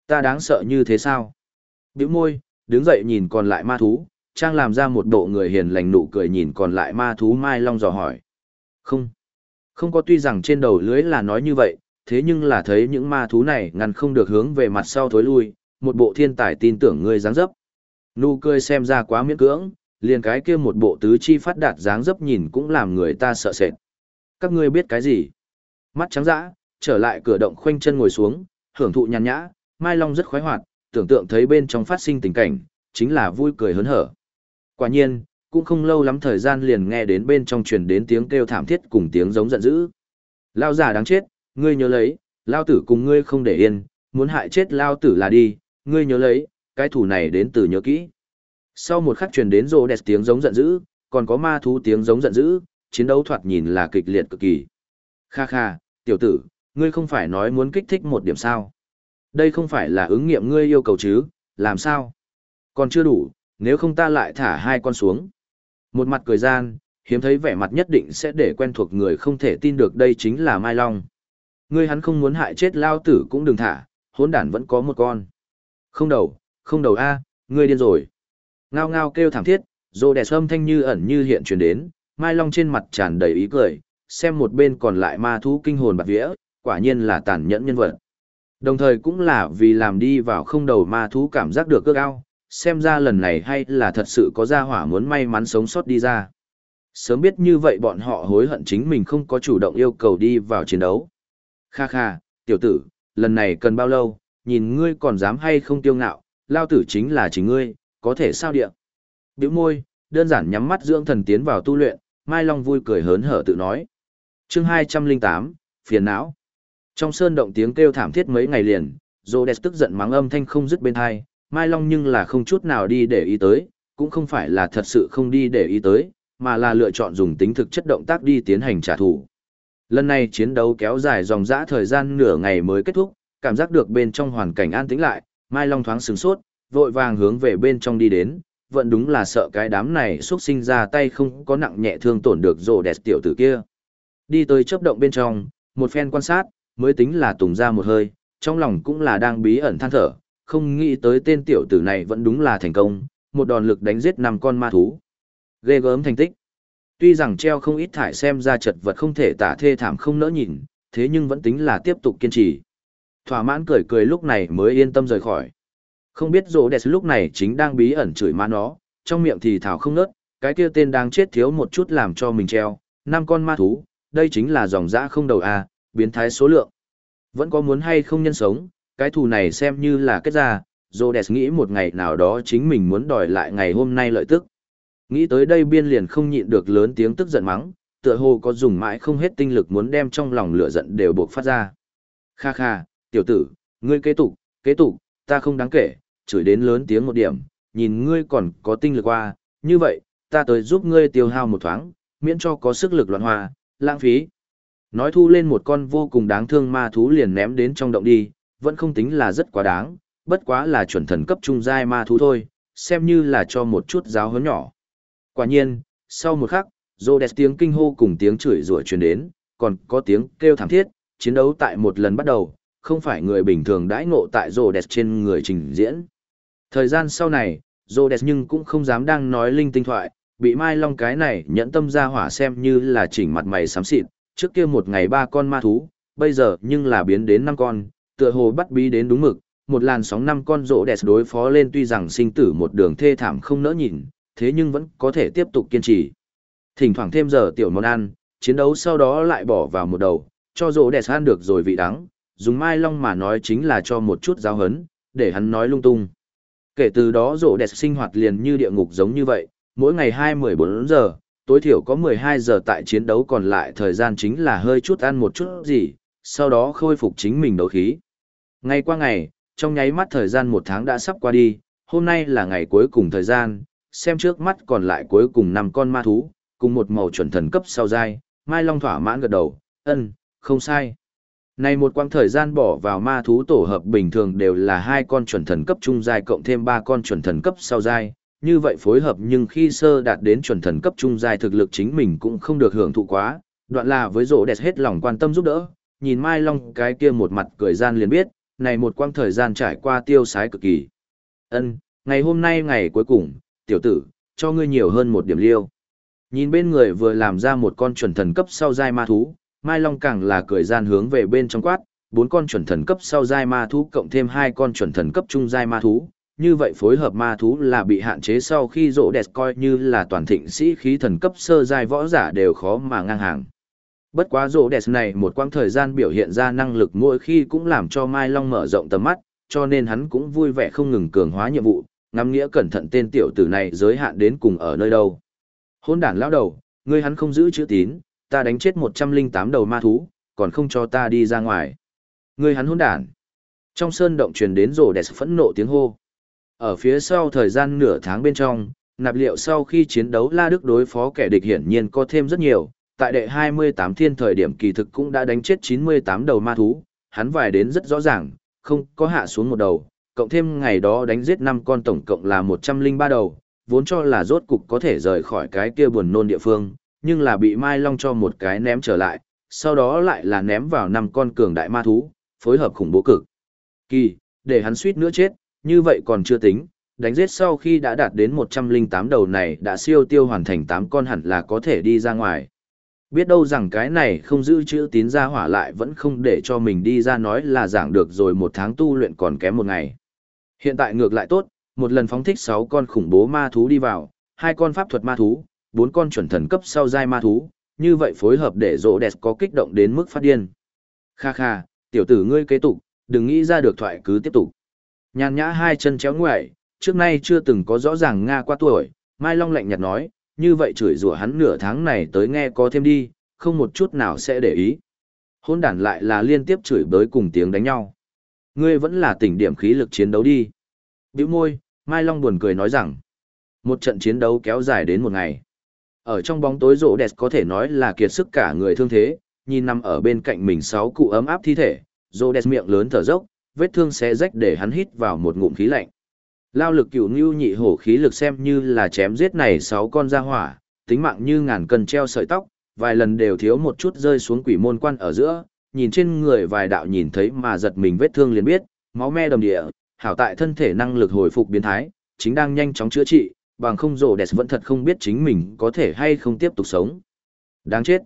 Ta đáng sợ như thế sao? Biểu môi, đứng dậy nhìn còn lại ma thú, trang làm ra một bộ người hiền lành nụ cười nhìn còn lại ma thú Mai Long dò hỏi. Không. Không có tuy rằng trên đầu lưới là nói như vậy, thế nhưng là thấy những ma thú này ngăn không được hướng về mặt sau thối lui, một bộ thiên tài tin tưởng ngươi dáng dấp. Nụ cười xem ra quá miễn cưỡng, liền cái kia một bộ tứ chi phát đạt dáng dấp nhìn cũng làm người ta sợ sệt. Các ngươi biết cái gì? Mắt trắng dã, trở lại cửa động khoanh chân ngồi xuống, hưởng thụ nhàn nhã, Mai Long rất khoái hoạt, tưởng tượng thấy bên trong phát sinh tình cảnh, chính là vui cười hớn hở. Quả nhiên, cũng không lâu lắm thời gian liền nghe đến bên trong truyền đến tiếng kêu thảm thiết cùng tiếng giống giận dữ. Lao giả đáng chết, ngươi nhớ lấy, lao tử cùng ngươi không để yên, muốn hại chết lao tử là đi, ngươi nhớ lấy, cái thủ này đến từ nhớ kỹ. Sau một khắc truyền đến rô đẹp tiếng giống giận dữ, còn có ma thú tiếng giống giận dữ, chiến đấu thoạt nhìn là kịch liệt cực kỳ. Kha kha, tiểu tử, ngươi không phải nói muốn kích thích một điểm sao. Đây không phải là ứng nghiệm ngươi yêu cầu chứ, làm sao? Còn chưa đủ, nếu không ta lại thả hai con xuống. Một mặt cười gian, hiếm thấy vẻ mặt nhất định sẽ để quen thuộc người không thể tin được đây chính là Mai Long. Ngươi hắn không muốn hại chết lao tử cũng đừng thả, hỗn đản vẫn có một con. Không đầu, không đầu a, ngươi điên rồi. Ngao ngao kêu thảm thiết, rô đẻ sâm thanh như ẩn như hiện truyền đến, Mai Long trên mặt tràn đầy ý cười, xem một bên còn lại ma thú kinh hồn bạc vía, quả nhiên là tàn nhẫn nhân vật. Đồng thời cũng là vì làm đi vào không đầu ma thú cảm giác được cước ao, xem ra lần này hay là thật sự có gia hỏa muốn may mắn sống sót đi ra. Sớm biết như vậy bọn họ hối hận chính mình không có chủ động yêu cầu đi vào chiến đấu. Kha kha, tiểu tử, lần này cần bao lâu, nhìn ngươi còn dám hay không tiêu ngạo, lao tử chính là chính ngươi, có thể sao địa. Biểu môi, đơn giản nhắm mắt dưỡng thần tiến vào tu luyện, Mai Long vui cười hớn hở tự nói. chương 208, phiền não. Trong sơn động tiếng kêu thảm thiết mấy ngày liền, Rhodes tức giận mắng âm thanh không dứt bên hai, Mai Long nhưng là không chút nào đi để ý tới, cũng không phải là thật sự không đi để ý tới, mà là lựa chọn dùng tính thực chất động tác đi tiến hành trả thù. Lần này chiến đấu kéo dài dòng dã thời gian nửa ngày mới kết thúc, cảm giác được bên trong hoàn cảnh an tĩnh lại, Mai Long thoáng sửng sốt, vội vàng hướng về bên trong đi đến, vẫn đúng là sợ cái đám này xuất sinh ra tay không có nặng nhẹ thương tổn được rồ đẹp tiểu tử kia. Đi tới chấp động bên trong, một phen quan sát, mới tính là tùng ra một hơi, trong lòng cũng là đang bí ẩn than thở, không nghĩ tới tên tiểu tử này vẫn đúng là thành công, một đòn lực đánh giết năm con ma thú. Ghê gớm thành tích. Tuy rằng treo không ít thải xem ra chật vật không thể tả thê thảm không nỡ nhìn, thế nhưng vẫn tính là tiếp tục kiên trì. Thỏa mãn cười cười lúc này mới yên tâm rời khỏi. Không biết rỗ đẹp lúc này chính đang bí ẩn chửi ma nó, trong miệng thì thảo không nớt, cái kia tên đang chết thiếu một chút làm cho mình treo, năm con ma thú, đây chính là dòng dã không đầu a, biến thái số lượng. Vẫn có muốn hay không nhân sống, cái thù này xem như là kết ra, Rhodes nghĩ một ngày nào đó chính mình muốn đòi lại ngày hôm nay lợi tức. Nghĩ tới đây biên liền không nhịn được lớn tiếng tức giận mắng, tựa hồ có dùng mãi không hết tinh lực muốn đem trong lòng lửa giận đều buộc phát ra. Kha kha, tiểu tử, ngươi kế tục, kế tục, ta không đáng kể, chửi đến lớn tiếng một điểm, nhìn ngươi còn có tinh lực qua, như vậy, ta tới giúp ngươi tiêu hao một thoáng, miễn cho có sức lực loạn hoa, lãng phí. Nói thu lên một con vô cùng đáng thương ma thú liền ném đến trong động đi, vẫn không tính là rất quá đáng, bất quá là chuẩn thần cấp trung giai ma thú thôi, xem như là cho một chút giáo huấn nhỏ. Quả nhiên, sau một khắc, Rhodes tiếng kinh hô cùng tiếng chửi rủa truyền đến, còn có tiếng kêu thảm thiết, chiến đấu tại một lần bắt đầu, không phải người bình thường đãi ngộ tại Rhodes trên người trình diễn. Thời gian sau này, Rhodes nhưng cũng không dám đang nói linh tinh thoại, bị Mai Long cái này nhẫn tâm ra hỏa xem như là chỉnh mặt mày xám xịt, trước kia một ngày ba con ma thú, bây giờ nhưng là biến đến năm con, tựa hồ bắt bí đến đúng mực, một làn sóng năm con rỗ đẹp đối phó lên tuy rằng sinh tử một đường thê thảm không nỡ nhìn, thế nhưng vẫn có thể tiếp tục kiên trì. Thỉnh thoảng thêm giờ tiểu món ăn, chiến đấu sau đó lại bỏ vào một đầu, cho rỗ đẹp ăn được rồi vị đắng, dùng mai long mà nói chính là cho một chút giáo hấn, để hắn nói lung tung. Kể từ đó rỗ đẹp sinh hoạt liền như địa ngục giống như vậy, mỗi ngày 2-14 giờ, tối thiểu có 12 giờ tại chiến đấu còn lại thời gian chính là hơi chút ăn một chút gì, sau đó khôi phục chính mình đấu khí. Ngày qua ngày, trong nháy mắt thời gian một tháng đã sắp qua đi, hôm nay là ngày cuối cùng thời gian, xem trước mắt còn lại cuối cùng năm con ma thú, cùng một màu chuẩn thần cấp sau dai, Mai Long thỏa mãn gật đầu, ân, không sai. Này một quãng thời gian bỏ vào ma thú tổ hợp bình thường đều là hai con chuẩn thần cấp trung giai cộng thêm ba con chuẩn thần cấp sau giai, như vậy phối hợp nhưng khi sơ đạt đến chuẩn thần cấp trung giai thực lực chính mình cũng không được hưởng thụ quá, đoạn là với rỗ đẹp hết lòng quan tâm giúp đỡ, nhìn Mai Long cái kia một mặt cười gian liền biết, này một quãng thời gian trải qua tiêu sái cực kỳ. Ân, ngày hôm nay ngày cuối cùng, tiểu tử, cho ngươi nhiều hơn một điểm liêu. Nhìn bên người vừa làm ra một con chuẩn thần cấp sau giai ma thú, Mai Long càng là cười gian hướng về bên trong quát, bốn con chuẩn thần cấp sau giai ma thú cộng thêm hai con chuẩn thần cấp trung giai ma thú, như vậy phối hợp ma thú là bị hạn chế sau khi rộ đẹp coi như là toàn thịnh sĩ khí thần cấp sơ giai võ giả đều khó mà ngang hàng. Bất quá rộ đẹp này một quãng thời gian biểu hiện ra năng lực mỗi khi cũng làm cho Mai Long mở rộng tầm mắt, cho nên hắn cũng vui vẻ không ngừng cường hóa nhiệm vụ, ngắm nghĩa cẩn thận tên tiểu tử này giới hạn đến cùng ở nơi đâu. Hôn đản lão đầu, ngươi hắn không giữ chữ tín, ta đánh chết 108 đầu ma thú, còn không cho ta đi ra ngoài. Ngươi hắn hỗn đản. Trong sơn động truyền đến rồ đẹp phẫn nộ tiếng hô. Ở phía sau thời gian nửa tháng bên trong, nạp liệu sau khi chiến đấu La Đức đối phó kẻ địch hiển nhiên có thêm rất nhiều, tại đệ 28 thiên thời điểm kỳ thực cũng đã đánh chết 98 đầu ma thú, hắn vài đến rất rõ ràng, không có hạ xuống một đầu, cộng thêm ngày đó đánh giết 5 con tổng cộng là 103 đầu, vốn cho là rốt cục có thể rời khỏi cái kia buồn nôn địa phương, nhưng là bị Mai Long cho một cái ném trở lại, sau đó lại là ném vào năm con cường đại ma thú, phối hợp khủng bố cực. Kỳ, để hắn suýt nữa chết, như vậy còn chưa tính, đánh giết sau khi đã đạt đến 108 đầu này đã siêu tiêu hoàn thành 8 con hẳn là có thể đi ra ngoài. Biết đâu rằng cái này không giữ chữ tín ra hỏa lại vẫn không để cho mình đi ra nói là giảng được rồi một tháng tu luyện còn kém một ngày. Hiện tại ngược lại tốt, một lần phóng thích 6 con khủng bố ma thú đi vào, hai con pháp thuật ma thú, bốn con chuẩn thần cấp sau giai ma thú, như vậy phối hợp để rỗ đẹp có kích động đến mức phát điên. Kha kha, tiểu tử ngươi kế tục, đừng nghĩ ra được thoại cứ tiếp tục. Nhàn nhã hai chân chéo ngoại, trước nay chưa từng có rõ ràng Nga qua tuổi, Mai Long lạnh nhạt nói, như vậy chửi rủa hắn nửa tháng này tới nghe có thêm đi, không một chút nào sẽ để ý. Hôn đản lại là liên tiếp chửi bới cùng tiếng đánh nhau. Ngươi vẫn là tỉnh điểm khí lực chiến đấu đi. Biểu môi, Mai Long buồn cười nói rằng, một trận chiến đấu kéo dài đến một ngày. Ở trong bóng tối rộ đẹp có thể nói là kiệt sức cả người thương thế, nhìn nằm ở bên cạnh mình sáu cụ ấm áp thi thể, rộ đẹp miệng lớn thở dốc, vết thương xé rách để hắn hít vào một ngụm khí lạnh. Lao lực cửu ngưu nhị hổ khí lực xem như là chém giết này sáu con ra hỏa, tính mạng như ngàn cân treo sợi tóc, vài lần đều thiếu một chút rơi xuống quỷ môn quan ở giữa, nhìn trên người vài đạo nhìn thấy mà giật mình vết thương liền biết, máu me đầm địa, hảo tại thân thể năng lực hồi phục biến thái, chính đang nhanh chóng chữa trị, bằng không rổ đẹp vẫn thật không biết chính mình có thể hay không tiếp tục sống. Đáng chết.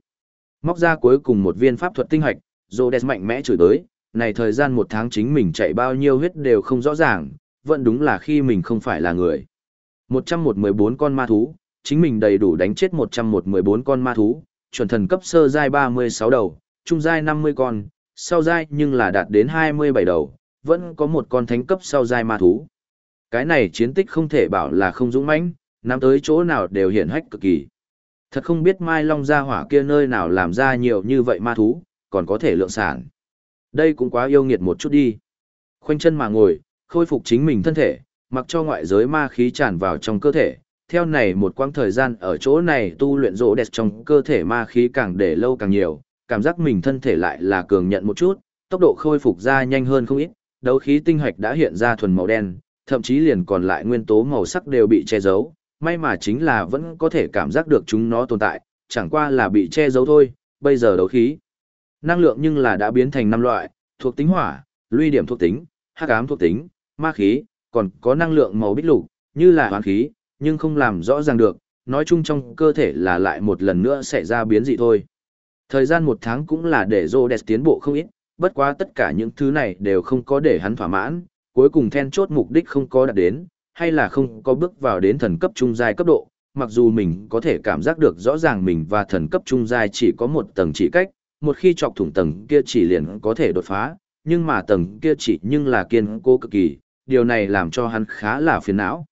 Móc ra cuối cùng một viên pháp thuật tinh hạch, rổ đẹp mạnh mẽ chửi tới, này thời gian một tháng chính mình chạy bao nhiêu huyết đều không rõ ràng, vẫn đúng là khi mình không phải là người. 114 con ma thú, chính mình đầy đủ đánh chết 114 con ma thú, chuẩn thần cấp sơ giai 36 đầu, trung giai 50 con, sau giai nhưng là đạt đến 27 đầu, vẫn có một con thánh cấp sau giai ma thú. Cái này chiến tích không thể bảo là không dũng mãnh, nắm tới chỗ nào đều hiển hách cực kỳ. Thật không biết Mai Long gia hỏa kia nơi nào làm ra nhiều như vậy ma thú, còn có thể lượng sản. Đây cũng quá yêu nghiệt một chút đi. Khoanh chân mà ngồi, khôi phục chính mình thân thể, mặc cho ngoại giới ma khí tràn vào trong cơ thể. Theo này một quãng thời gian ở chỗ này tu luyện rỗ đẹp trong cơ thể ma khí càng để lâu càng nhiều, cảm giác mình thân thể lại là cường nhận một chút, tốc độ khôi phục ra nhanh hơn không ít, đấu khí tinh hạch đã hiện ra thuần màu đen, thậm chí liền còn lại nguyên tố màu sắc đều bị che giấu, may mà chính là vẫn có thể cảm giác được chúng nó tồn tại, chẳng qua là bị che giấu thôi, bây giờ đấu khí. Năng lượng nhưng là đã biến thành năm loại, thuộc tính hỏa, luy điểm thuộc tính, hắc ám thuộc tính, ma khí, còn có năng lượng màu bích lục, như là hoàn khí, nhưng không làm rõ ràng được, nói chung trong cơ thể là lại một lần nữa sẽ ra biến dị thôi. Thời gian một tháng cũng là để Rhodes tiến bộ không ít, bất quá tất cả những thứ này đều không có để hắn thỏa mãn, cuối cùng then chốt mục đích không có đạt đến, hay là không có bước vào đến thần cấp trung giai cấp độ, mặc dù mình có thể cảm giác được rõ ràng mình và thần cấp trung giai chỉ có một tầng chỉ cách, một khi chọc thủng tầng kia chỉ liền có thể đột phá, nhưng mà tầng kia chỉ nhưng là kiên cố cực kỳ, điều này làm cho hắn khá là phiền não.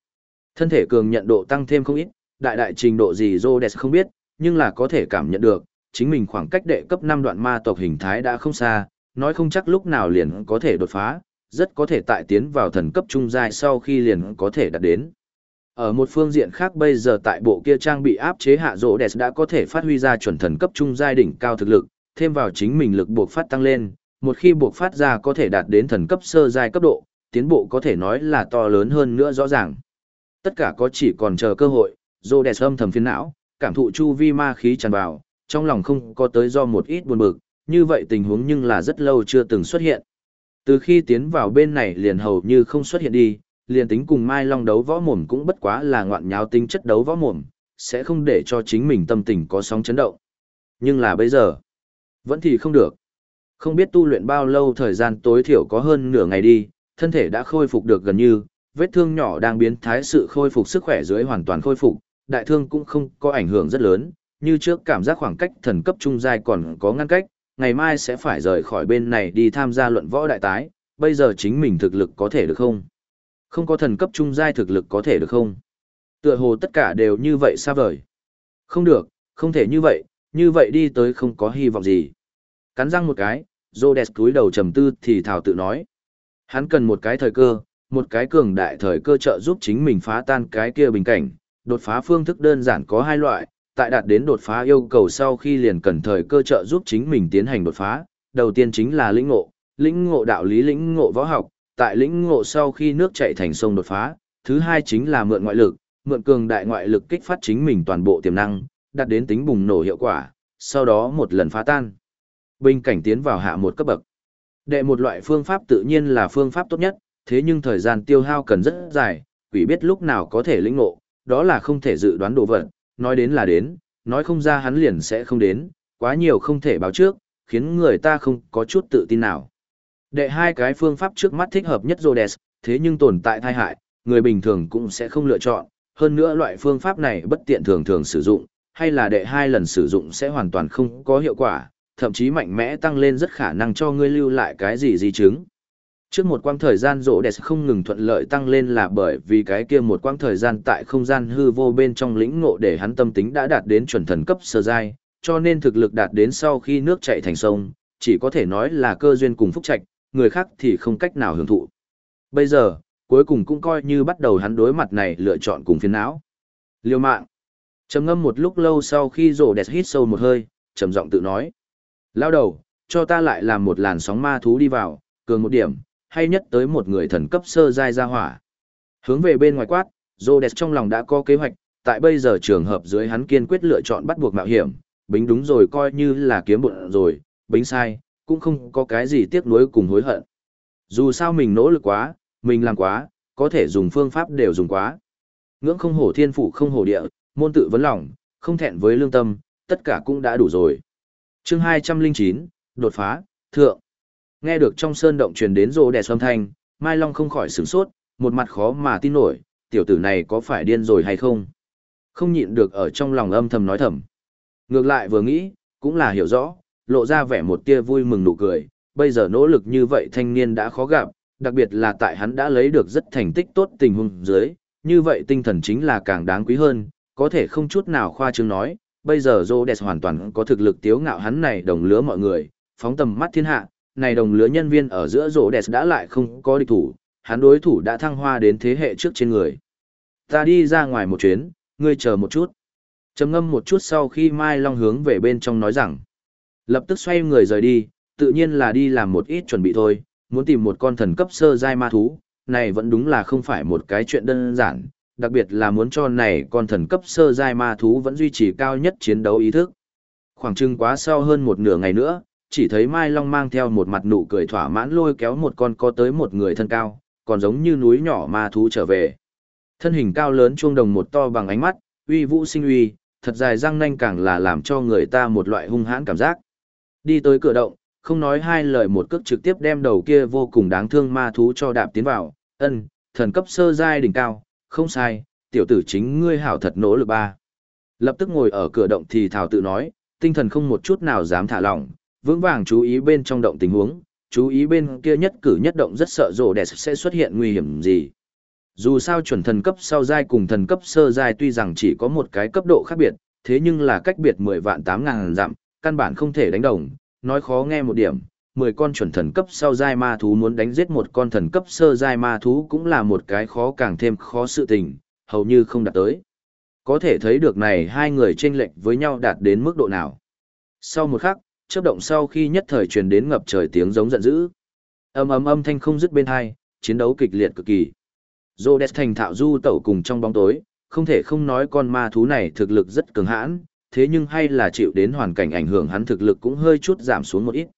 Thân thể cường nhận độ tăng thêm không ít, đại đại trình độ gì Rhodes không biết, nhưng là có thể cảm nhận được, chính mình khoảng cách đệ cấp 5 đoạn ma tộc hình thái đã không xa, nói không chắc lúc nào liền có thể đột phá, rất có thể tại tiến vào thần cấp trung giai sau khi liền có thể đạt đến. Ở một phương diện khác bây giờ tại bộ kia trang bị áp chế hạ rỗ đẹp đã có thể phát huy ra chuẩn thần cấp trung giai đỉnh cao thực lực, thêm vào chính mình lực buộc phát tăng lên, một khi buộc phát ra có thể đạt đến thần cấp sơ giai cấp độ, tiến bộ có thể nói là to lớn hơn nữa rõ ràng. Tất cả có chỉ còn chờ cơ hội, rỗ đẹp âm thầm phiền não, cảm thụ chu vi ma khí tràn vào, trong lòng không có tới do một ít buồn bực, như vậy tình huống nhưng là rất lâu chưa từng xuất hiện. Từ khi tiến vào bên này liền hầu như không xuất hiện đi, liền tính cùng Mai Long đấu võ mồm cũng bất quá là ngoạn nháo tính chất đấu võ mồm, sẽ không để cho chính mình tâm tình có sóng chấn động. Nhưng là bây giờ, vẫn thì không được. Không biết tu luyện bao lâu thời gian tối thiểu có hơn nửa ngày đi, thân thể đã khôi phục được gần như, vết thương nhỏ đang biến thái sự khôi phục sức khỏe dưới hoàn toàn khôi phục, đại thương cũng không có ảnh hưởng rất lớn, như trước cảm giác khoảng cách thần cấp trung giai còn có ngăn cách, ngày mai sẽ phải rời khỏi bên này đi tham gia luận võ đại tái, bây giờ chính mình thực lực có thể được không? Không có thần cấp trung giai thực lực có thể được không? Tựa hồ tất cả đều như vậy xa vời. Không được, không thể như vậy, như vậy đi tới không có hy vọng gì. Cắn răng một cái, Rhodes cúi đầu trầm tư thì thảo tự nói. Hắn cần một cái thời cơ, một cái cường đại thời cơ trợ giúp chính mình phá tan cái kia bình cảnh. Đột phá phương thức đơn giản có hai loại, tại đạt đến đột phá yêu cầu sau khi liền cần thời cơ trợ giúp chính mình tiến hành đột phá. Đầu tiên chính là lĩnh ngộ, lĩnh ngộ đạo lý lĩnh ngộ võ học, tại lĩnh ngộ sau khi nước chảy thành sông đột phá. Thứ hai chính là mượn ngoại lực, mượn cường đại ngoại lực kích phát chính mình toàn bộ tiềm năng, đạt đến tính bùng nổ hiệu quả, sau đó một lần phá tan. Bình cảnh tiến vào hạ một cấp bậc. Đệ một loại phương pháp tự nhiên là phương pháp tốt nhất, thế nhưng thời gian tiêu hao cần rất dài, quỷ biết lúc nào có thể lĩnh ngộ, đó là không thể dự đoán đồ vật, nói đến là đến, nói không ra hắn liền sẽ không đến, quá nhiều không thể báo trước, khiến người ta không có chút tự tin nào. Đệ hai cái phương pháp trước mắt thích hợp nhất Rhodes, thế nhưng tồn tại thai hại, người bình thường cũng sẽ không lựa chọn, hơn nữa loại phương pháp này bất tiện thường thường sử dụng, hay là đệ hai lần sử dụng sẽ hoàn toàn không có hiệu quả, thậm chí mạnh mẽ tăng lên rất khả năng cho ngươi lưu lại cái gì di chứng. Trước một quãng thời gian rỗ đẹp không ngừng thuận lợi tăng lên là bởi vì cái kia một quãng thời gian tại không gian hư vô bên trong lĩnh ngộ để hắn tâm tính đã đạt đến chuẩn thần cấp sơ giai, cho nên thực lực đạt đến sau khi nước chảy thành sông, chỉ có thể nói là cơ duyên cùng phúc trạch, người khác thì không cách nào hưởng thụ. Bây giờ, cuối cùng cũng coi như bắt đầu hắn đối mặt này lựa chọn cùng phiền não. Liêu mạng. trầm ngâm một lúc lâu sau khi rổ đẹp hít sâu một hơi, trầm giọng tự nói. Lao đầu, cho ta lại làm một làn sóng ma thú đi vào, cường một điểm, hay nhất tới một người thần cấp sơ giai ra hỏa. Hướng về bên ngoài quát, Rhodes trong lòng đã có kế hoạch, tại bây giờ trường hợp dưới hắn kiên quyết lựa chọn bắt buộc mạo hiểm, bính đúng rồi coi như là kiếm bộn rồi, bính sai, cũng không có cái gì tiếc nuối cùng hối hận. Dù sao mình nỗ lực quá, mình làm quá, có thể dùng phương pháp đều dùng quá. Ngưỡng không hổ thiên phủ không hổ địa, môn tự vấn lòng, không thẹn với lương tâm, tất cả cũng đã đủ rồi. chương 209, đột phá, thượng. Nghe được trong sơn động truyền đến rô đẻ âm thanh, Mai Long không khỏi sửng sốt, một mặt khó mà tin nổi, tiểu tử này có phải điên rồi hay không? Không nhịn được ở trong lòng âm thầm nói thầm. Ngược lại vừa nghĩ, cũng là hiểu rõ, lộ ra vẻ một tia vui mừng nụ cười, bây giờ nỗ lực như vậy thanh niên đã khó gặp, đặc biệt là tại hắn đã lấy được rất thành tích tốt tình huống dưới, như vậy tinh thần chính là càng đáng quý hơn, có thể không chút nào khoa trương nói, bây giờ Rhodes hoàn toàn có thực lực tiếu ngạo hắn này đồng lứa mọi người, phóng tầm mắt thiên hạ, này đồng lứa nhân viên ở giữa Rhodes đã lại không có địch thủ, hắn đối thủ đã thăng hoa đến thế hệ trước trên người. Ta đi ra ngoài một chuyến, ngươi chờ một chút. Trầm ngâm một chút sau khi Mai Long hướng về bên trong nói rằng, lập tức xoay người rời đi, tự nhiên là đi làm một ít chuẩn bị thôi, muốn tìm một con thần cấp sơ giai ma thú, này vẫn đúng là không phải một cái chuyện đơn giản, đặc biệt là muốn cho này con thần cấp sơ giai ma thú vẫn duy trì cao nhất chiến đấu ý thức. Khoảng chừng quá sau hơn một nửa ngày nữa, chỉ thấy Mai Long mang theo một mặt nụ cười thỏa mãn lôi kéo một con có tới một người thân cao, còn giống như núi nhỏ ma thú trở về. Thân hình cao lớn chuông đồng một to bằng ánh mắt, uy vũ sinh uy, thật dài răng nanh càng là làm cho người ta một loại hung hãn cảm giác. Đi tới cửa động, không nói hai lời một cước trực tiếp đem đầu kia vô cùng đáng thương ma thú cho đạp tiến vào, ân, thần cấp sơ giai đỉnh cao, không sai, tiểu tử chính ngươi hảo thật nỗ lực ba. Lập tức ngồi ở cửa động thì thảo tự nói, tinh thần không một chút nào dám thả lỏng, vững vàng chú ý bên trong động tình huống, chú ý bên kia nhất cử nhất động rất sợ rồ đẹp sẽ xuất hiện nguy hiểm gì. Dù sao chuẩn thần cấp sau giai cùng thần cấp sơ giai tuy rằng chỉ có một cái cấp độ khác biệt, thế nhưng là cách biệt 10 vạn 8 ngàn dặm, căn bản không thể đánh đồng, nói khó nghe một điểm, 10 con chuẩn thần cấp sau giai ma thú muốn đánh giết một con thần cấp sơ giai ma thú cũng là một cái khó càng thêm khó sự tình, hầu như không đạt tới. Có thể thấy được này hai người chênh lệch với nhau đạt đến mức độ nào. Sau một khắc, chớp động sau khi nhất thời truyền đến ngập trời tiếng giống giận dữ. Âm ầm âm thanh không dứt bên hai, chiến đấu kịch liệt cực kỳ. Rhodes thành thạo du tẩu cùng trong bóng tối, không thể không nói con ma thú này thực lực rất cường hãn, thế nhưng hay là chịu đến hoàn cảnh ảnh hưởng hắn thực lực cũng hơi chút giảm xuống một ít.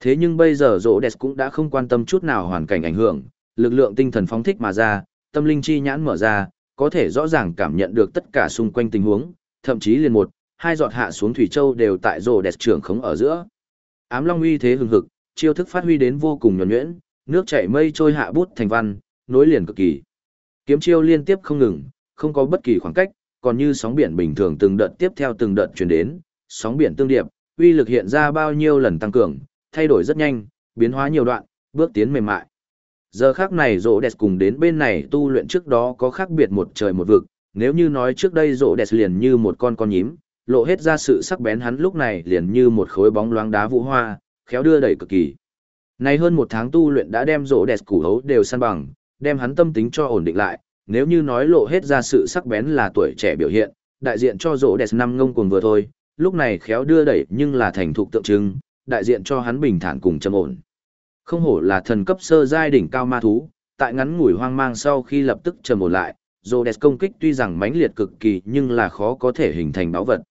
Thế nhưng bây giờ Rhodes cũng đã không quan tâm chút nào hoàn cảnh ảnh hưởng, lực lượng tinh thần phóng thích mà ra, tâm linh chi nhãn mở ra, có thể rõ ràng cảm nhận được tất cả xung quanh tình huống, thậm chí liền một, hai giọt hạ xuống thủy châu đều tại Rhodes trưởng khống ở giữa. Ám Long uy thế hừng hực, chiêu thức phát huy đến vô cùng nhuần nhuyễn, nước chảy mây trôi hạ bút thành văn, nối liền cực kỳ. Kiếm chiêu liên tiếp không ngừng, không có bất kỳ khoảng cách, còn như sóng biển bình thường từng đợt tiếp theo từng đợt truyền đến, sóng biển tương điệp, uy lực hiện ra bao nhiêu lần tăng cường, thay đổi rất nhanh, biến hóa nhiều đoạn, bước tiến mềm mại. Giờ khác này rỗ đẹp cùng đến bên này tu luyện trước đó có khác biệt một trời một vực, nếu như nói trước đây rỗ đẹp liền như một con con nhím, lộ hết ra sự sắc bén hắn lúc này liền như một khối bóng loáng đá vũ hoa, khéo đưa đẩy cực kỳ. nay hơn một tháng tu luyện đã đem rỗ đẹp củ hấu đều săn bằng, đem hắn tâm tính cho ổn định lại, nếu như nói lộ hết ra sự sắc bén là tuổi trẻ biểu hiện, đại diện cho rỗ đẹp năm ngông cuồng vừa thôi, lúc này khéo đưa đẩy nhưng là thành thục tượng trưng, đại diện cho hắn bình thản cùng trầm ổn. Không hổ là thần cấp sơ giai đỉnh cao ma thú, tại ngắn ngủi hoang mang sau khi lập tức trầm ổn lại, Rhodes công kích tuy rằng mãnh liệt cực kỳ nhưng là khó có thể hình thành báo vật.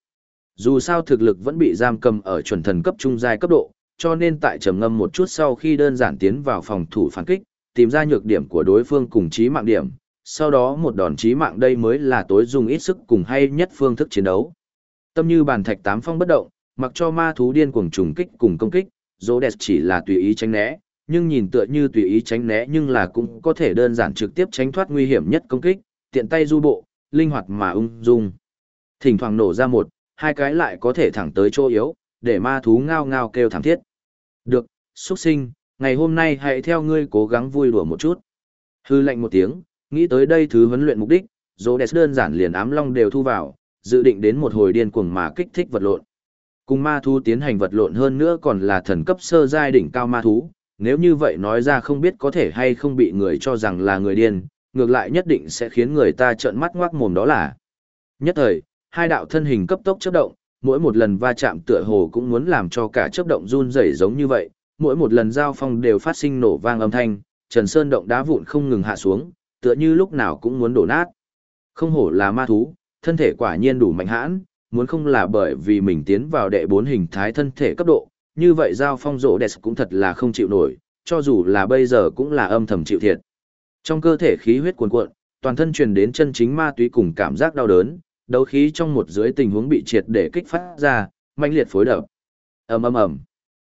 Dù sao thực lực vẫn bị giam cầm ở chuẩn thần cấp trung giai cấp độ, cho nên tại trầm ngâm một chút sau khi đơn giản tiến vào phòng thủ phản kích, tìm ra nhược điểm của đối phương cùng trí mạng điểm, sau đó một đòn trí mạng đây mới là tối dùng ít sức cùng hay nhất phương thức chiến đấu. Tâm như bàn thạch tám phong bất động, mặc cho ma thú điên cuồng trùng kích cùng công kích, Rhodes chỉ là tùy ý tránh né, nhưng nhìn tựa như tùy ý tránh né nhưng là cũng có thể đơn giản trực tiếp tránh thoát nguy hiểm nhất công kích, tiện tay du bộ, linh hoạt mà ung dung. Thỉnh thoảng nổ ra một, hai cái lại có thể thẳng tới chỗ yếu, để ma thú ngao ngao kêu thảm thiết. Được, xuất sinh, ngày hôm nay hãy theo ngươi cố gắng vui đùa một chút. Hư lệnh một tiếng, nghĩ tới đây thứ huấn luyện mục đích, Rhodes đơn giản liền ám long đều thu vào, dự định đến một hồi điên cuồng mà kích thích vật lộn. Cùng ma thú tiến hành vật lộn hơn nữa còn là thần cấp sơ giai đỉnh cao ma thú, nếu như vậy nói ra không biết có thể hay không bị người cho rằng là người điên, ngược lại nhất định sẽ khiến người ta trợn mắt ngoác mồm đó là. Nhất thời, hai đạo thân hình cấp tốc chớp động, mỗi một lần va chạm tựa hồ cũng muốn làm cho cả chớp động run rẩy giống như vậy, mỗi một lần giao phong đều phát sinh nổ vang âm thanh, Trần Sơn động đá vụn không ngừng hạ xuống, tựa như lúc nào cũng muốn đổ nát. Không hổ là ma thú, thân thể quả nhiên đủ mạnh hãn, muốn không là bởi vì mình tiến vào đệ bốn hình thái thân thể cấp độ, như vậy giao phong rỗ đẹp cũng thật là không chịu nổi, cho dù là bây giờ cũng là âm thầm chịu thiệt. Trong cơ thể khí huyết cuồn cuộn, toàn thân truyền đến chân chính ma túy cùng cảm giác đau đớn, đấu khí trong một dưới tình huống bị triệt để kích phát ra, mạnh liệt phối đập. Ầm ầm ầm.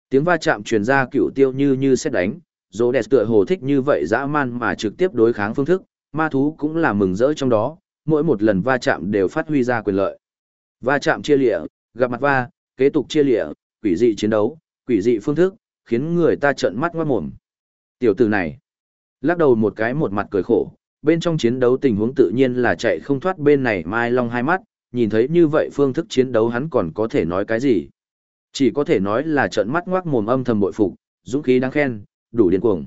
Tiếng va chạm truyền ra cựu tiêu như như xét đánh, Rỗ đẹp tựa hồ thích như vậy dã man mà trực tiếp đối kháng phương thức, ma thú cũng là mừng rỡ trong đó, mỗi một lần va chạm đều phát huy ra quyền lợi. Va chạm chia lịa, gặp mặt va, kế tục chia lịa, quỷ dị chiến đấu, quỷ dị phương thức, khiến người ta trợn mắt ngoát mồm. Tiểu tử này, lắc đầu một cái một mặt cười khổ, bên trong chiến đấu tình huống tự nhiên là chạy không thoát bên này Mai Long hai mắt, nhìn thấy như vậy phương thức chiến đấu hắn còn có thể nói cái gì. Chỉ có thể nói là trợn mắt ngoác mồm âm thầm bội phục, dũng khí đáng khen, đủ điên cuồng.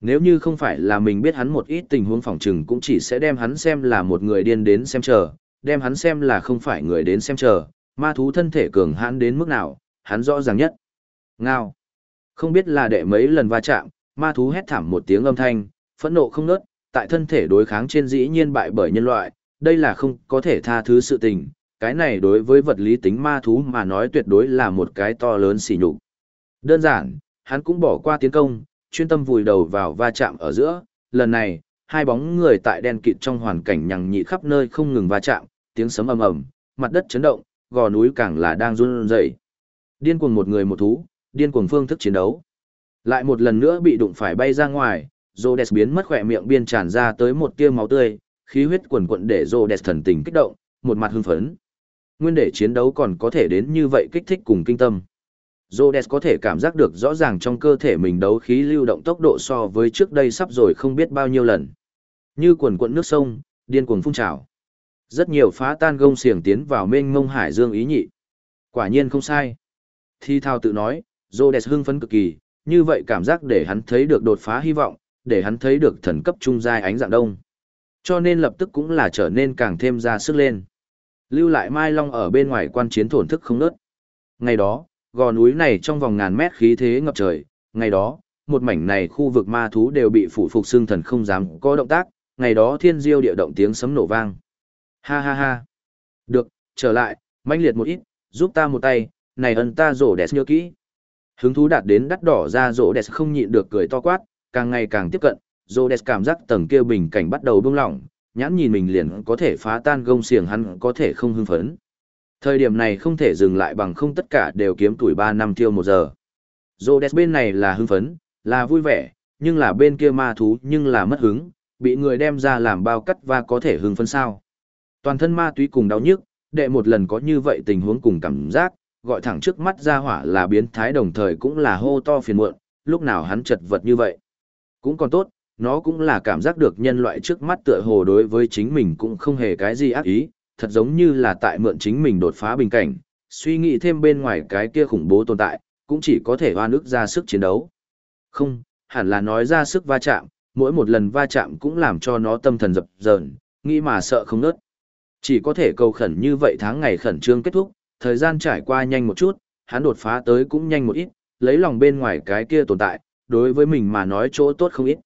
Nếu như không phải là mình biết hắn một ít tình huống phòng trừng cũng chỉ sẽ đem hắn xem là một người điên đến xem chờ, đem hắn xem là không phải người đến xem chờ, ma thú thân thể cường hãn đến mức nào, hắn rõ ràng nhất. Ngao. Không biết là đệ mấy lần va chạm, ma thú hét thảm một tiếng âm thanh, phẫn nộ không nớt, tại thân thể đối kháng trên dĩ nhiên bại bởi nhân loại, đây là không có thể tha thứ sự tình, cái này đối với vật lý tính ma thú mà nói tuyệt đối là một cái to lớn xỉ nhục. Đơn giản, hắn cũng bỏ qua tiến công, chuyên tâm vùi đầu vào va chạm ở giữa, lần này, hai bóng người tại đen kịt trong hoàn cảnh nhằng nhị khắp nơi không ngừng va chạm, tiếng sấm ầm ầm, mặt đất chấn động, gò núi càng là đang run rẩy. Điên cuồng một người một thú, điên cuồng phương thức chiến đấu. Lại một lần nữa bị đụng phải bay ra ngoài, Rhodes biến mất khỏe miệng biên tràn ra tới một tia máu tươi, khí huyết quần quận để Rhodes thần tình kích động, một mặt hưng phấn. Nguyên để chiến đấu còn có thể đến như vậy kích thích cùng kinh tâm. Rhodes có thể cảm giác được rõ ràng trong cơ thể mình đấu khí lưu động tốc độ so với trước đây sắp rồi không biết bao nhiêu lần. Như quần quận nước sông, điên cuồng phun trào. Rất nhiều phá tan gông xiềng tiến vào mênh mông hải dương ý nhị. Quả nhiên không sai. Thi thao tự nói, Rhodes hưng phấn cực kỳ, như vậy cảm giác để hắn thấy được đột phá hy vọng, để hắn thấy được thần cấp trung giai ánh dạng đông. Cho nên lập tức cũng là trở nên càng thêm ra sức lên. Lưu lại Mai Long ở bên ngoài quan chiến thổn thức không nớt. Ngày đó, gò núi này trong vòng ngàn mét khí thế ngập trời, ngày đó, một mảnh này khu vực ma thú đều bị phủ phục xương thần không dám có động tác, ngày đó thiên diêu địa động tiếng sấm nổ vang. Ha ha ha. Được, trở lại, mãnh liệt một ít, giúp ta một tay, này ân ta rổ đẹp nhớ kỹ. Hứng thú đạt đến đắt đỏ ra rổ đẹp không nhịn được cười to quát, càng ngày càng tiếp cận, Rhodes cảm giác tầng kia bình cảnh bắt đầu buông lỏng, nhãn nhìn mình liền có thể phá tan gông xiềng hắn có thể không hưng phấn. Thời điểm này không thể dừng lại bằng không tất cả đều kiếm tuổi 3 năm tiêu một giờ. Rhodes bên này là hưng phấn, là vui vẻ, nhưng là bên kia ma thú nhưng là mất hứng, bị người đem ra làm bao cắt và có thể hưng phấn sao. Toàn thân ma túy cùng đau nhức, đệ một lần có như vậy tình huống cùng cảm giác, gọi thẳng trước mắt ra hỏa là biến thái đồng thời cũng là hô to phiền muộn, lúc nào hắn chật vật như vậy. Cũng còn tốt, nó cũng là cảm giác được nhân loại trước mắt tựa hồ đối với chính mình cũng không hề cái gì ác ý, thật giống như là tại mượn chính mình đột phá bình cảnh, suy nghĩ thêm bên ngoài cái kia khủng bố tồn tại, cũng chỉ có thể hoa nước ra sức chiến đấu. Không, hẳn là nói ra sức va chạm, mỗi một lần va chạm cũng làm cho nó tâm thần dập dờn, nghĩ mà sợ không nớt. Chỉ có thể cầu khẩn như vậy tháng ngày khẩn trương kết thúc, thời gian trải qua nhanh một chút, hắn đột phá tới cũng nhanh một ít, lấy lòng bên ngoài cái kia tồn tại, đối với mình mà nói chỗ tốt không ít.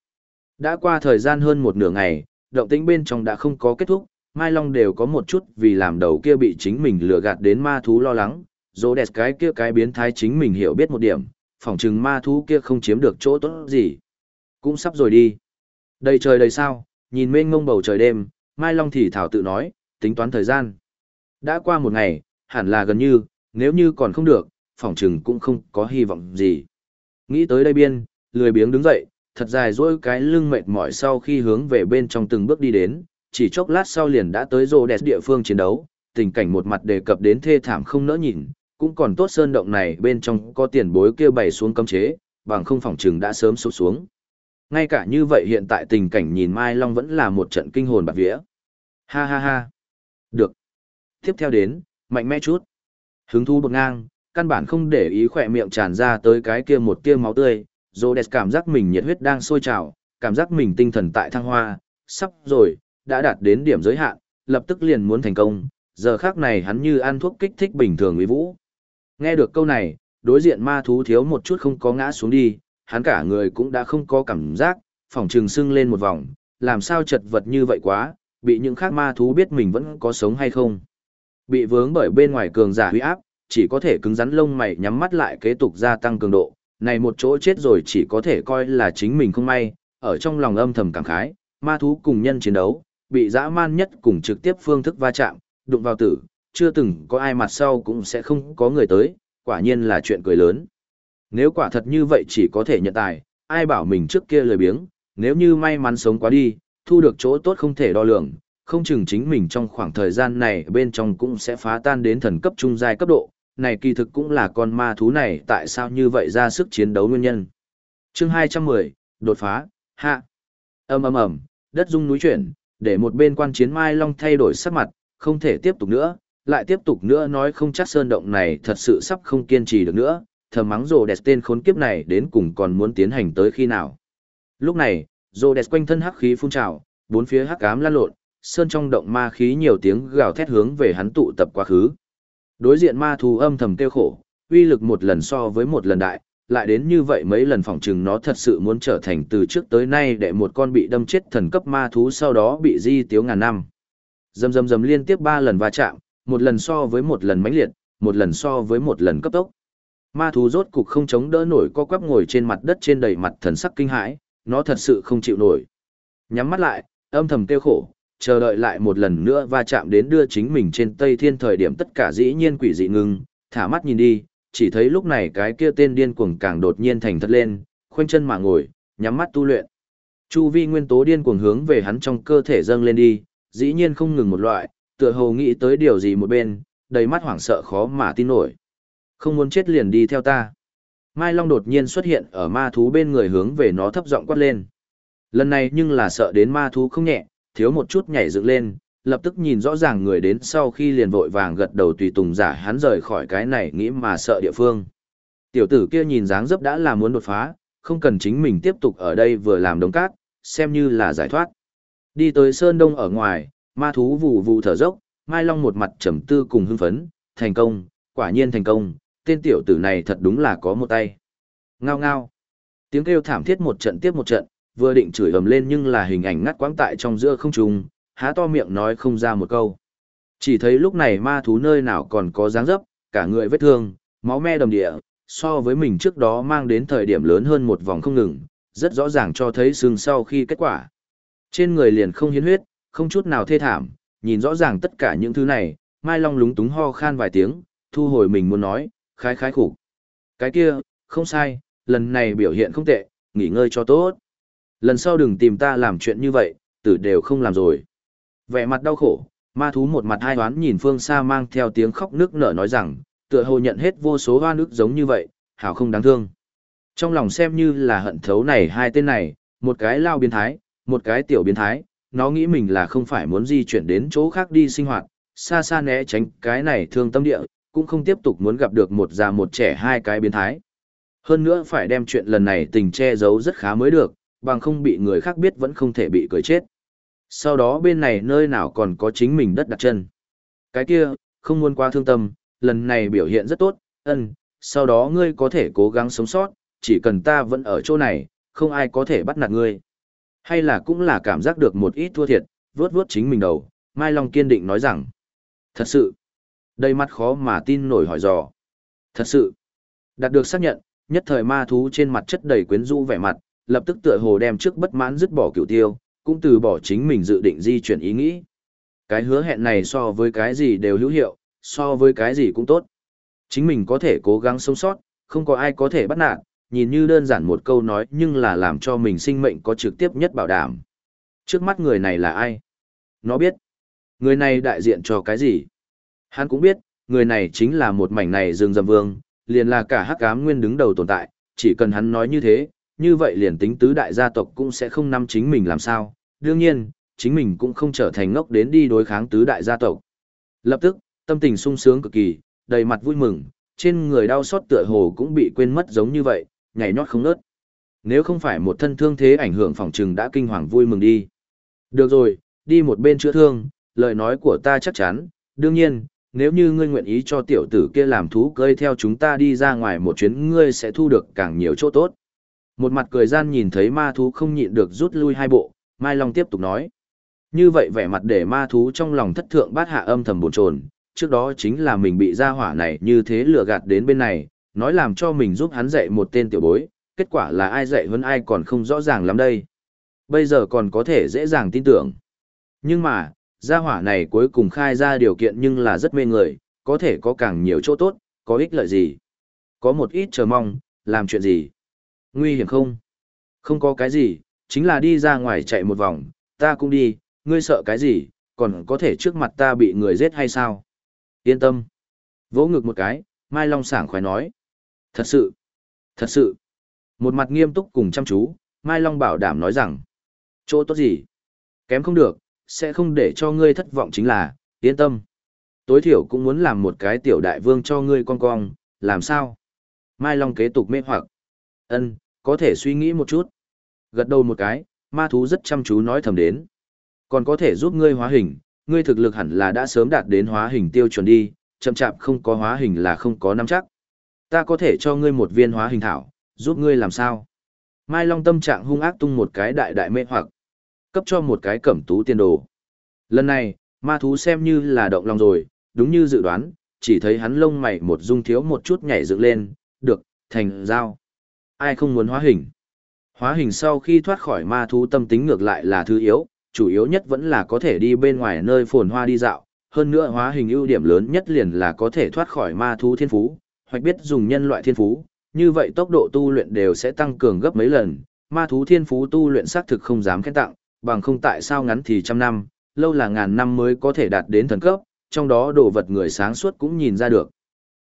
Đã qua thời gian hơn một nửa ngày, động tĩnh bên trong đã không có kết thúc, Mai Long đều có một chút vì làm đầu kia bị chính mình lừa gạt đến ma thú lo lắng, dỗ đẹp cái kia cái biến thái chính mình hiểu biết một điểm, phỏng chừng ma thú kia không chiếm được chỗ tốt gì. Cũng sắp rồi đi. Đầy trời đầy sao, nhìn mênh mông bầu trời đêm, Mai Long thì thảo tự nói, tính toán thời gian. Đã qua một ngày, hẳn là gần như, nếu như còn không được, phỏng chừng cũng không có hy vọng gì. Nghĩ tới đây biên, lười biếng đứng dậy, thật dài dỗi cái lưng mệt mỏi sau khi hướng về bên trong từng bước đi đến, chỉ chốc lát sau liền đã tới rô đẹp địa phương chiến đấu, tình cảnh một mặt đề cập đến thê thảm không nỡ nhìn, cũng còn tốt sơn động này bên trong có tiền bối kia bày xuống cấm chế, bằng không phòng trừng đã sớm sụp xuống. Ngay cả như vậy hiện tại tình cảnh nhìn Mai Long vẫn là một trận kinh hồn bạc vía. Ha ha ha. Được. Tiếp theo đến, mạnh mẽ chút. Hứng thú bực ngang, căn bản không để ý khỏe miệng tràn ra tới cái kia một tia máu tươi, Rhodes cảm giác mình nhiệt huyết đang sôi trào, cảm giác mình tinh thần tại thăng hoa, sắp rồi, đã đạt đến điểm giới hạn, lập tức liền muốn thành công, giờ khác này hắn như ăn thuốc kích thích bình thường uy vũ. Nghe được câu này, đối diện ma thú thiếu một chút không có ngã xuống đi, hắn cả người cũng đã không có cảm giác, phòng trừng sưng lên một vòng, làm sao chật vật như vậy quá, bị những khác ma thú biết mình vẫn có sống hay không. Bị vướng bởi bên ngoài cường giả huy áp, chỉ có thể cứng rắn lông mày nhắm mắt lại kế tục gia tăng cường độ, này một chỗ chết rồi chỉ có thể coi là chính mình không may, ở trong lòng âm thầm cảm khái, ma thú cùng nhân chiến đấu, bị dã man nhất cùng trực tiếp phương thức va chạm, đụng vào tử, chưa từng có ai mặt sau cũng sẽ không có người tới, quả nhiên là chuyện cười lớn. Nếu quả thật như vậy chỉ có thể nhận tài, ai bảo mình trước kia lười biếng, nếu như may mắn sống quá đi, thu được chỗ tốt không thể đo lường, không chừng chính mình trong khoảng thời gian này bên trong cũng sẽ phá tan đến thần cấp trung giai cấp độ, này kỳ thực cũng là con ma thú này tại sao như vậy ra sức chiến đấu nguyên nhân. Chương 210, đột phá, hạ. Ầm ầm ầm, đất rung núi chuyển, để một bên quan chiến Mai Long thay đổi sắc mặt, không thể tiếp tục nữa, lại tiếp tục nữa nói không chắc sơn động này thật sự sắp không kiên trì được nữa, thầm mắng rồ đẹp tên khốn kiếp này đến cùng còn muốn tiến hành tới khi nào. Lúc này, rồ đẹp quanh thân hắc khí phun trào, bốn phía hắc ám lan lộn, sơn trong động ma khí nhiều tiếng gào thét hướng về hắn tụ tập quá khứ. Đối diện ma thú âm thầm kêu khổ, uy lực một lần so với một lần đại, lại đến như vậy mấy lần phỏng chừng nó thật sự muốn trở thành từ trước tới nay để một con bị đâm chết thần cấp ma thú sau đó bị di tiếu ngàn năm. Dầm dầm dầm liên tiếp ba lần va chạm, một lần so với một lần mãnh liệt, một lần so với một lần cấp tốc. Ma thú rốt cục không chống đỡ nổi co quắp ngồi trên mặt đất trên đầy mặt thần sắc kinh hãi, nó thật sự không chịu nổi. Nhắm mắt lại, âm thầm tiêu khổ, chờ đợi lại một lần nữa va chạm đến đưa chính mình trên Tây Thiên thời điểm tất cả dĩ nhiên quỷ dị ngưng, thả mắt nhìn đi, chỉ thấy lúc này cái kia tên điên cuồng càng đột nhiên thành thật lên, khoanh chân mà ngồi, nhắm mắt tu luyện. Chu vi nguyên tố điên cuồng hướng về hắn trong cơ thể dâng lên đi, dĩ nhiên không ngừng một loại, tựa hồ nghĩ tới điều gì một bên, đầy mắt hoảng sợ khó mà tin nổi. Không muốn chết liền đi theo ta. Mai Long đột nhiên xuất hiện ở ma thú bên người hướng về nó thấp giọng quát lên. Lần này nhưng là sợ đến ma thú không nhẹ, thiếu một chút nhảy dựng lên, lập tức nhìn rõ ràng người đến sau khi liền vội vàng gật đầu tùy tùng giả hắn rời khỏi cái này nghĩ mà sợ địa phương. Tiểu tử kia nhìn dáng dấp đã là muốn đột phá, không cần chính mình tiếp tục ở đây vừa làm đống cát, xem như là giải thoát. Đi tới Sơn Đông ở ngoài, ma thú vù vù thở dốc, Mai Long một mặt trầm tư cùng hưng phấn, thành công, quả nhiên thành công, tên tiểu tử này thật đúng là có một tay. Ngao ngao. Tiếng kêu thảm thiết một trận tiếp một trận, vừa định chửi ầm lên nhưng là hình ảnh ngắt quãng tại trong giữa không trung, há to miệng nói không ra một câu. Chỉ thấy lúc này ma thú nơi nào còn có dáng dấp, cả người vết thương, máu me đầm địa, so với mình trước đó mang đến thời điểm lớn hơn một vòng không ngừng, rất rõ ràng cho thấy xương sau khi kết quả. Trên người liền không hiến huyết, không chút nào thê thảm, nhìn rõ ràng tất cả những thứ này, Mai Long lúng túng ho khan vài tiếng, thu hồi mình muốn nói, khái khái khủ Cái kia, không sai, lần này biểu hiện không tệ, nghỉ ngơi cho tốt. Lần sau đừng tìm ta làm chuyện như vậy, tử đều không làm rồi. Vẻ mặt đau khổ, ma thú một mặt hai đoán nhìn phương xa mang theo tiếng khóc nước nở nói rằng, tựa hồ nhận hết vô số hoa nước giống như vậy, hảo không đáng thương. Trong lòng xem như là hận thấu này hai tên này, một cái lao biến thái, một cái tiểu biến thái, nó nghĩ mình là không phải muốn di chuyển đến chỗ khác đi sinh hoạt, xa xa né tránh cái này thương tâm địa, cũng không tiếp tục muốn gặp được một già một trẻ hai cái biến thái. Hơn nữa phải đem chuyện lần này tình che giấu rất khá mới được, bằng không bị người khác biết vẫn không thể bị cười chết. Sau đó bên này nơi nào còn có chính mình đất đặt chân. Cái kia, không muốn quá thương tâm, lần này biểu hiện rất tốt, ân, sau đó ngươi có thể cố gắng sống sót, chỉ cần ta vẫn ở chỗ này, không ai có thể bắt nạt ngươi. Hay là cũng là cảm giác được một ít thua thiệt, vướt vướt chính mình đầu, Mai Long kiên định nói rằng, thật sự, đầy mắt khó mà tin nổi hỏi dò. Thật sự, đạt được xác nhận, nhất thời ma thú trên mặt chất đầy quyến rũ vẻ mặt, lập tức tựa hồ đem trước bất mãn dứt bỏ cựu tiêu, cũng từ bỏ chính mình dự định di chuyển ý nghĩ. Cái hứa hẹn này so với cái gì đều hữu hiệu, so với cái gì cũng tốt. Chính mình có thể cố gắng sống sót, không có ai có thể bắt nạt, nhìn như đơn giản một câu nói nhưng là làm cho mình sinh mệnh có trực tiếp nhất bảo đảm. Trước mắt người này là ai? Nó biết. Người này đại diện cho cái gì? Hắn cũng biết, người này chính là một mảnh này rừng rầm vương, liền là cả hắc ám nguyên đứng đầu tồn tại, chỉ cần hắn nói như thế, như vậy liền tính tứ đại gia tộc cũng sẽ không nắm chính mình làm sao. Đương nhiên, chính mình cũng không trở thành ngốc đến đi đối kháng tứ đại gia tộc. Lập tức, tâm tình sung sướng cực kỳ, đầy mặt vui mừng, trên người đau xót tựa hồ cũng bị quên mất giống như vậy, nhảy nhót không nớt. Nếu không phải một thân thương thế ảnh hưởng phòng trừng đã kinh hoàng vui mừng đi. Được rồi, đi một bên chữa thương, lời nói của ta chắc chắn, đương nhiên, nếu như ngươi nguyện ý cho tiểu tử kia làm thú cơi theo chúng ta đi ra ngoài một chuyến ngươi sẽ thu được càng nhiều chỗ tốt. Một mặt cười gian nhìn thấy ma thú không nhịn được rút lui hai bộ, Mai Long tiếp tục nói. Như vậy vẻ mặt để ma thú trong lòng thất thượng bát hạ âm thầm bồn chồn trước đó chính là mình bị gia hỏa này như thế lừa gạt đến bên này, nói làm cho mình giúp hắn dạy một tên tiểu bối, kết quả là ai dạy hơn ai còn không rõ ràng lắm đây. Bây giờ còn có thể dễ dàng tin tưởng. Nhưng mà, gia hỏa này cuối cùng khai ra điều kiện nhưng là rất mê người, có thể có càng nhiều chỗ tốt, có ích lợi gì. Có một ít chờ mong, làm chuyện gì. Nguy hiểm không? Không có cái gì, chính là đi ra ngoài chạy một vòng, ta cũng đi, ngươi sợ cái gì, còn có thể trước mặt ta bị người giết hay sao? Yên tâm. Vỗ ngực một cái, Mai Long sảng khoái nói. Thật sự. Thật sự. Một mặt nghiêm túc cùng chăm chú, Mai Long bảo đảm nói rằng. Chỗ tốt gì? Kém không được, sẽ không để cho ngươi thất vọng chính là, yên tâm. Tối thiểu cũng muốn làm một cái tiểu đại vương cho ngươi con cong, làm sao? Mai Long kế tục mê hoặc. Ân, có thể suy nghĩ một chút. Gật đầu một cái, ma thú rất chăm chú nói thầm đến. Còn có thể giúp ngươi hóa hình, ngươi thực lực hẳn là đã sớm đạt đến hóa hình tiêu chuẩn đi, chậm chạp không có hóa hình là không có nắm chắc. Ta có thể cho ngươi một viên hóa hình thảo, giúp ngươi làm sao? Mai Long tâm trạng hung ác tung một cái đại đại mê hoặc, cấp cho một cái cẩm tú tiên đồ. Lần này, ma thú xem như là động lòng rồi, đúng như dự đoán, chỉ thấy hắn lông mày một dung thiếu một chút nhảy dựng lên, được, thành dao. Ai không muốn hóa hình? Hóa hình sau khi thoát khỏi ma thú tâm tính ngược lại là thứ yếu, chủ yếu nhất vẫn là có thể đi bên ngoài nơi phồn hoa đi dạo, hơn nữa hóa hình ưu điểm lớn nhất liền là có thể thoát khỏi ma thú thiên phú, hoặc biết dùng nhân loại thiên phú, như vậy tốc độ tu luyện đều sẽ tăng cường gấp mấy lần, ma thú thiên phú tu luyện xác thực không dám khen tặng, bằng không tại sao ngắn thì trăm năm, lâu là ngàn năm mới có thể đạt đến thần cấp, trong đó đồ vật người sáng suốt cũng nhìn ra được.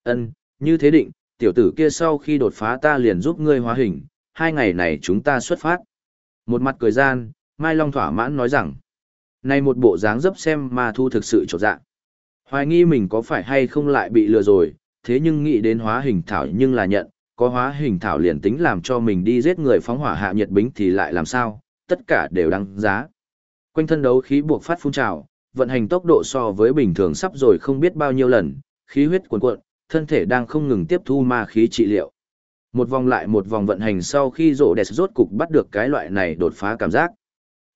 Ân, như thế định, tiểu tử kia sau khi đột phá ta liền giúp ngươi hóa hình, hai ngày này chúng ta xuất phát. Một mặt cười gian, Mai Long thỏa mãn nói rằng, này một bộ dáng dấp xem ma thu thực sự trột dạ. Hoài nghi mình có phải hay không lại bị lừa rồi, thế nhưng nghĩ đến hóa hình thảo nhưng là nhận, có hóa hình thảo liền tính làm cho mình đi giết người phóng hỏa hạ nhiệt bính thì lại làm sao, tất cả đều đăng giá. Quanh thân đấu khí buộc phát phun trào, vận hành tốc độ so với bình thường sắp rồi không biết bao nhiêu lần, khí huyết cuồn cuộn, thân thể đang không ngừng tiếp thu ma khí trị liệu. Một vòng lại một vòng vận hành sau khi rộ đẹp rốt cục bắt được cái loại này đột phá cảm giác.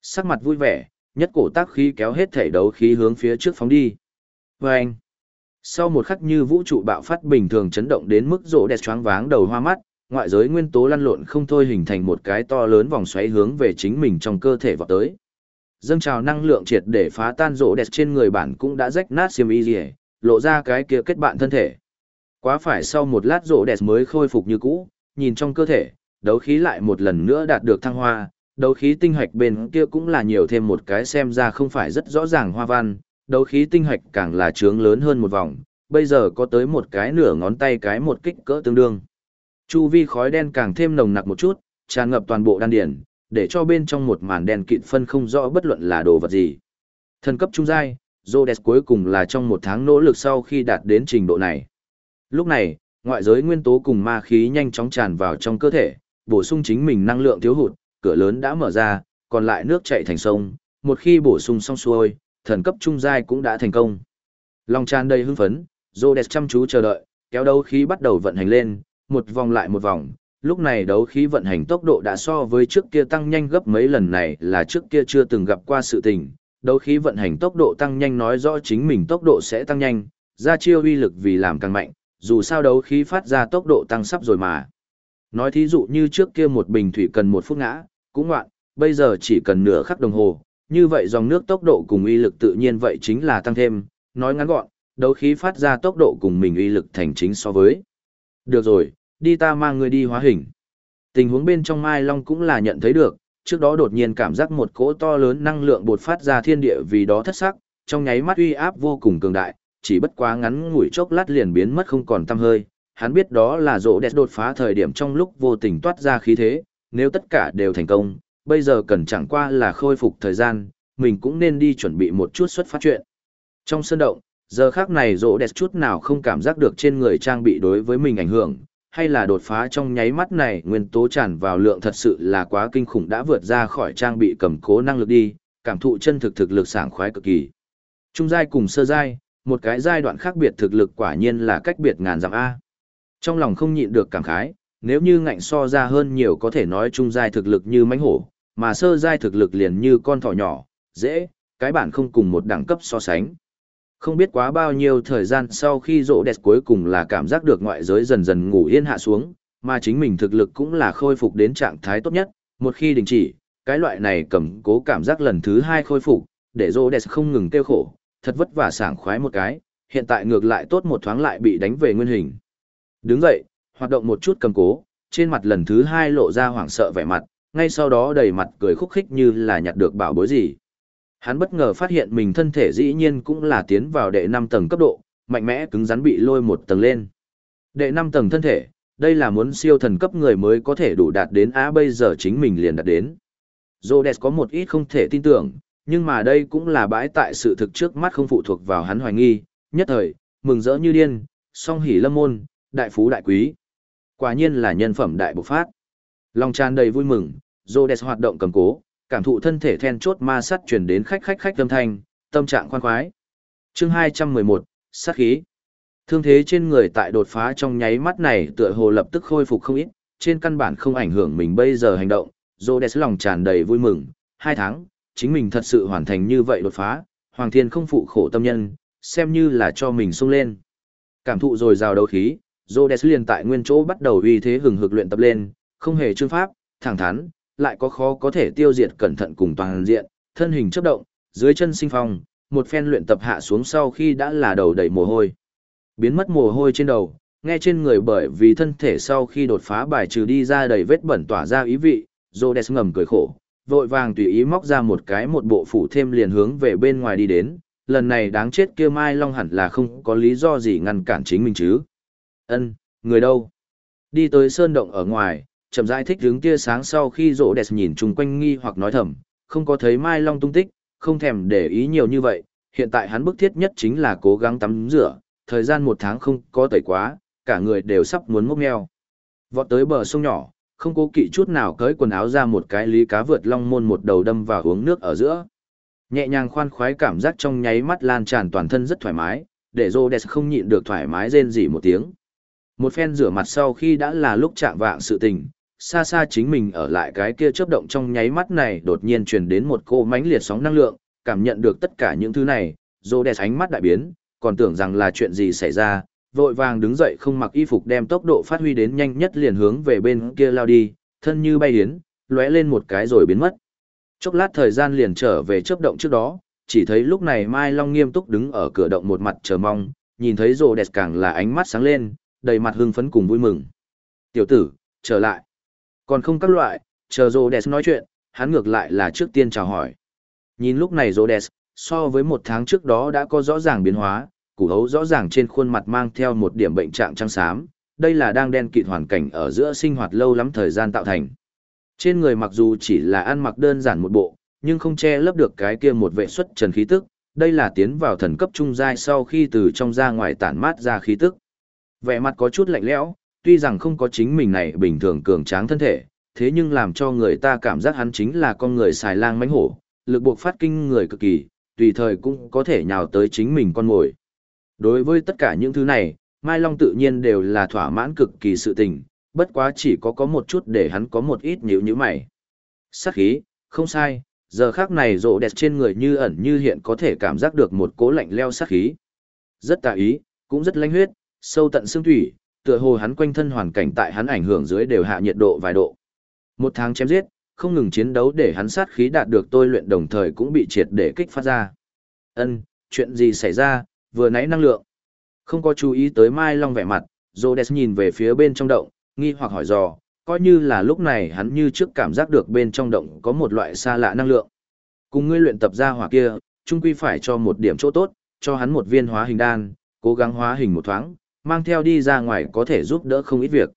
Sắc mặt vui vẻ, nhất cổ tác khí kéo hết thể đấu khí hướng phía trước phóng đi. Và anh, sau một khắc như vũ trụ bạo phát bình thường chấn động đến mức rộ đẹp choáng váng đầu hoa mắt, ngoại giới nguyên tố lăn lộn không thôi hình thành một cái to lớn vòng xoáy hướng về chính mình trong cơ thể vào tới. Dâng trào năng lượng triệt để phá tan rộ đẹp trên người bản cũng đã rách nát xiêm y lộ ra cái kia kết bạn thân thể. Quá phải sau một lát rộ đẹp mới khôi phục như cũ, nhìn trong cơ thể, đấu khí lại một lần nữa đạt được thăng hoa, đấu khí tinh hạch bên kia cũng là nhiều thêm một cái xem ra không phải rất rõ ràng hoa văn, đấu khí tinh hạch càng là trướng lớn hơn một vòng, bây giờ có tới một cái nửa ngón tay cái một kích cỡ tương đương. Chu vi khói đen càng thêm nồng nặc một chút, tràn ngập toàn bộ đan điển, để cho bên trong một màn đen kịt phân không rõ bất luận là đồ vật gì. Thần cấp trung giai, Rhodes cuối cùng là trong một tháng nỗ lực sau khi đạt đến trình độ này. Lúc này, ngoại giới nguyên tố cùng ma khí nhanh chóng tràn vào trong cơ thể, bổ sung chính mình năng lượng thiếu hụt, cửa lớn đã mở ra, còn lại nước chảy thành sông, một khi bổ sung xong xuôi, thần cấp trung giai cũng đã thành công. long tràn đầy hưng phấn, Rhodes chăm chú chờ đợi, kéo đấu khí bắt đầu vận hành lên, một vòng lại một vòng, lúc này đấu khí vận hành tốc độ đã so với trước kia tăng nhanh gấp mấy lần này là trước kia chưa từng gặp qua sự tình. Đấu khí vận hành tốc độ tăng nhanh nói rõ chính mình tốc độ sẽ tăng nhanh, ra chiêu uy lực vì làm càng mạnh, dù sao đấu khí phát ra tốc độ tăng sắp rồi mà. Nói thí dụ như trước kia một bình thủy cần một phút ngã, cũng ngoạn, bây giờ chỉ cần nửa khắc đồng hồ, như vậy dòng nước tốc độ cùng uy lực tự nhiên vậy chính là tăng thêm, nói ngắn gọn, đấu khí phát ra tốc độ cùng mình uy lực thành chính so với. Được rồi, đi ta mang người đi hóa hình. Tình huống bên trong Mai Long cũng là nhận thấy được, trước đó đột nhiên cảm giác một cỗ to lớn năng lượng bột phát ra thiên địa vì đó thất sắc, trong nháy mắt uy áp vô cùng cường đại, chỉ bất quá ngắn ngủi chốc lát liền biến mất không còn tăm hơi. Hắn biết đó là rỗ đẹp đột phá thời điểm trong lúc vô tình toát ra khí thế, nếu tất cả đều thành công, bây giờ cần chẳng qua là khôi phục thời gian, mình cũng nên đi chuẩn bị một chút xuất phát chuyện. Trong sân động, giờ khác này rỗ đẹp chút nào không cảm giác được trên người trang bị đối với mình ảnh hưởng, hay là đột phá trong nháy mắt này nguyên tố tràn vào lượng thật sự là quá kinh khủng đã vượt ra khỏi trang bị cầm cố năng lực đi, cảm thụ chân thực thực lực sảng khoái cực kỳ. Trung giai cùng sơ giai, một cái giai đoạn khác biệt thực lực quả nhiên là cách biệt ngàn dặm A. Trong lòng không nhịn được cảm khái, nếu như ngạnh so ra hơn nhiều có thể nói trung giai thực lực như mãnh hổ, mà sơ giai thực lực liền như con thỏ nhỏ, dễ, cái bản không cùng một đẳng cấp so sánh. Không biết quá bao nhiêu thời gian sau khi rộ đẹp cuối cùng là cảm giác được ngoại giới dần dần ngủ yên hạ xuống, mà chính mình thực lực cũng là khôi phục đến trạng thái tốt nhất, một khi đình chỉ, cái loại này cầm cố cảm giác lần thứ hai khôi phục, để rộ đẹp không ngừng tiêu khổ, thật vất vả sảng khoái một cái, hiện tại ngược lại tốt một thoáng lại bị đánh về nguyên hình. Đứng dậy, hoạt động một chút cầm cố, trên mặt lần thứ hai lộ ra hoảng sợ vẻ mặt, ngay sau đó đầy mặt cười khúc khích như là nhặt được bảo bối gì. Hắn bất ngờ phát hiện mình thân thể dĩ nhiên cũng là tiến vào đệ 5 tầng cấp độ, mạnh mẽ cứng rắn bị lôi một tầng lên. Đệ 5 tầng thân thể, đây là muốn siêu thần cấp người mới có thể đủ đạt đến á bây giờ chính mình liền đạt đến. Rhodes có một ít không thể tin tưởng, nhưng mà đây cũng là bãi tại sự thực trước mắt không phụ thuộc vào hắn hoài nghi, nhất thời, mừng rỡ như điên, song hỉ lâm môn, đại phú đại quý. Quả nhiên là nhân phẩm đại bộc phát. Lòng tràn đầy vui mừng, Rhodes hoạt động cầm cố, cảm thụ thân thể then chốt ma sắt truyền đến khách khách khách âm thanh, tâm trạng khoan khoái. Chương 211, sát khí. Thương thế trên người tại đột phá trong nháy mắt này tựa hồ lập tức khôi phục không ít, trên căn bản không ảnh hưởng mình bây giờ hành động, Rhodes lòng tràn đầy vui mừng, hai tháng, chính mình thật sự hoàn thành như vậy đột phá, Hoàng Thiên không phụ khổ tâm nhân, xem như là cho mình sung lên. Cảm thụ rồi rào đấu khí, Rhodes liền tại nguyên chỗ bắt đầu uy thế hừng hực luyện tập lên, không hề chương pháp, thẳng thắn, lại có khó có thể tiêu diệt cẩn thận cùng toàn diện, thân hình chấp động, dưới chân sinh phong, một phen luyện tập hạ xuống sau khi đã là đầu đầy mồ hôi. Biến mất mồ hôi trên đầu, nghe trên người bởi vì thân thể sau khi đột phá bài trừ đi ra đầy vết bẩn tỏa ra ý vị, Rhodes ngầm cười khổ, vội vàng tùy ý móc ra một cái một bộ phủ thêm liền hướng về bên ngoài đi đến, lần này đáng chết kia Mai Long hẳn là không có lý do gì ngăn cản chính mình chứ. Ân, người đâu? Đi tới sơn động ở ngoài, chậm rãi thích hướng tia sáng sau khi rỗ đẹp nhìn chung quanh nghi hoặc nói thầm, không có thấy Mai Long tung tích, không thèm để ý nhiều như vậy, hiện tại hắn bức thiết nhất chính là cố gắng tắm rửa, thời gian một tháng không có tẩy quá, cả người đều sắp muốn mốc meo. Vọt tới bờ sông nhỏ, không cố kỵ chút nào cởi quần áo ra một cái lý cá vượt long môn một đầu đâm vào uống nước ở giữa. Nhẹ nhàng khoan khoái cảm giác trong nháy mắt lan tràn toàn thân rất thoải mái, để Rhodes không nhịn được thoải mái rên rỉ một tiếng. Một phen rửa mặt sau khi đã là lúc chạm vạng sự tình, xa xa chính mình ở lại cái kia chớp động trong nháy mắt này đột nhiên truyền đến một cô mánh liệt sóng năng lượng, cảm nhận được tất cả những thứ này, Rhodes ánh mắt đại biến, còn tưởng rằng là chuyện gì xảy ra, vội vàng đứng dậy không mặc y phục đem tốc độ phát huy đến nhanh nhất liền hướng về bên kia lao đi, thân như bay yến, lóe lên một cái rồi biến mất. Chốc lát thời gian liền trở về chớp động trước đó, chỉ thấy lúc này Mai Long nghiêm túc đứng ở cửa động một mặt chờ mong, nhìn thấy rồ đẹp càng là ánh mắt sáng lên, đầy mặt hưng phấn cùng vui mừng. Tiểu tử, trở lại. Còn không các loại, chờ rồ đẹp nói chuyện, hắn ngược lại là trước tiên chào hỏi. Nhìn lúc này rồ đẹp, so với một tháng trước đó đã có rõ ràng biến hóa, củ hấu rõ ràng trên khuôn mặt mang theo một điểm bệnh trạng trắng xám, đây là đang đen kịt hoàn cảnh ở giữa sinh hoạt lâu lắm thời gian tạo thành. Trên người mặc dù chỉ là ăn mặc đơn giản một bộ, nhưng không che lấp được cái kia một vệ xuất trần khí tức, đây là tiến vào thần cấp trung giai sau khi từ trong ra ngoài tản mát ra khí tức. Vẻ mặt có chút lạnh lẽo, tuy rằng không có chính mình này bình thường cường tráng thân thể, thế nhưng làm cho người ta cảm giác hắn chính là con người xài lang mánh hổ, lực buộc phát kinh người cực kỳ, tùy thời cũng có thể nhào tới chính mình con mồi. Đối với tất cả những thứ này, Mai Long tự nhiên đều là thỏa mãn cực kỳ sự tình, bất quá chỉ có có một chút để hắn có một ít nhíu nhíu mày. Sát khí, không sai, giờ khác này rộ đẹp trên người như ẩn như hiện có thể cảm giác được một cố lạnh leo sát khí. Rất tà ý, cũng rất lanh huyết, sâu tận xương thủy, tựa hồ hắn quanh thân hoàn cảnh tại hắn ảnh hưởng dưới đều hạ nhiệt độ vài độ. Một tháng chém giết, không ngừng chiến đấu để hắn sát khí đạt được tôi luyện đồng thời cũng bị triệt để kích phát ra. Ân, chuyện gì xảy ra, vừa nãy năng lượng. Không có chú ý tới Mai Long vẻ mặt, Rhodes nhìn về phía bên trong động, nghi hoặc hỏi dò, coi như là lúc này hắn như trước cảm giác được bên trong động có một loại xa lạ năng lượng. Cùng ngươi luyện tập ra hỏa kia, chung quy phải cho một điểm chỗ tốt, cho hắn một viên hóa hình đan, cố gắng hóa hình một thoáng, mang theo đi ra ngoài có thể giúp đỡ không ít việc.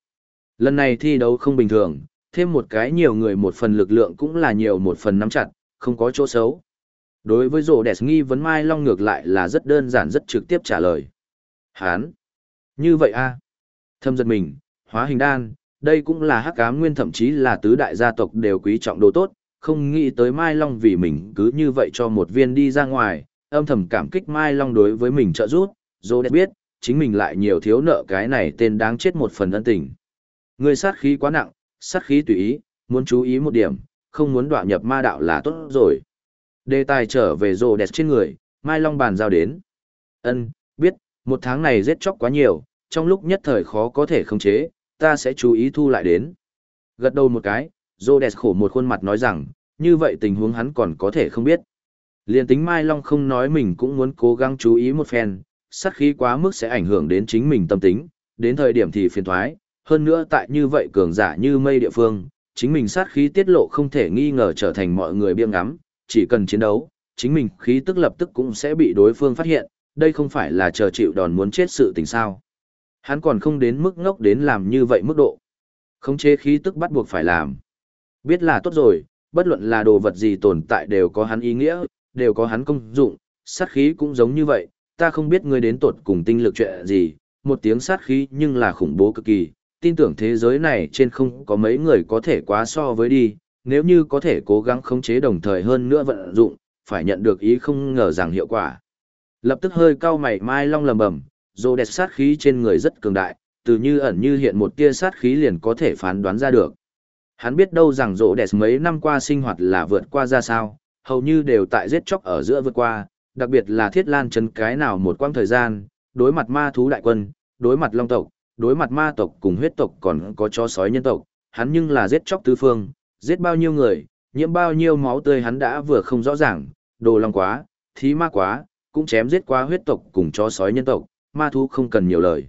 Lần này thi đấu không bình thường, thêm một cái nhiều người một phần lực lượng cũng là nhiều một phần nắm chặt, không có chỗ xấu. Đối với rổ đẹp nghi vấn Mai Long ngược lại là rất đơn giản rất trực tiếp trả lời. Hán! Như vậy a Thâm giật mình, hóa hình đan, đây cũng là hắc ám nguyên thậm chí là tứ đại gia tộc đều quý trọng đồ tốt, không nghĩ tới Mai Long vì mình cứ như vậy cho một viên đi ra ngoài, âm thầm cảm kích Mai Long đối với mình trợ giúp, dô đẹp biết, chính mình lại nhiều thiếu nợ cái này tên đáng chết một phần ân tình. Người sát khí quá nặng, sát khí tùy ý, muốn chú ý một điểm, không muốn đọa nhập ma đạo là tốt rồi. Đề tài trở về rồ đẹp trên người, Mai Long bàn giao đến. Ân, biết, một tháng này giết chóc quá nhiều, trong lúc nhất thời khó có thể khống chế, ta sẽ chú ý thu lại đến. Gật đầu một cái, rồ đẹp khổ một khuôn mặt nói rằng, như vậy tình huống hắn còn có thể không biết. Liên tính Mai Long không nói mình cũng muốn cố gắng chú ý một phen, sát khí quá mức sẽ ảnh hưởng đến chính mình tâm tính, đến thời điểm thì phiền thoái, hơn nữa tại như vậy cường giả như mây địa phương, chính mình sát khí tiết lộ không thể nghi ngờ trở thành mọi người biêng ngắm, chỉ cần chiến đấu, chính mình khí tức lập tức cũng sẽ bị đối phương phát hiện, đây không phải là chờ chịu đòn muốn chết sự tình sao. Hắn còn không đến mức ngốc đến làm như vậy mức độ. Khống chế khí tức bắt buộc phải làm. Biết là tốt rồi, bất luận là đồ vật gì tồn tại đều có hắn ý nghĩa, đều có hắn công dụng, sát khí cũng giống như vậy, ta không biết ngươi đến tột cùng tinh lực chuyện gì, một tiếng sát khí nhưng là khủng bố cực kỳ, tin tưởng thế giới này trên không có mấy người có thể quá so với đi, nếu như có thể cố gắng khống chế đồng thời hơn nữa vận dụng, phải nhận được ý không ngờ rằng hiệu quả. Lập tức hơi cao mày mai long lầm bầm, dô đẹp sát khí trên người rất cường đại, từ như ẩn như hiện một tia sát khí liền có thể phán đoán ra được. Hắn biết đâu rằng rộ đẹp mấy năm qua sinh hoạt là vượt qua ra sao, hầu như đều tại giết chóc ở giữa vượt qua, đặc biệt là thiết lan chấn cái nào một quãng thời gian, đối mặt ma thú đại quân, đối mặt long tộc, đối mặt ma tộc cùng huyết tộc còn có chó sói nhân tộc, hắn nhưng là giết chóc tứ phương, giết bao nhiêu người, nhiễm bao nhiêu máu tươi hắn đã vừa không rõ ràng, đồ lòng quá, thí ma quá, cũng chém giết quá huyết tộc cùng chó sói nhân tộc, ma thú không cần nhiều lời.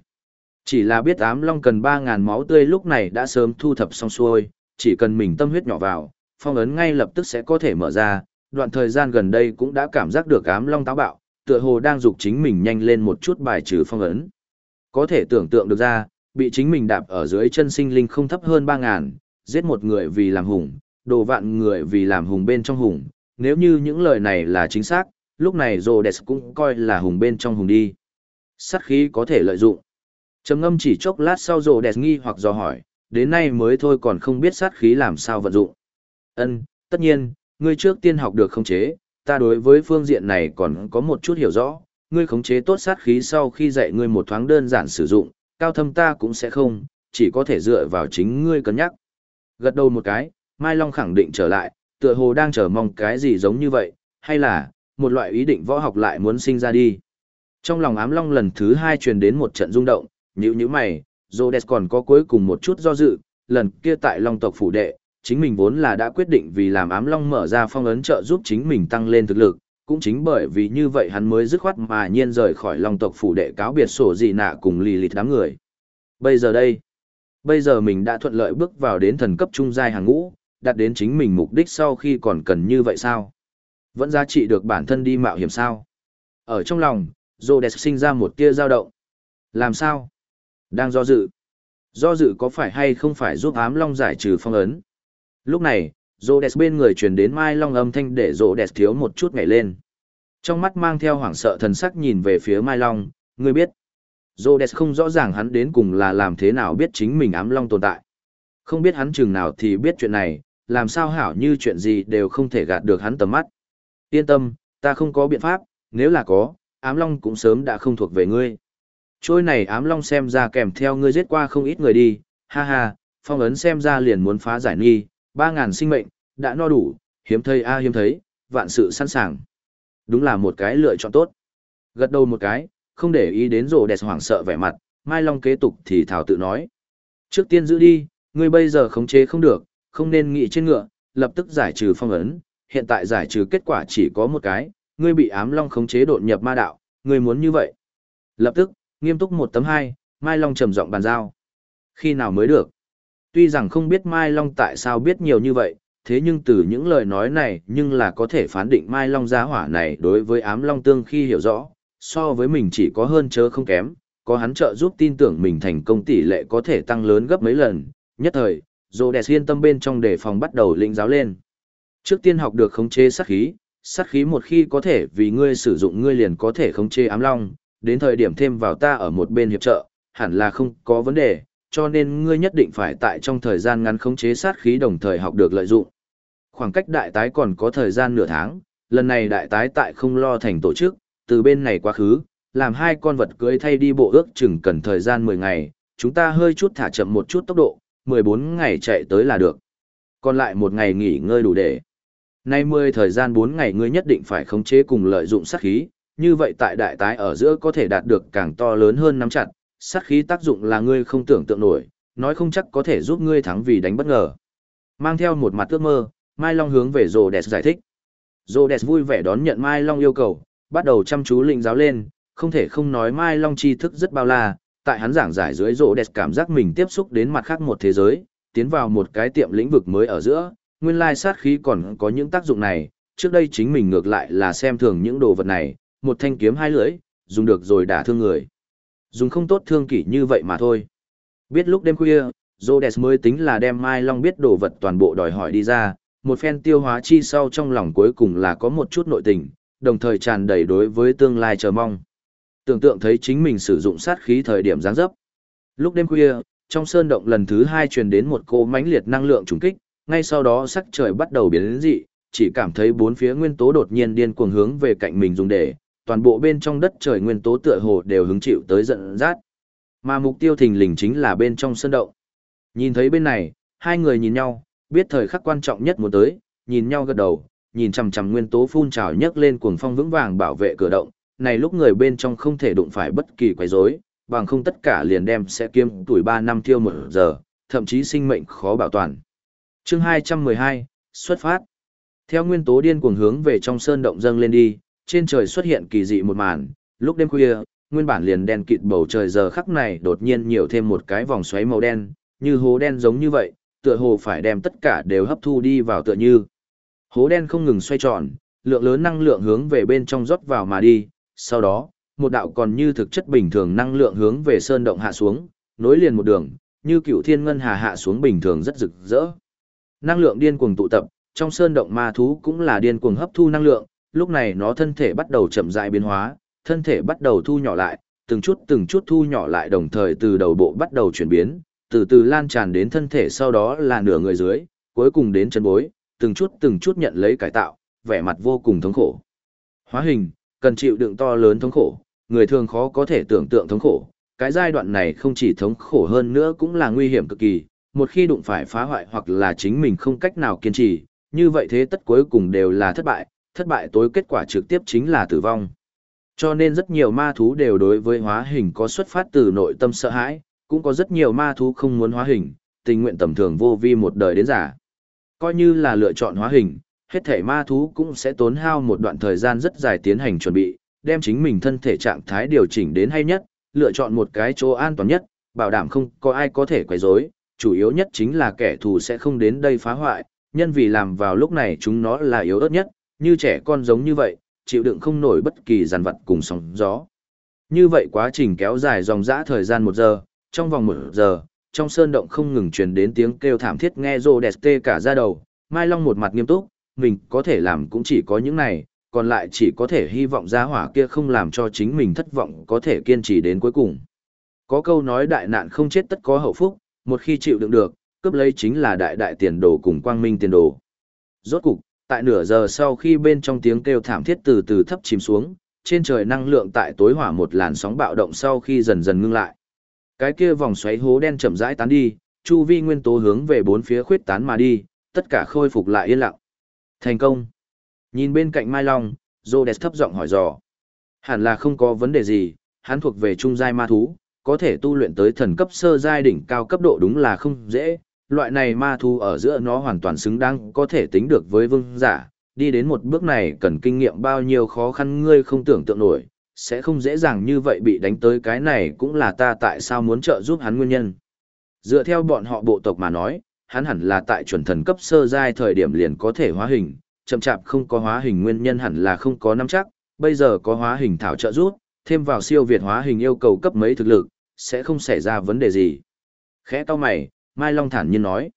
Chỉ là biết ám long cần 3.000 máu tươi lúc này đã sớm thu thập xong xuôi, chỉ cần mình tâm huyết nhỏ vào, phong ấn ngay lập tức sẽ có thể mở ra, đoạn thời gian gần đây cũng đã cảm giác được ám long táo bạo, tựa hồ đang dục chính mình nhanh lên một chút bài trừ phong ấn. Có thể tưởng tượng được ra, bị chính mình đạp ở dưới chân sinh linh không thấp hơn 3.000, giết một người vì làm hùng, đồ vạn người vì làm hùng bên trong hùng. Nếu như những lời này là chính xác, lúc này Rhodes cũng coi là hùng bên trong hùng đi. Sát khí có thể lợi dụng. Trầm ngâm chỉ chốc lát sau Rhodes nghi hoặc dò hỏi, đến nay mới thôi còn không biết sát khí làm sao vận dụng. Ân, tất nhiên, ngươi trước tiên học được khống chế, ta đối với phương diện này còn có một chút hiểu rõ, ngươi khống chế tốt sát khí sau khi dạy ngươi một thoáng đơn giản sử dụng, cao thâm ta cũng sẽ không, chỉ có thể dựa vào chính ngươi cân nhắc. Gật đầu một cái, Mai Long khẳng định trở lại, tựa hồ đang chờ mong cái gì giống như vậy, hay là, một loại ý định võ học lại muốn sinh ra đi. Trong lòng ám long lần thứ hai truyền đến một trận rung động, nhữ như mày, Zodes còn có cuối cùng một chút do dự, lần kia tại long tộc phủ đệ, chính mình vốn là đã quyết định vì làm ám long mở ra phong ấn trợ giúp chính mình tăng lên thực lực, cũng chính bởi vì như vậy hắn mới dứt khoát mà nhiên rời khỏi long tộc phủ đệ cáo biệt sổ gì nạ cùng lì lịt đám người. Bây giờ đây, bây giờ mình đã thuận lợi bước vào đến thần cấp trung giai hàng ngũ, đạt đến chính mình mục đích sau khi còn cần như vậy sao? Vẫn giá trị được bản thân đi mạo hiểm sao? Ở trong lòng, Rhodes sinh ra một tia dao động. Làm sao? Đang do dự. Do dự có phải hay không phải giúp ám long giải trừ phong ấn? Lúc này, Rhodes bên người truyền đến Mai Long âm thanh để Rhodes thiếu một chút ngảy lên. Trong mắt mang theo hoảng sợ thần sắc nhìn về phía Mai Long, ngươi biết. Rhodes không rõ ràng hắn đến cùng là làm thế nào biết chính mình ám long tồn tại. Không biết hắn chừng nào thì biết chuyện này, làm sao hảo như chuyện gì đều không thể gạt được hắn tầm mắt. Yên tâm, ta không có biện pháp, nếu là có, ám long cũng sớm đã không thuộc về ngươi. Trôi này ám long xem ra kèm theo ngươi giết qua không ít người đi, ha ha, phong ấn xem ra liền muốn phá giải nghi, ba ngàn sinh mệnh, đã no đủ, hiếm thấy a à hiếm thấy, vạn sự sẵn sàng. Đúng là một cái lựa chọn tốt. Gật đầu một cái, không để ý đến rồ đẹp hoảng sợ vẻ mặt, Mai Long kế tục thì thảo tự nói. Trước tiên giữ đi, ngươi bây giờ khống chế không được, không nên nghĩ trên ngựa, lập tức giải trừ phong ấn, hiện tại giải trừ kết quả chỉ có một cái, ngươi bị ám long khống chế đột nhập ma đạo, ngươi muốn như vậy. Lập tức, nghiêm túc một tấm hai, Mai Long trầm giọng bàn giao. Khi nào mới được? Tuy rằng không biết Mai Long tại sao biết nhiều như vậy, thế nhưng từ những lời nói này nhưng là có thể phán định Mai Long giá hỏa này đối với ám Long tương khi hiểu rõ, so với mình chỉ có hơn chớ không kém, có hắn trợ giúp tin tưởng mình thành công tỷ lệ có thể tăng lớn gấp mấy lần, nhất thời, dồ đẹp yên tâm bên trong đề phòng bắt đầu lĩnh giáo lên. Trước tiên học được khống chế sát khí, sát khí một khi có thể vì ngươi sử dụng ngươi liền có thể khống chế ám long, đến thời điểm thêm vào ta ở một bên hiệp trợ, hẳn là không có vấn đề, cho nên ngươi nhất định phải tại trong thời gian ngắn khống chế sát khí đồng thời học được lợi dụng. Khoảng cách đại tái còn có thời gian nửa tháng, lần này đại tái tại không lo thành tổ chức, từ bên này quá khứ, làm hai con vật cưới thay đi bộ ước chừng cần thời gian 10 ngày, chúng ta hơi chút thả chậm một chút tốc độ, 14 ngày chạy tới là được. Còn lại một ngày nghỉ ngơi đủ để. Nay 10 thời gian 4 ngày ngươi nhất định phải khống chế cùng lợi dụng sát khí, như vậy tại đại tái ở giữa có thể đạt được càng to lớn hơn nắm chặt, sát khí tác dụng là ngươi không tưởng tượng nổi, nói không chắc có thể giúp ngươi thắng vì đánh bất ngờ. Mang theo một mặt ước mơ, Mai Long hướng về Rhodes giải thích. Rhodes vui vẻ đón nhận Mai Long yêu cầu, bắt đầu chăm chú lĩnh giáo lên, không thể không nói Mai Long tri thức rất bao la, tại hắn giảng giải dưới rộ đẹp cảm giác mình tiếp xúc đến mặt khác một thế giới, tiến vào một cái tiệm lĩnh vực mới ở giữa, nguyên lai sát khí còn có những tác dụng này, trước đây chính mình ngược lại là xem thường những đồ vật này, một thanh kiếm hai lưỡi, dùng được rồi đả thương người. Dùng không tốt thương kỷ như vậy mà thôi. Biết lúc đêm khuya, Rhodes mới tính là đem Mai Long biết đồ vật toàn bộ đòi hỏi đi ra, một phen tiêu hóa chi sau trong lòng cuối cùng là có một chút nội tình, đồng thời tràn đầy đối với tương lai chờ mong tưởng tượng thấy chính mình sử dụng sát khí thời điểm giáng dấp. Lúc đêm khuya, trong sơn động lần thứ hai truyền đến một cô mãnh liệt năng lượng trùng kích, ngay sau đó sắc trời bắt đầu biến đến dị, chỉ cảm thấy bốn phía nguyên tố đột nhiên điên cuồng hướng về cạnh mình dùng để, toàn bộ bên trong đất trời nguyên tố tựa hồ đều hứng chịu tới giận dắt. Mà mục tiêu thình lình chính là bên trong sơn động. Nhìn thấy bên này, hai người nhìn nhau, biết thời khắc quan trọng nhất muốn tới, nhìn nhau gật đầu, nhìn chằm chằm nguyên tố phun trào nhấc lên cuồng phong vững vàng bảo vệ cửa động, này lúc người bên trong không thể đụng phải bất kỳ quấy rối, bằng không tất cả liền đem sẽ kiếm tuổi 3 năm tiêu một giờ, thậm chí sinh mệnh khó bảo toàn. Chương 212, xuất phát. Theo nguyên tố điên cuồng hướng về trong sơn động dâng lên đi, trên trời xuất hiện kỳ dị một màn, lúc đêm khuya, nguyên bản liền đen kịt bầu trời giờ khắc này đột nhiên nhiều thêm một cái vòng xoáy màu đen, như hố đen giống như vậy, tựa hồ phải đem tất cả đều hấp thu đi vào tựa như. Hố đen không ngừng xoay tròn, lượng lớn năng lượng hướng về bên trong rót vào mà đi, sau đó, một đạo còn như thực chất bình thường năng lượng hướng về sơn động hạ xuống, nối liền một đường, như cựu thiên ngân hà hạ xuống bình thường rất rực rỡ. Năng lượng điên cuồng tụ tập, trong sơn động ma thú cũng là điên cuồng hấp thu năng lượng, lúc này nó thân thể bắt đầu chậm rãi biến hóa, thân thể bắt đầu thu nhỏ lại, từng chút từng chút thu nhỏ lại đồng thời từ đầu bộ bắt đầu chuyển biến, từ từ lan tràn đến thân thể sau đó là nửa người dưới, cuối cùng đến chân bối, từng chút từng chút nhận lấy cải tạo, vẻ mặt vô cùng thống khổ. Hóa hình, cần chịu đựng to lớn thống khổ, người thường khó có thể tưởng tượng thống khổ. Cái giai đoạn này không chỉ thống khổ hơn nữa cũng là nguy hiểm cực kỳ, một khi đụng phải phá hoại hoặc là chính mình không cách nào kiên trì, như vậy thế tất cuối cùng đều là thất bại, thất bại tối kết quả trực tiếp chính là tử vong. Cho nên rất nhiều ma thú đều đối với hóa hình có xuất phát từ nội tâm sợ hãi, cũng có rất nhiều ma thú không muốn hóa hình, tình nguyện tầm thường vô vi một đời đến giả. Coi như là lựa chọn hóa hình, hết thể ma thú cũng sẽ tốn hao một đoạn thời gian rất dài tiến hành chuẩn bị, đem chính mình thân thể trạng thái điều chỉnh đến hay nhất, lựa chọn một cái chỗ an toàn nhất, bảo đảm không có ai có thể quấy rối, chủ yếu nhất chính là kẻ thù sẽ không đến đây phá hoại, nhân vì làm vào lúc này chúng nó là yếu ớt nhất, như trẻ con giống như vậy, chịu đựng không nổi bất kỳ giàn vật cùng sóng gió. Như vậy quá trình kéo dài dòng dã thời gian một giờ, trong vòng một giờ, trong sơn động không ngừng truyền đến tiếng kêu thảm thiết nghe rô đẹp tê cả ra đầu, Mai Long một mặt nghiêm túc, mình có thể làm cũng chỉ có những này, còn lại chỉ có thể hy vọng gia hỏa kia không làm cho chính mình thất vọng có thể kiên trì đến cuối cùng. Có câu nói đại nạn không chết tất có hậu phúc, một khi chịu đựng được, cướp lấy chính là đại đại tiền đồ cùng quang minh tiền đồ. Rốt cục, tại nửa giờ sau khi bên trong tiếng kêu thảm thiết từ từ thấp chìm xuống, trên trời năng lượng tại tối hỏa một làn sóng bạo động sau khi dần dần ngưng lại. Cái kia vòng xoáy hố đen chậm rãi tán đi, chu vi nguyên tố hướng về bốn phía khuyết tán mà đi, tất cả khôi phục lại yên lặng. Thành công. Nhìn bên cạnh Mai Long, Rhodes thấp giọng hỏi dò. Hẳn là không có vấn đề gì, hắn thuộc về trung giai ma thú, có thể tu luyện tới thần cấp sơ giai đỉnh cao cấp độ đúng là không dễ. Loại này ma thú ở giữa nó hoàn toàn xứng đáng có thể tính được với vương giả, đi đến một bước này cần kinh nghiệm bao nhiêu khó khăn ngươi không tưởng tượng nổi, sẽ không dễ dàng như vậy bị đánh tới cái này cũng là ta tại sao muốn trợ giúp hắn nguyên nhân. Dựa theo bọn họ bộ tộc mà nói, hắn hẳn là tại chuẩn thần cấp sơ giai thời điểm liền có thể hóa hình, chậm chạp không có hóa hình nguyên nhân hẳn là không có nắm chắc, bây giờ có hóa hình thảo trợ giúp, thêm vào siêu việt hóa hình yêu cầu cấp mấy thực lực, sẽ không xảy ra vấn đề gì. Khẽ to mày, Mai Long thản nhiên nói.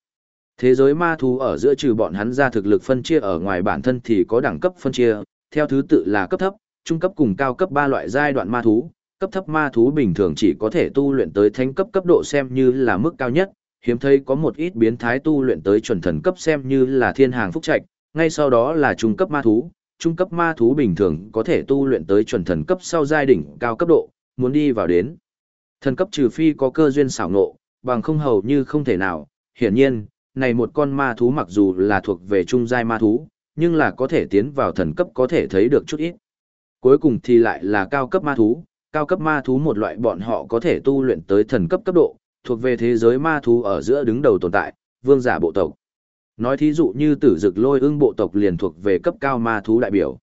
Thế giới ma thú ở giữa trừ bọn hắn ra thực lực phân chia ở ngoài bản thân thì có đẳng cấp phân chia, theo thứ tự là cấp thấp, trung cấp cùng cao cấp ba loại giai đoạn ma thú. Cấp thấp ma thú bình thường chỉ có thể tu luyện tới thánh cấp cấp độ xem như là mức cao nhất, hiếm thấy có một ít biến thái tu luyện tới chuẩn thần cấp xem như là thiên hàng phúc trạch, ngay sau đó là trung cấp ma thú, trung cấp ma thú bình thường có thể tu luyện tới chuẩn thần cấp sau giai đỉnh cao cấp độ, muốn đi vào đến. Thần cấp trừ phi có cơ duyên xảo ngộ, bằng không hầu như không thể nào, hiển nhiên, này một con ma thú mặc dù là thuộc về trung giai ma thú, nhưng là có thể tiến vào thần cấp có thể thấy được chút ít. Cuối cùng thì lại là cao cấp ma thú, cao cấp ma thú một loại bọn họ có thể tu luyện tới thần cấp cấp độ, thuộc về thế giới ma thú ở giữa đứng đầu tồn tại, vương giả bộ tộc. Nói thí dụ như tử dực lôi ưng bộ tộc liền thuộc về cấp cao ma thú đại biểu.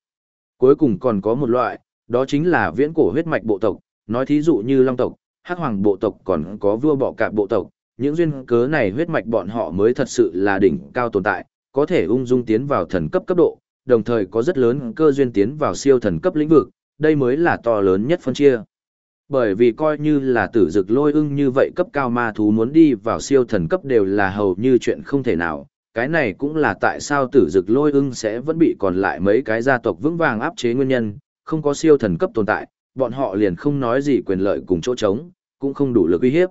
Cuối cùng còn có một loại, đó chính là viễn cổ huyết mạch bộ tộc, nói thí dụ như long tộc, hắc hoàng bộ tộc còn có vua bọ cạp bộ tộc, những duyên cớ này huyết mạch bọn họ mới thật sự là đỉnh cao tồn tại, có thể ung dung tiến vào thần cấp cấp độ, đồng thời có rất lớn cơ duyên tiến vào siêu thần cấp lĩnh vực, đây mới là to lớn nhất phân chia. Bởi vì coi như là tử dực lôi ưng như vậy cấp cao ma thú muốn đi vào siêu thần cấp đều là hầu như chuyện không thể nào, cái này cũng là tại sao tử dực lôi ưng sẽ vẫn bị còn lại mấy cái gia tộc vững vàng áp chế nguyên nhân, không có siêu thần cấp tồn tại, bọn họ liền không nói gì quyền lợi cùng chỗ trống, cũng không đủ lực uy hiếp.